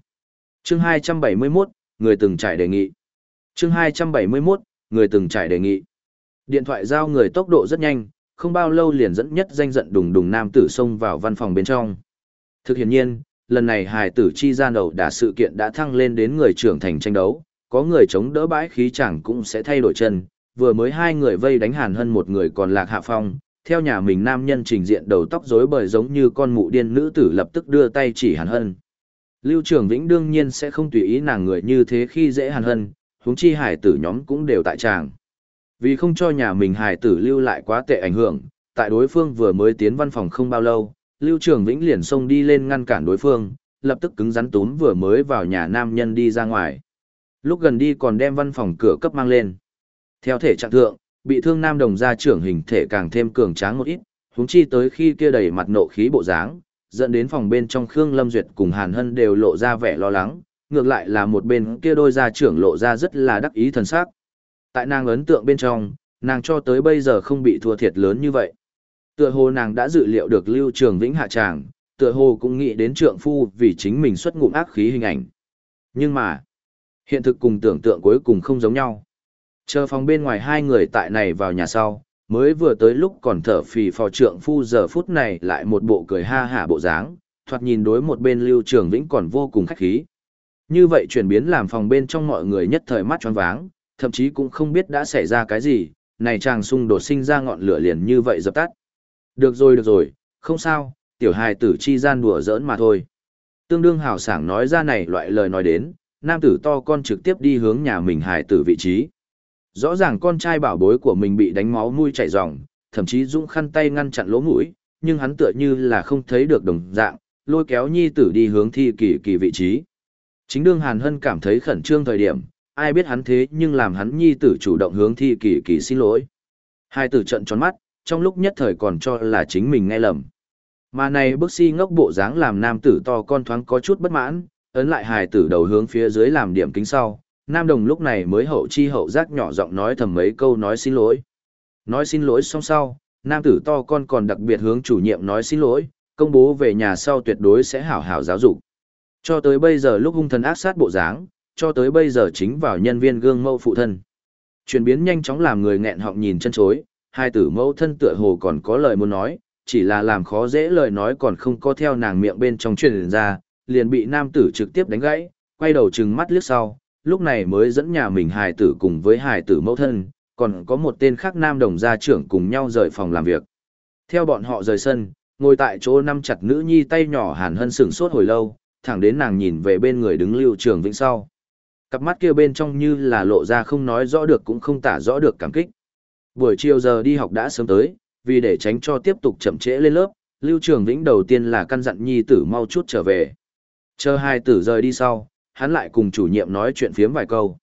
Chương 271, người từng trải đề nghị. Chương 271, người từng trải đề nghị. Điện thoại giao người tốc độ rất nhanh, không bao lâu liền dẫn nhất danh giận đùng đùng nam tử xông vào văn phòng bên trong. Thực hiện nhiên, lần này hài tử chi gian đầu đã sự kiện đã thăng lên đến người trưởng thành tranh đấu, có người chống đỡ bãi khí chẳng cũng sẽ thay đổi chân, vừa mới hai người vây đánh hàn hơn một người còn lạc hạ phong, theo nhà mình nam nhân trình diện đầu tóc rối bời giống như con mụ điên nữ tử lập tức đưa tay chỉ hàn hân. Lưu Trường Vĩnh đương nhiên sẽ không tùy ý nàng người như thế khi dễ hàn hân, huống chi hải tử nhóm cũng đều tại tràng. Vì không cho nhà mình hải tử lưu lại quá tệ ảnh hưởng, tại đối phương vừa mới tiến văn phòng không bao lâu, Lưu Trường Vĩnh liền xông đi lên ngăn cản đối phương, lập tức cứng rắn túm vừa mới vào nhà nam nhân đi ra ngoài. Lúc gần đi còn đem văn phòng cửa cấp mang lên. Theo thể trạng thượng, bị thương nam đồng gia trưởng hình thể càng thêm cường tráng một ít, huống chi tới khi kia đầy mặt nộ khí bộ dáng, dẫn đến phòng bên trong Khương Lâm Duyệt cùng Hàn Hân đều lộ ra vẻ lo lắng, ngược lại là một bên kia đôi gia trưởng lộ ra rất là đắc ý thần sắc. Tại nàng ấn tượng bên trong, nàng cho tới bây giờ không bị thua thiệt lớn như vậy. Tựa hồ nàng đã dự liệu được Lưu Trường Vĩnh hạ tràng, tựa hồ cũng nghĩ đến trượng phu vì chính mình xuất ngụm ác khí hình ảnh. Nhưng mà, hiện thực cùng tưởng tượng cuối cùng không giống nhau. Chờ phòng bên ngoài hai người tại này vào nhà sau, mới vừa tới lúc còn thở phì phò trượng phu giờ phút này lại một bộ cười ha hả bộ dáng, thoạt nhìn đối một bên Lưu Trường Vĩnh còn vô cùng khách khí. Như vậy chuyển biến làm phòng bên trong mọi người nhất thời mắt tròn váng, thậm chí cũng không biết đã xảy ra cái gì, này chàng xung đột sinh ra ngọn lửa liền như vậy dập tắt. Được rồi được rồi, không sao, tiểu hài tử chi gian đùa giỡn mà thôi. Tương đương hào sảng nói ra này loại lời nói đến, nam tử to con trực tiếp đi hướng nhà mình hài tử vị trí. Rõ ràng con trai bảo bối của mình bị đánh máu mũi chảy ròng, thậm chí dũng khăn tay ngăn chặn lỗ mũi, nhưng hắn tựa như là không thấy được đồng dạng, lôi kéo nhi tử đi hướng thi kỳ kỳ vị trí. Chính đương Hàn Hân cảm thấy khẩn trương thời điểm, ai biết hắn thế nhưng làm hắn nhi tử chủ động hướng thi kỳ kỳ xin lỗi. Hai tử trận tròn mắt, trong lúc nhất thời còn cho là chính mình nghe lầm. Mà này bức si ngốc bộ dáng làm nam tử to con thoáng có chút bất mãn, ấn lại hài tử đầu hướng phía dưới làm điểm kính sau, nam đồng lúc này mới hậu chi hậu giác nhỏ giọng nói thầm mấy câu nói xin lỗi. Nói xin lỗi xong sau, nam tử to con còn đặc biệt hướng chủ nhiệm nói xin lỗi, công bố về nhà sau tuyệt đối sẽ hảo hảo giáo dục. Cho tới bây giờ lúc hung thần ác sát bộ dáng, cho tới bây giờ chính vào nhân viên gương mẫu phụ thân. Chuyển biến nhanh chóng làm người nghẹn họng nhìn chân chối, hai tử mẫu thân tựa hồ còn có lời muốn nói, chỉ là làm khó dễ lời nói còn không có theo nàng miệng bên trong truyền ra, liền bị nam tử trực tiếp đánh gãy, quay đầu trừng mắt liếc sau, lúc này mới dẫn nhà mình hài tử cùng với hài tử mẫu thân, còn có một tên khác nam đồng gia trưởng cùng nhau rời phòng làm việc. Theo bọn họ rời sân, ngồi tại chỗ nắm chặt nữ nhi tay nhỏ hàn hân sửng sốt hồi lâu, thẳng đến nàng nhìn về bên người đứng lưu trường vĩnh sau. Cặp mắt kia bên trong như là lộ ra không nói rõ được cũng không tả rõ được cảm kích. Buổi chiều giờ đi học đã sớm tới, vì để tránh cho tiếp tục chậm trễ lên lớp, Lưu Trường Vĩnh đầu tiên là căn dặn nhi tử mau chút trở về. Chờ hai tử rời đi sau, hắn lại cùng chủ nhiệm nói chuyện phiếm vài câu.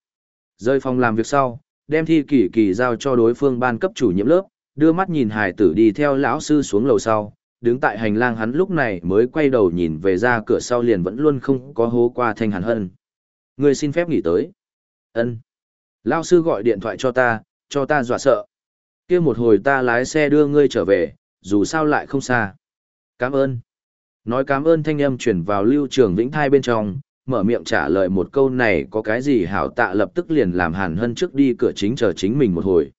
Rơi phòng làm việc sau, đem thi kỳ kỳ giao cho đối phương ban cấp chủ nhiệm lớp, đưa mắt nhìn hài tử đi theo lão sư xuống lầu sau, đứng tại hành lang hắn lúc này mới quay đầu nhìn về ra cửa sau liền vẫn luôn không có hố qua thanh hàn hân. Người xin phép nghỉ tới. ân Lão sư gọi điện thoại cho ta, cho ta dọa sợ. kia một hồi ta lái xe đưa ngươi trở về, dù sao lại không xa. Cảm ơn. Nói cảm ơn thanh âm chuyển vào lưu trường vĩnh thai bên trong, mở miệng trả lời một câu này có cái gì hảo tạ lập tức liền làm Hàn Hân trước đi cửa chính chờ chính mình một hồi.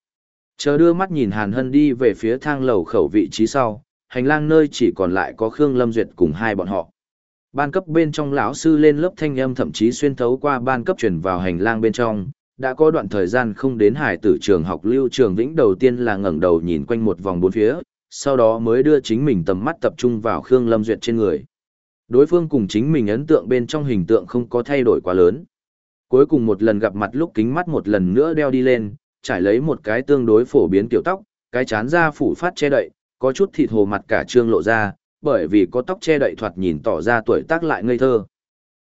Chờ đưa mắt nhìn Hàn Hân đi về phía thang lầu khẩu vị trí sau, hành lang nơi chỉ còn lại có Khương Lâm Duyệt cùng hai bọn họ. Ban cấp bên trong lão sư lên lớp thanh âm thậm chí xuyên thấu qua ban cấp chuyển vào hành lang bên trong, đã có đoạn thời gian không đến hải tử trường học lưu trường vĩnh đầu tiên là ngẩng đầu nhìn quanh một vòng bốn phía, sau đó mới đưa chính mình tầm mắt tập trung vào Khương Lâm Duyệt trên người. Đối phương cùng chính mình ấn tượng bên trong hình tượng không có thay đổi quá lớn. Cuối cùng một lần gặp mặt lúc kính mắt một lần nữa đeo đi lên, trải lấy một cái tương đối phổ biến tiểu tóc, cái chán da phủ phát che đậy, có chút thịt hồ mặt cả trương lộ ra, bởi vì có tóc che đậy thoạt nhìn tỏ ra tuổi tác lại ngây thơ.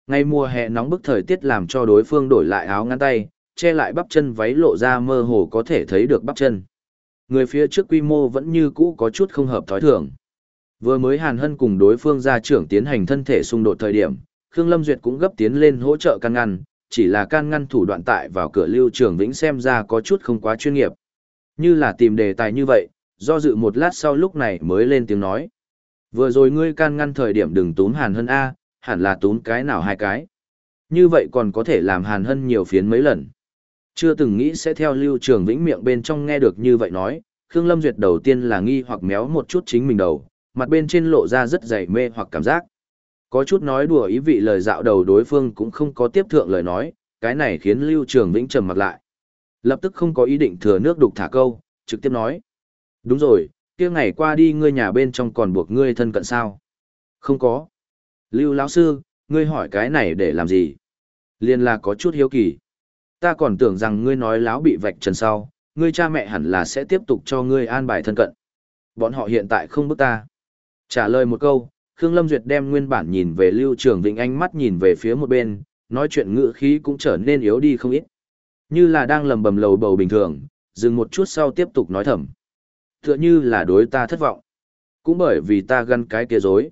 Ngay mùa hè nóng bức thời tiết làm cho đối phương đổi lại áo ngắn tay, che lại bắp chân váy lộ ra mơ hồ có thể thấy được bắp chân. Người phía trước quy mô vẫn như cũ có chút không hợp thói thường. Vừa mới Hàn Hân cùng đối phương gia trưởng tiến hành thân thể xung đột thời điểm, Khương Lâm Duyệt cũng gấp tiến lên hỗ trợ can ngăn, chỉ là can ngăn thủ đoạn tại vào cửa Lưu Trường Vĩnh xem ra có chút không quá chuyên nghiệp. Như là tìm đề tài như vậy, do dự một lát sau lúc này mới lên tiếng nói. Vừa rồi ngươi can ngăn thời điểm đừng tốn Hàn Hân A, hẳn là tốn cái nào hai cái. Như vậy còn có thể làm Hàn Hân nhiều phiến mấy lần. Chưa từng nghĩ sẽ theo Lưu Trường Vĩnh miệng bên trong nghe được như vậy nói, Khương Lâm Duyệt đầu tiên là nghi hoặc méo một chút chính mình đầu, mặt bên trên lộ ra rất dày mê hoặc cảm giác. Có chút nói đùa ý vị lời dạo đầu đối phương cũng không có tiếp thượng lời nói, cái này khiến Lưu Trường Vĩnh trầm mặt lại. Lập tức không có ý định thừa nước đục thả câu, trực tiếp nói. Đúng rồi, kia ngày qua đi ngươi nhà bên trong còn buộc ngươi thân cận sao? Không có. Lưu lão sư, ngươi hỏi cái này để làm gì? Liên là có chút hiếu kỳ. Ta còn tưởng rằng ngươi nói láo bị vạch trần sau, ngươi cha mẹ hẳn là sẽ tiếp tục cho ngươi an bài thân cận. Bọn họ hiện tại không bức ta. Trả lời một câu, Khương Lâm Duyệt đem nguyên bản nhìn về Lưu Trường Vĩnh ánh mắt nhìn về phía một bên, nói chuyện ngữ khí cũng trở nên yếu đi không ít. Như là đang lầm bầm lầu bầu bình thường, dừng một chút sau tiếp tục nói thầm. Tựa như là đối ta thất vọng. Cũng bởi vì ta gắn cái kia dối.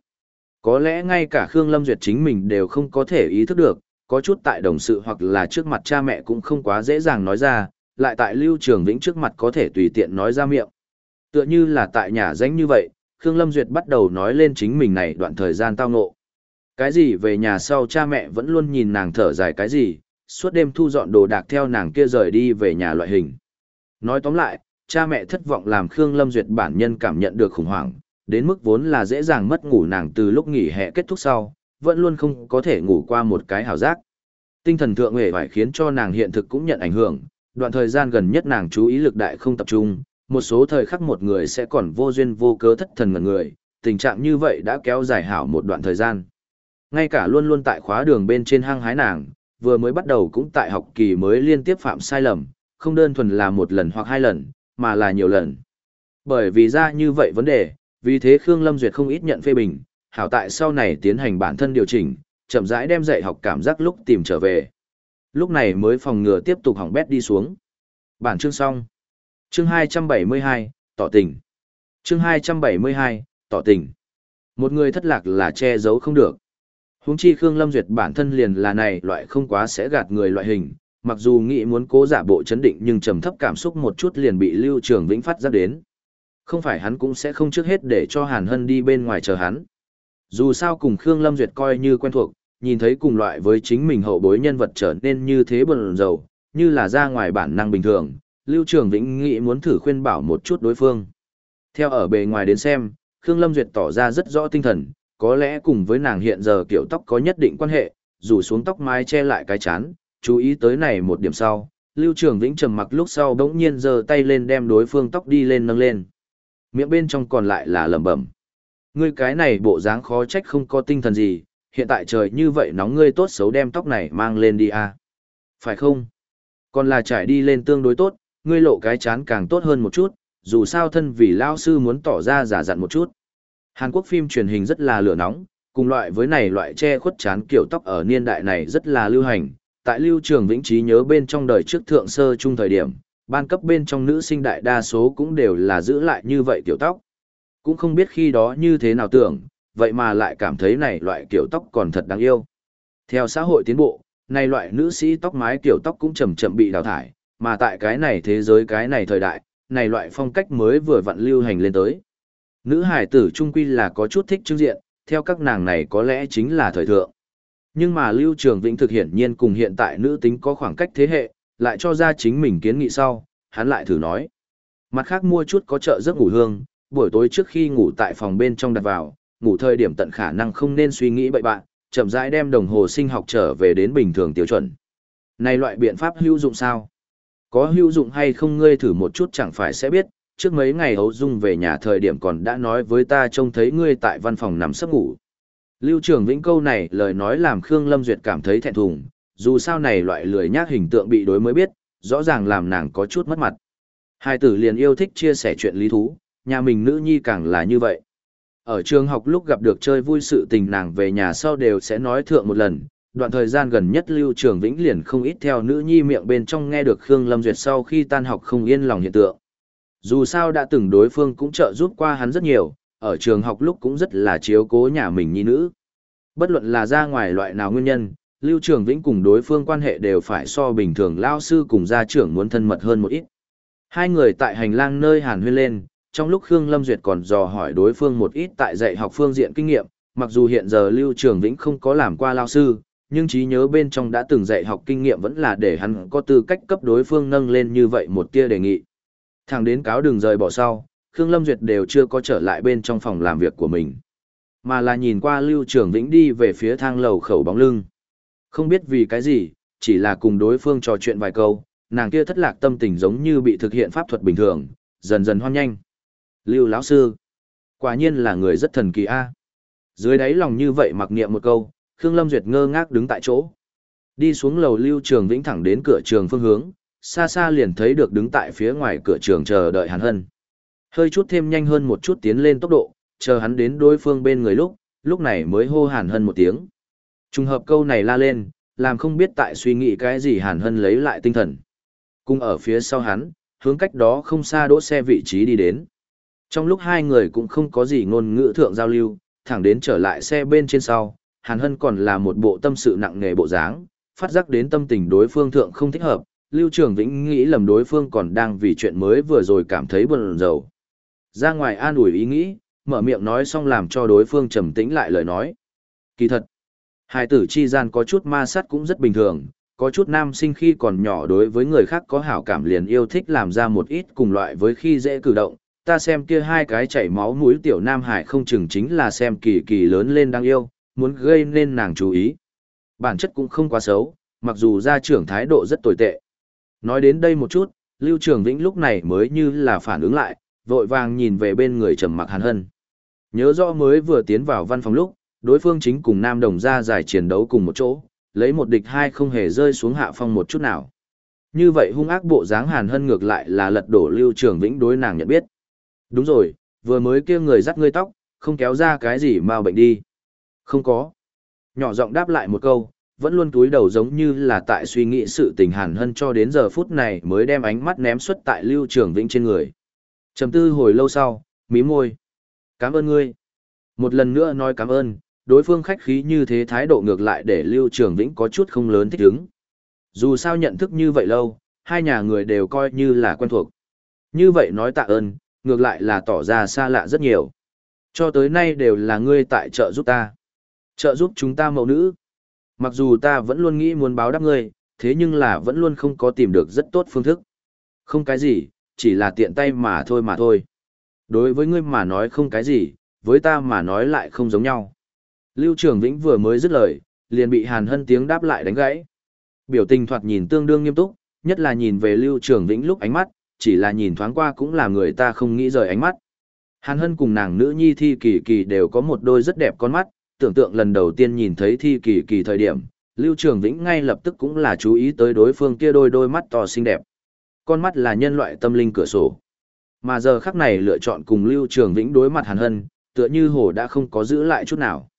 Có lẽ ngay cả Khương Lâm Duyệt chính mình đều không có thể ý thức được, có chút tại đồng sự hoặc là trước mặt cha mẹ cũng không quá dễ dàng nói ra, lại tại Lưu Trường Vĩnh trước mặt có thể tùy tiện nói ra miệng. Tựa như là tại nhà danh như vậy, Khương Lâm Duyệt bắt đầu nói lên chính mình này đoạn thời gian tao ngộ. Cái gì về nhà sau cha mẹ vẫn luôn nhìn nàng thở dài cái gì, suốt đêm thu dọn đồ đạc theo nàng kia rời đi về nhà loại hình. Nói tóm lại, cha mẹ thất vọng làm Khương Lâm Duyệt bản nhân cảm nhận được khủng hoảng, đến mức vốn là dễ dàng mất ngủ nàng từ lúc nghỉ hè kết thúc sau, vẫn luôn không có thể ngủ qua một cái hào giác. Tinh thần thượng hề phải khiến cho nàng hiện thực cũng nhận ảnh hưởng, đoạn thời gian gần nhất nàng chú ý lực đại không tập trung, một số thời khắc một người sẽ còn vô duyên vô cớ thất thần ngần người, tình trạng như vậy đã kéo dài hảo một đoạn thời gian. Ngay cả luôn luôn tại khóa đường bên trên hang hái nàng, vừa mới bắt đầu cũng tại học kỳ mới liên tiếp phạm sai lầm, không đơn thuần là một lần hoặc hai lần, mà là nhiều lần. Bởi vì ra như vậy vấn đề, vì thế Khương Lâm Duyệt không ít nhận phê bình, hảo tại sau này tiến hành bản thân điều chỉnh, chậm rãi đem dạy học cảm giác lúc tìm trở về. Lúc này mới phòng ngừa tiếp tục hỏng bét đi xuống. Bản chương xong. Chương 272, tỏ tình. Chương 272, tỏ tình. Một người thất lạc là che giấu không được. Huống chi Khương Lâm Duyệt bản thân liền là này loại không quá sẽ gạt người loại hình, mặc dù nghĩ muốn cố giả bộ chấn định nhưng trầm thấp cảm xúc một chút liền bị Lưu Trường Vĩnh phát ra đến. Không phải hắn cũng sẽ không trước hết để cho Hàn Hân đi bên ngoài chờ hắn. Dù sao cùng Khương Lâm Duyệt coi như quen thuộc, nhìn thấy cùng loại với chính mình hậu bối nhân vật trở nên như thế bần dầu, như là ra ngoài bản năng bình thường, Lưu Trường Vĩnh nghĩ muốn thử khuyên bảo một chút đối phương. Theo ở bề ngoài đến xem, Khương Lâm Duyệt tỏ ra rất rõ tinh thần, có lẽ cùng với nàng hiện giờ kiểu tóc có nhất định quan hệ, rủ xuống tóc mái che lại cái chán, chú ý tới này một điểm sau, Lưu Trường Vĩnh trầm mặc lúc sau bỗng nhiên giơ tay lên đem đối phương tóc đi lên nâng lên. Miệng bên trong còn lại là lẩm bẩm. Ngươi cái này bộ dáng khó trách không có tinh thần gì, hiện tại trời như vậy nóng ngươi tốt xấu đem tóc này mang lên đi à. Phải không? Còn là trải đi lên tương đối tốt, ngươi lộ cái chán càng tốt hơn một chút, dù sao thân vì lao sư muốn tỏ ra giả dặn một chút. Hàn Quốc phim truyền hình rất là lửa nóng, cùng loại với này loại che khuất chán kiểu tóc ở niên đại này rất là lưu hành. Tại lưu trường vĩnh trí nhớ bên trong đời trước thượng sơ trung thời điểm, ban cấp bên trong nữ sinh đại đa số cũng đều là giữ lại như vậy tiểu tóc. Cũng không biết khi đó như thế nào tưởng, vậy mà lại cảm thấy này loại kiểu tóc còn thật đáng yêu. Theo xã hội tiến bộ, này loại nữ sĩ tóc mái kiểu tóc cũng chậm chậm bị đào thải, mà tại cái này thế giới cái này thời đại, này loại phong cách mới vừa vặn lưu hành lên tới. Nữ hải tử trung quy là có chút thích trưng diện, theo các nàng này có lẽ chính là thời thượng. Nhưng mà Lưu Trường Vĩnh thực hiện nhiên cùng hiện tại nữ tính có khoảng cách thế hệ, lại cho ra chính mình kiến nghị sau, hắn lại thử nói. Mặt khác mua chút có trợ giấc ngủ hương, buổi tối trước khi ngủ tại phòng bên trong đặt vào, ngủ thời điểm tận khả năng không nên suy nghĩ bậy bạn, chậm rãi đem đồng hồ sinh học trở về đến bình thường tiêu chuẩn. Này loại biện pháp hữu dụng sao? Có hữu dụng hay không ngươi thử một chút chẳng phải sẽ biết, trước mấy ngày Âu Dung về nhà thời điểm còn đã nói với ta trông thấy ngươi tại văn phòng nằm sắp ngủ. Lưu Trường Vĩnh câu này lời nói làm Khương Lâm Duyệt cảm thấy thẹn thùng, dù sao này loại lười nhác hình tượng bị đối mới biết, rõ ràng làm nàng có chút mất mặt. Hai tử liền yêu thích chia sẻ chuyện lý thú, nhà mình nữ nhi càng là như vậy. Ở trường học lúc gặp được chơi vui sự tình nàng về nhà sau đều sẽ nói thượng một lần, đoạn thời gian gần nhất Lưu Trường Vĩnh liền không ít theo nữ nhi miệng bên trong nghe được Khương Lâm Duyệt sau khi tan học không yên lòng hiện tượng. Dù sao đã từng đối phương cũng trợ giúp qua hắn rất nhiều, ở trường học lúc cũng rất là chiếu cố nhà mình nhi nữ. Bất luận là ra ngoài loại nào nguyên nhân, Lưu Trường Vĩnh cùng đối phương quan hệ đều phải so bình thường lao sư cùng gia trưởng muốn thân mật hơn một ít. Hai người tại hành lang nơi hàn huyên lên, trong lúc Khương Lâm Duyệt còn dò hỏi đối phương một ít tại dạy học phương diện kinh nghiệm, mặc dù hiện giờ Lưu Trường Vĩnh không có làm qua lao sư, nhưng trí nhớ bên trong đã từng dạy học kinh nghiệm vẫn là để hắn có tư cách cấp đối phương nâng lên như vậy một tia đề nghị. Thẳng đến cáo đường rời bỏ sau, Khương Lâm Duyệt đều chưa có trở lại bên trong phòng làm việc của mình. Mà là nhìn qua Lưu Trường Vĩnh đi về phía thang lầu khẩu bóng lưng. Không biết vì cái gì, chỉ là cùng đối phương trò chuyện vài câu, nàng kia thất lạc tâm tình giống như bị thực hiện pháp thuật bình thường, dần dần hoan nhanh. Lưu lão sư, quả nhiên là người rất thần kỳ a. Dưới đáy lòng như vậy mặc niệm một câu, Khương Lâm Duyệt ngơ ngác đứng tại chỗ. Đi xuống lầu Lưu Trường Vĩnh thẳng đến cửa trường phương hướng, xa xa liền thấy được đứng tại phía ngoài cửa trường chờ đợi Hàn Hân. Hơi chút thêm nhanh hơn một chút tiến lên tốc độ, chờ hắn đến đối phương bên người lúc, lúc này mới hô Hàn Hân một tiếng. Trùng hợp câu này la lên, làm không biết tại suy nghĩ cái gì Hàn Hân lấy lại tinh thần. Cùng ở phía sau hắn, hướng cách đó không xa đỗ xe vị trí đi đến. Trong lúc hai người cũng không có gì ngôn ngữ thượng giao lưu, thẳng đến trở lại xe bên trên sau, Hàn Hân còn là một bộ tâm sự nặng nề bộ dáng, phát giác đến tâm tình đối phương thượng không thích hợp, Lưu Trường Vĩnh nghĩ lầm đối phương còn đang vì chuyện mới vừa rồi cảm thấy buồn rầu. Ra ngoài an ủi ý nghĩ, mở miệng nói xong làm cho đối phương trầm tĩnh lại lời nói. Kỳ thật, hai tử chi gian có chút ma sát cũng rất bình thường, có chút nam sinh khi còn nhỏ đối với người khác có hảo cảm liền yêu thích làm ra một ít cùng loại với khi dễ cử động. Ta xem kia hai cái chảy máu mũi tiểu nam hải không chừng chính là xem kỳ kỳ lớn lên đang yêu, muốn gây nên nàng chú ý. Bản chất cũng không quá xấu, mặc dù gia trưởng thái độ rất tồi tệ. Nói đến đây một chút, Lưu Trường Vĩnh lúc này mới như là phản ứng lại, vội vàng nhìn về bên người trầm mặc Hàn Hân. Nhớ rõ mới vừa tiến vào văn phòng lúc, đối phương chính cùng Nam Đồng ra giải chiến đấu cùng một chỗ, lấy một địch hai không hề rơi xuống hạ phong một chút nào. Như vậy hung ác bộ dáng Hàn Hân ngược lại là lật đổ Lưu Trường Vĩnh đối nàng nhận biết. Đúng rồi, vừa mới kia người dắt ngươi tóc, không kéo ra cái gì mà bệnh đi. Không có. Nhỏ giọng đáp lại một câu, vẫn luôn túi đầu giống như là tại suy nghĩ sự tình Hàn Hân cho đến giờ phút này mới đem ánh mắt ném xuất tại Lưu Trường Vĩnh trên người. Trầm tư hồi lâu sau, mí môi. Cảm ơn ngươi. Một lần nữa nói cảm ơn, đối phương khách khí như thế thái độ ngược lại để Lưu Trường Vĩnh có chút không lớn thích ứng. Dù sao nhận thức như vậy lâu, hai nhà người đều coi như là quen thuộc. Như vậy nói tạ ơn, ngược lại là tỏ ra xa lạ rất nhiều. Cho tới nay đều là ngươi tại trợ giúp ta. Trợ giúp chúng ta mẫu nữ. Mặc dù ta vẫn luôn nghĩ muốn báo đáp ngươi, thế nhưng là vẫn luôn không có tìm được rất tốt phương thức. Không cái gì, chỉ là tiện tay mà thôi mà thôi. Đối với ngươi mà nói không cái gì, với ta mà nói lại không giống nhau. Lưu Trường Vĩnh vừa mới dứt lời, liền bị Hàn Hân tiếng đáp lại đánh gãy. Biểu tình thoạt nhìn tương đương nghiêm túc, nhất là nhìn về Lưu Trường Vĩnh lúc ánh mắt, chỉ là nhìn thoáng qua cũng là người ta không nghĩ rời ánh mắt. Hàn Hân cùng nàng nữ nhi Thi Kỳ Kỳ đều có một đôi rất đẹp con mắt, tưởng tượng lần đầu tiên nhìn thấy Thi Kỳ Kỳ thời điểm, Lưu Trường Vĩnh ngay lập tức cũng là chú ý tới đối phương kia đôi đôi mắt to xinh đẹp. Con mắt là nhân loại tâm linh cửa sổ. Mà giờ khắc này lựa chọn cùng Lưu Trường Vĩnh đối mặt Hàn Hân, tựa như hồ đã không có giữ lại chút nào.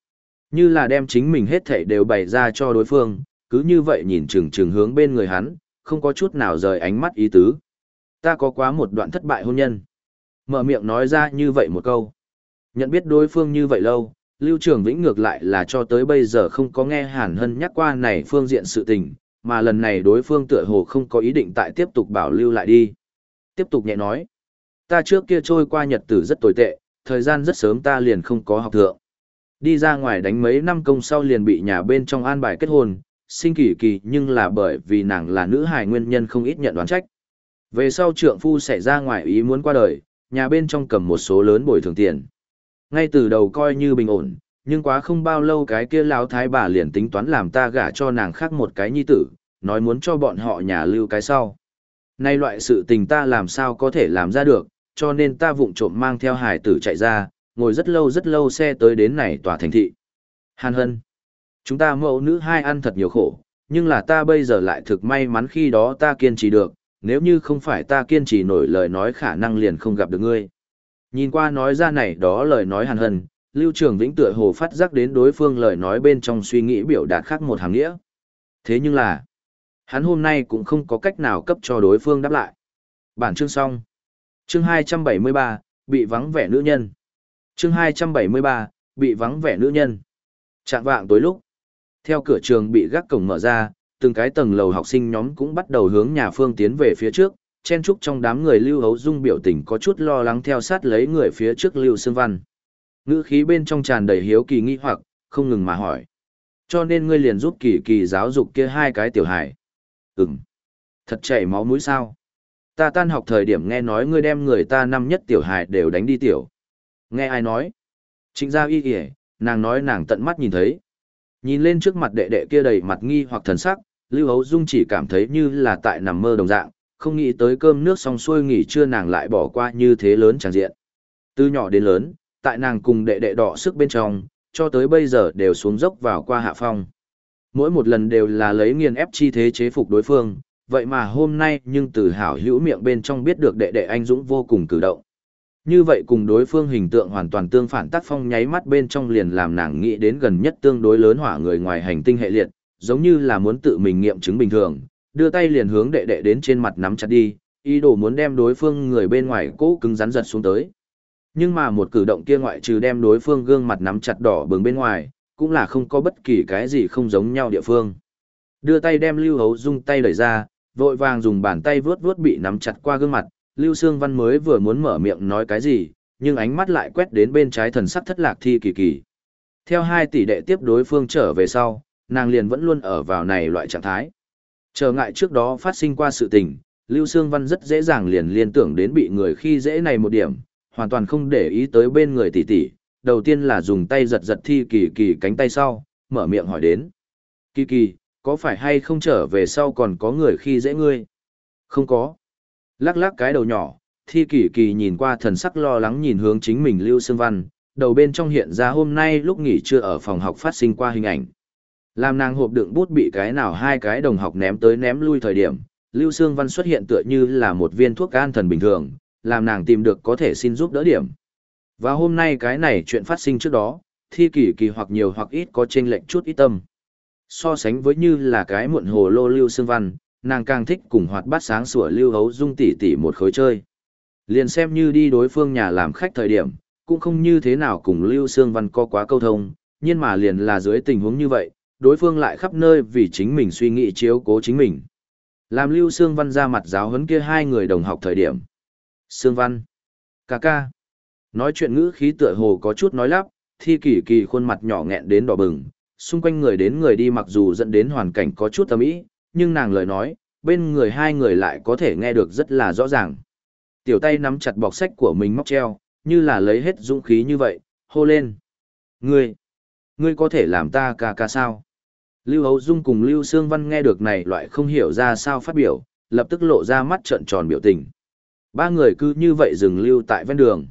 Như là đem chính mình hết thảy đều bày ra cho đối phương, cứ như vậy nhìn chừng chừng hướng bên người hắn, không có chút nào rời ánh mắt ý tứ. Ta có quá một đoạn thất bại hôn nhân. Mở miệng nói ra như vậy một câu. Nhận biết đối phương như vậy lâu, Lưu Trường Vĩnh ngược lại là cho tới bây giờ không có nghe Hàn Hân nhắc qua này phương diện sự tình, mà lần này đối phương tựa hồ không có ý định tại tiếp tục bảo lưu lại đi. Tiếp tục nhẹ nói. Ta trước kia trôi qua nhật tử rất tồi tệ, thời gian rất sớm ta liền không có học thượng. Đi ra ngoài đánh mấy năm công sau liền bị nhà bên trong an bài kết hôn, sinh kỳ kỳ nhưng là bởi vì nàng là nữ hài nguyên nhân không ít nhận đoán trách. Về sau trượng phu xảy ra ngoài ý muốn qua đời, nhà bên trong cầm một số lớn bồi thường tiền. Ngay từ đầu coi như bình ổn, nhưng quá không bao lâu cái kia lão thái bà liền tính toán làm ta gả cho nàng khác một cái nhi tử, nói muốn cho bọn họ nhà lưu cái sau. Nay loại sự tình ta làm sao có thể làm ra được, cho nên ta vụng trộm mang theo hải tử chạy ra, ngồi rất lâu rất lâu xe tới đến này tòa thành thị. Hàn hân. Chúng ta mẫu nữ hai ăn thật nhiều khổ, nhưng là ta bây giờ lại thực may mắn khi đó ta kiên trì được, nếu như không phải ta kiên trì nổi lời nói khả năng liền không gặp được ngươi. Nhìn qua nói ra này đó lời nói hàn hân, Lưu Trường Vĩnh tựa hồ phát giác đến đối phương lời nói bên trong suy nghĩ biểu đạt khác một hàng nghĩa. Thế nhưng là, hắn hôm nay cũng không có cách nào cấp cho đối phương đáp lại. Bản chương xong. Chương 273, bị vắng vẻ nữ nhân. Chương 273, bị vắng vẻ nữ nhân. Trạng vạng tối lúc, theo cửa trường bị gác cổng mở ra, từng cái tầng lầu học sinh nhóm cũng bắt đầu hướng nhà phương tiến về phía trước, chen trúc trong đám người Lưu Hấu Dung biểu tình có chút lo lắng theo sát lấy người phía trước Lưu Sương Văn. Ngữ khí bên trong tràn đầy hiếu kỳ nghi hoặc, không ngừng mà hỏi. Cho nên ngươi liền giúp kỳ kỳ giáo dục kia hai cái tiểu hải. Ừm. Thật chảy máu mũi sao? Ta tan học thời điểm nghe nói ngươi đem người ta năm nhất tiểu hải đều đánh đi tiểu. Nghe ai nói? Trịnh gia y kìa, nàng nói nàng tận mắt nhìn thấy. Nhìn lên trước mặt đệ đệ kia đầy mặt nghi hoặc thần sắc, Lưu Hấu Dung chỉ cảm thấy như là tại nằm mơ đồng dạng, không nghĩ tới cơm nước xong xuôi nghỉ trưa nàng lại bỏ qua như thế lớn chẳng diện. Từ nhỏ đến lớn, tại nàng cùng đệ đệ đỏ sức bên trong, cho tới bây giờ đều xuống dốc vào qua hạ phong. Mỗi một lần đều là lấy nghiền ép chi thế chế phục đối phương, vậy mà hôm nay nhưng từ hảo hữu miệng bên trong biết được đệ đệ anh dũng vô cùng cử động. Như vậy cùng đối phương hình tượng hoàn toàn tương phản tác phong nháy mắt bên trong liền làm nàng nghĩ đến gần nhất tương đối lớn hỏa người ngoài hành tinh hệ liệt, giống như là muốn tự mình nghiệm chứng bình thường, đưa tay liền hướng đệ đệ đến trên mặt nắm chặt đi, ý đồ muốn đem đối phương người bên ngoài cố cứng rắn giật xuống tới. Nhưng mà một cử động kia ngoại trừ đem đối phương gương mặt nắm chặt đỏ bừng bên ngoài, cũng là không có bất kỳ cái gì không giống nhau địa phương. Đưa tay đem Lưu Hấu Dung tay đẩy ra, vội vàng dùng bàn tay vướt vướt bị nắm chặt qua gương mặt, Lưu Sương Văn mới vừa muốn mở miệng nói cái gì, nhưng ánh mắt lại quét đến bên trái thần sắc thất lạc thi kỳ kỳ. Theo hai tỷ đệ tiếp đối phương trở về sau, nàng liền vẫn luôn ở vào này loại trạng thái. Trở ngại trước đó phát sinh qua sự tình, Lưu Sương Văn rất dễ dàng liền liên tưởng đến bị người khi dễ này một điểm, hoàn toàn không để ý tới bên người tỷ tỷ. Đầu tiên là dùng tay giật giật thi kỳ kỳ cánh tay sau, mở miệng hỏi đến. Kỳ kỳ, có phải hay không trở về sau còn có người khi dễ ngươi? Không có. Lắc lắc cái đầu nhỏ, thi kỳ kỳ nhìn qua thần sắc lo lắng nhìn hướng chính mình Lưu Sương Văn, đầu bên trong hiện ra hôm nay lúc nghỉ trưa ở phòng học phát sinh qua hình ảnh. Làm nàng hộp đựng bút bị cái nào hai cái đồng học ném tới ném lui thời điểm, Lưu Sương Văn xuất hiện tựa như là một viên thuốc an thần bình thường, làm nàng tìm được có thể xin giúp đỡ điểm. Và hôm nay cái này chuyện phát sinh trước đó, thi kỳ kỳ hoặc nhiều hoặc ít có chênh lệnh chút ít tâm. So sánh với như là cái muộn hồ lô Lưu Sương Văn, nàng càng thích cùng hoạt bát sáng sủa Lưu Hấu Dung tỷ tỷ một khối chơi. Liền xem như đi đối phương nhà làm khách thời điểm, cũng không như thế nào cùng Lưu Sương Văn có quá câu thông, nhưng mà liền là dưới tình huống như vậy, đối phương lại khắp nơi vì chính mình suy nghĩ chiếu cố chính mình. Làm Lưu Sương Văn ra mặt giáo huấn kia hai người đồng học thời điểm. Sương Văn. Cà ca. Nói chuyện ngữ khí tựa hồ có chút nói lắp, thi kỳ kỳ khuôn mặt nhỏ nghẹn đến đỏ bừng, xung quanh người đến người đi mặc dù dẫn đến hoàn cảnh có chút tầm ý, nhưng nàng lời nói, bên người hai người lại có thể nghe được rất là rõ ràng. Tiểu tay nắm chặt bọc sách của mình móc treo, như là lấy hết dũng khí như vậy, hô lên. Ngươi, ngươi có thể làm ta ca ca sao? Lưu Hấu Dung cùng Lưu Sương Văn nghe được này loại không hiểu ra sao phát biểu, lập tức lộ ra mắt trợn tròn biểu tình. Ba người cứ như vậy dừng lưu tại ven đường.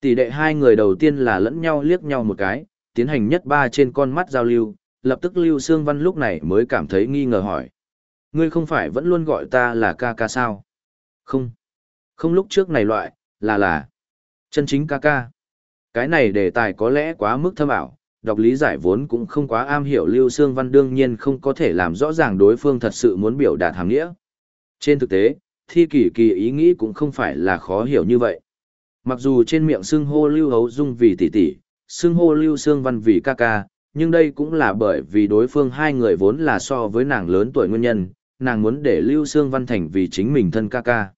Tỷ đệ hai người đầu tiên là lẫn nhau liếc nhau một cái, tiến hành nhất ba trên con mắt giao lưu, lập tức Lưu Sương Văn lúc này mới cảm thấy nghi ngờ hỏi. Ngươi không phải vẫn luôn gọi ta là ca ca sao? Không. Không lúc trước này loại, là là. Chân chính ca ca. Cái này đề tài có lẽ quá mức thâm ảo, đọc lý giải vốn cũng không quá am hiểu Lưu Sương Văn đương nhiên không có thể làm rõ ràng đối phương thật sự muốn biểu đạt hàm nghĩa. Trên thực tế, thi kỳ kỳ ý nghĩ cũng không phải là khó hiểu như vậy. Mặc dù trên miệng xưng hô Lưu Hấu Dung vì tỷ tỷ, xưng hô Lưu Sương Văn vì ca ca, nhưng đây cũng là bởi vì đối phương hai người vốn là so với nàng lớn tuổi nguyên nhân, nàng muốn để Lưu Sương Văn thành vì chính mình thân ca ca.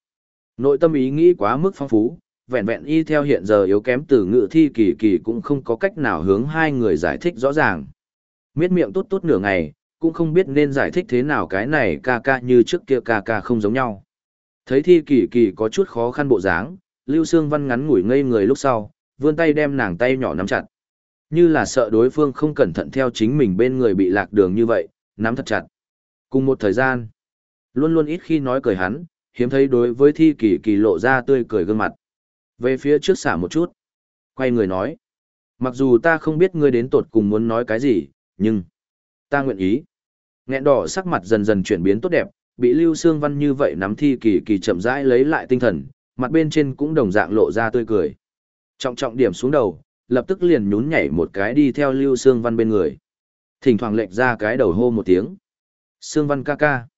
Nội tâm ý nghĩ quá mức phong phú, vẹn vẹn y theo hiện giờ yếu kém từ ngữ thi kỳ kỳ cũng không có cách nào hướng hai người giải thích rõ ràng. Miết miệng tốt tốt nửa ngày, cũng không biết nên giải thích thế nào cái này ca ca như trước kia ca ca không giống nhau. Thấy thi kỳ kỳ có chút khó khăn bộ dáng, Lưu Sương Văn ngắn ngủi ngây người lúc sau, vươn tay đem nàng tay nhỏ nắm chặt. Như là sợ đối phương không cẩn thận theo chính mình bên người bị lạc đường như vậy, nắm thật chặt. Cùng một thời gian, luôn luôn ít khi nói cười hắn, hiếm thấy đối với thi kỳ kỳ lộ ra tươi cười gương mặt. Về phía trước xả một chút. Quay người nói. Mặc dù ta không biết ngươi đến tột cùng muốn nói cái gì, nhưng... Ta nguyện ý. Nghẹn đỏ sắc mặt dần dần chuyển biến tốt đẹp, bị Lưu Sương Văn như vậy nắm thi kỳ kỳ chậm rãi lấy lại tinh thần, mặt bên trên cũng đồng dạng lộ ra tươi cười. Trọng trọng điểm xuống đầu, lập tức liền nhún nhảy một cái đi theo Lưu Sương Văn bên người. Thỉnh thoảng lệch ra cái đầu hô một tiếng. Sương Văn ca ca.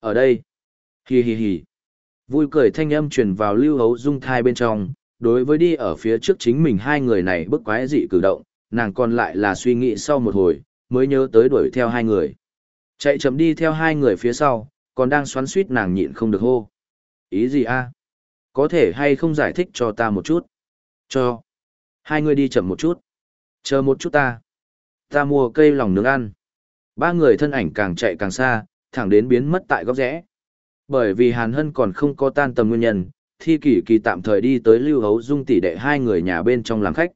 Ở đây. Hi hi hi. Vui cười thanh âm truyền vào Lưu Hấu Dung thai bên trong, đối với đi ở phía trước chính mình hai người này bức quái dị cử động, nàng còn lại là suy nghĩ sau một hồi, mới nhớ tới đuổi theo hai người. Chạy chậm đi theo hai người phía sau, còn đang xoắn suýt nàng nhịn không được hô. Ý gì a? Có thể hay không giải thích cho ta một chút? Cho. Hai người đi chậm một chút. Chờ một chút ta. Ta mua cây lòng nướng ăn. Ba người thân ảnh càng chạy càng xa, thẳng đến biến mất tại góc rẽ. Bởi vì Hàn Hân còn không có tan tầm nguyên nhân, Thi Kỳ Kỳ tạm thời đi tới Lưu Hấu Dung tỷ đệ hai người nhà bên trong làm khách.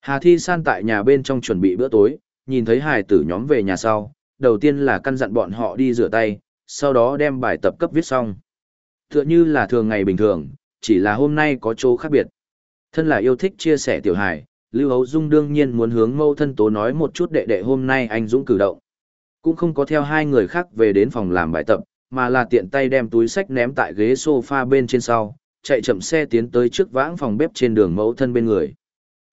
Hà Thi San tại nhà bên trong chuẩn bị bữa tối, nhìn thấy Hải tử nhóm về nhà sau, đầu tiên là căn dặn bọn họ đi rửa tay, sau đó đem bài tập cấp viết xong. Tựa như là thường ngày bình thường, chỉ là hôm nay có chỗ khác biệt. Thân là yêu thích chia sẻ tiểu Hải, Lưu Hấu Dung đương nhiên muốn hướng mâu thân tố nói một chút đệ đệ hôm nay anh Dũng cử động. Cũng không có theo hai người khác về đến phòng làm bài tập, mà là tiện tay đem túi sách ném tại ghế sofa bên trên sau, chạy chậm xe tiến tới trước vãng phòng bếp trên đường mẫu thân bên người.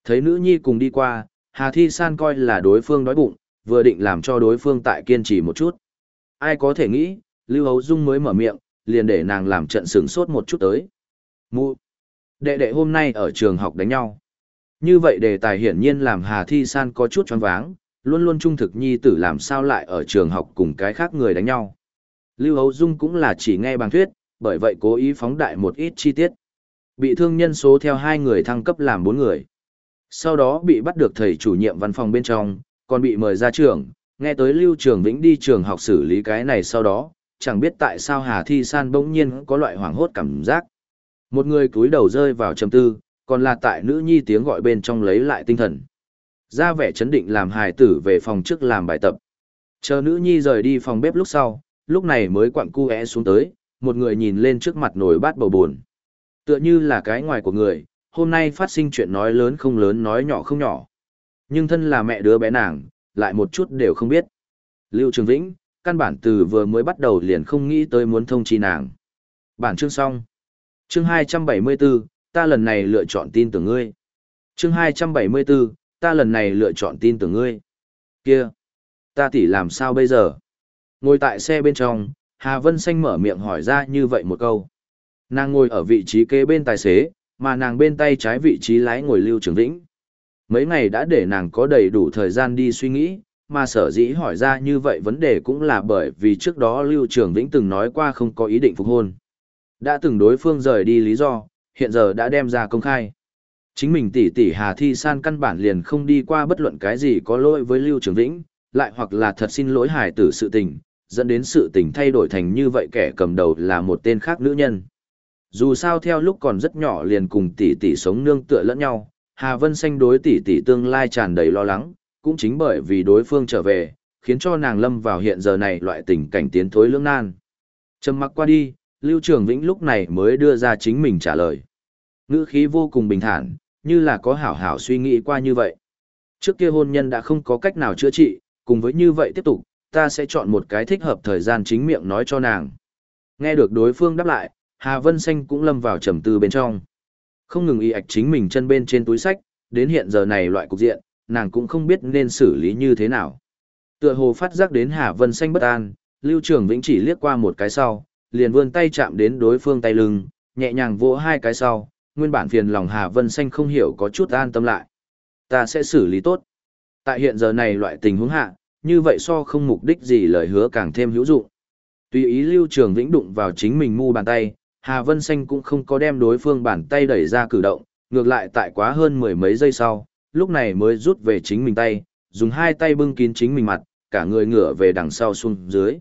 Thấy nữ nhi cùng đi qua, Hà Thi San coi là đối phương đói bụng, vừa định làm cho đối phương tại kiên trì một chút. Ai có thể nghĩ, Lưu Hấu Dung mới mở miệng, liền để nàng làm trận sướng sốt một chút tới. Mụ! Đệ đệ hôm nay ở trường học đánh nhau. Như vậy đề tài hiển nhiên làm Hà Thi San có chút choáng váng, luôn luôn trung thực nhi tử làm sao lại ở trường học cùng cái khác người đánh nhau. Lưu Hấu Dung cũng là chỉ nghe bằng thuyết, bởi vậy cố ý phóng đại một ít chi tiết. Bị thương nhân số theo hai người thăng cấp làm bốn người. Sau đó bị bắt được thầy chủ nhiệm văn phòng bên trong, còn bị mời ra trường, nghe tới Lưu Trường Vĩnh đi trường học xử lý cái này sau đó, chẳng biết tại sao Hà Thi San bỗng nhiên có loại hoảng hốt cảm giác. Một người cúi đầu rơi vào trầm tư, còn là tại nữ nhi tiếng gọi bên trong lấy lại tinh thần. Ra vẻ chấn định làm hài tử về phòng trước làm bài tập. Chờ nữ nhi rời đi phòng bếp lúc sau, lúc này mới quặn cu é xuống tới, một người nhìn lên trước mặt nồi bát bầu buồn. Tựa như là cái ngoài của người, hôm nay phát sinh chuyện nói lớn không lớn nói nhỏ không nhỏ. Nhưng thân là mẹ đứa bé nàng, lại một chút đều không biết. Lưu Trường Vĩnh, căn bản từ vừa mới bắt đầu liền không nghĩ tới muốn thông chi nàng. Bản chương xong. Chương 274, ta lần này lựa chọn tin tưởng ngươi. Chương 274, ta lần này lựa chọn tin tưởng ngươi. Kia, ta tỷ làm sao bây giờ? Ngồi tại xe bên trong, Hà Vân Xanh mở miệng hỏi ra như vậy một câu. Nàng ngồi ở vị trí kế bên tài xế, mà nàng bên tay trái vị trí lái ngồi Lưu Trường Vĩnh. Mấy ngày đã để nàng có đầy đủ thời gian đi suy nghĩ, mà sở dĩ hỏi ra như vậy vấn đề cũng là bởi vì trước đó Lưu Trường Vĩnh từng nói qua không có ý định phục hôn. Đã từng đối phương rời đi lý do, hiện giờ đã đem ra công khai. Chính mình tỷ tỷ Hà Thi San căn bản liền không đi qua bất luận cái gì có lỗi với Lưu Trường Vĩnh, lại hoặc là thật xin lỗi hải tử sự tình, dẫn đến sự tình thay đổi thành như vậy kẻ cầm đầu là một tên khác nữ nhân. Dù sao theo lúc còn rất nhỏ liền cùng tỷ tỷ sống nương tựa lẫn nhau, Hà Vân Xanh đối tỷ tỷ tương lai tràn đầy lo lắng, cũng chính bởi vì đối phương trở về, khiến cho nàng lâm vào hiện giờ này loại tình cảnh tiến thối lưỡng nan. Trầm mặc qua đi, Lưu Trường Vĩnh lúc này mới đưa ra chính mình trả lời. Ngữ khí vô cùng bình thản, như là có hảo hảo suy nghĩ qua như vậy. Trước kia hôn nhân đã không có cách nào chữa trị, cùng với như vậy tiếp tục, ta sẽ chọn một cái thích hợp thời gian chính miệng nói cho nàng. Nghe được đối phương đáp lại, Hà Vân Xanh cũng lâm vào trầm tư bên trong. Không ngừng y ạch chính mình chân bên trên túi sách, đến hiện giờ này loại cục diện, nàng cũng không biết nên xử lý như thế nào. Tựa hồ phát giác đến Hà Vân Xanh bất an, Lưu Trường Vĩnh chỉ liếc qua một cái sau, liền vươn tay chạm đến đối phương tay lưng, nhẹ nhàng vỗ hai cái sau, nguyên bản phiền lòng Hà Vân Xanh không hiểu có chút an tâm lại. Ta sẽ xử lý tốt. Tại hiện giờ này loại tình huống hạ, như vậy so không mục đích gì lời hứa càng thêm hữu dụng. Tùy ý Lưu Trường Vĩnh đụng vào chính mình mu bàn tay, Hà Vân Xanh cũng không có đem đối phương bàn tay đẩy ra cử động, ngược lại tại quá hơn mười mấy giây sau, lúc này mới rút về chính mình tay, dùng hai tay bưng kín chính mình mặt, cả người ngửa về đằng sau xuống dưới.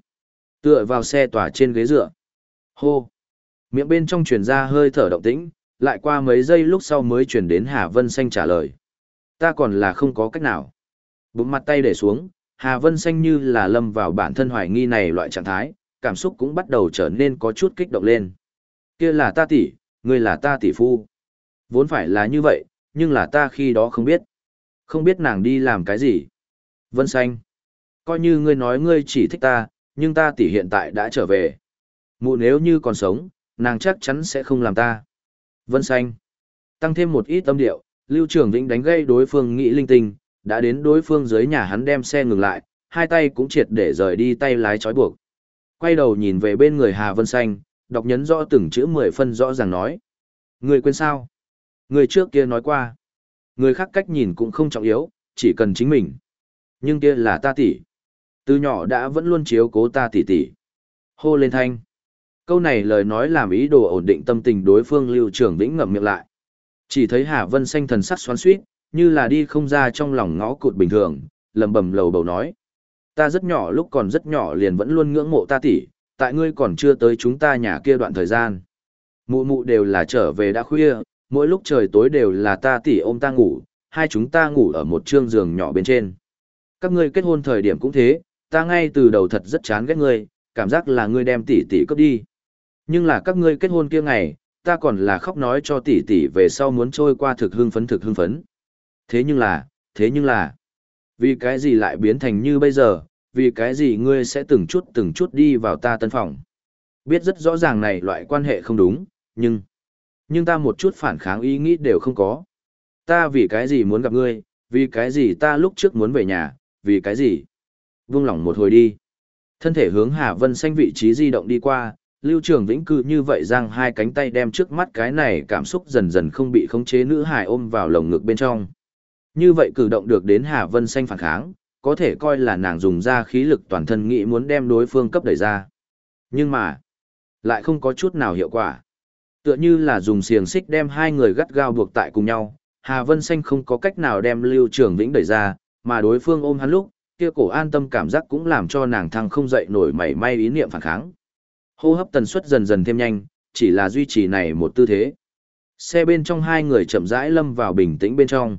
Tựa vào xe tỏa trên ghế dựa. Hô! Miệng bên trong truyền ra hơi thở động tĩnh, lại qua mấy giây lúc sau mới truyền đến Hà Vân Xanh trả lời. Ta còn là không có cách nào. Bụng mặt tay để xuống, Hà Vân Xanh như là lâm vào bản thân hoài nghi này loại trạng thái, cảm xúc cũng bắt đầu trở nên có chút kích động lên. Kia là ta tỷ, ngươi là ta tỷ phu. Vốn phải là như vậy, nhưng là ta khi đó không biết. Không biết nàng đi làm cái gì. Vân Xanh. Coi như ngươi nói ngươi chỉ thích ta, nhưng ta tỷ hiện tại đã trở về. Mụ nếu như còn sống, nàng chắc chắn sẽ không làm ta. Vân Xanh. Tăng thêm một ít tâm điệu, Lưu Trường Vĩnh đánh gây đối phương nghĩ linh tinh, đã đến đối phương dưới nhà hắn đem xe ngừng lại, hai tay cũng triệt để rời đi tay lái trói buộc. Quay đầu nhìn về bên người Hà Vân Xanh, đọc nhấn rõ từng chữ mười phân rõ ràng nói. Người quên sao? Người trước kia nói qua. Người khác cách nhìn cũng không trọng yếu, chỉ cần chính mình. Nhưng kia là ta tỷ. Từ nhỏ đã vẫn luôn chiếu cố ta tỷ tỷ. Hô lên thanh. Câu này lời nói làm ý đồ ổn định tâm tình đối phương Lưu Trường Vĩnh ngậm miệng lại. Chỉ thấy Hà Vân Xanh thần sắc xoắn xuýt, như là đi không ra trong lòng ngõ cụt bình thường, lầm bầm lầu bầu nói. Ta rất nhỏ lúc còn rất nhỏ liền vẫn luôn ngưỡng mộ ta tỷ, tại ngươi còn chưa tới chúng ta nhà kia đoạn thời gian. Mụ mụ đều là trở về đã khuya, mỗi lúc trời tối đều là ta tỷ ôm ta ngủ, hai chúng ta ngủ ở một trương giường nhỏ bên trên. Các ngươi kết hôn thời điểm cũng thế, ta ngay từ đầu thật rất chán ghét ngươi, cảm giác là ngươi đem tỷ tỷ cướp đi. Nhưng là các ngươi kết hôn kia ngày, ta còn là khóc nói cho tỷ tỷ về sau muốn trôi qua thực hưng phấn thực hưng phấn. Thế nhưng là, thế nhưng là, vì cái gì lại biến thành như bây giờ, vì cái gì ngươi sẽ từng chút từng chút đi vào ta tân phòng. Biết rất rõ ràng này loại quan hệ không đúng, nhưng Nhưng ta một chút phản kháng ý nghĩ đều không có. Ta vì cái gì muốn gặp ngươi, vì cái gì ta lúc trước muốn về nhà, vì cái gì? Vung lòng một hồi đi. Thân thể hướng Hà Vân Xanh vị trí di động đi qua, Lưu Trường Vĩnh cư như vậy giang hai cánh tay đem trước mắt cái này cảm xúc dần dần không bị khống chế nữ hài ôm vào lồng ngực bên trong. Như vậy cử động được đến Hà Vân Xanh phản kháng, có thể coi là nàng dùng ra khí lực toàn thân nghĩ muốn đem đối phương cấp đẩy ra. Nhưng mà, lại không có chút nào hiệu quả. Tựa như là dùng xiềng xích đem hai người gắt gao buộc tại cùng nhau, Hà Vân Xanh không có cách nào đem Lưu Trường Vĩnh đẩy ra, mà đối phương ôm hắn lúc, kia cổ an tâm cảm giác cũng làm cho nàng thăng không dậy nổi mảy may ý niệm phản kháng. Hô hấp tần suất dần dần thêm nhanh, chỉ là duy trì này một tư thế. Xe bên trong hai người chậm rãi lâm vào bình tĩnh bên trong.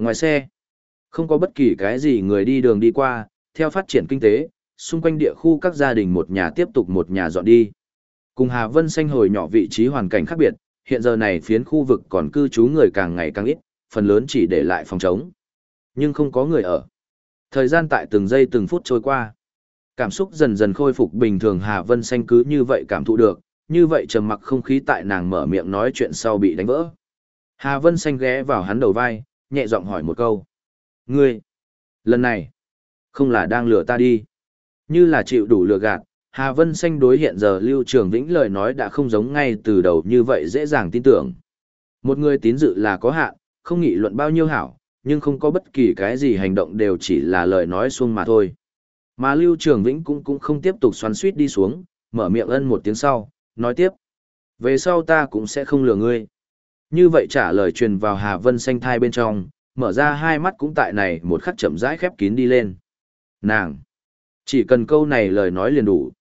Ngoài xe, không có bất kỳ cái gì người đi đường đi qua, theo phát triển kinh tế, xung quanh địa khu các gia đình một nhà tiếp tục một nhà dọn đi. Cùng Hà Vân xanh hồi nhỏ vị trí hoàn cảnh khác biệt, hiện giờ này phiến khu vực còn cư trú người càng ngày càng ít, phần lớn chỉ để lại phòng trống. Nhưng không có người ở. Thời gian tại từng giây từng phút trôi qua. Cảm xúc dần dần khôi phục bình thường Hà Vân xanh cứ như vậy cảm thụ được, như vậy trầm mặc không khí tại nàng mở miệng nói chuyện sau bị đánh vỡ. Hà Vân xanh ghé vào hắn đầu vai, nhẹ giọng hỏi một câu. Ngươi, lần này, không là đang lừa ta đi. Như là chịu đủ lừa gạt, Hà Vân Xanh đối hiện giờ Lưu Trường Vĩnh lời nói đã không giống ngay từ đầu như vậy dễ dàng tin tưởng. Một người tín dự là có hạn, không nghị luận bao nhiêu hảo, nhưng không có bất kỳ cái gì hành động đều chỉ là lời nói xuông mà thôi. Mà Lưu Trường Vĩnh cũng cũng không tiếp tục xoắn suýt đi xuống, mở miệng ân một tiếng sau, nói tiếp. Về sau ta cũng sẽ không lừa ngươi. Như vậy trả lời truyền vào Hà Vân Xanh thai bên trong, mở ra hai mắt cũng tại này một khắc chậm rãi khép kín đi lên. Nàng! Chỉ cần câu này lời nói liền đủ.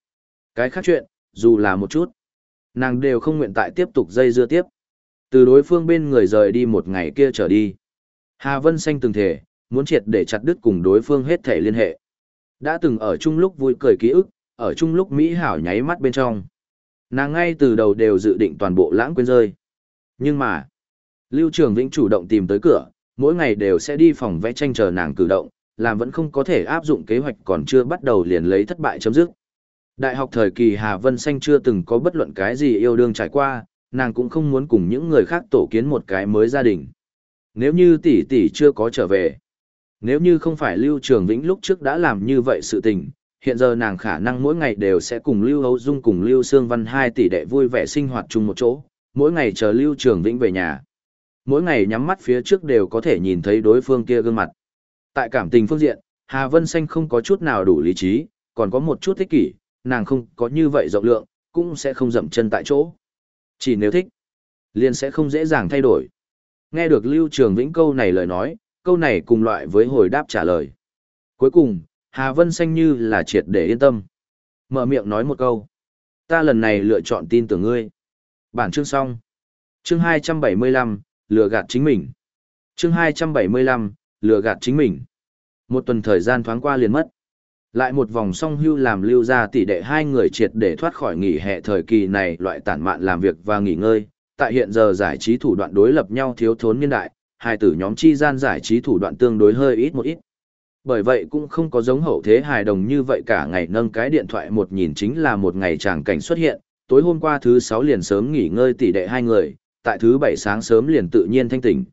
Cái khác chuyện, dù là một chút, nàng đều không nguyện tại tiếp tục dây dưa tiếp. Từ đối phương bên người rời đi một ngày kia trở đi. Hà Vân Xanh từng thể, muốn triệt để chặt đứt cùng đối phương hết thể liên hệ. Đã từng ở chung lúc vui cười ký ức, ở chung lúc Mỹ hảo nháy mắt bên trong. Nàng ngay từ đầu đều dự định toàn bộ lãng quên rơi. Nhưng mà, Lưu Trường Vĩnh chủ động tìm tới cửa, mỗi ngày đều sẽ đi phòng vẽ tranh chờ nàng cử động, làm vẫn không có thể áp dụng kế hoạch còn chưa bắt đầu liền lấy thất bại chấm dứt. Đại học thời kỳ Hà Vân Xanh chưa từng có bất luận cái gì yêu đương trải qua, nàng cũng không muốn cùng những người khác tổ kiến một cái mới gia đình. Nếu như tỷ tỷ chưa có trở về, nếu như không phải Lưu Trường Vĩnh lúc trước đã làm như vậy sự tình, hiện giờ nàng khả năng mỗi ngày đều sẽ cùng Lưu Hấu Dung cùng Lưu Sương Văn hai tỷ đệ vui vẻ sinh hoạt chung một chỗ, mỗi ngày chờ Lưu Trường Vĩnh về nhà. Mỗi ngày nhắm mắt phía trước đều có thể nhìn thấy đối phương kia gương mặt. Tại cảm tình phương diện, Hà Vân Xanh không có chút nào đủ lý trí, còn có một chút thích kỷ, nàng không có như vậy rộng lượng, cũng sẽ không dậm chân tại chỗ. Chỉ nếu thích, liền sẽ không dễ dàng thay đổi. Nghe được Lưu Trường Vĩnh câu này lời nói, câu này cùng loại với hồi đáp trả lời. Cuối cùng, Hà Vân Xanh như là triệt để yên tâm. Mở miệng nói một câu. Ta lần này lựa chọn tin tưởng ngươi. Bản chương xong. Chương 275, lừa gạt chính mình. Chương 275, lừa gạt chính mình. Một tuần thời gian thoáng qua liền mất. Lại một vòng song hưu làm lưu ra tỷ đệ hai người triệt để thoát khỏi nghỉ hè thời kỳ này loại tản mạn làm việc và nghỉ ngơi. Tại hiện giờ giải trí thủ đoạn đối lập nhau thiếu thốn niên đại, hai tử nhóm chi gian giải trí thủ đoạn tương đối hơi ít một ít. Bởi vậy cũng không có giống hậu thế hài đồng như vậy cả ngày nâng cái điện thoại một nhìn chính là một ngày tràng cảnh xuất hiện, tối hôm qua thứ sáu liền sớm nghỉ ngơi tỷ đệ hai người, tại thứ bảy sáng sớm liền tự nhiên thanh tỉnh.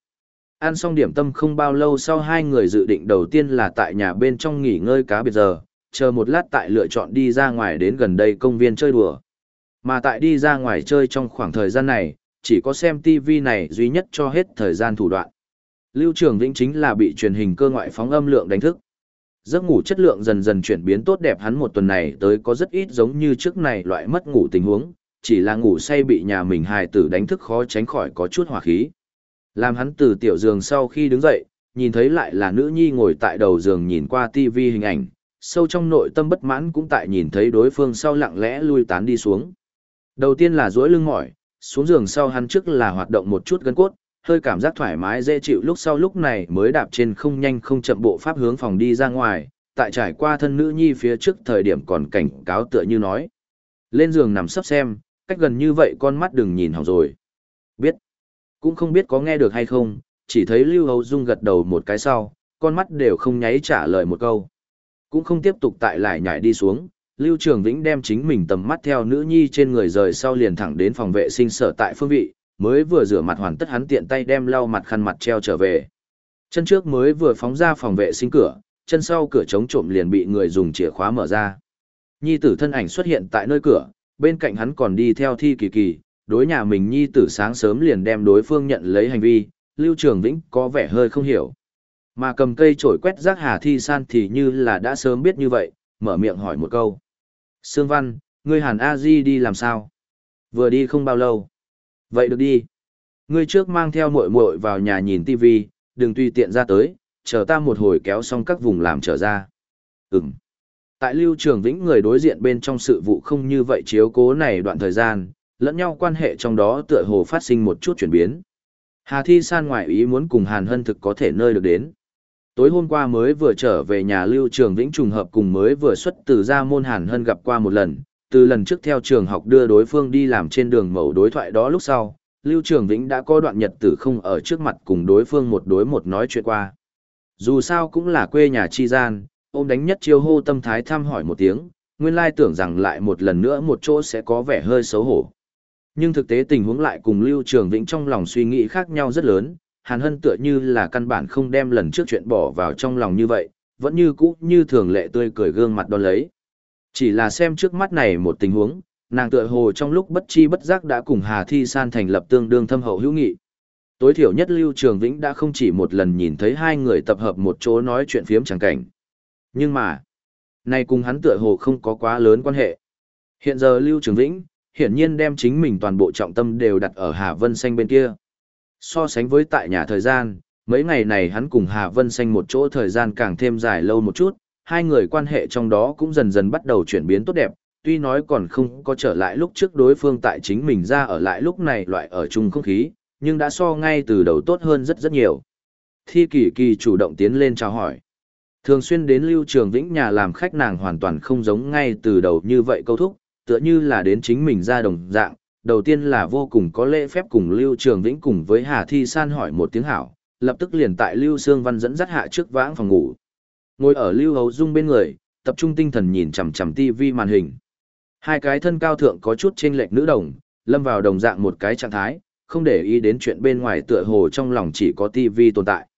Ăn xong điểm tâm không bao lâu sau hai người dự định đầu tiên là tại nhà bên trong nghỉ ngơi cá biệt giờ, chờ một lát tại lựa chọn đi ra ngoài đến gần đây công viên chơi đùa. Mà tại đi ra ngoài chơi trong khoảng thời gian này, chỉ có xem TV này duy nhất cho hết thời gian thủ đoạn. Lưu Trường Vĩnh chính là bị truyền hình cơ ngoại phóng âm lượng đánh thức. Giấc ngủ chất lượng dần dần chuyển biến tốt đẹp hắn một tuần này tới có rất ít giống như trước này loại mất ngủ tình huống, chỉ là ngủ say bị nhà mình hài tử đánh thức khó tránh khỏi có chút hỏa khí. Làm hắn từ tiểu giường sau khi đứng dậy, nhìn thấy lại là nữ nhi ngồi tại đầu giường nhìn qua tivi hình ảnh, sâu trong nội tâm bất mãn cũng tại nhìn thấy đối phương sau lặng lẽ lui tán đi xuống. Đầu tiên là duỗi lưng mỏi, xuống giường sau hắn trước là hoạt động một chút gân cốt, hơi cảm giác thoải mái dễ chịu lúc sau lúc này mới đạp trên không nhanh không chậm bộ pháp hướng phòng đi ra ngoài, tại trải qua thân nữ nhi phía trước thời điểm còn cảnh cáo tựa như nói. Lên giường nằm sấp xem, cách gần như vậy con mắt đừng nhìn hỏng rồi. Biết. Cũng không biết có nghe được hay không, chỉ thấy Lưu Hầu Dung gật đầu một cái sau, con mắt đều không nháy trả lời một câu. Cũng không tiếp tục tại lại nhảy đi xuống, Lưu Trường Vĩnh đem chính mình tầm mắt theo nữ nhi trên người rời sau liền thẳng đến phòng vệ sinh sở tại phương vị, mới vừa rửa mặt hoàn tất hắn tiện tay đem lau mặt khăn mặt treo trở về. Chân trước mới vừa phóng ra phòng vệ sinh cửa, chân sau cửa chống trộm liền bị người dùng chìa khóa mở ra. Nhi tử thân ảnh xuất hiện tại nơi cửa, bên cạnh hắn còn đi theo thi kỳ kỳ, đối nhà mình nhi tử sáng sớm liền đem đối phương nhận lấy hành vi, Lưu Trường Vĩnh có vẻ hơi không hiểu. Mà cầm cây trổi quét rác Hà Thi San thì như là đã sớm biết như vậy, mở miệng hỏi một câu. Sương Văn, ngươi Hàn A Di đi làm sao? Vừa đi không bao lâu. Vậy được đi. Ngươi trước mang theo muội muội vào nhà nhìn tivi, đừng tùy tiện ra tới, chờ ta một hồi kéo xong các vùng làm trở ra. Ừm. Tại Lưu Trường Vĩnh người đối diện bên trong sự vụ không như vậy chiếu cố này đoạn thời gian, lẫn nhau quan hệ trong đó tựa hồ phát sinh một chút chuyển biến. Hà Thi San ngoại ý muốn cùng Hàn Hân thực có thể nơi được đến. Tối hôm qua mới vừa trở về nhà Lưu Trường Vĩnh trùng hợp cùng mới vừa xuất từ ra môn Hàn Hân gặp qua một lần, từ lần trước theo trường học đưa đối phương đi làm trên đường mẫu đối thoại đó lúc sau, Lưu Trường Vĩnh đã có đoạn nhật tử không ở trước mặt cùng đối phương một đối một nói chuyện qua. Dù sao cũng là quê nhà chi gian, ôm đánh nhất chiêu hô tâm thái thăm hỏi một tiếng, nguyên lai tưởng rằng lại một lần nữa một chỗ sẽ có vẻ hơi xấu hổ. Nhưng thực tế tình huống lại cùng Lưu Trường Vĩnh trong lòng suy nghĩ khác nhau rất lớn, Hàn Hân tựa như là căn bản không đem lần trước chuyện bỏ vào trong lòng như vậy, vẫn như cũ như thường lệ tươi cười gương mặt đón lấy. Chỉ là xem trước mắt này một tình huống, nàng tựa hồ trong lúc bất chi bất giác đã cùng Hà Thi San thành lập tương đương thâm hậu hữu nghị. Tối thiểu nhất Lưu Trường Vĩnh đã không chỉ một lần nhìn thấy hai người tập hợp một chỗ nói chuyện phiếm chẳng cảnh. Nhưng mà, này cùng hắn tựa hồ không có quá lớn quan hệ. Hiện giờ Lưu Trường Vĩnh, hiển nhiên đem chính mình toàn bộ trọng tâm đều đặt ở Hà Vân Xanh bên kia. So sánh với tại nhà thời gian, mấy ngày này hắn cùng Hà Vân Xanh một chỗ thời gian càng thêm dài lâu một chút, hai người quan hệ trong đó cũng dần dần bắt đầu chuyển biến tốt đẹp, tuy nói còn không có trở lại lúc trước đối phương tại chính mình ra ở lại lúc này loại ở chung không khí, nhưng đã so ngay từ đầu tốt hơn rất rất nhiều. Thi kỳ kỳ chủ động tiến lên chào hỏi. Thường xuyên đến Lưu Trường Vĩnh nhà làm khách nàng hoàn toàn không giống ngay từ đầu như vậy câu thúc, tựa như là đến chính mình ra đồng dạng. Đầu tiên là vô cùng có lễ phép cùng Lưu Trường Vĩnh cùng với Hà Thi San hỏi một tiếng hảo, lập tức liền tại Lưu Sương Văn dẫn dắt hạ trước vãng phòng ngủ. Ngồi ở Lưu Hấu Dung bên người, tập trung tinh thần nhìn chằm chằm tivi màn hình. Hai cái thân cao thượng có chút chênh lệch nữ đồng, lâm vào đồng dạng một cái trạng thái, không để ý đến chuyện bên ngoài tựa hồ trong lòng chỉ có tivi tồn tại.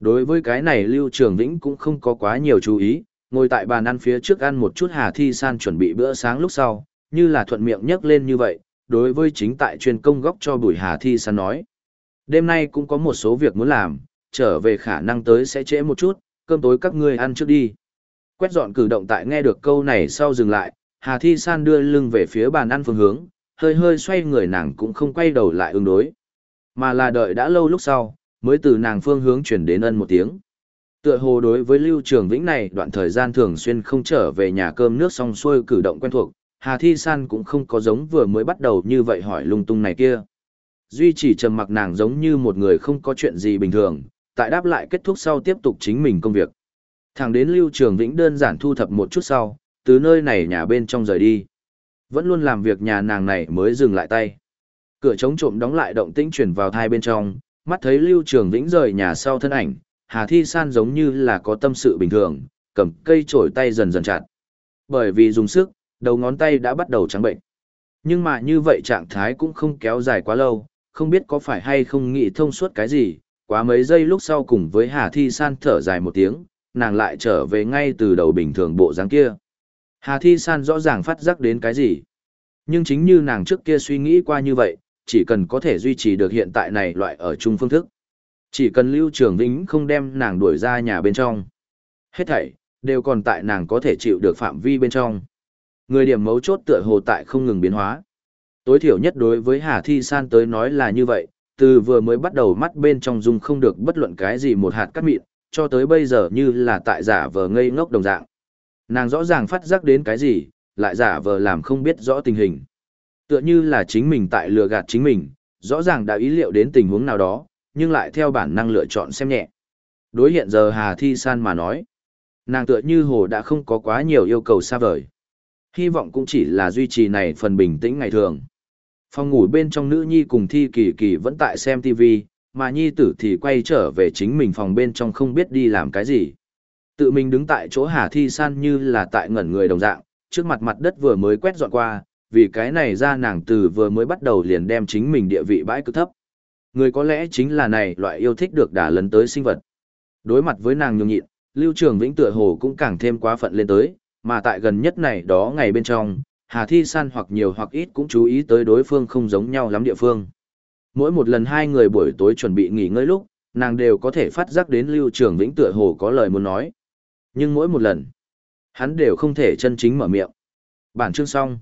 Đối với cái này Lưu Trường Vĩnh cũng không có quá nhiều chú ý, ngồi tại bàn ăn phía trước ăn một chút Hà Thi San chuẩn bị bữa sáng lúc sau, như là thuận miệng nhấc lên như vậy, đối với chính tại chuyên công góc cho Bùi Hà Thi San nói. Đêm nay cũng có một số việc muốn làm, trở về khả năng tới sẽ trễ một chút, cơm tối các ngươi ăn trước đi. Quét dọn cử động tại nghe được câu này sau dừng lại, Hà Thi San đưa lưng về phía bàn ăn phương hướng, hơi hơi xoay người nàng cũng không quay đầu lại ứng đối. Mà là đợi đã lâu lúc sau, mới từ nàng phương hướng chuyển đến ân một tiếng. Tựa hồ đối với Lưu Trường Vĩnh này đoạn thời gian thường xuyên không trở về nhà cơm nước xong xuôi cử động quen thuộc, Hà Thi San cũng không có giống vừa mới bắt đầu như vậy hỏi lung tung này kia. Duy chỉ trầm mặc nàng giống như một người không có chuyện gì bình thường, tại đáp lại kết thúc sau tiếp tục chính mình công việc. Thẳng đến Lưu Trường Vĩnh đơn giản thu thập một chút sau, từ nơi này nhà bên trong rời đi. Vẫn luôn làm việc nhà nàng này mới dừng lại tay. Cửa chống trộm đóng lại động tĩnh chuyển vào thai bên trong, mắt thấy Lưu Trường Vĩnh rời nhà sau thân ảnh, Hà Thi San giống như là có tâm sự bình thường, cầm cây chổi tay dần dần chặt. Bởi vì dùng sức, đầu ngón tay đã bắt đầu trắng bệnh. Nhưng mà như vậy trạng thái cũng không kéo dài quá lâu, không biết có phải hay không nghĩ thông suốt cái gì, quá mấy giây lúc sau cùng với Hà Thi San thở dài một tiếng, nàng lại trở về ngay từ đầu bình thường bộ dáng kia. Hà Thi San rõ ràng phát giác đến cái gì. Nhưng chính như nàng trước kia suy nghĩ qua như vậy, chỉ cần có thể duy trì được hiện tại này loại ở chung phương thức. Chỉ cần Lưu Trường Vĩnh không đem nàng đuổi ra nhà bên trong. Hết thảy, đều còn tại nàng có thể chịu được phạm vi bên trong. Người điểm mấu chốt tựa hồ tại không ngừng biến hóa. Tối thiểu nhất đối với Hà Thi San tới nói là như vậy, từ vừa mới bắt đầu mắt bên trong dung không được bất luận cái gì một hạt cắt mịn, cho tới bây giờ như là tại giả vờ ngây ngốc đồng dạng. Nàng rõ ràng phát giác đến cái gì, lại giả vờ làm không biết rõ tình hình. Tựa như là chính mình tại lừa gạt chính mình, rõ ràng đã ý liệu đến tình huống nào đó, nhưng lại theo bản năng lựa chọn xem nhẹ. Đối hiện giờ Hà Thi San mà nói, nàng tựa như hồ đã không có quá nhiều yêu cầu xa vời. Hy vọng cũng chỉ là duy trì này phần bình tĩnh ngày thường. Phòng ngủ bên trong nữ nhi cùng Thi Kỳ Kỳ vẫn tại xem TV, mà nhi tử thì quay trở về chính mình phòng bên trong không biết đi làm cái gì. Tự mình đứng tại chỗ Hà Thi San như là tại ngẩn người đồng dạng, trước mặt mặt đất vừa mới quét dọn qua, vì cái này ra nàng từ vừa mới bắt đầu liền đem chính mình địa vị bãi cực thấp. Người có lẽ chính là này loại yêu thích được đả lấn tới sinh vật. Đối mặt với nàng nhường nhịn, Lưu Trường Vĩnh tựa hồ cũng càng thêm quá phận lên tới, mà tại gần nhất này đó ngày bên trong, Hà Thi San hoặc nhiều hoặc ít cũng chú ý tới đối phương không giống nhau lắm địa phương. Mỗi một lần hai người buổi tối chuẩn bị nghỉ ngơi lúc, nàng đều có thể phát giác đến Lưu Trường Vĩnh tựa hồ có lời muốn nói. Nhưng mỗi một lần, hắn đều không thể chân chính mở miệng. Bản chương xong.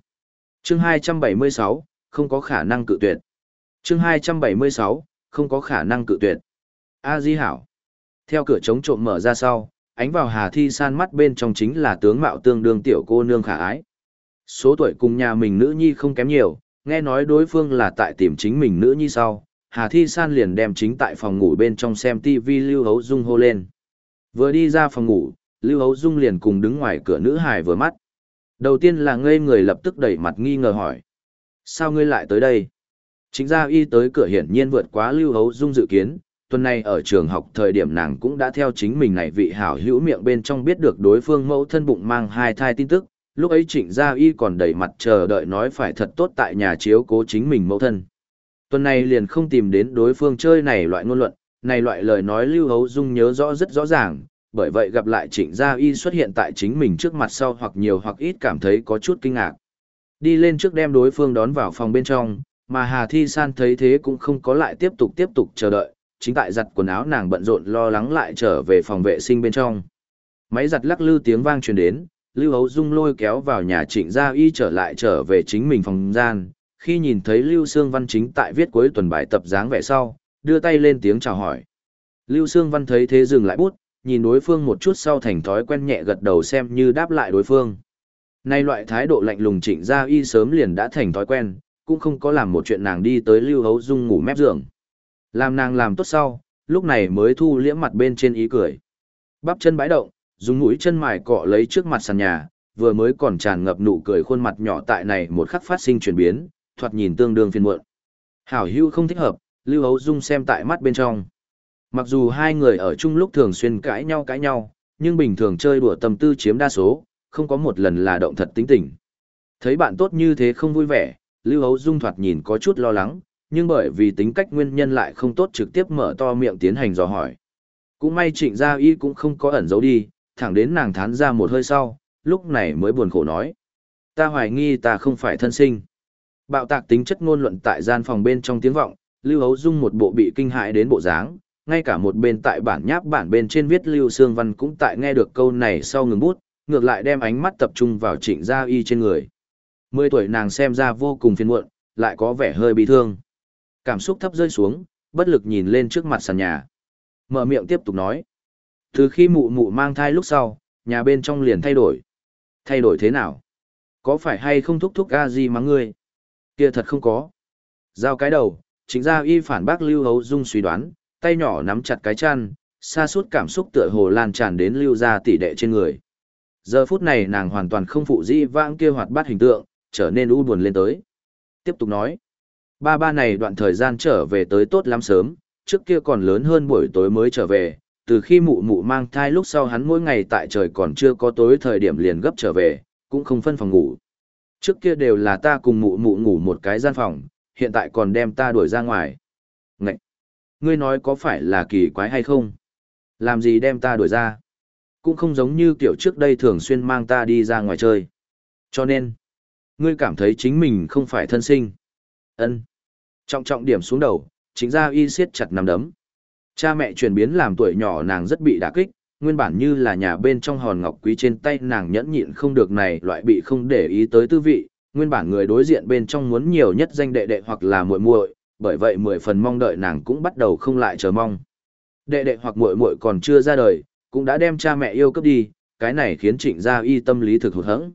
Chương 276, không có khả năng cự tuyệt. Chương 276, không có khả năng cự tuyệt. A Di Hảo. Theo cửa chống trộm mở ra sau, ánh vào Hà Thi San mắt bên trong chính là tướng mạo tương đương tiểu cô nương khả ái. Số tuổi cùng nhà mình nữ nhi không kém nhiều, nghe nói đối phương là tại tìm chính mình nữ nhi sau, Hà Thi San liền đem chính tại phòng ngủ bên trong xem TV Lưu Hấu Dung hô lên. Vừa đi ra phòng ngủ, Lưu Hấu Dung liền cùng đứng ngoài cửa nữ hài vừa mắt. Đầu tiên là ngây người lập tức đẩy mặt nghi ngờ hỏi. Sao ngươi lại tới đây? Chính ra y tới cửa hiển nhiên vượt quá Lưu Hấu Dung dự kiến, tuần này ở trường học thời điểm nàng cũng đã theo chính mình này vị hảo hữu miệng bên trong biết được đối phương mẫu thân bụng mang hai thai tin tức, lúc ấy trịnh gia y còn đẩy mặt chờ đợi nói phải thật tốt tại nhà chiếu cố chính mình mẫu thân. Tuần này liền không tìm đến đối phương chơi này loại ngôn luận, này loại lời nói Lưu Hấu Dung nhớ rõ rất rõ ràng, bởi vậy gặp lại trịnh gia y xuất hiện tại chính mình trước mặt sau hoặc nhiều hoặc ít cảm thấy có chút kinh ngạc. Đi lên trước đem đối phương đón vào phòng bên trong, mà Hà Thi San thấy thế cũng không có lại tiếp tục tiếp tục chờ đợi, chính tại giặt quần áo nàng bận rộn lo lắng lại trở về phòng vệ sinh bên trong. Máy giặt lắc lư tiếng vang truyền đến, Lưu Hấu Dung lôi kéo vào nhà trịnh gia y trở lại trở về chính mình phòng gian, khi nhìn thấy Lưu Sương Văn chính tại viết cuối tuần bài tập dáng vẻ sau, đưa tay lên tiếng chào hỏi. Lưu Sương Văn thấy thế dừng lại bút, nhìn đối phương một chút sau thành thói quen nhẹ gật đầu xem như đáp lại đối phương. Nay loại thái độ lạnh lùng trịnh gia y sớm liền đã thành thói quen, cũng không có làm một chuyện nàng đi tới Lưu Hấu Dung ngủ mép giường. Làm nàng làm tốt sau, lúc này mới thu liễm mặt bên trên ý cười. Bắp chân bãi động, dùng mũi chân mài cọ lấy trước mặt sàn nhà, vừa mới còn tràn ngập nụ cười khuôn mặt nhỏ tại này một khắc phát sinh chuyển biến, thoạt nhìn tương đương phiền muộn. Hảo hưu không thích hợp, Lưu Hấu Dung xem tại mắt bên trong. Mặc dù hai người ở chung lúc thường xuyên cãi nhau cãi nhau, nhưng bình thường chơi đùa tâm tư chiếm đa số, không có một lần là động thật tính tình. Thấy bạn tốt như thế không vui vẻ, Lưu Hấu Dung thoạt nhìn có chút lo lắng, nhưng bởi vì tính cách nguyên nhân lại không tốt trực tiếp mở to miệng tiến hành dò hỏi. Cũng may trịnh gia y cũng không có ẩn giấu đi, thẳng đến nàng thán ra một hơi sau, lúc này mới buồn khổ nói. Ta hoài nghi ta không phải thân sinh. Bạo tạc tính chất ngôn luận tại gian phòng bên trong tiếng vọng, Lưu Hấu Dung một bộ bị kinh hại đến bộ dáng, ngay cả một bên tại bản nháp bản bên trên viết Lưu Sương Văn cũng tại nghe được câu này sau ngừng bút, ngược lại đem ánh mắt tập trung vào trịnh gia y trên người. Mười tuổi nàng xem ra vô cùng phiền muộn, lại có vẻ hơi bị thương. Cảm xúc thấp rơi xuống, bất lực nhìn lên trước mặt sàn nhà. Mở miệng tiếp tục nói. Từ khi mụ mụ mang thai lúc sau, nhà bên trong liền thay đổi. Thay đổi thế nào? Có phải hay không thúc thúc a gì mắng ngươi? Kia thật không có. Giao cái đầu, chính ra y phản bác Lưu Hấu Dung suy đoán, tay nhỏ nắm chặt cái chăn, xa suốt cảm xúc tựa hồ lan tràn đến Lưu gia tỷ đệ trên người. Giờ phút này nàng hoàn toàn không phụ di vãng kia hoạt bát hình tượng, trở nên u buồn lên tới. Tiếp tục nói, ba ba này đoạn thời gian trở về tới tốt lắm sớm, trước kia còn lớn hơn buổi tối mới trở về, từ khi mụ mụ mang thai lúc sau hắn mỗi ngày tại trời còn chưa có tối thời điểm liền gấp trở về, cũng không phân phòng ngủ. Trước kia đều là ta cùng mụ mụ ngủ một cái gian phòng, hiện tại còn đem ta đuổi ra ngoài. Ngậy! Ngươi nói có phải là kỳ quái hay không? Làm gì đem ta đuổi ra? Cũng không giống như kiểu trước đây thường xuyên mang ta đi ra ngoài chơi. Cho nên, ngươi cảm thấy chính mình không phải thân sinh. ân Trọng trọng điểm xuống đầu, chính ra y siết chặt nằm đấm. Cha mẹ chuyển biến làm tuổi nhỏ nàng rất bị đả kích, nguyên bản như là nhà bên trong hòn ngọc quý trên tay nàng nhẫn nhịn không được này loại bị không để ý tới tư vị, nguyên bản người đối diện bên trong muốn nhiều nhất danh đệ đệ hoặc là muội muội, bởi vậy mười phần mong đợi nàng cũng bắt đầu không lại chờ mong. Đệ đệ hoặc muội muội còn chưa ra đời, cũng đã đem cha mẹ yêu cướp đi, cái này khiến Trịnh Gia Y tâm lý thực hụt hẫng.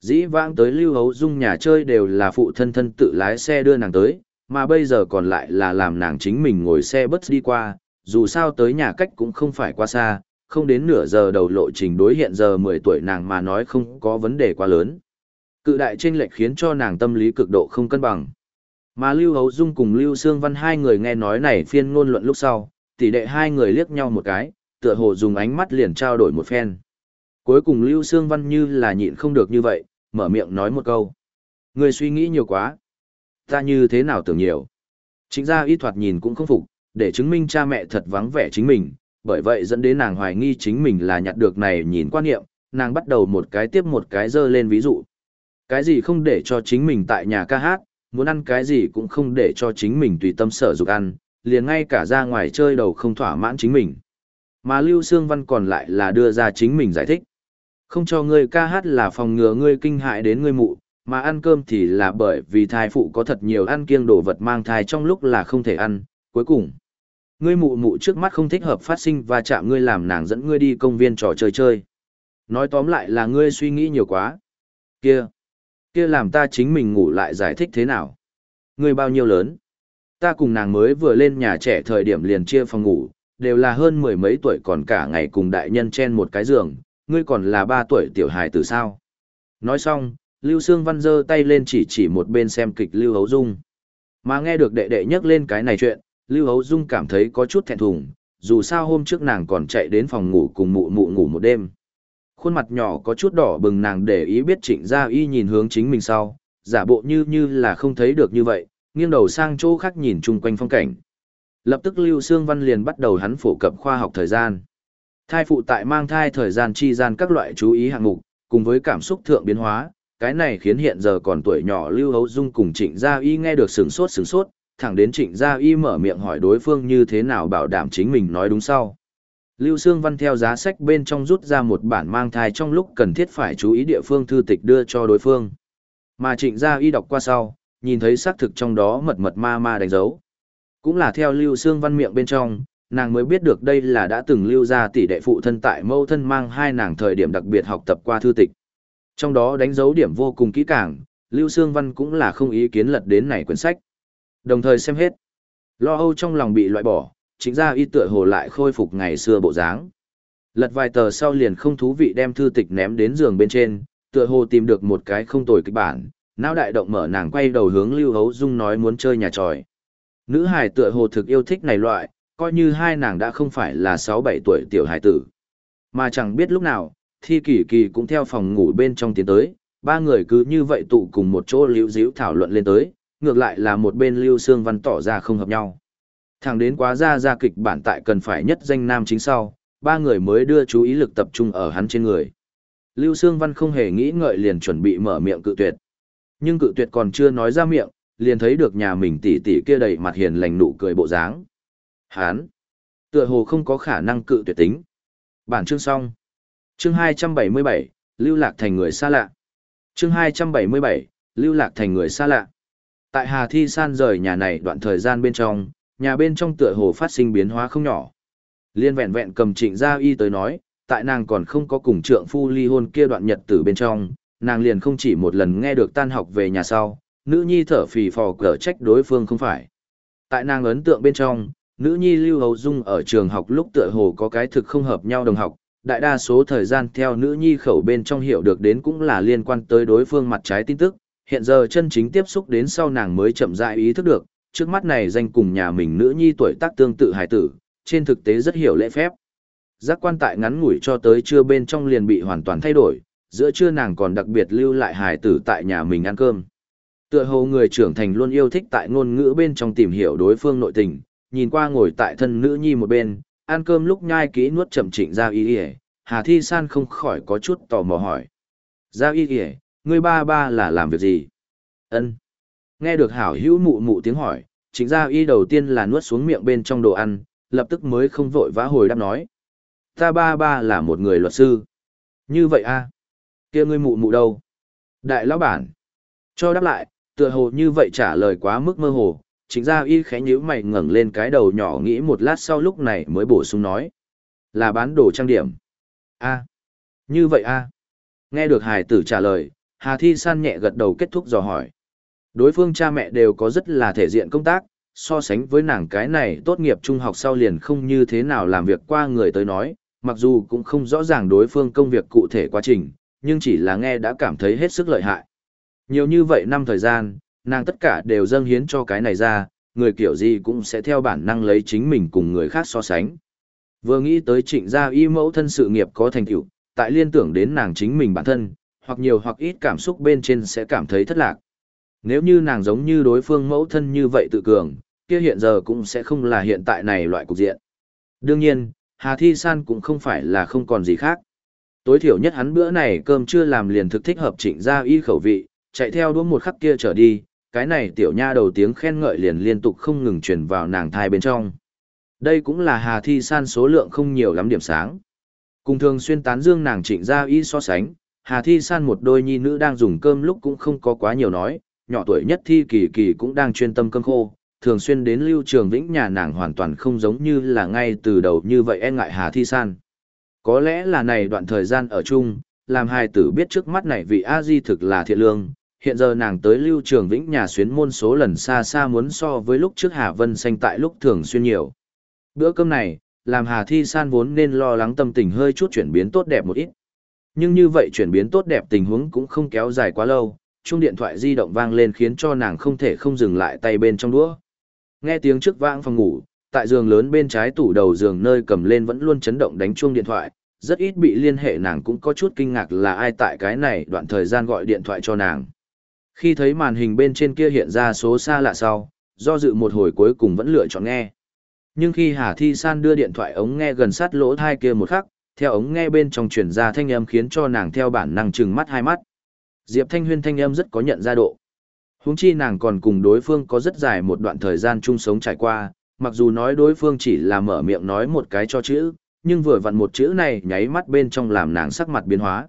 Dĩ vãng tới Lưu Hấu Dung nhà chơi đều là phụ thân thân tự lái xe đưa nàng tới, mà bây giờ còn lại là làm nàng chính mình ngồi xe bất đi qua, dù sao tới nhà cách cũng không phải quá xa, không đến nửa giờ đầu lộ trình đối hiện giờ 10 tuổi nàng mà nói không có vấn đề quá lớn. Cự đại chênh lệch khiến cho nàng tâm lý cực độ không cân bằng. Mà Lưu Hấu Dung cùng Lưu Sương Văn hai người nghe nói này phiên ngôn luận lúc sau, tỷ đệ hai người liếc nhau một cái, tựa hồ dùng ánh mắt liền trao đổi một phen. Cuối cùng Lưu Sương Văn như là nhịn không được như vậy, mở miệng nói một câu. người suy nghĩ nhiều quá. Ta như thế nào tưởng nhiều. Chính ra y thoạt nhìn cũng không phục, để chứng minh cha mẹ thật vắng vẻ chính mình, bởi vậy dẫn đến nàng hoài nghi chính mình là nhặt được này nhìn quan niệm, nàng bắt đầu một cái tiếp một cái dơ lên ví dụ. Cái gì không để cho chính mình tại nhà ca hát, muốn ăn cái gì cũng không để cho chính mình tùy tâm sở dục ăn, liền ngay cả ra ngoài chơi đầu không thỏa mãn chính mình. Mà Lưu Sương Văn còn lại là đưa ra chính mình giải thích. Không cho ngươi ca hát là phòng ngừa ngươi kinh hại đến ngươi mụ, mà ăn cơm thì là bởi vì thai phụ có thật nhiều ăn kiêng đồ vật mang thai trong lúc là không thể ăn, cuối cùng. Ngươi mụ mụ trước mắt không thích hợp phát sinh và chạm ngươi làm nàng dẫn ngươi đi công viên trò chơi chơi. Nói tóm lại là ngươi suy nghĩ nhiều quá. Kia, kia làm ta chính mình ngủ lại giải thích thế nào? Ngươi bao nhiêu lớn? Ta cùng nàng mới vừa lên nhà trẻ thời điểm liền chia phòng ngủ, đều là hơn mười mấy tuổi còn cả ngày cùng đại nhân chen một cái giường, ngươi còn là ba tuổi tiểu hài từ sao? Nói xong, Lưu Sương Văn giơ tay lên chỉ chỉ một bên xem kịch Lưu Hấu Dung. Mà nghe được đệ đệ nhắc lên cái này chuyện, Lưu Hấu Dung cảm thấy có chút thẹn thùng, dù sao hôm trước nàng còn chạy đến phòng ngủ cùng mụ mụ ngủ một đêm. Khuôn mặt nhỏ có chút đỏ bừng nàng để ý biết trịnh gia y nhìn hướng chính mình sau, giả bộ như như là không thấy được như vậy, nghiêng đầu sang chỗ khác nhìn chung quanh phong cảnh. Lập tức Lưu Sương Văn liền bắt đầu hắn phổ cập khoa học thời gian. Thai phụ tại mang thai thời gian chi gian các loại chú ý hạng mục, cùng với cảm xúc thượng biến hóa, cái này khiến hiện giờ còn tuổi nhỏ Lưu Hấu Dung cùng Trịnh Gia Y nghe được sừng sốt sừng sốt, thẳng đến Trịnh Gia Y mở miệng hỏi đối phương như thế nào bảo đảm chính mình nói đúng sau. Lưu Sương Văn theo giá sách bên trong rút ra một bản mang thai trong lúc cần thiết phải chú ý địa phương thư tịch đưa cho đối phương. Mà Trịnh Gia Y đọc qua sau, nhìn thấy xác thực trong đó mật mật ma ma đánh dấu. Cũng là theo Lưu Sương Văn miệng bên trong, nàng mới biết được đây là đã từng lưu ra tỷ đệ phụ thân tại mâu thân mang hai nàng thời điểm đặc biệt học tập qua thư tịch. Trong đó đánh dấu điểm vô cùng kỹ càng, Lưu Sương Văn cũng là không ý kiến lật đến này quyển sách. Đồng thời xem hết. Lo âu trong lòng bị loại bỏ, chính ra y tựa hồ lại khôi phục ngày xưa bộ dáng. Lật vài tờ sau liền không thú vị đem thư tịch ném đến giường bên trên, tựa hồ tìm được một cái không tồi kịch bản, não đại động mở nàng quay đầu hướng Lưu Hấu Dung nói muốn chơi nhà tròi. Nữ hài tựa hồ thực yêu thích này loại, coi như hai nàng đã không phải là 6-7 tuổi tiểu hài tử. Mà chẳng biết lúc nào, thi kỳ kỳ cũng theo phòng ngủ bên trong tiến tới, ba người cứ như vậy tụ cùng một chỗ liễu díu thảo luận lên tới, ngược lại là một bên Lưu Sương Văn tỏ ra không hợp nhau. Thẳng đến quá ra ra kịch bản tại cần phải nhất danh nam chính sau, ba người mới đưa chú ý lực tập trung ở hắn trên người. Lưu Sương Văn không hề nghĩ ngợi liền chuẩn bị mở miệng cự tuyệt. Nhưng cự tuyệt còn chưa nói ra miệng, liền thấy được nhà mình tỷ tỷ kia đầy mặt hiền lành nụ cười bộ dáng. Hán, tựa hồ không có khả năng cự tuyệt tính. Bản chương xong. Chương 277, lưu lạc thành người xa lạ. Chương 277, lưu lạc thành người xa lạ. Tại Hà Thi San rời nhà này đoạn thời gian bên trong, nhà bên trong tựa hồ phát sinh biến hóa không nhỏ. Liên vẹn vẹn cầm trịnh gia y tới nói, tại nàng còn không có cùng trượng phu ly hôn kia đoạn nhật tử bên trong, nàng liền không chỉ một lần nghe được tan học về nhà sau, nữ nhi thở phì phò cở trách đối phương không phải. Tại nàng ấn tượng bên trong, nữ nhi Lưu Hầu Dung ở trường học lúc tựa hồ có cái thực không hợp nhau đồng học, đại đa số thời gian theo nữ nhi khẩu bên trong hiểu được đến cũng là liên quan tới đối phương mặt trái tin tức, hiện giờ chân chính tiếp xúc đến sau nàng mới chậm rãi ý thức được, trước mắt này danh cùng nhà mình nữ nhi tuổi tác tương tự hài tử, trên thực tế rất hiểu lễ phép. Giác quan tại ngắn ngủi cho tới trưa bên trong liền bị hoàn toàn thay đổi, giữa trưa nàng còn đặc biệt lưu lại hài tử tại nhà mình ăn cơm. Tựa hồ người trưởng thành luôn yêu thích tại ngôn ngữ bên trong tìm hiểu đối phương nội tình, nhìn qua ngồi tại thân nữ nhi một bên, ăn cơm lúc nhai kỹ nuốt chậm chỉnh ra y y Hà Thi San không khỏi có chút tò mò hỏi. Giao y y ngươi ba ba là làm việc gì? ân Nghe được hảo hữu mụ mụ tiếng hỏi, Chính gia y đầu tiên là nuốt xuống miệng bên trong đồ ăn, lập tức mới không vội vã hồi đáp nói. Ta ba ba là một người luật sư. Như vậy a à? kia ngươi mụ mụ đâu? Đại lão bản. Cho đáp lại, tựa hồ như vậy trả lời quá mức mơ hồ, chính ra y khẽ nhíu mày ngẩng lên cái đầu nhỏ nghĩ một lát sau lúc này mới bổ sung nói. Là bán đồ trang điểm. a như vậy a Nghe được hài tử trả lời, Hà Thi San nhẹ gật đầu kết thúc dò hỏi. Đối phương cha mẹ đều có rất là thể diện công tác, so sánh với nàng cái này tốt nghiệp trung học sau liền không như thế nào làm việc qua người tới nói, mặc dù cũng không rõ ràng đối phương công việc cụ thể quá trình, nhưng chỉ là nghe đã cảm thấy hết sức lợi hại. Nhiều như vậy năm thời gian, nàng tất cả đều dâng hiến cho cái này ra, người kiểu gì cũng sẽ theo bản năng lấy chính mình cùng người khác so sánh. Vừa nghĩ tới trịnh gia y mẫu thân sự nghiệp có thành tựu, tại liên tưởng đến nàng chính mình bản thân, hoặc nhiều hoặc ít cảm xúc bên trên sẽ cảm thấy thất lạc. Nếu như nàng giống như đối phương mẫu thân như vậy tự cường, kia hiện giờ cũng sẽ không là hiện tại này loại cục diện. Đương nhiên, Hà Thi San cũng không phải là không còn gì khác. Tối thiểu nhất hắn bữa này cơm chưa làm liền thực thích hợp chỉnh ra y khẩu vị, chạy theo đuôi một khắc kia trở đi, cái này tiểu nha đầu tiếng khen ngợi liền liên tục không ngừng truyền vào nàng thai bên trong. Đây cũng là Hà Thi San số lượng không nhiều lắm điểm sáng. Cùng thường xuyên tán dương nàng chỉnh ra y so sánh, Hà Thi San một đôi nhi nữ đang dùng cơm lúc cũng không có quá nhiều nói, nhỏ tuổi nhất Thi Kỳ Kỳ cũng đang chuyên tâm cơm khô, thường xuyên đến lưu trường vĩnh nhà nàng hoàn toàn không giống như là ngay từ đầu như vậy e ngại Hà Thi San. Có lẽ là này đoạn thời gian ở chung, làm hai tử biết trước mắt này vị A Di thực là thiện lương, hiện giờ nàng tới lưu trường vĩnh nhà xuyến môn số lần xa xa muốn so với lúc trước Hà Vân Xanh tại lúc thường xuyên nhiều. Bữa cơm này, làm Hà Thi San vốn nên lo lắng tâm tình hơi chút chuyển biến tốt đẹp một ít. Nhưng như vậy chuyển biến tốt đẹp tình huống cũng không kéo dài quá lâu, chuông điện thoại di động vang lên khiến cho nàng không thể không dừng lại tay bên trong đũa. Nghe tiếng trước vang phòng ngủ, tại giường lớn bên trái tủ đầu giường nơi cầm lên vẫn luôn chấn động đánh chuông điện thoại, rất ít bị liên hệ nàng cũng có chút kinh ngạc là ai tại cái này đoạn thời gian gọi điện thoại cho nàng. Khi thấy màn hình bên trên kia hiện ra số xa lạ sau, do dự một hồi cuối cùng vẫn lựa chọn nghe. Nhưng khi Hà Thi San đưa điện thoại ống nghe gần sát lỗ thai kia một khắc, theo ống nghe bên trong truyền ra thanh âm khiến cho nàng theo bản năng trừng mắt hai mắt. Diệp Thanh Huyên thanh âm rất có nhận ra độ. Huống chi nàng còn cùng đối phương có rất dài một đoạn thời gian chung sống trải qua, mặc dù nói đối phương chỉ là mở miệng nói một cái cho chữ, nhưng vừa vặn một chữ này nháy mắt bên trong làm nàng sắc mặt biến hóa.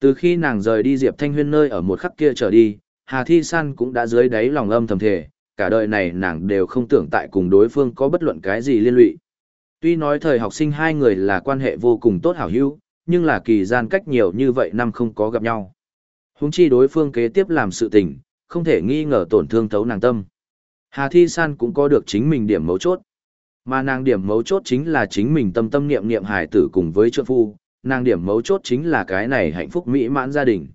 Từ khi nàng rời đi Diệp Thanh Huyên nơi ở một khắc kia trở đi, Hà Thi San cũng đã dưới đáy lòng âm thầm thể, cả đời này nàng đều không tưởng tại cùng đối phương có bất luận cái gì liên lụy. Tuy nói thời học sinh hai người là quan hệ vô cùng tốt hảo hữu, nhưng là kỳ gian cách nhiều như vậy năm không có gặp nhau. Húng chi đối phương kế tiếp làm sự tình, không thể nghi ngờ tổn thương thấu nàng tâm. Hà Thi San cũng có được chính mình điểm mấu chốt. Mà nàng điểm mấu chốt chính là chính mình tâm tâm niệm niệm hài tử cùng với trượng phu, nàng điểm mấu chốt chính là cái này hạnh phúc mỹ mãn gia đình.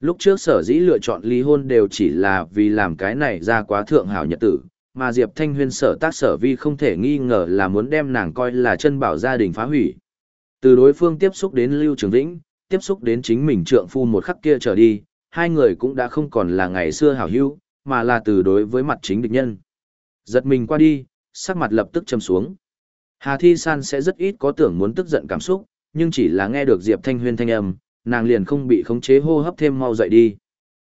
Lúc trước sở dĩ lựa chọn ly hôn đều chỉ là vì làm cái này ra quá thượng hảo nhật tử, mà Diệp Thanh Huyên sở tác sở vi không thể nghi ngờ là muốn đem nàng coi là chân bảo gia đình phá hủy. Từ đối phương tiếp xúc đến Lưu Trường Vĩnh, tiếp xúc đến chính mình trượng phu một khắc kia trở đi, hai người cũng đã không còn là ngày xưa hảo hữu, mà là từ đối với mặt chính địch nhân. Giật mình qua đi, sắc mặt lập tức châm xuống. Hà Thi San sẽ rất ít có tưởng muốn tức giận cảm xúc, nhưng chỉ là nghe được Diệp Thanh Huyên thanh âm, nàng liền không bị khống chế hô hấp thêm mau dậy đi.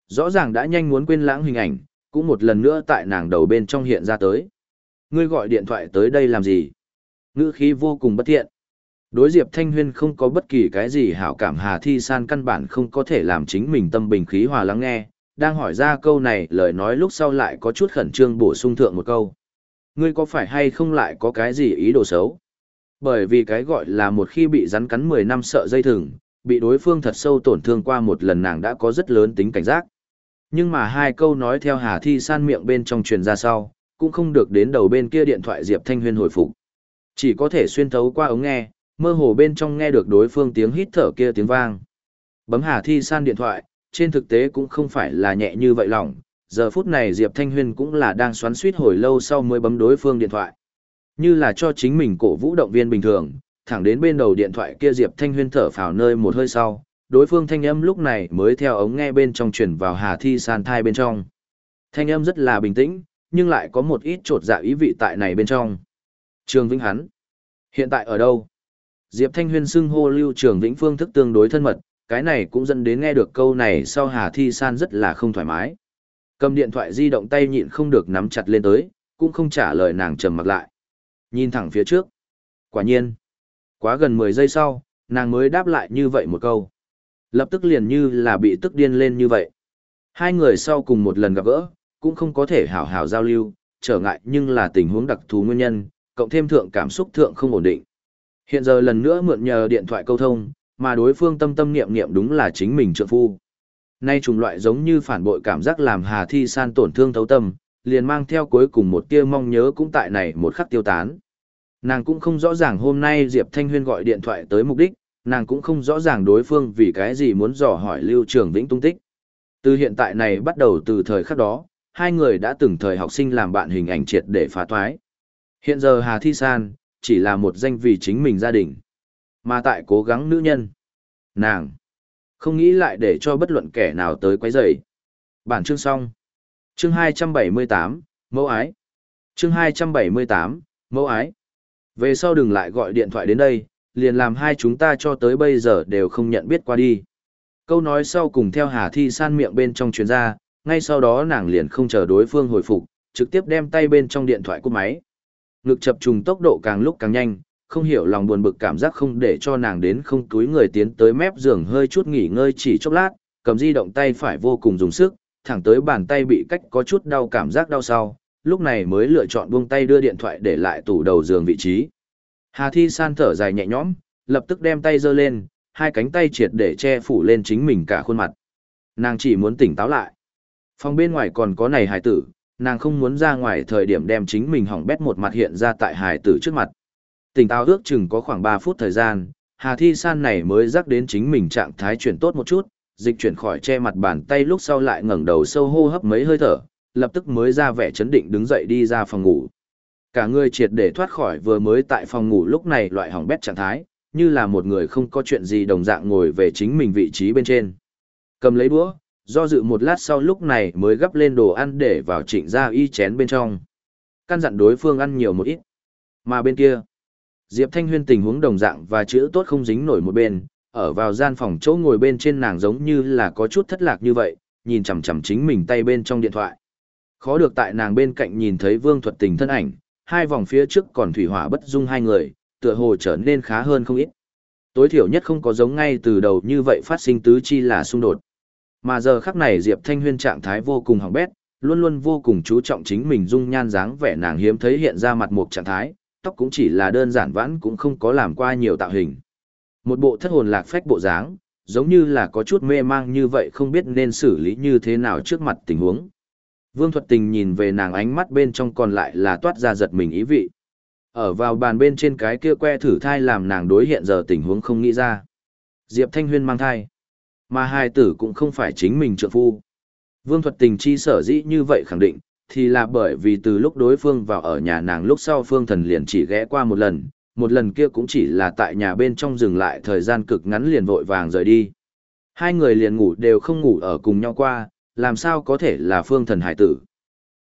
Rõ ràng đã nhanh muốn quên lãng hình ảnh, cũng một lần nữa tại nàng đầu bên trong hiện ra tới. Ngươi gọi điện thoại tới đây làm gì? Ngữ khí vô cùng bất thiện. Đối Diệp Thanh Huyên không có bất kỳ cái gì hảo cảm Hà Thi San căn bản không có thể làm chính mình tâm bình khí hòa lắng nghe, đang hỏi ra câu này lời nói lúc sau lại có chút khẩn trương bổ sung thượng một câu. Ngươi có phải hay không lại có cái gì ý đồ xấu? Bởi vì cái gọi là một khi bị rắn cắn 10 năm sợ dây thừng, bị đối phương thật sâu tổn thương qua một lần nàng đã có rất lớn tính cảnh giác. Nhưng mà hai câu nói theo Hà Thi San miệng bên trong truyền ra sau, cũng không được đến đầu bên kia điện thoại Diệp Thanh Huyên hồi phục. Chỉ có thể xuyên thấu qua ống nghe, mơ hồ bên trong nghe được đối phương tiếng hít thở kia tiếng vang. Bấm Hà Thi San điện thoại, trên thực tế cũng không phải là nhẹ như vậy lòng, giờ phút này Diệp Thanh Huyên cũng là đang xoắn suýt hồi lâu sau mới bấm đối phương điện thoại. Như là cho chính mình cổ vũ động viên bình thường, thẳng đến bên đầu điện thoại kia Diệp Thanh Huyên thở phào nơi một hơi sau, đối phương thanh âm lúc này mới theo ống nghe bên trong chuyển vào Hà Thi San thai bên trong. Thanh âm rất là bình tĩnh, nhưng lại có một ít trột dạ ý vị tại này bên trong. Trường Vĩnh hắn. Hiện tại ở đâu? Diệp Thanh Huyên xưng hô Lưu Trường Vĩnh phương thức tương đối thân mật, cái này cũng dẫn đến nghe được câu này sau Hà Thi San rất là không thoải mái. Cầm điện thoại di động tay nhịn không được nắm chặt lên tới, cũng không trả lời nàng trầm mặc lại. Nhìn thẳng phía trước. Quả nhiên. Quá gần 10 giây sau, nàng mới đáp lại như vậy một câu. Lập tức liền như là bị tức điên lên như vậy. Hai người sau cùng một lần gặp gỡ, cũng không có thể hảo hảo giao lưu, trở ngại nhưng là tình huống đặc thù nguyên nhân, cộng thêm thượng cảm xúc thượng không ổn định. Hiện giờ lần nữa mượn nhờ điện thoại câu thông, mà đối phương tâm tâm niệm niệm đúng là chính mình trượng phu. Nay trùng loại giống như phản bội cảm giác làm Hà Thi San tổn thương thấu tâm, liền mang theo cuối cùng một tia mong nhớ cũng tại này một khắc tiêu tán. Nàng cũng không rõ ràng hôm nay Diệp Thanh Huyên gọi điện thoại tới mục đích, nàng cũng không rõ ràng đối phương vì cái gì muốn dò hỏi Lưu Trường Vĩnh tung tích. Từ hiện tại này bắt đầu từ thời khắc đó, hai người đã từng thời học sinh làm bạn hình ảnh triệt để phá thoái. Hiện giờ Hà Thi San, chỉ là một danh vì chính mình gia đình. Mà tại cố gắng nữ nhân. Nàng. Không nghĩ lại để cho bất luận kẻ nào tới quấy rầy. Bản chương xong. Chương 278, mẫu ái. Chương 278, mẫu ái. Về sau đừng lại gọi điện thoại đến đây, liền làm hai chúng ta cho tới bây giờ đều không nhận biết qua đi. Câu nói sau cùng theo Hà Thi san miệng bên trong chuyến ra, ngay sau đó nàng liền không chờ đối phương hồi phục, trực tiếp đem tay bên trong điện thoại của máy. Ngực chập trùng tốc độ càng lúc càng nhanh, không hiểu lòng buồn bực cảm giác không để cho nàng đến không túi người tiến tới mép giường hơi chút nghỉ ngơi chỉ chốc lát, cầm di động tay phải vô cùng dùng sức, thẳng tới bàn tay bị cách có chút đau cảm giác đau sau, lúc này mới lựa chọn buông tay đưa điện thoại để lại tủ đầu giường vị trí. Hà Thi san thở dài nhẹ nhõm, lập tức đem tay giơ lên, hai cánh tay triệt để che phủ lên chính mình cả khuôn mặt. Nàng chỉ muốn tỉnh táo lại. Phòng bên ngoài còn có này hài tử, nàng không muốn ra ngoài thời điểm đem chính mình hỏng bét một mặt hiện ra tại hài tử trước mặt. Tỉnh táo ước chừng có khoảng 3 phút thời gian, Hà Thi San này mới rắc đến chính mình trạng thái chuyển tốt một chút, dịch chuyển khỏi che mặt bàn tay lúc sau lại ngẩng đầu sâu hô hấp mấy hơi thở, lập tức mới ra vẻ chấn định đứng dậy đi ra phòng ngủ. Cả người triệt để thoát khỏi vừa mới tại phòng ngủ lúc này loại hỏng bét trạng thái, như là một người không có chuyện gì đồng dạng ngồi về chính mình vị trí bên trên. Cầm lấy đũa, do dự một lát sau lúc này mới gấp lên đồ ăn để vào trịnh ra y chén bên trong. Căn dặn đối phương ăn nhiều một ít. Mà bên kia, Diệp Thanh Huyên tình huống đồng dạng và chữ tốt không dính nổi một bên, ở vào gian phòng chỗ ngồi bên trên nàng giống như là có chút thất lạc như vậy, nhìn chằm chằm chính mình tay bên trong điện thoại. Khó được tại nàng bên cạnh nhìn thấy Vương Thuật Tình thân ảnh, hai vòng phía trước còn thủy hỏa bất dung hai người, tựa hồ trở nên khá hơn không ít. Tối thiểu nhất không có giống ngay từ đầu như vậy phát sinh tứ chi là xung đột. Mà giờ khắc này Diệp Thanh Huyên trạng thái vô cùng hỏng bét, luôn luôn vô cùng chú trọng chính mình dung nhan dáng vẻ nàng hiếm thấy hiện ra mặt một trạng thái, tóc cũng chỉ là đơn giản vãn cũng không có làm qua nhiều tạo hình. Một bộ thất hồn lạc phách bộ dáng, giống như là có chút mê mang như vậy không biết nên xử lý như thế nào trước mặt tình huống. Vương Thuật Tình nhìn về nàng ánh mắt bên trong còn lại là toát ra giật mình ý vị. Ở vào bàn bên trên cái kia que thử thai làm nàng đối hiện giờ tình huống không nghĩ ra. Diệp Thanh Huyên mang thai. Mà hai tử cũng không phải chính mình trợ phu. Vương Thuật Tình chi sở dĩ như vậy khẳng định, thì là bởi vì từ lúc đối phương vào ở nhà nàng lúc sau Phương Thần liền chỉ ghé qua một lần, một lần kia cũng chỉ là tại nhà bên trong dừng lại thời gian cực ngắn liền vội vàng rời đi. Hai người liền ngủ đều không ngủ ở cùng nhau qua, làm sao có thể là Phương Thần hải tử.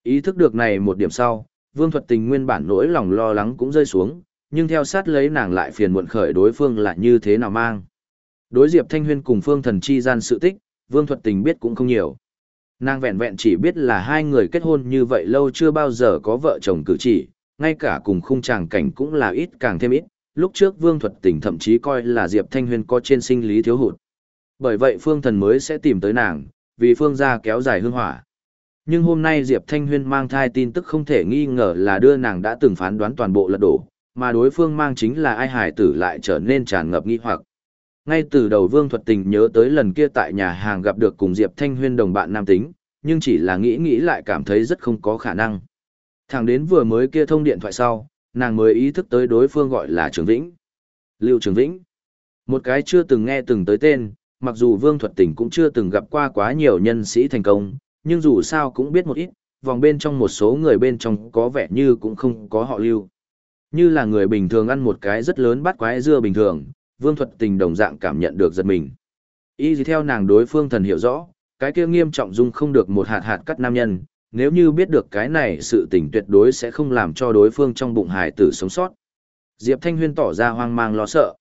Ý thức được này một điểm sau, Vương Thuật Tình nguyên bản nỗi lòng lo lắng cũng rơi xuống, nhưng theo sát lấy nàng lại phiền muộn khởi đối phương là như thế nào mang. Đối Diệp Thanh Huyên cùng Phương Thần chi gian sự tích, Vương Thuật Tình biết cũng không nhiều. Nàng vẹn vẹn chỉ biết là hai người kết hôn như vậy lâu chưa bao giờ có vợ chồng cử chỉ, ngay cả cùng khung tràng cảnh cũng là ít càng thêm ít. Lúc trước Vương Thuật Tình thậm chí coi là Diệp Thanh Huyên có trên sinh lý thiếu hụt. Bởi vậy Phương Thần mới sẽ tìm tới nàng, vì Phương gia kéo dài hương hỏa. Nhưng hôm nay Diệp Thanh Huyên mang thai tin tức không thể nghi ngờ là đưa nàng đã từng phán đoán toàn bộ lật đổ, mà đối phương mang chính là ai hải tử lại trở nên tràn ngập nghi hoặc. Ngay từ đầu Vương Thuật Tình nhớ tới lần kia tại nhà hàng gặp được cùng Diệp Thanh Huyên đồng bạn nam tính, nhưng chỉ là nghĩ nghĩ lại cảm thấy rất không có khả năng. Thẳng đến vừa mới kia thông điện thoại sau, nàng mới ý thức tới đối phương gọi là Trường Vĩnh. Lưu Trường Vĩnh. Một cái chưa từng nghe từng tới tên, mặc dù Vương Thuật Tỉnh cũng chưa từng gặp qua quá nhiều nhân sĩ thành công, nhưng dù sao cũng biết một ít, vòng bên trong một số người bên trong có vẻ như cũng không có họ lưu. Như là người bình thường ăn một cái rất lớn bắt quái dưa bình thường, Vương Thuật Tình đồng dạng cảm nhận được giật mình. Y gì theo nàng đối phương thần hiểu rõ, cái kia nghiêm trọng dung không được một hạt hạt cắt nam nhân, nếu như biết được cái này sự tình tuyệt đối sẽ không làm cho đối phương trong bụng hải tử sống sót. Diệp Thanh Huyên tỏ ra hoang mang lo sợ.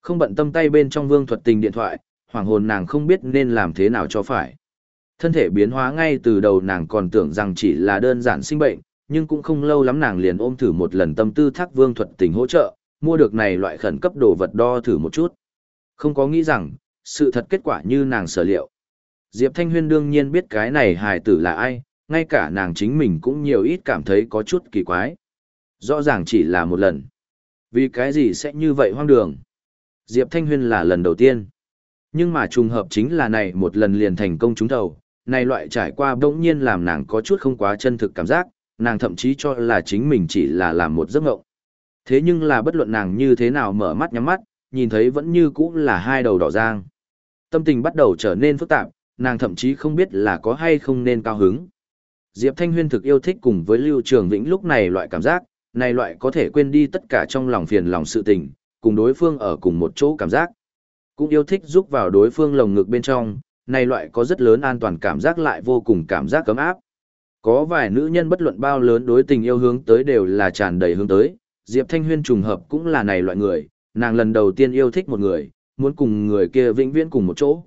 Không bận tâm tay bên trong Vương Thuật Tình điện thoại, hoàng hồn nàng không biết nên làm thế nào cho phải. Thân thể biến hóa ngay từ đầu nàng còn tưởng rằng chỉ là đơn giản sinh bệnh, nhưng cũng không lâu lắm nàng liền ôm thử một lần tâm tư thác vương thuật tình hỗ trợ, mua được này loại khẩn cấp đồ vật đo thử một chút. Không có nghĩ rằng, sự thật kết quả như nàng sở liệu. Diệp Thanh Huyên đương nhiên biết cái này hài tử là ai, ngay cả nàng chính mình cũng nhiều ít cảm thấy có chút kỳ quái. Rõ ràng chỉ là một lần. Vì cái gì sẽ như vậy hoang đường? Diệp Thanh Huyên là lần đầu tiên. Nhưng mà trùng hợp chính là này một lần liền thành công trúng thầu, này loại trải qua bỗng nhiên làm nàng có chút không quá chân thực cảm giác, nàng thậm chí cho là chính mình chỉ là làm một giấc mộng. Thế nhưng là bất luận nàng như thế nào mở mắt nhắm mắt, nhìn thấy vẫn như cũ là hai đầu đỏ giang. Tâm tình bắt đầu trở nên phức tạp, nàng thậm chí không biết là có hay không nên cao hứng. Diệp Thanh Huyên thực yêu thích cùng với Lưu Trường Vĩnh lúc này loại cảm giác, này loại có thể quên đi tất cả trong lòng phiền lòng sự tình, cùng đối phương ở cùng một chỗ cảm giác. Cũng yêu thích giúp vào đối phương lồng ngực bên trong, này loại có rất lớn an toàn cảm giác lại vô cùng cảm giác cấm áp. Có vài nữ nhân bất luận bao lớn đối tình yêu hướng tới đều là tràn đầy hướng tới, Diệp Thanh Huyên trùng hợp cũng là này loại người, nàng lần đầu tiên yêu thích một người, muốn cùng người kia vĩnh viễn cùng một chỗ.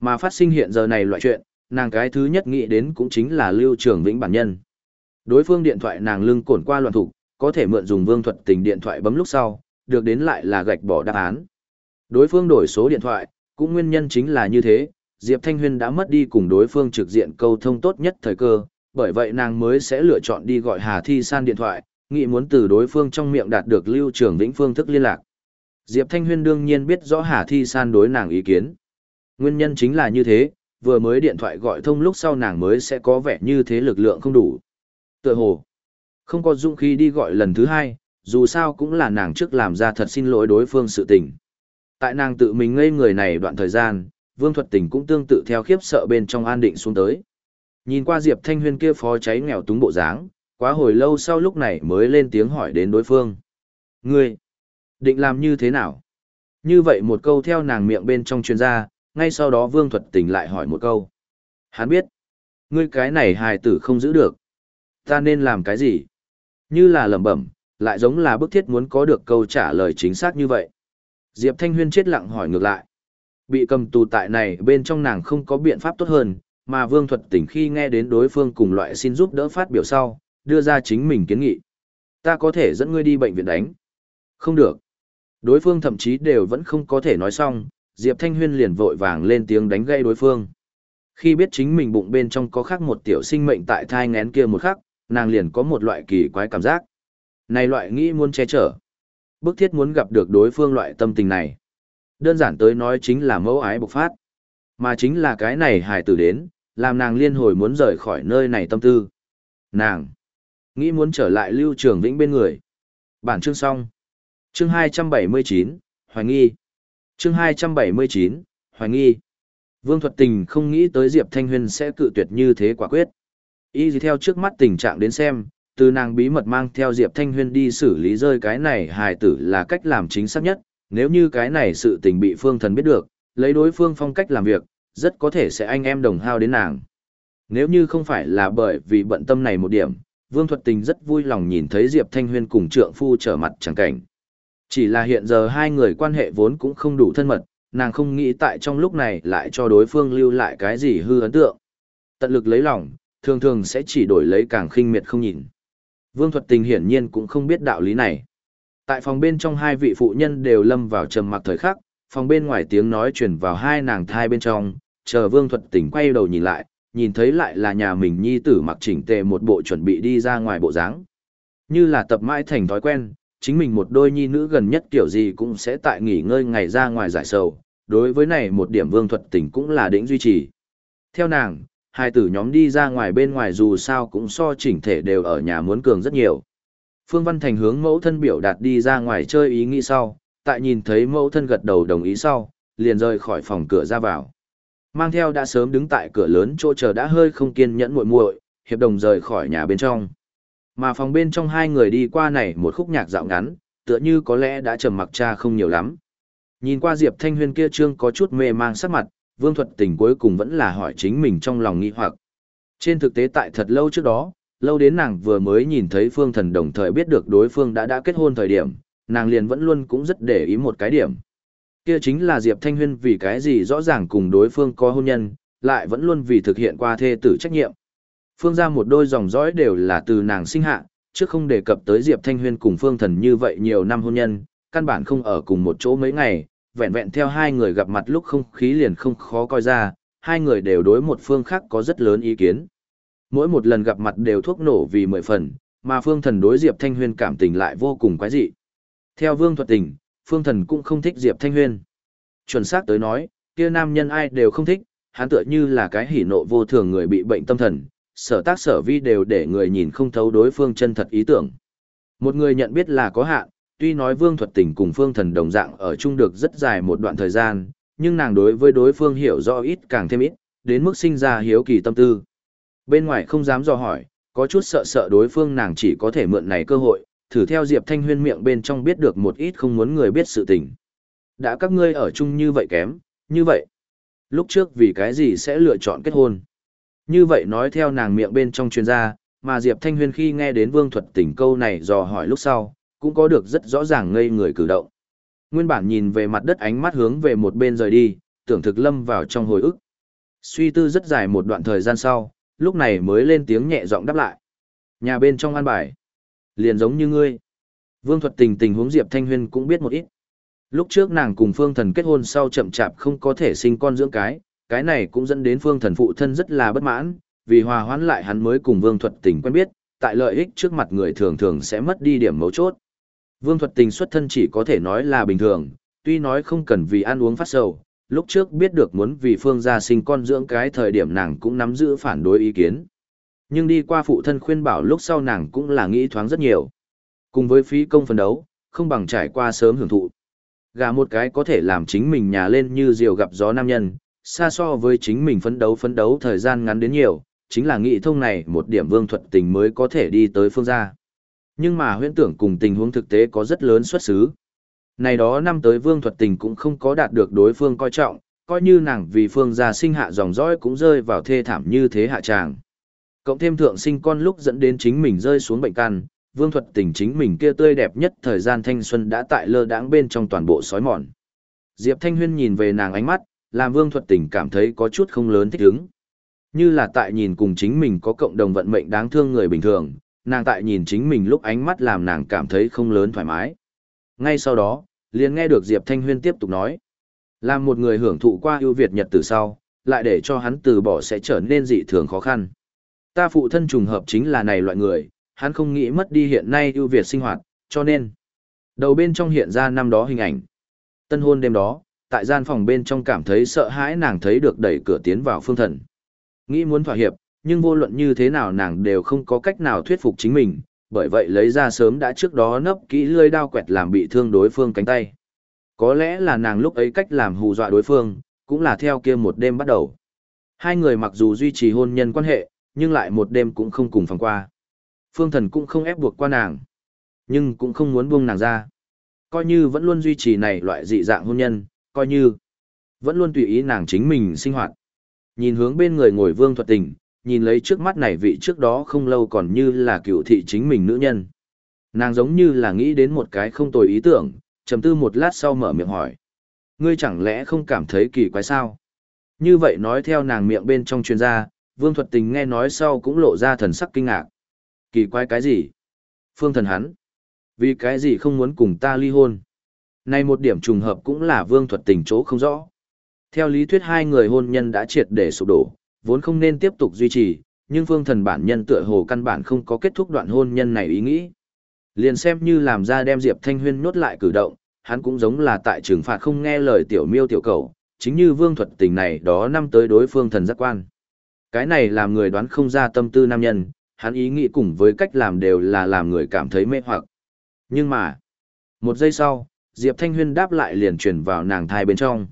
Mà phát sinh hiện giờ này loại chuyện, nàng cái thứ nhất nghĩ đến cũng chính là Lưu Trường Vĩnh bản nhân. Đối phương điện thoại nàng lưng cổn qua loạn thủ, có thể mượn dùng vương thuật tình điện thoại bấm lúc sau, được đến lại là gạch bỏ đáp án. Đối phương đổi số điện thoại, cũng nguyên nhân chính là như thế, Diệp Thanh Huyên đã mất đi cùng đối phương trực diện câu thông tốt nhất thời cơ, bởi vậy nàng mới sẽ lựa chọn đi gọi Hà Thi San điện thoại, nghĩ muốn từ đối phương trong miệng đạt được Lưu Trường Vĩnh phương thức liên lạc. Diệp Thanh Huyên đương nhiên biết rõ Hà Thi San đối nàng ý kiến. Nguyên nhân chính là như thế, vừa mới điện thoại gọi thông lúc sau nàng mới sẽ có vẻ như thế lực lượng không đủ. Tựa hồ, không có dũng khí đi gọi lần thứ hai, dù sao cũng là nàng trước làm ra thật xin lỗi đối phương sự tình. Tại nàng tự mình ngây người này đoạn thời gian, Vương Thuật Tình cũng tương tự theo khiếp sợ bên trong an định xuống tới. Nhìn qua Diệp Thanh Huyên kia phó cháy nghèo túng bộ dáng, quá hồi lâu sau lúc này mới lên tiếng hỏi đến đối phương. Ngươi, định làm như thế nào? Như vậy một câu theo nàng miệng bên trong chuyên gia, ngay sau đó Vương Thuật Tình lại hỏi một câu. Hắn biết, ngươi cái này hài tử không giữ được. Ta nên làm cái gì? Như là lẩm bẩm, lại giống là bức thiết muốn có được câu trả lời chính xác như vậy. Diệp Thanh Huyên chết lặng hỏi ngược lại. Bị cầm tù tại này bên trong nàng không có biện pháp tốt hơn, mà Vương Thuật Tỉnh khi nghe đến đối phương cùng loại xin giúp đỡ phát biểu sau, đưa ra chính mình kiến nghị. Ta có thể dẫn ngươi đi bệnh viện đánh. Không được. Đối phương thậm chí đều vẫn không có thể nói xong, Diệp Thanh Huyên liền vội vàng lên tiếng đánh gây đối phương. Khi biết chính mình bụng bên trong có khác một tiểu sinh mệnh tại thai ngén kia một khắc, nàng liền có một loại kỳ quái cảm giác. Này loại nghĩ muốn che chở. Bức thiết muốn gặp được đối phương loại tâm tình này. Đơn giản tới nói chính là mẫu ái bộc phát. Mà chính là cái này hài tử đến, làm nàng liên hồi muốn rời khỏi nơi này tâm tư. Nàng, nghĩ muốn trở lại lưu trường vĩnh bên người. Bản chương xong. Chương 279, Hoài nghi. Chương 279, Hoài nghi. Vương Thuật Tình không nghĩ tới Diệp Thanh Huyền sẽ cự tuyệt như thế quả quyết. Y gì theo trước mắt tình trạng đến xem, từ nàng bí mật mang theo Diệp Thanh Huyên đi xử lý rơi cái này hài tử là cách làm chính xác nhất, nếu như cái này sự tình bị phương thần biết được, lấy đối phương phong cách làm việc, rất có thể sẽ anh em đồng hao đến nàng. Nếu như không phải là bởi vì bận tâm này một điểm, Vương Thuật Tình rất vui lòng nhìn thấy Diệp Thanh Huyên cùng trượng phu trở mặt chẳng cảnh. Chỉ là hiện giờ hai người quan hệ vốn cũng không đủ thân mật, nàng không nghĩ tại trong lúc này lại cho đối phương lưu lại cái gì hư ấn tượng. Tận lực lấy lòng, thường thường sẽ chỉ đổi lấy càng khinh miệt không nhìn. Vương Thuật Tình hiển nhiên cũng không biết đạo lý này. Tại phòng bên trong hai vị phụ nhân đều lâm vào trầm mặc thời khắc, phòng bên ngoài tiếng nói truyền vào hai nàng thai bên trong, chờ Vương Thuật Tình quay đầu nhìn lại, nhìn thấy lại là nhà mình nhi tử mặc chỉnh tề một bộ chuẩn bị đi ra ngoài bộ dáng. Như là tập mãi thành thói quen, chính mình một đôi nhi nữ gần nhất kiểu gì cũng sẽ tại nghỉ ngơi ngày ra ngoài giải sầu, đối với này một điểm Vương Thuật Tình cũng là đỉnh duy trì. Theo nàng, hai tử nhóm đi ra ngoài bên ngoài dù sao cũng so chỉnh thể đều ở nhà muốn cường rất nhiều. Phương Văn Thành hướng mẫu thân biểu đạt đi ra ngoài chơi ý nghĩ sau, tại nhìn thấy mẫu thân gật đầu đồng ý sau, liền rời khỏi phòng cửa ra vào. Mang theo đã sớm đứng tại cửa lớn chỗ chờ đã hơi không kiên nhẫn muội muội, hiệp đồng rời khỏi nhà bên trong. Mà phòng bên trong hai người đi qua này một khúc nhạc dạo ngắn, tựa như có lẽ đã trầm mặc cha không nhiều lắm. Nhìn qua Diệp Thanh Huyên kia trương có chút mê mang sắc mặt, Vương Thuật Tình cuối cùng vẫn là hỏi chính mình trong lòng nghi hoặc. Trên thực tế tại thật lâu trước đó, lâu đến nàng vừa mới nhìn thấy Phương Thần đồng thời biết được đối phương đã đã kết hôn thời điểm, nàng liền vẫn luôn cũng rất để ý một cái điểm. Kia chính là Diệp Thanh Huyên vì cái gì rõ ràng cùng đối phương có hôn nhân, lại vẫn luôn vì thực hiện qua thê tử trách nhiệm. Phương ra một đôi dòng dõi đều là từ nàng sinh hạ, chứ không đề cập tới Diệp Thanh Huyên cùng Phương Thần như vậy nhiều năm hôn nhân, căn bản không ở cùng một chỗ mấy ngày, vẹn vẹn theo hai người gặp mặt lúc không khí liền không khó coi ra, hai người đều đối một phương khác có rất lớn ý kiến. Mỗi một lần gặp mặt đều thuốc nổ vì mười phần, mà phương thần đối Diệp Thanh Huyên cảm tình lại vô cùng quái dị. Theo vương thuật tình, phương thần cũng không thích Diệp Thanh Huyên. Chuẩn xác tới nói, kia nam nhân ai đều không thích, hắn tựa như là cái hỉ nộ vô thường người bị bệnh tâm thần, sở tác sở vi đều để người nhìn không thấu đối phương chân thật ý tưởng. Một người nhận biết là có hạn, tuy nói vương thuật tình cùng phương thần đồng dạng ở chung được rất dài một đoạn thời gian, nhưng nàng đối với đối phương hiểu rõ ít càng thêm ít, đến mức sinh ra hiếu kỳ tâm tư. Bên ngoài không dám dò hỏi, có chút sợ sợ đối phương nàng chỉ có thể mượn này cơ hội, thử theo Diệp Thanh Huyên miệng bên trong biết được một ít không muốn người biết sự tình. Đã các ngươi ở chung như vậy kém, như vậy. Lúc trước vì cái gì sẽ lựa chọn kết hôn? Như vậy nói theo nàng miệng bên trong chuyên gia, mà Diệp Thanh Huyên khi nghe đến Vương Thuật Tình câu này dò hỏi lúc sau, cũng có được rất rõ ràng ngây người cử động. Nguyên bản nhìn về mặt đất ánh mắt hướng về một bên rời đi, tưởng thực lâm vào trong hồi ức. Suy tư rất dài một đoạn thời gian sau, lúc này mới lên tiếng nhẹ giọng đáp lại. Nhà bên trong an bài, liền giống như ngươi. Vương Thuật Tình tình huống Diệp Thanh Huyên cũng biết một ít. Lúc trước nàng cùng Phương Thần kết hôn sau chậm chạp không có thể sinh con dưỡng cái, cái này cũng dẫn đến Phương Thần phụ thân rất là bất mãn, vì hòa hoãn lại hắn mới cùng Vương Thuật Tình quen biết, tại lợi ích trước mặt người thường thường sẽ mất đi điểm mấu chốt. Vương Thuật Tình xuất thân chỉ có thể nói là bình thường, tuy nói không cần vì ăn uống phát sầu, lúc trước biết được muốn vì Phương gia sinh con dưỡng cái thời điểm nàng cũng nắm giữ phản đối ý kiến. Nhưng đi qua phụ thân khuyên bảo lúc sau nàng cũng là nghĩ thoáng rất nhiều. Cùng với phí công phấn đấu, không bằng trải qua sớm hưởng thụ. Gà một cái có thể làm chính mình nhà lên như diều gặp gió nam nhân, xa so với chính mình phấn đấu phấn đấu thời gian ngắn đến nhiều, chính là nghĩ thông này một điểm vương thuật tình mới có thể đi tới phương gia. Nhưng mà huyễn tưởng cùng tình huống thực tế có rất lớn xuất xứ. Này đó năm tới vương thuật tình cũng không có đạt được đối phương coi trọng, coi như nàng vì phương gia sinh hạ dòng dõi cũng rơi vào thê thảm như thế hạ tràng. Cộng thêm thượng sinh con lúc dẫn đến chính mình rơi xuống bệnh căn, vương thuật tình chính mình kia tươi đẹp nhất thời gian thanh xuân đã tại lơ đãng bên trong toàn bộ sói mòn. Diệp Thanh Huyên nhìn về nàng ánh mắt, làm vương thuật tình cảm thấy có chút không lớn thích ứng. Như là tại nhìn cùng chính mình có cộng đồng vận mệnh đáng thương người bình thường, nàng tại nhìn chính mình lúc ánh mắt làm nàng cảm thấy không lớn thoải mái. Ngay sau đó, liền nghe được Diệp Thanh Huyên tiếp tục nói. Làm một người hưởng thụ qua ưu việt nhật từ sau, lại để cho hắn từ bỏ sẽ trở nên dị thường khó khăn. Ta phụ thân trùng hợp chính là này loại người, hắn không nghĩ mất đi hiện nay ưu việt sinh hoạt, cho nên. Đầu bên trong hiện ra năm đó hình ảnh. Tân hôn đêm đó, tại gian phòng bên trong cảm thấy sợ hãi nàng thấy được đẩy cửa tiến vào phương thần. Nghĩ muốn thỏa hiệp, nhưng vô luận như thế nào nàng đều không có cách nào thuyết phục chính mình, bởi vậy lấy ra sớm đã trước đó nấp kỹ lưỡi đao quẹt làm bị thương đối phương cánh tay. Có lẽ là nàng lúc ấy cách làm hù dọa đối phương, cũng là theo kia một đêm bắt đầu. Hai người mặc dù duy trì hôn nhân quan hệ, nhưng lại một đêm cũng không cùng phòng qua. Phương thần cũng không ép buộc qua nàng, nhưng cũng không muốn buông nàng ra. Coi như vẫn luôn duy trì này loại dị dạng hôn nhân, coi như vẫn luôn tùy ý nàng chính mình sinh hoạt. Nhìn hướng bên người ngồi vương thuật tình, nhìn lấy trước mắt này vị trước đó không lâu còn như là cựu thị chính mình nữ nhân. Nàng giống như là nghĩ đến một cái không tồi ý tưởng, trầm tư một lát sau mở miệng hỏi. Ngươi chẳng lẽ không cảm thấy kỳ quái sao? Như vậy nói theo nàng miệng bên trong chuyên gia, vương thuật tình nghe nói sau cũng lộ ra thần sắc kinh ngạc. Kỳ quái cái gì? Phương thần hắn. Vì cái gì không muốn cùng ta ly hôn? Này một điểm trùng hợp cũng là vương thuật tình chỗ không rõ. Theo lý thuyết hai người hôn nhân đã triệt để sụp đổ, vốn không nên tiếp tục duy trì, nhưng phương thần bản nhân tựa hồ căn bản không có kết thúc đoạn hôn nhân này ý nghĩ. Liền xem như làm ra đem Diệp Thanh Huyên nhốt lại cử động, hắn cũng giống là tại trừng phạt không nghe lời tiểu miêu tiểu cầu, chính như vương thuật tình này đó năm tới đối phương thần giác quan. Cái này làm người đoán không ra tâm tư nam nhân, hắn ý nghĩ cùng với cách làm đều là làm người cảm thấy mê hoặc. Nhưng mà, một giây sau, Diệp Thanh Huyên đáp lại liền truyền vào nàng thai bên trong.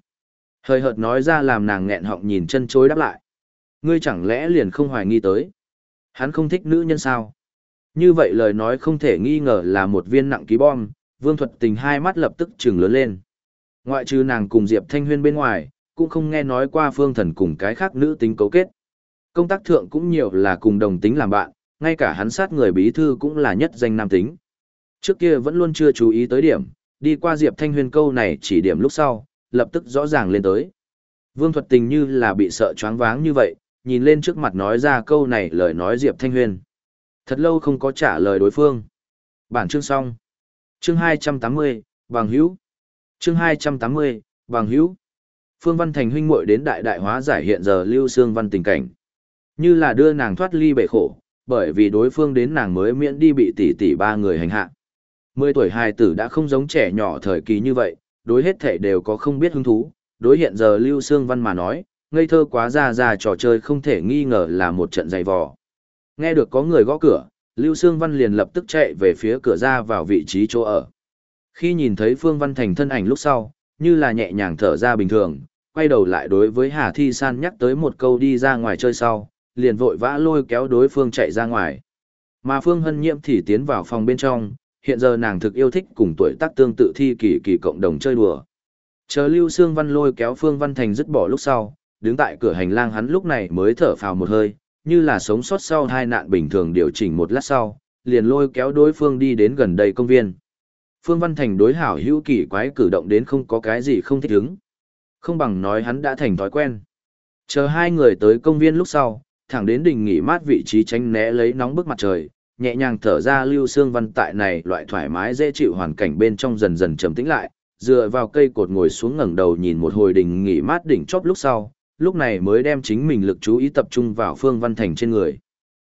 Hơi hợt nói ra làm nàng nghẹn họng nhìn chân chối đáp lại. Ngươi chẳng lẽ liền không hoài nghi tới. Hắn không thích nữ nhân sao? Như vậy lời nói không thể nghi ngờ là một viên nặng ký bom, vương thuật tình hai mắt lập tức trừng lớn lên. Ngoại trừ nàng cùng Diệp Thanh Huyên bên ngoài, cũng không nghe nói qua phương thần cùng cái khác nữ tính cấu kết. Công tác thượng cũng nhiều là cùng đồng tính làm bạn, ngay cả hắn sát người bí thư cũng là nhất danh nam tính. Trước kia vẫn luôn chưa chú ý tới điểm, đi qua Diệp Thanh Huyên câu này chỉ điểm lúc sau, lập tức rõ ràng lên tới. Vương Thuật Tình như là bị sợ choáng váng như vậy, nhìn lên trước mặt nói ra câu này lời nói Diệp Thanh huyền Thật lâu không có trả lời đối phương. Bản chương xong. Chương 280, Bằng Hữu. Chương 280, Bằng Hữu. Phương Văn Thành huynh muội đến đại đại hóa giải hiện giờ Lưu Sương Văn tình cảnh. Như là đưa nàng thoát ly bể khổ, bởi vì đối phương đến nàng mới miễn đi bị tỷ tỷ ba người hành hạ. Mười tuổi hài tử đã không giống trẻ nhỏ thời kỳ như vậy, đối hết thể đều có không biết hứng thú, đối hiện giờ Lưu Sương Văn mà nói, ngây thơ quá ra ra trò chơi không thể nghi ngờ là một trận dày vò. Nghe được có người gõ cửa, Lưu Sương Văn liền lập tức chạy về phía cửa ra vào vị trí chỗ ở. Khi nhìn thấy Phương Văn Thành thân ảnh lúc sau, như là nhẹ nhàng thở ra bình thường, quay đầu lại đối với Hà Thi San nhắc tới một câu đi ra ngoài chơi sau, liền vội vã lôi kéo đối phương chạy ra ngoài. Mà Phương Hân Nhiễm thì tiến vào phòng bên trong, hiện giờ nàng thực yêu thích cùng tuổi tác tương tự thi kỳ kỳ cộng đồng chơi đùa. Chờ Lưu Sương Văn lôi kéo Phương Văn Thành dứt bỏ lúc sau, đứng tại cửa hành lang hắn lúc này mới thở phào một hơi, như là sống sót sau hai nạn bình thường điều chỉnh một lát sau, liền lôi kéo đối phương đi đến gần đây công viên. Phương Văn Thành đối hảo hữu kỳ quái cử động đến không có cái gì không thích ứng. Không bằng nói hắn đã thành thói quen. Chờ hai người tới công viên lúc sau, thẳng đến đỉnh nghỉ mát vị trí tránh né lấy nóng bức mặt trời, nhẹ nhàng thở ra lưu xương văn tại này loại thoải mái dễ chịu hoàn cảnh bên trong dần dần trầm tĩnh lại, dựa vào cây cột ngồi xuống ngẩng đầu nhìn một hồi đỉnh nghỉ mát đỉnh chóp lúc sau, lúc này mới đem chính mình lực chú ý tập trung vào Phương Văn Thành trên người.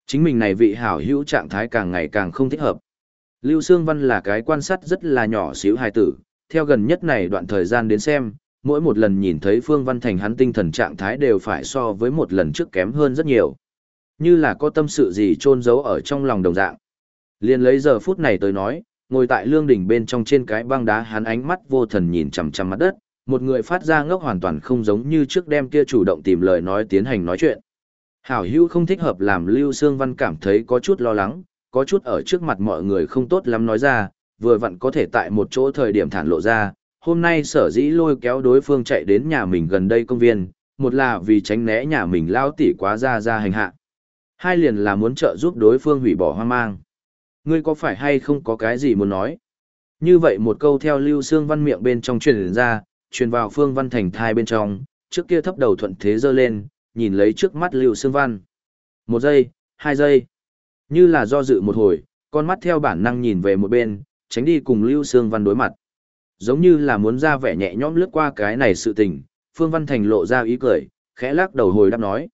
Chính mình này vị hảo hữu trạng thái càng ngày càng không thích hợp. Lưu Sương Văn là cái quan sát rất là nhỏ xíu hài tử, theo gần nhất này đoạn thời gian đến xem, mỗi một lần nhìn thấy Phương Văn Thành hắn tinh thần trạng thái đều phải so với một lần trước kém hơn rất nhiều. Như là có tâm sự gì trôn giấu ở trong lòng đồng dạng. Liên lấy giờ phút này tới nói, ngồi tại lương đỉnh bên trong trên cái băng đá hắn ánh mắt vô thần nhìn chằm chằm mặt đất, một người phát ra ngốc hoàn toàn không giống như trước đem kia chủ động tìm lời nói tiến hành nói chuyện. Hảo hữu không thích hợp làm Lưu Sương Văn cảm thấy có chút lo lắng, có chút ở trước mặt mọi người không tốt lắm nói ra, vừa vặn có thể tại một chỗ thời điểm thản lộ ra, hôm nay sở dĩ lôi kéo đối phương chạy đến nhà mình gần đây công viên, một là vì tránh né nhà mình lao tỉ quá ra ra hành hạ. Hai liền là muốn trợ giúp đối phương hủy bỏ hoang mang. Ngươi có phải hay không có cái gì muốn nói? Như vậy một câu theo Lưu Sương Văn miệng bên trong truyền ra, truyền vào Phương Văn Thành thai bên trong, trước kia thấp đầu thuận thế dơ lên, nhìn lấy trước mắt Lưu Sương Văn. Một giây, hai giây. Như là do dự một hồi, con mắt theo bản năng nhìn về một bên, tránh đi cùng Lưu Sương Văn đối mặt. Giống như là muốn ra vẻ nhẹ nhõm lướt qua cái này sự tình, Phương Văn Thành lộ ra ý cười, khẽ lắc đầu hồi đáp nói.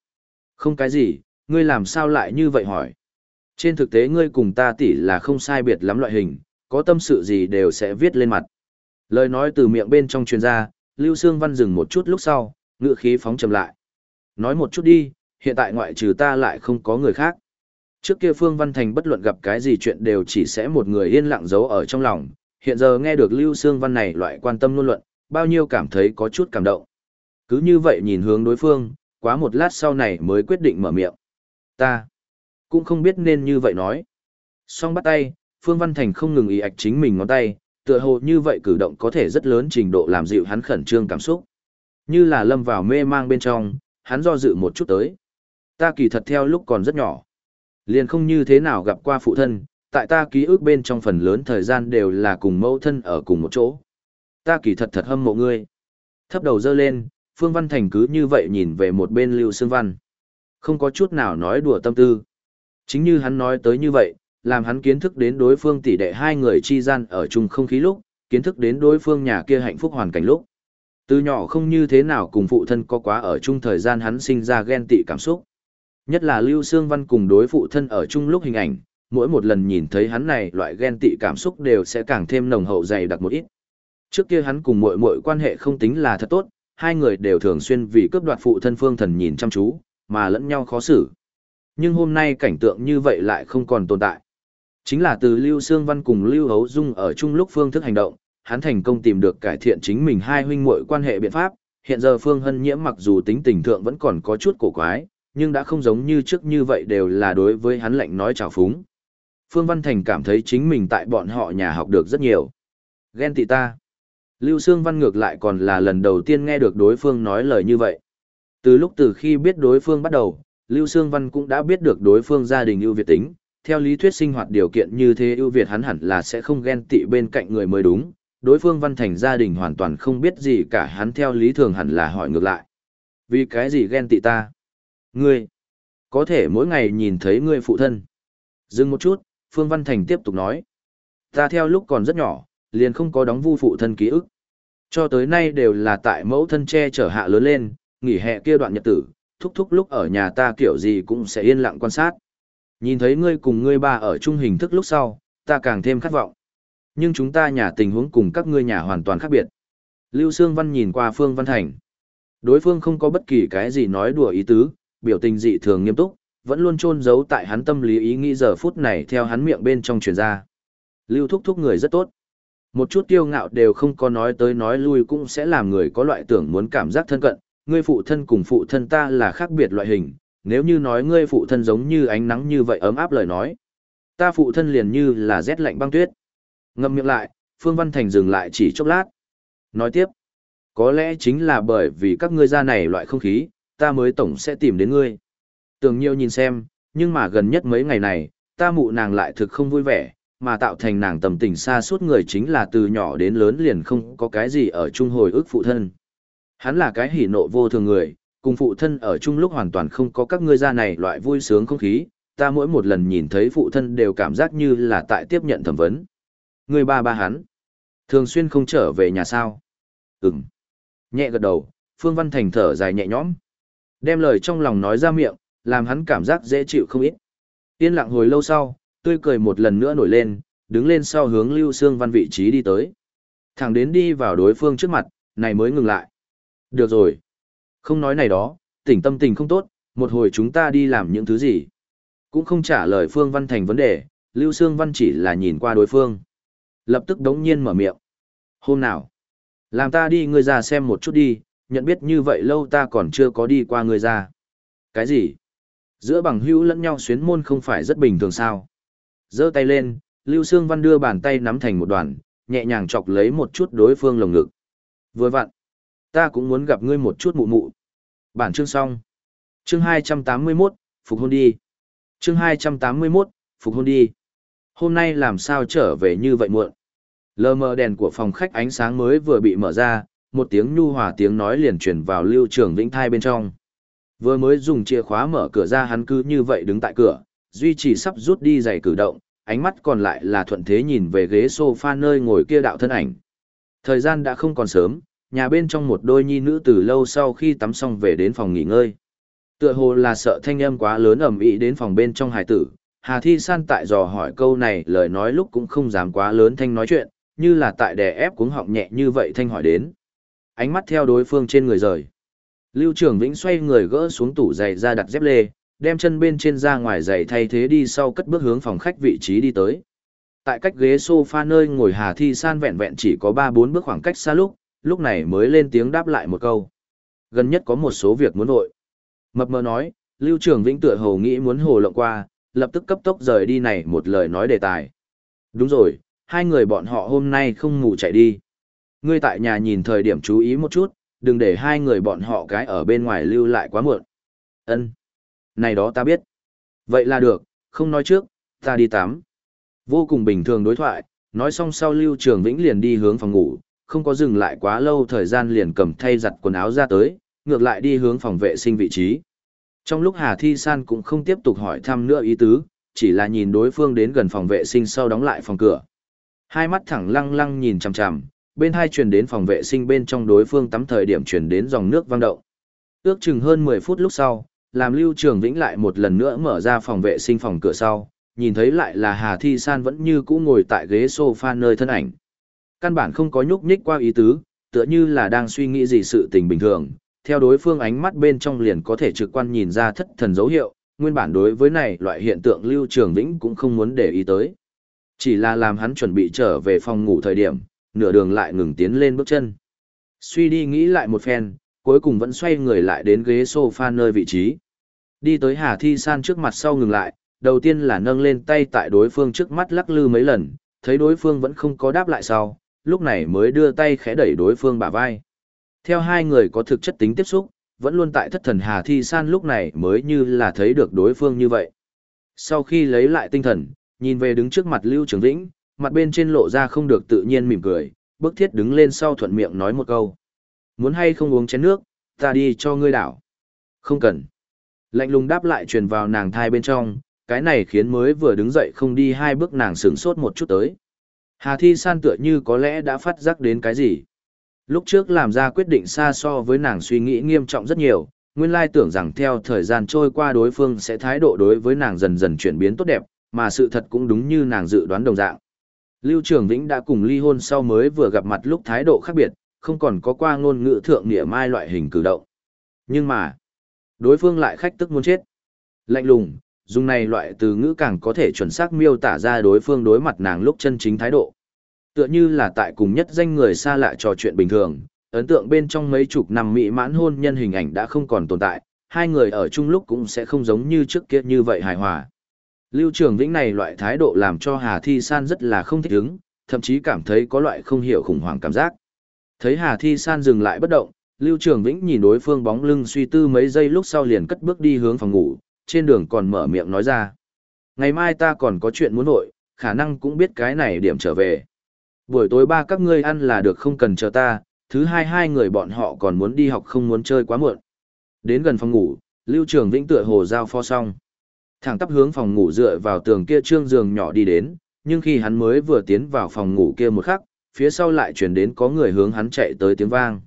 Không cái gì, ngươi làm sao lại như vậy hỏi. Trên thực tế ngươi cùng ta tỷ là không sai biệt lắm loại hình, có tâm sự gì đều sẽ viết lên mặt. Lời nói từ miệng bên trong truyền ra, Lưu Sương Văn dừng một chút lúc sau, ngựa khí phóng chậm lại. Nói một chút đi, hiện tại ngoại trừ ta lại không có người khác. Trước kia Phương Văn Thành bất luận gặp cái gì chuyện đều chỉ sẽ một người yên lặng giấu ở trong lòng, hiện giờ nghe được Lưu Sương Văn này loại quan tâm luôn luận, bao nhiêu cảm thấy có chút cảm động. Cứ như vậy nhìn hướng đối phương, quá một lát sau này mới quyết định mở miệng. Ta cũng không biết nên như vậy nói. Song bắt tay, Phương Văn Thành không ngừng ý ạch chính mình ngón tay, tựa hồ như vậy cử động có thể rất lớn trình độ làm dịu hắn khẩn trương cảm xúc. Như là lâm vào mê mang bên trong, hắn do dự một chút tới. Ta kỳ thật theo lúc còn rất nhỏ. Liền không như thế nào gặp qua phụ thân, tại ta ký ức bên trong phần lớn thời gian đều là cùng mẫu thân ở cùng một chỗ. Ta kỳ thật thật hâm mộ ngươi. Thấp đầu dơ lên, Phương Văn Thành cứ như vậy nhìn về một bên Lưu Sương Văn. Không có chút nào nói đùa tâm tư. Chính như hắn nói tới như vậy, làm hắn kiến thức đến đối phương tỷ đệ hai người chi gian ở chung không khí lúc, kiến thức đến đối phương nhà kia hạnh phúc hoàn cảnh lúc. Từ nhỏ không như thế nào cùng phụ thân có quá ở chung thời gian hắn sinh ra ghen tị cảm xúc. Nhất là Lưu Sương Văn cùng đối phụ thân ở chung lúc hình ảnh, mỗi một lần nhìn thấy hắn này loại ghen tị cảm xúc đều sẽ càng thêm nồng hậu dày đặc một ít. Trước kia hắn cùng muội muội quan hệ không tính là thật tốt, hai người đều thường xuyên vì cướp đoạt phụ thân phương thần nhìn chăm chú, mà lẫn nhau khó xử. Nhưng hôm nay cảnh tượng như vậy lại không còn tồn tại. Chính là từ Lưu Sương Văn cùng Lưu Hấu Dung ở chung lúc phương thức hành động, hắn thành công tìm được cải thiện chính mình hai huynh muội quan hệ biện pháp. Hiện giờ Phương Hân Nhiễm mặc dù tính tình thượng vẫn còn có chút cổ quái, nhưng đã không giống như trước như vậy đều là đối với hắn lệnh nói chào phúng. Phương Văn Thành cảm thấy chính mình tại bọn họ nhà học được rất nhiều. Ghen tị ta. Lưu Sương Văn ngược lại còn là lần đầu tiên nghe được đối phương nói lời như vậy. Từ lúc từ khi biết đối phương bắt đầu, Lưu Sương Văn cũng đã biết được đối phương gia đình ưu việt tính, theo lý thuyết sinh hoạt điều kiện như thế ưu việt hắn hẳn là sẽ không ghen tị bên cạnh người mới đúng, đối phương Văn Thành gia đình hoàn toàn không biết gì cả hắn theo lý thường hẳn là hỏi ngược lại. Vì cái gì ghen tị ta? Ngươi, có thể mỗi ngày nhìn thấy ngươi phụ thân. Dừng một chút, Phương Văn Thành tiếp tục nói. Ta theo lúc còn rất nhỏ, liền không có đóng vu phụ thân ký ức. Cho tới nay đều là tại mẫu thân che chở hạ lớn lên, nghỉ hè kia đoạn nhật tử, thúc thúc lúc ở nhà ta kiểu gì cũng sẽ yên lặng quan sát. Nhìn thấy ngươi cùng ngươi ba ở chung hình thức lúc sau, ta càng thêm khát vọng. Nhưng chúng ta nhà tình huống cùng các ngươi nhà hoàn toàn khác biệt. Lưu Sương Văn nhìn qua Phương Văn Thành. Đối phương không có bất kỳ cái gì nói đùa ý tứ, biểu tình dị thường nghiêm túc, vẫn luôn chôn giấu tại hắn tâm lý ý nghĩ giờ phút này theo hắn miệng bên trong truyền ra. Lưu thúc thúc người rất tốt. Một chút tiêu ngạo đều không có nói tới nói lui cũng sẽ làm người có loại tưởng muốn cảm giác thân cận, ngươi phụ thân cùng phụ thân ta là khác biệt loại hình, nếu như nói ngươi phụ thân giống như ánh nắng như vậy ấm áp lời nói. Ta phụ thân liền như là rét lạnh băng tuyết. Ngậm miệng lại, Phương Văn Thành dừng lại chỉ chốc lát. Nói tiếp, có lẽ chính là bởi vì các ngươi ra này loại không khí, ta mới tổng sẽ tìm đến ngươi. Tưởng nhiều nhìn xem, nhưng mà gần nhất mấy ngày này, ta mụ nàng lại thực không vui vẻ, mà tạo thành nàng tầm tình xa suốt người chính là từ nhỏ đến lớn liền không có cái gì ở chung hồi ức phụ thân. Hắn là cái hỉ nộ vô thường người, cùng phụ thân ở chung lúc hoàn toàn không có các ngươi ra này loại vui sướng không khí, ta mỗi một lần nhìn thấy phụ thân đều cảm giác như là tại tiếp nhận thẩm vấn. Người ba ba hắn, thường xuyên không trở về nhà sao. Ừm. Nhẹ gật đầu, Phương Văn Thành thở dài nhẹ nhõm. Đem lời trong lòng nói ra miệng, làm hắn cảm giác dễ chịu không ít. Yên lặng hồi lâu sau, tươi cười một lần nữa nổi lên, đứng lên sau hướng Lưu Sương Văn vị trí đi tới. Thẳng đến đi vào đối phương trước mặt, này mới ngừng lại. Được rồi. Không nói này đó, tỉnh tâm tình không tốt, một hồi chúng ta đi làm những thứ gì. Cũng không trả lời Phương Văn Thành vấn đề, Lưu Sương Văn chỉ là nhìn qua đối phương. Lập tức đống nhiên mở miệng. Hôm nào? Làm ta đi ngươi ra xem một chút đi, nhận biết như vậy lâu ta còn chưa có đi qua ngươi ra. Cái gì? Giữa bằng hữu lẫn nhau xuyến môn không phải rất bình thường sao? giơ tay lên, Lưu Sương Văn đưa bàn tay nắm thành một đoàn, nhẹ nhàng chọc lấy một chút đối phương lồng ngực. Vừa vặn, ta cũng muốn gặp ngươi một chút mụ mụ. Bản chương xong. Chương 281, phục hôn đi. Chương 281, phục hôn đi. Hôm nay làm sao trở về như vậy muộn? Lờ mờ đèn của phòng khách ánh sáng mới vừa bị mở ra, một tiếng nhu hòa tiếng nói liền truyền vào lưu trường vĩnh thai bên trong. Vừa mới dùng chìa khóa mở cửa ra hắn cứ như vậy đứng tại cửa, duy trì sắp rút đi giày cử động, ánh mắt còn lại là thuận thế nhìn về ghế sofa nơi ngồi kia đạo thân ảnh. Thời gian đã không còn sớm, nhà bên trong một đôi nhi nữ từ lâu sau khi tắm xong về đến phòng nghỉ ngơi. Tựa hồ là sợ thanh âm quá lớn ầm ĩ đến phòng bên trong hải tử, Hà Thi San tại dò hỏi câu này lời nói lúc cũng không dám quá lớn thanh nói chuyện, như là tại đè ép cuống họng nhẹ như vậy thanh hỏi đến. Ánh mắt theo đối phương trên người rời. Lưu Trường Vĩnh xoay người gỡ xuống tủ giày ra đặt dép lê, đem chân bên trên ra ngoài giày thay thế đi sau cất bước hướng phòng khách vị trí đi tới. Tại cách ghế sofa nơi ngồi Hà Thi San vẹn vẹn chỉ có 3-4 bước khoảng cách xa lúc, lúc này mới lên tiếng đáp lại một câu. Gần nhất có một số việc muốn vội. Mập mờ nói, Lưu Trường Vĩnh tựa hồ nghĩ muốn hồ lộng qua, lập tức cấp tốc rời đi này một lời nói đề tài. Đúng rồi, hai người bọn họ hôm nay không ngủ chạy đi. Ngươi tại nhà nhìn thời điểm chú ý một chút, đừng để hai người bọn họ cái ở bên ngoài lưu lại quá muộn. Ân, Này đó ta biết. Vậy là được, không nói trước, ta đi tắm. Vô cùng bình thường đối thoại, nói xong sau Lưu Trường Vĩnh liền đi hướng phòng ngủ, không có dừng lại quá lâu thời gian liền cầm thay giặt quần áo ra tới, ngược lại đi hướng phòng vệ sinh vị trí. Trong lúc Hà Thi San cũng không tiếp tục hỏi thăm nữa ý tứ, chỉ là nhìn đối phương đến gần phòng vệ sinh sau đóng lại phòng cửa. Hai mắt thẳng lăng lăng nhìn chằm chằm, bên hai truyền đến phòng vệ sinh bên trong đối phương tắm thời điểm truyền đến dòng nước vang động. Ước chừng hơn 10 phút lúc sau, làm Lưu Trường Vĩnh lại một lần nữa mở ra phòng vệ sinh phòng cửa sau, nhìn thấy lại là Hà Thi San vẫn như cũ ngồi tại ghế sofa nơi thân ảnh. Căn bản không có nhúc nhích qua ý tứ, tựa như là đang suy nghĩ gì sự tình bình thường, theo đối phương ánh mắt bên trong liền có thể trực quan nhìn ra thất thần dấu hiệu, nguyên bản đối với này loại hiện tượng Lưu Trường Vĩnh cũng không muốn để ý tới. Chỉ là làm hắn chuẩn bị trở về phòng ngủ thời điểm, nửa đường lại ngừng tiến lên bước chân. Suy đi nghĩ lại một phen, cuối cùng vẫn xoay người lại đến ghế sofa nơi vị trí. Đi tới Hà Thi San trước mặt sau ngừng lại, đầu tiên là nâng lên tay tại đối phương trước mắt lắc lư mấy lần, thấy đối phương vẫn không có đáp lại sau, lúc này mới đưa tay khẽ đẩy đối phương bả vai. Theo hai người có thực chất tính tiếp xúc, vẫn luôn tại thất thần Hà Thi San lúc này mới như là thấy được đối phương như vậy. Sau khi lấy lại tinh thần, nhìn về đứng trước mặt Lưu Trường Vĩnh, mặt bên trên lộ ra không được tự nhiên mỉm cười, bức thiết đứng lên sau thuận miệng nói một câu. Muốn hay không uống chén nước, ta đi cho ngươi đảo. Không cần. Lạnh lùng đáp lại truyền vào nàng thai bên trong, cái này khiến mới vừa đứng dậy không đi hai bước nàng sửng sốt một chút tới. Hà Thi San tựa như có lẽ đã phát giác đến cái gì. Lúc trước làm ra quyết định xa so với nàng suy nghĩ nghiêm trọng rất nhiều, nguyên lai tưởng rằng theo thời gian trôi qua đối phương sẽ thái độ đối với nàng dần dần chuyển biến tốt đẹp, mà sự thật cũng đúng như nàng dự đoán đồng dạng. Lưu Trường Vĩnh đã cùng ly hôn sau mới vừa gặp mặt lúc thái độ khác biệt, không còn có qua ngôn ngữ thượng nghĩa mai loại hình cử động. Nhưng mà, đối phương lại khách tức muốn chết. Lạnh lùng, dùng này loại từ ngữ càng có thể chuẩn xác miêu tả ra đối phương đối mặt nàng lúc chân chính thái độ. Tựa như là tại cùng nhất danh người xa lạ trò chuyện bình thường, ấn tượng bên trong mấy chục năm mỹ mãn hôn nhân hình ảnh đã không còn tồn tại, hai người ở chung lúc cũng sẽ không giống như trước kia như vậy hài hòa. Lưu Trường Vĩnh này loại thái độ làm cho Hà Thi San rất là không thích ứng, thậm chí cảm thấy có loại không hiểu khủng hoảng cảm giác. Thấy Hà Thi San dừng lại bất động, Lưu Trường Vĩnh nhìn đối phương bóng lưng suy tư mấy giây lúc sau liền cất bước đi hướng phòng ngủ, trên đường còn mở miệng nói ra. Ngày mai ta còn có chuyện muốn nội, khả năng cũng biết cái này điểm trở về. Buổi tối ba các ngươi ăn là được không cần chờ ta, thứ hai hai người bọn họ còn muốn đi học không muốn chơi quá muộn. Đến gần phòng ngủ, Lưu Trường Vĩnh tựa hồ giao pho xong. Thẳng tắp hướng phòng ngủ dựa vào tường kia trương giường nhỏ đi đến, nhưng khi hắn mới vừa tiến vào phòng ngủ kia một khắc, phía sau lại chuyển đến có người hướng hắn chạy tới tiếng vang.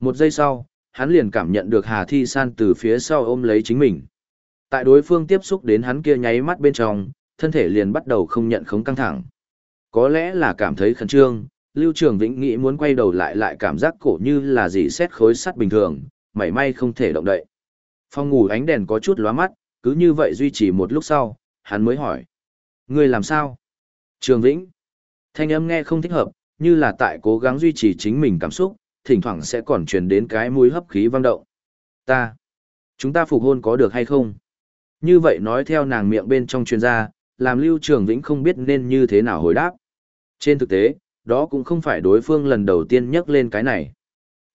Một giây sau, hắn liền cảm nhận được Hà Thi San từ phía sau ôm lấy chính mình. Tại đối phương tiếp xúc đến hắn kia nháy mắt bên trong, thân thể liền bắt đầu không nhận khống căng thẳng. Có lẽ là cảm thấy khẩn trương, Lưu Trường Vĩnh nghĩ muốn quay đầu lại lại cảm giác cổ như là gì xét khối sắt bình thường, mảy may không thể động đậy. Phòng ngủ ánh đèn có chút lóa mắt, cứ như vậy duy trì một lúc sau, hắn mới hỏi. Ngươi làm sao? Trường Vĩnh. Thanh âm nghe không thích hợp, như là tại cố gắng duy trì chính mình cảm xúc, thỉnh thoảng sẽ còn truyền đến cái mũi hấp khí vang động. Ta. Chúng ta phục hôn có được hay không? Như vậy nói theo nàng miệng bên trong chuyên gia, làm Lưu Trường Vĩnh không biết nên như thế nào hồi đáp. Trên thực tế, đó cũng không phải đối phương lần đầu tiên nhắc lên cái này.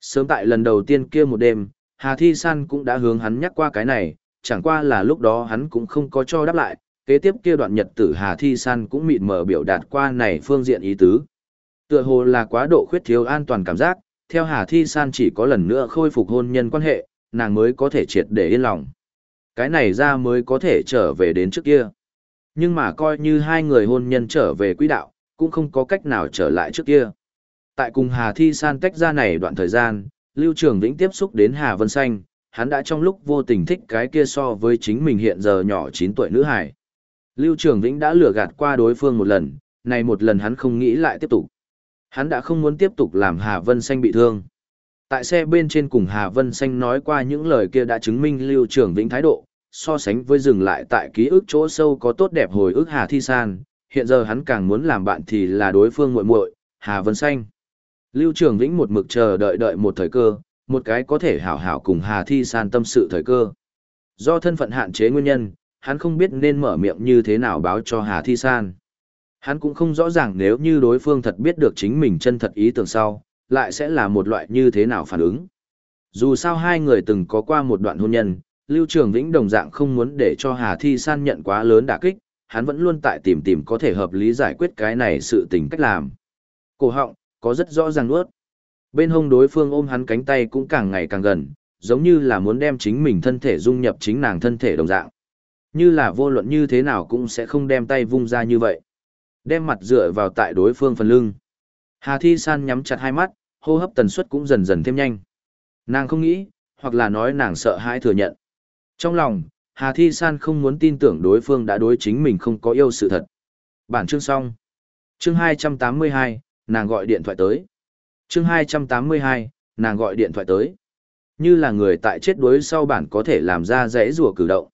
Sớm tại lần đầu tiên kia một đêm, Hà Thi San cũng đã hướng hắn nhắc qua cái này, chẳng qua là lúc đó hắn cũng không có cho đáp lại, kế tiếp kia đoạn nhật tử Hà Thi San cũng mịt mờ biểu đạt qua này phương diện ý tứ. Tựa hồ là quá độ khuyết thiếu an toàn cảm giác, theo Hà Thi San chỉ có lần nữa khôi phục hôn nhân quan hệ, nàng mới có thể triệt để yên lòng. Cái này ra mới có thể trở về đến trước kia. Nhưng mà coi như hai người hôn nhân trở về quỹ đạo, cũng không có cách nào trở lại trước kia. Tại cùng Hà Thi San tách ra này đoạn thời gian, Lưu Trường Vĩnh tiếp xúc đến Hà Vân Xanh, hắn đã trong lúc vô tình thích cái kia so với chính mình hiện giờ nhỏ 9 tuổi nữ hải. Lưu Trường Vĩnh đã lừa gạt qua đối phương một lần, này một lần hắn không nghĩ lại tiếp tục. Hắn đã không muốn tiếp tục làm Hà Vân Xanh bị thương. Tại xe bên trên cùng Hà Vân Xanh nói qua những lời kia đã chứng minh Lưu Trường Vĩnh thái độ, so sánh với dừng lại tại ký ức chỗ sâu có tốt đẹp hồi ức Hà Thi San, hiện giờ hắn càng muốn làm bạn thì là đối phương muội muội, Hà Vân Xanh. Lưu Trường Vĩnh một mực chờ đợi đợi một thời cơ, một cái có thể hảo hảo cùng Hà Thi San tâm sự thời cơ. Do thân phận hạn chế nguyên nhân, hắn không biết nên mở miệng như thế nào báo cho Hà Thi San. Hắn cũng không rõ ràng nếu như đối phương thật biết được chính mình chân thật ý tưởng sau, lại sẽ là một loại như thế nào phản ứng. Dù sao hai người từng có qua một đoạn hôn nhân, Lưu Trường Vĩnh đồng dạng không muốn để cho Hà Thi San nhận quá lớn đả kích, hắn vẫn luôn tại tìm tìm có thể hợp lý giải quyết cái này sự tình cách làm. Cổ họng, có rất rõ ràng nuốt. Bên hông đối phương ôm hắn cánh tay cũng càng ngày càng gần, giống như là muốn đem chính mình thân thể dung nhập chính nàng thân thể đồng dạng. Như là vô luận như thế nào cũng sẽ không đem tay vung ra như vậy. Đem mặt dựa vào tại đối phương phần lưng. Hà Thi San nhắm chặt hai mắt, hô hấp tần suất cũng dần dần thêm nhanh. Nàng không nghĩ, hoặc là nói nàng sợ hãi thừa nhận. Trong lòng, Hà Thi San không muốn tin tưởng đối phương đã đối chính mình không có yêu sự thật. Bản chương xong. Chương 282, nàng gọi điện thoại tới. Chương 282, nàng gọi điện thoại tới. Như là người tại chết đuối sau bản có thể làm ra dễ rùa cử động.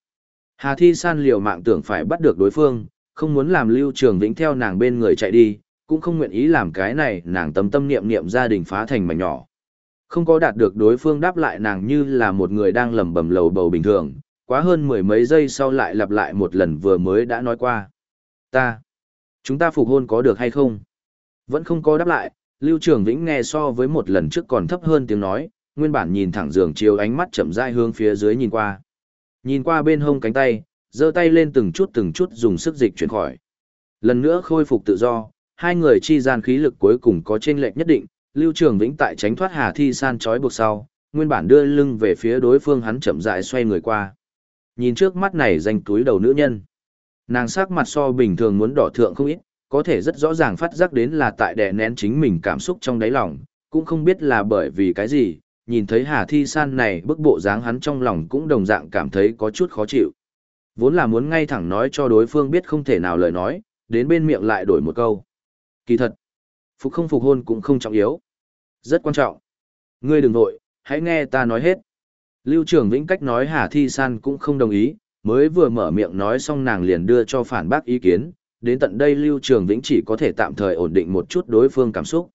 Hà Thi San liều mạng tưởng phải bắt được đối phương, không muốn làm Lưu Trường Vĩnh theo nàng bên người chạy đi, cũng không nguyện ý làm cái này, nàng tâm tâm niệm niệm gia đình phá thành mảnh nhỏ. Không có đạt được đối phương đáp lại nàng như là một người đang lầm bầm lầu bầu bình thường, quá hơn mười mấy giây sau lại lặp lại một lần vừa mới đã nói qua. Ta, chúng ta phục hôn có được hay không? Vẫn không có đáp lại, Lưu Trường Vĩnh nghe so với một lần trước còn thấp hơn tiếng nói, nguyên bản nhìn thẳng giường chiếu ánh mắt chậm rãi hướng phía dưới nhìn qua. Nhìn qua bên hông cánh tay, giơ tay lên từng chút từng chút dùng sức dịch chuyển khỏi. Lần nữa khôi phục tự do, hai người chi gian khí lực cuối cùng có chênh lệch nhất định, Lưu Trường Vĩnh tại tránh thoát Hà Thi San chói buộc sau, nguyên bản đưa lưng về phía đối phương hắn chậm rãi xoay người qua. Nhìn trước mắt này danh túi đầu nữ nhân. Nàng sắc mặt so bình thường muốn đỏ thượng không ít, có thể rất rõ ràng phát giác đến là tại đè nén chính mình cảm xúc trong đáy lòng, cũng không biết là bởi vì cái gì, nhìn thấy Hà Thi San này bức bộ dáng hắn trong lòng cũng đồng dạng cảm thấy có chút khó chịu. Vốn là muốn ngay thẳng nói cho đối phương biết không thể nào lời nói, đến bên miệng lại đổi một câu. Kỳ thật, phục không phục hôn cũng không trọng yếu. Rất quan trọng. Ngươi đừng vội, hãy nghe ta nói hết. Lưu trưởng Vĩnh cách nói Hà Thi San cũng không đồng ý, mới vừa mở miệng nói xong nàng liền đưa cho phản bác ý kiến, đến tận đây Lưu Trường Vĩnh chỉ có thể tạm thời ổn định một chút đối phương cảm xúc.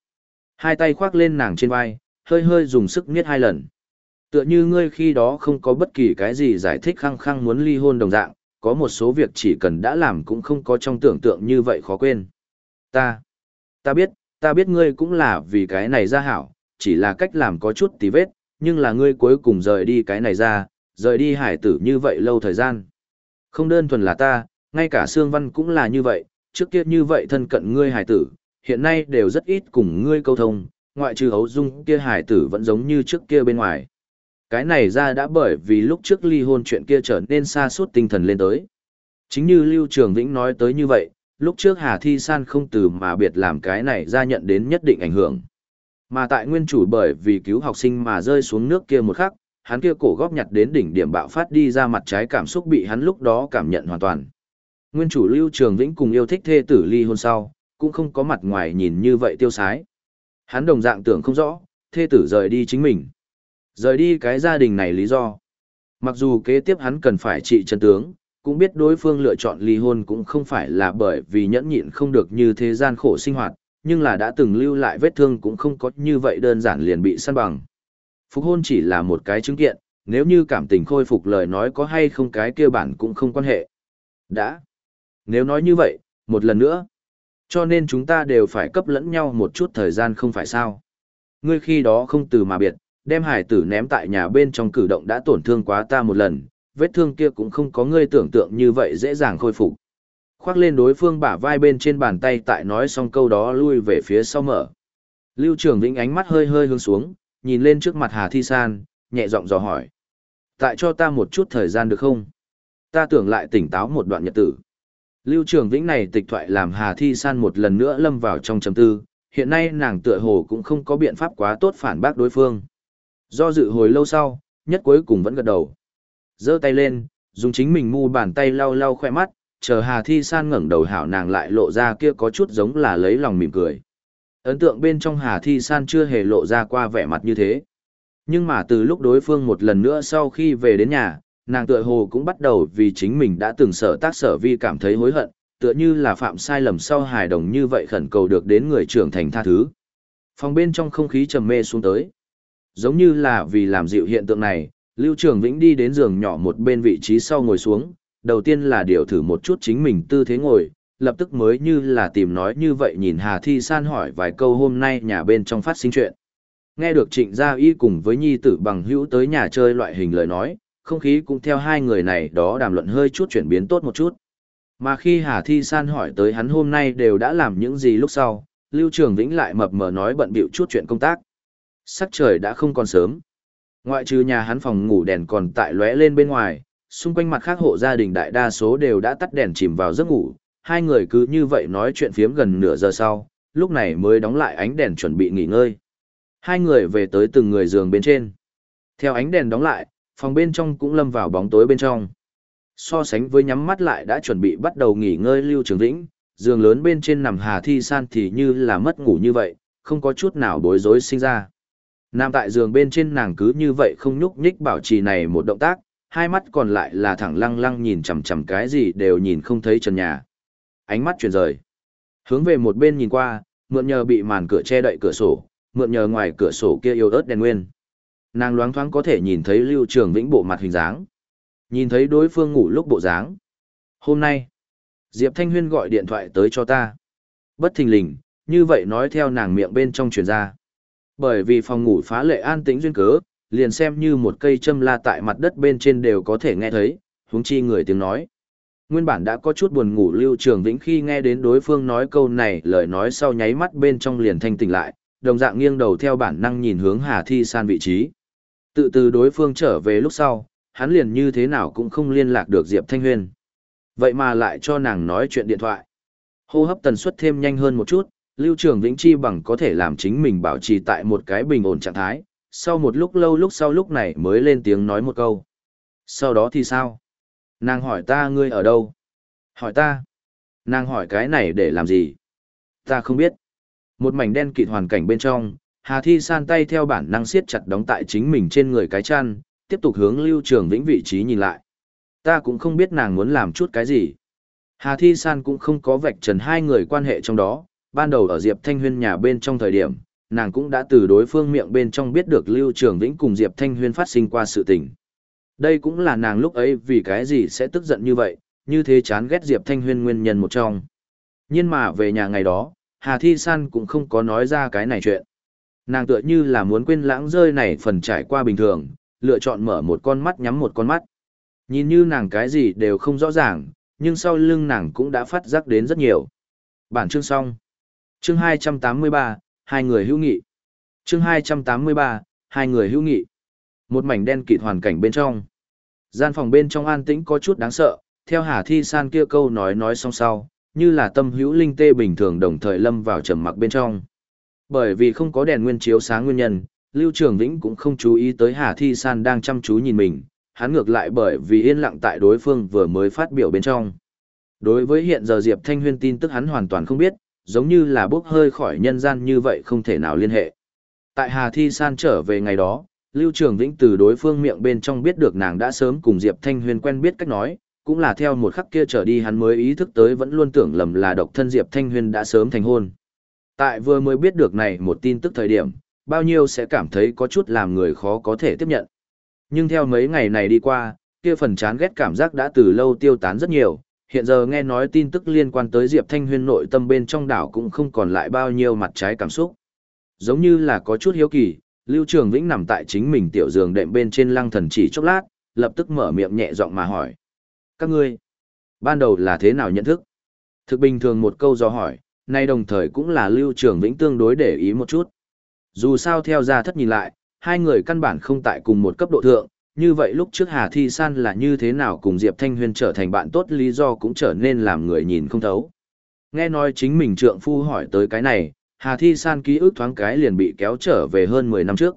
Hai tay khoác lên nàng trên vai, hơi hơi dùng sức miết hai lần. Tựa như ngươi khi đó không có bất kỳ cái gì giải thích khăng khăng muốn ly hôn đồng dạng, có một số việc chỉ cần đã làm cũng không có trong tưởng tượng như vậy khó quên. Ta, ta biết, ta biết ngươi cũng là vì cái này ra hảo, chỉ là cách làm có chút tí vết, nhưng là ngươi cuối cùng rời đi cái này ra, rời đi hải tử như vậy lâu thời gian. Không đơn thuần là ta, ngay cả Sương Văn cũng là như vậy, trước kia như vậy thân cận ngươi hải tử, hiện nay đều rất ít cùng ngươi câu thông, ngoại trừ hấu dung kia hải tử vẫn giống như trước kia bên ngoài. Cái này ra đã bởi vì lúc trước ly hôn chuyện kia trở nên xa suốt tinh thần lên tới. Chính như Lưu Trường Vĩnh nói tới như vậy, lúc trước Hà Thi San không từ mà biệt làm cái này ra nhận đến nhất định ảnh hưởng. Mà tại nguyên chủ bởi vì cứu học sinh mà rơi xuống nước kia một khắc, hắn kia cổ góp nhặt đến đỉnh điểm bạo phát đi ra mặt trái cảm xúc bị hắn lúc đó cảm nhận hoàn toàn. Nguyên chủ Lưu Trường Vĩnh cùng yêu thích thê tử ly hôn sau, cũng không có mặt ngoài nhìn như vậy tiêu sái. Hắn đồng dạng tưởng không rõ, thê tử rời đi chính mình. Rời đi cái gia đình này lý do. Mặc dù kế tiếp hắn cần phải trị chân tướng, cũng biết đối phương lựa chọn ly hôn cũng không phải là bởi vì nhẫn nhịn không được như thế gian khổ sinh hoạt, nhưng là đã từng lưu lại vết thương cũng không có như vậy đơn giản liền bị săn bằng. Phục hôn chỉ là một cái chứng kiện, nếu như cảm tình khôi phục lời nói có hay không cái kia bản cũng không quan hệ. Đã. Nếu nói như vậy, một lần nữa. Cho nên chúng ta đều phải cấp lẫn nhau một chút thời gian không phải sao. Ngươi khi đó không từ mà biệt, đem hải tử ném tại nhà bên trong cử động đã tổn thương quá ta một lần, vết thương kia cũng không có ngươi tưởng tượng như vậy dễ dàng khôi phục. Khoác lên đối phương bả vai bên trên bàn tay tại nói xong câu đó lui về phía sau mở. Lưu Trường Vĩnh ánh mắt hơi hơi hướng xuống, nhìn lên trước mặt Hà Thi San, nhẹ giọng dò hỏi. Tại cho ta một chút thời gian được không? Ta tưởng lại tỉnh táo một đoạn nhật tử. Lưu Trường Vĩnh này tịch thoại làm Hà Thi San một lần nữa lâm vào trong chấm tư, hiện nay nàng tựa hồ cũng không có biện pháp quá tốt phản bác đối phương. Do dự hồi lâu sau, nhất cuối cùng vẫn gật đầu giơ tay lên, dùng chính mình mu bàn tay lau lau khoe mắt, chờ Hà Thi San ngẩng đầu hảo nàng lại lộ ra kia có chút giống là lấy lòng mỉm cười. Ấn tượng bên trong Hà Thi San chưa hề lộ ra qua vẻ mặt như thế. Nhưng mà từ lúc đối phương một lần nữa sau khi về đến nhà, nàng tựa hồ cũng bắt đầu vì chính mình đã từng sở tác sở vi cảm thấy hối hận, tựa như là phạm sai lầm sau hài đồng như vậy khẩn cầu được đến người trưởng thành tha thứ. Phòng bên trong không khí trầm mê xuống tới. Giống như là vì làm dịu hiện tượng này, Lưu Trường Vĩnh đi đến giường nhỏ một bên vị trí sau ngồi xuống, đầu tiên là điều thử một chút chính mình tư thế ngồi, lập tức mới như là tìm nói như vậy nhìn Hà Thi San hỏi vài câu hôm nay nhà bên trong phát sinh chuyện. Nghe được Trịnh Gia Y cùng với nhi tử bằng hữu tới nhà chơi loại hình lời nói, không khí cũng theo hai người này đó đàm luận hơi chút chuyển biến tốt một chút. Mà khi Hà Thi San hỏi tới hắn hôm nay đều đã làm những gì lúc sau, Lưu Trường Vĩnh lại mập mờ nói bận bịu chút chuyện công tác. Sắc trời đã không còn sớm. Ngoại trừ nhà hắn phòng ngủ đèn còn tại lóe lên bên ngoài, xung quanh mặt khác hộ gia đình đại đa số đều đã tắt đèn chìm vào giấc ngủ, hai người cứ như vậy nói chuyện phiếm gần nửa giờ sau, lúc này mới đóng lại ánh đèn chuẩn bị nghỉ ngơi. Hai người về tới từng người giường bên trên. Theo ánh đèn đóng lại, phòng bên trong cũng lâm vào bóng tối bên trong. So sánh với nhắm mắt lại đã chuẩn bị bắt đầu nghỉ ngơi Lưu Trường Vĩnh, giường lớn bên trên nằm Hà Thi San thì như là mất ngủ như vậy, không có chút nào bối rối sinh ra. Nằm tại giường bên trên nàng cứ như vậy không nhúc nhích bảo trì này một động tác, hai mắt còn lại là thẳng lăng lăng nhìn chằm chằm cái gì đều nhìn không thấy trần nhà. Ánh mắt chuyển rời. Hướng về một bên nhìn qua, mượn nhờ bị màn cửa che đậy cửa sổ, mượn nhờ ngoài cửa sổ kia yêu ớt đèn nguyên. Nàng loáng thoáng có thể nhìn thấy Lưu Trường Vĩnh bộ mặt hình dáng. Nhìn thấy đối phương ngủ lúc bộ dáng. Hôm nay, Diệp Thanh Huyên gọi điện thoại tới cho ta. Bất thình lình, như vậy nói theo nàng miệng bên trong truyền ra. Bởi vì phòng ngủ phá lệ an tĩnh duyên cớ, liền xem như một cây châm la tại mặt đất bên trên đều có thể nghe thấy, huống chi người tiếng nói. Nguyên bản đã có chút buồn ngủ Lưu Trường Vĩnh khi nghe đến đối phương nói câu này lời nói sau nháy mắt bên trong liền thanh tỉnh lại, đồng dạng nghiêng đầu theo bản năng nhìn hướng Hà Thi San vị trí. Tự từ đối phương trở về lúc sau, hắn liền như thế nào cũng không liên lạc được Diệp Thanh Huyên. Vậy mà lại cho nàng nói chuyện điện thoại. Hô hấp tần suất thêm nhanh hơn một chút, Lưu Trường Vĩnh Chi bằng có thể làm chính mình bảo trì tại một cái bình ổn trạng thái, sau một lúc lâu lúc sau lúc này mới lên tiếng nói một câu. Sau đó thì sao? Nàng hỏi ta ngươi ở đâu? Hỏi ta? Nàng hỏi cái này để làm gì? Ta không biết. Một mảnh đen kịt hoàn cảnh bên trong, Hà Thi san tay theo bản năng siết chặt đóng tại chính mình trên người cái chăn, tiếp tục hướng Lưu Trường Vĩnh vị trí nhìn lại. Ta cũng không biết nàng muốn làm chút cái gì. Hà Thi san cũng không có vạch trần hai người quan hệ trong đó, ban đầu ở Diệp Thanh Huyên nhà bên trong thời điểm, nàng cũng đã từ đối phương miệng bên trong biết được Lưu Trường Vĩnh cùng Diệp Thanh Huyên phát sinh qua sự tình. Đây cũng là nàng lúc ấy vì cái gì sẽ tức giận như vậy, như thế chán ghét Diệp Thanh Huyên nguyên nhân một trong. Nhưng mà về nhà ngày đó, Hà Thi San cũng không có nói ra cái này chuyện. Nàng tựa như là muốn quên lãng rơi này phần trải qua bình thường, lựa chọn mở một con mắt nhắm một con mắt. Nhìn như nàng cái gì đều không rõ ràng, nhưng sau lưng nàng cũng đã phát giác đến rất nhiều. Bản chương xong. Chương 283, hai người hữu nghị. Chương 283, hai người hữu nghị. Một mảnh đen kịt hoàn cảnh bên trong. Gian phòng bên trong an tĩnh có chút đáng sợ, theo Hà Thi San kia câu nói nói xong sau, như là tâm hữu linh tê bình thường đồng thời lâm vào trầm mặc bên trong. Bởi vì không có đèn nguyên chiếu sáng nguyên nhân, Lưu Trường Vĩnh cũng không chú ý tới Hà Thi San đang chăm chú nhìn mình, hắn ngược lại bởi vì yên lặng tại đối phương vừa mới phát biểu bên trong. Đối với hiện giờ Diệp Thanh Huyên tin tức hắn hoàn toàn không biết, giống như là bốc hơi khỏi nhân gian như vậy không thể nào liên hệ. Tại Hà Thi San trở về ngày đó, Lưu Trường Vĩnh từ đối phương miệng bên trong biết được nàng đã sớm cùng Diệp Thanh Huyền quen biết cách nói, cũng là theo một khắc kia trở đi hắn mới ý thức tới vẫn luôn tưởng lầm là độc thân Diệp Thanh Huyền đã sớm thành hôn. Tại vừa mới biết được này một tin tức thời điểm, bao nhiêu sẽ cảm thấy có chút làm người khó có thể tiếp nhận. Nhưng theo mấy ngày này đi qua, kia phần chán ghét cảm giác đã từ lâu tiêu tán rất nhiều, hiện giờ nghe nói tin tức liên quan tới Diệp Thanh Huyên nội tâm bên trong đảo cũng không còn lại bao nhiêu mặt trái cảm xúc. Giống như là có chút hiếu kỳ, Lưu Trường Vĩnh nằm tại chính mình tiểu giường đệm bên trên lăng thần chỉ chốc lát, lập tức mở miệng nhẹ giọng mà hỏi. Các ngươi, ban đầu là thế nào nhận thức? Thực bình thường một câu do hỏi, nay đồng thời cũng là Lưu Trường Vĩnh tương đối để ý một chút. Dù sao theo ra thất nhìn lại, hai người căn bản không tại cùng một cấp độ thượng, như vậy lúc trước Hà Thi San là như thế nào cùng Diệp Thanh Huyền trở thành bạn tốt lý do cũng trở nên làm người nhìn không thấu. Nghe nói chính mình trượng phu hỏi tới cái này, Hà Thi San ký ức thoáng cái liền bị kéo trở về hơn 10 năm trước.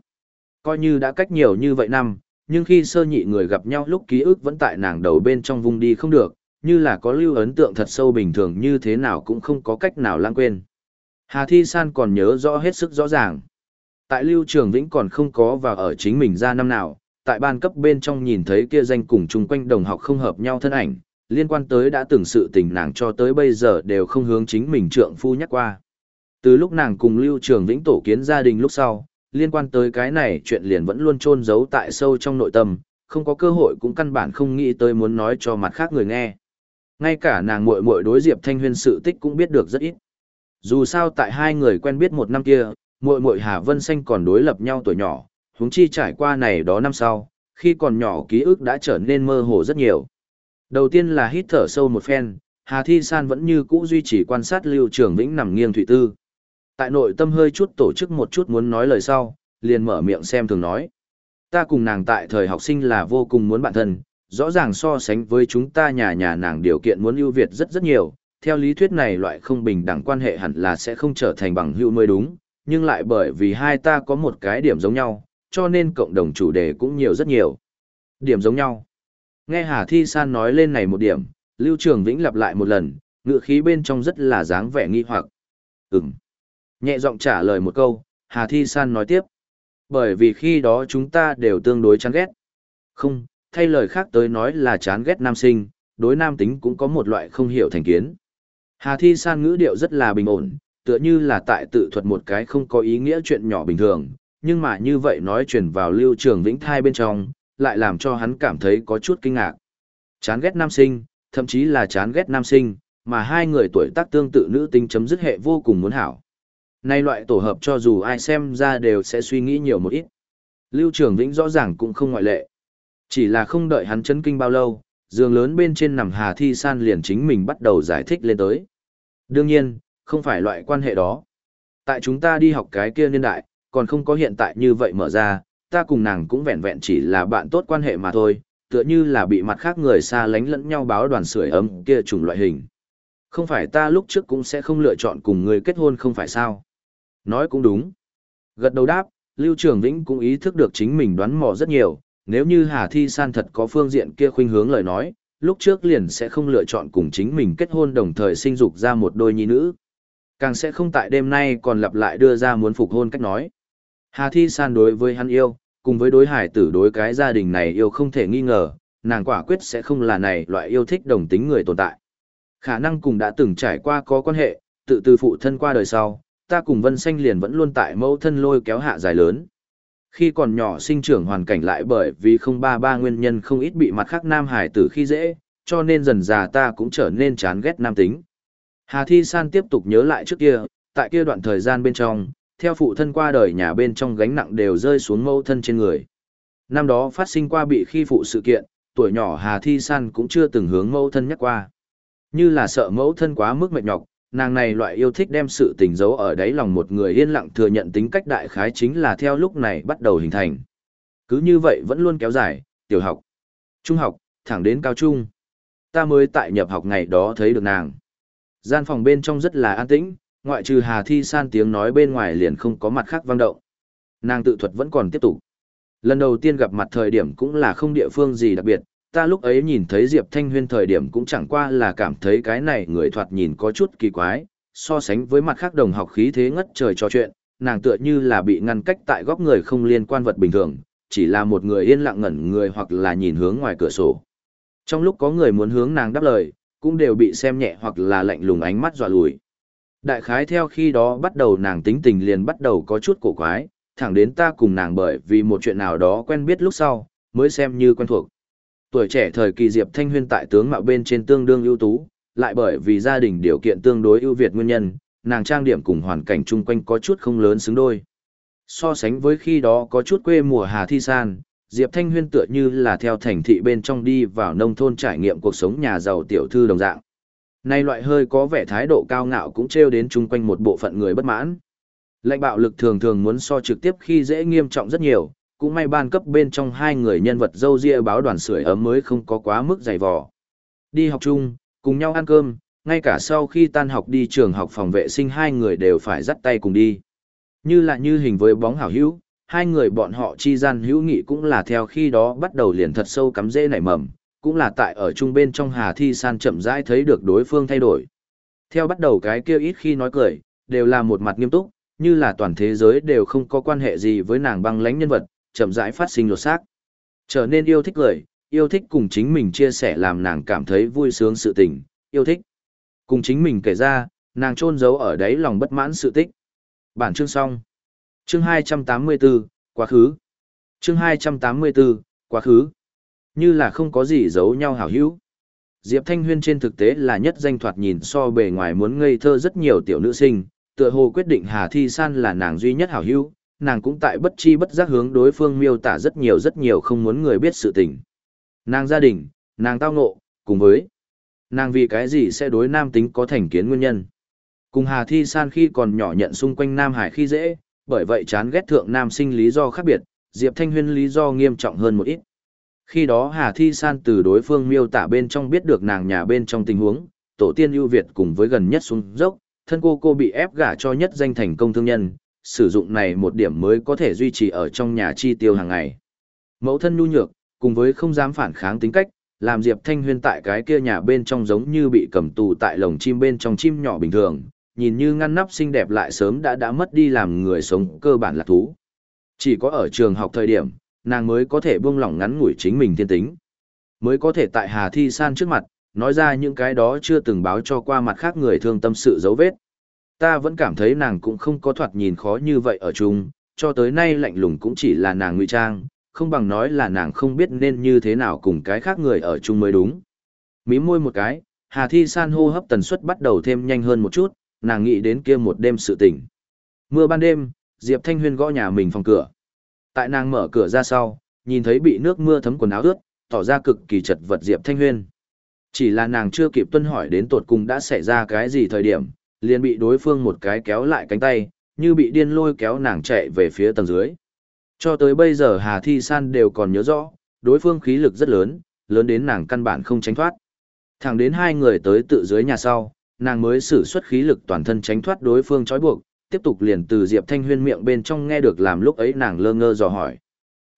Coi như đã cách nhiều như vậy năm, nhưng khi sơ nhị người gặp nhau lúc ký ức vẫn tại nàng đầu bên trong vùng đi không được, như là có lưu ấn tượng thật sâu bình thường như thế nào cũng không có cách nào lãng quên. Hà Thi San còn nhớ rõ hết sức rõ ràng. Tại Lưu Trường Vĩnh còn không có và ở chính mình ra năm nào, tại ban cấp bên trong nhìn thấy kia danh cùng chung quanh đồng học không hợp nhau thân ảnh, liên quan tới đã từng sự tình nàng cho tới bây giờ đều không hướng chính mình trượng phu nhắc qua. Từ lúc nàng cùng Lưu Trường Vĩnh tổ kiến gia đình lúc sau, liên quan tới cái này chuyện liền vẫn luôn chôn giấu tại sâu trong nội tâm, không có cơ hội cũng căn bản không nghĩ tới muốn nói cho mặt khác người nghe. Ngay cả nàng muội muội đối Diệp Thanh Huyên sự tích cũng biết được rất ít. Dù sao tại hai người quen biết một năm kia, muội muội Hà Vân Xanh còn đối lập nhau tuổi nhỏ, huống chi trải qua này đó năm sau, khi còn nhỏ ký ức đã trở nên mơ hồ rất nhiều. Đầu tiên là hít thở sâu một phen, Hà Thi San vẫn như cũ duy trì quan sát Lưu Trường Vĩnh nằm nghiêng thủy tư. Tại nội tâm hơi chút tổ chức một chút muốn nói lời sau, liền mở miệng xem thường nói. Ta cùng nàng tại thời học sinh là vô cùng muốn bạn thân, rõ ràng so sánh với chúng ta nhà nhà nàng điều kiện muốn ưu việt rất rất nhiều. Theo lý thuyết này loại không bình đẳng quan hệ hẳn là sẽ không trở thành bằng hữu mới đúng, nhưng lại bởi vì hai ta có một cái điểm giống nhau, cho nên cộng đồng chủ đề cũng nhiều rất nhiều. Điểm giống nhau. Nghe Hà Thi San nói lên này một điểm, Lưu Trường Vĩnh lặp lại một lần, ngựa khí bên trong rất là dáng vẻ nghi hoặc. Ừm. Nhẹ giọng trả lời một câu, Hà Thi San nói tiếp. Bởi vì khi đó chúng ta đều tương đối chán ghét. Không, thay lời khác tới nói là chán ghét nam sinh, đối nam tính cũng có một loại không hiểu thành kiến. Hà Thi San ngữ điệu rất là bình ổn, tựa như là tại tự thuật một cái không có ý nghĩa chuyện nhỏ bình thường, nhưng mà như vậy nói chuyển vào lưu trường vĩnh thai bên trong, lại làm cho hắn cảm thấy có chút kinh ngạc. Chán ghét nam sinh, thậm chí là chán ghét nam sinh, mà hai người tuổi tác tương tự nữ tính chấm dứt hệ vô cùng muốn hảo. Nay loại tổ hợp cho dù ai xem ra đều sẽ suy nghĩ nhiều một ít. Lưu Trường Vĩnh rõ ràng cũng không ngoại lệ. Chỉ là không đợi hắn chấn kinh bao lâu, giường lớn bên trên nằm Hà Thi San liền chính mình bắt đầu giải thích lên tới. Đương nhiên, không phải loại quan hệ đó. Tại chúng ta đi học cái kia niên đại, còn không có hiện tại như vậy mở ra, ta cùng nàng cũng vẹn vẹn chỉ là bạn tốt quan hệ mà thôi, tựa như là bị mặt khác người xa lánh lẫn nhau báo đoàn sưởi ấm kia chủng loại hình. Không phải ta lúc trước cũng sẽ không lựa chọn cùng người kết hôn không phải sao. Nói cũng đúng. Gật đầu đáp, Lưu Trường Vĩnh cũng ý thức được chính mình đoán mò rất nhiều, nếu như Hà Thi San thật có phương diện kia khuynh hướng lời nói, lúc trước liền sẽ không lựa chọn cùng chính mình kết hôn đồng thời sinh dục ra một đôi nhi nữ. Càng sẽ không tại đêm nay còn lặp lại đưa ra muốn phục hôn cách nói. Hà Thi San đối với hắn yêu, cùng với đối hải tử đối cái gia đình này yêu không thể nghi ngờ, nàng quả quyết sẽ không là này loại yêu thích đồng tính người tồn tại. Khả năng cùng đã từng trải qua có quan hệ, tự từ phụ thân qua đời sau, ta cùng Vân Xanh liền vẫn luôn tại mẫu thân lôi kéo hạ dài lớn. Khi còn nhỏ sinh trưởng hoàn cảnh lại bởi vì không ba ba nguyên nhân không ít bị mặt khác nam hải tử khi dễ, cho nên dần già ta cũng trở nên chán ghét nam tính. Hà Thi San tiếp tục nhớ lại trước kia, tại kia đoạn thời gian bên trong, theo phụ thân qua đời nhà bên trong gánh nặng đều rơi xuống mẫu thân trên người. Năm đó phát sinh qua bị khi phụ sự kiện, tuổi nhỏ Hà Thi San cũng chưa từng hướng mẫu thân nhắc qua. Như là sợ mẫu thân quá mức mệt nhọc, nàng này loại yêu thích đem sự tình giấu ở đáy lòng một người yên lặng thừa nhận tính cách đại khái chính là theo lúc này bắt đầu hình thành. Cứ như vậy vẫn luôn kéo dài, tiểu học, trung học, thẳng đến cao trung. Ta mới tại nhập học ngày đó thấy được nàng. Gian phòng bên trong rất là an tĩnh, ngoại trừ Hà Thi San tiếng nói bên ngoài liền không có mặt khác vang động. Nàng tự thuật vẫn còn tiếp tục. Lần đầu tiên gặp mặt thời điểm cũng là không địa phương gì đặc biệt, ta lúc ấy nhìn thấy Diệp Thanh Huyên thời điểm cũng chẳng qua là cảm thấy cái này người thoạt nhìn có chút kỳ quái, so sánh với mặt khác đồng học khí thế ngất trời trò chuyện, nàng tựa như là bị ngăn cách tại góc người không liên quan vật bình thường, chỉ là một người yên lặng ngẩn người hoặc là nhìn hướng ngoài cửa sổ. Trong lúc có người muốn hướng nàng đáp lời, cũng đều bị xem nhẹ hoặc là lạnh lùng ánh mắt dọa lùi. Đại khái theo khi đó bắt đầu nàng tính tình liền bắt đầu có chút cổ quái, thẳng đến ta cùng nàng bởi vì một chuyện nào đó quen biết lúc sau, mới xem như quen thuộc. Tuổi trẻ thời kỳ Diệp Thanh Huyên tại tướng mạo bên trên tương đương ưu tú, lại bởi vì gia đình điều kiện tương đối ưu việt nguyên nhân, nàng trang điểm cùng hoàn cảnh chung quanh có chút không lớn xứng đôi. So sánh với khi đó có chút quê mùa Hà Thi San, Diệp Thanh Huyên tựa như là theo thành thị bên trong đi vào nông thôn trải nghiệm cuộc sống nhà giàu tiểu thư đồng dạng. Nay loại hơi có vẻ thái độ cao ngạo cũng trêu đến chung quanh một bộ phận người bất mãn. Lãnh bạo lực thường thường muốn so trực tiếp khi dễ nghiêm trọng rất nhiều, cũng may ban cấp bên trong hai người nhân vật dâu ria báo đoàn sưởi ấm mới không có quá mức dày vò. Đi học chung, cùng nhau ăn cơm, ngay cả sau khi tan học đi trường học phòng vệ sinh hai người đều phải dắt tay cùng đi. Như là như hình với bóng hảo hữu, hai người bọn họ chi gian hữu nghị cũng là theo khi đó bắt đầu liền thật sâu cắm rễ nảy mầm, cũng là tại ở chung bên trong Hà Thi San chậm rãi thấy được đối phương thay đổi. Theo bắt đầu cái kia ít khi nói cười, đều là một mặt nghiêm túc, như là toàn thế giới đều không có quan hệ gì với nàng băng lãnh nhân vật, chậm rãi phát sinh lột xác. Trở nên yêu thích cười, yêu thích cùng chính mình chia sẻ làm nàng cảm thấy vui sướng sự tình, yêu thích. Cùng chính mình kể ra, nàng trôn giấu ở đấy lòng bất mãn sự tích. Bản chương xong. Chương 284, quá khứ. Chương 284, quá khứ. Như là không có gì giấu nhau hảo hữu. Diệp Thanh Huyên trên thực tế là nhất danh thoạt nhìn so bề ngoài muốn ngây thơ rất nhiều tiểu nữ sinh, tựa hồ quyết định Hà Thi San là nàng duy nhất hảo hữu, nàng cũng tại bất chi bất giác hướng đối phương miêu tả rất nhiều rất nhiều không muốn người biết sự tình. Nàng gia đình, nàng tao ngộ, cùng với nàng vì cái gì sẽ đối nam tính có thành kiến nguyên nhân. Cùng Hà Thi San khi còn nhỏ nhận xung quanh Nam Hải khi dễ, bởi vậy chán ghét thượng nam sinh lý do khác biệt, Diệp Thanh Huyên lý do nghiêm trọng hơn một ít. Khi đó Hà Thi San từ đối phương miêu tả bên trong biết được nàng nhà bên trong tình huống, tổ tiên ưu việt cùng với gần nhất xuống dốc, thân cô cô bị ép gả cho nhất danh thành công thương nhân, sử dụng này một điểm mới có thể duy trì ở trong nhà chi tiêu hàng ngày. Mẫu thân nhu nhược, cùng với không dám phản kháng tính cách, làm Diệp Thanh Huyên tại cái kia nhà bên trong giống như bị cầm tù tại lồng chim bên trong chim nhỏ bình thường, nhìn như ngăn nắp xinh đẹp lại sớm đã đã mất đi làm người sống cơ bản là thú. Chỉ có ở trường học thời điểm, nàng mới có thể buông lỏng ngắn ngủi chính mình thiên tính. Mới có thể tại Hà Thi San trước mặt, nói ra những cái đó chưa từng báo cho qua mặt khác người thương tâm sự dấu vết. Ta vẫn cảm thấy nàng cũng không có thoạt nhìn khó như vậy ở chung, cho tới nay lạnh lùng cũng chỉ là nàng ngụy trang, không bằng nói là nàng không biết nên như thế nào cùng cái khác người ở chung mới đúng. Mí môi một cái, Hà Thi San hô hấp tần suất bắt đầu thêm nhanh hơn một chút, nàng nghĩ đến kia một đêm sự tỉnh. Mưa ban đêm, Diệp Thanh Huyên gõ nhà mình phòng cửa. Tại nàng mở cửa ra sau, nhìn thấy bị nước mưa thấm quần áo ướt, tỏ ra cực kỳ chật vật Diệp Thanh Huyên. Chỉ là nàng chưa kịp tuân hỏi đến tột cùng đã xảy ra cái gì thời điểm, liền bị đối phương một cái kéo lại cánh tay, như bị điên lôi kéo nàng chạy về phía tầng dưới. Cho tới bây giờ Hà Thi San đều còn nhớ rõ, đối phương khí lực rất lớn, lớn đến nàng căn bản không tránh thoát. Thẳng đến hai người tới tự dưới nhà sau, nàng mới sử xuất khí lực toàn thân tránh thoát đối phương trói buộc, tiếp tục liền từ Diệp Thanh Huyên miệng bên trong nghe được làm lúc ấy nàng lơ ngơ dò hỏi.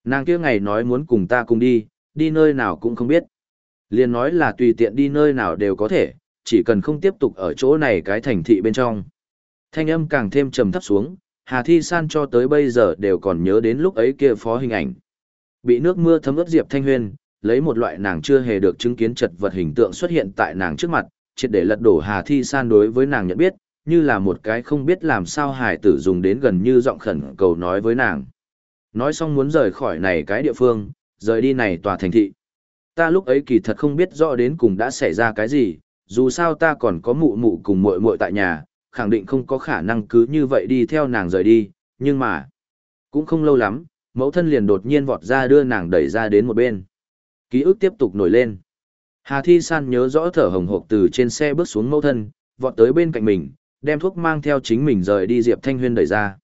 Nàng kia ngày nói muốn cùng ta cùng đi, đi nơi nào cũng không biết. Liền nói là tùy tiện đi nơi nào đều có thể, chỉ cần không tiếp tục ở chỗ này cái thành thị bên trong. Thanh âm càng thêm trầm thấp xuống, Hà Thi San cho tới bây giờ đều còn nhớ đến lúc ấy kia phó hình ảnh. Bị nước mưa thấm ướt Diệp Thanh Huyên, lấy một loại nàng chưa hề được chứng kiến chật vật hình tượng xuất hiện tại nàng trước mặt, triệt để lật đổ Hà Thi San đối với nàng nhận biết, như là một cái không biết làm sao hải tử dùng đến gần như giọng khẩn cầu nói với nàng. Nói xong muốn rời khỏi này cái địa phương, rời đi này tòa thành thị. Ta lúc ấy kỳ thật không biết rõ đến cùng đã xảy ra cái gì, dù sao ta còn có mụ mụ cùng muội muội tại nhà, khẳng định không có khả năng cứ như vậy đi theo nàng rời đi, nhưng mà, cũng không lâu lắm, mẫu thân liền đột nhiên vọt ra đưa nàng đẩy ra đến một bên. Ký ức tiếp tục nổi lên. Hà Thi San nhớ rõ thở hồng hộc từ trên xe bước xuống mẫu thân, vọt tới bên cạnh mình, đem thuốc mang theo chính mình rời đi Diệp Thanh Huyên đẩy ra.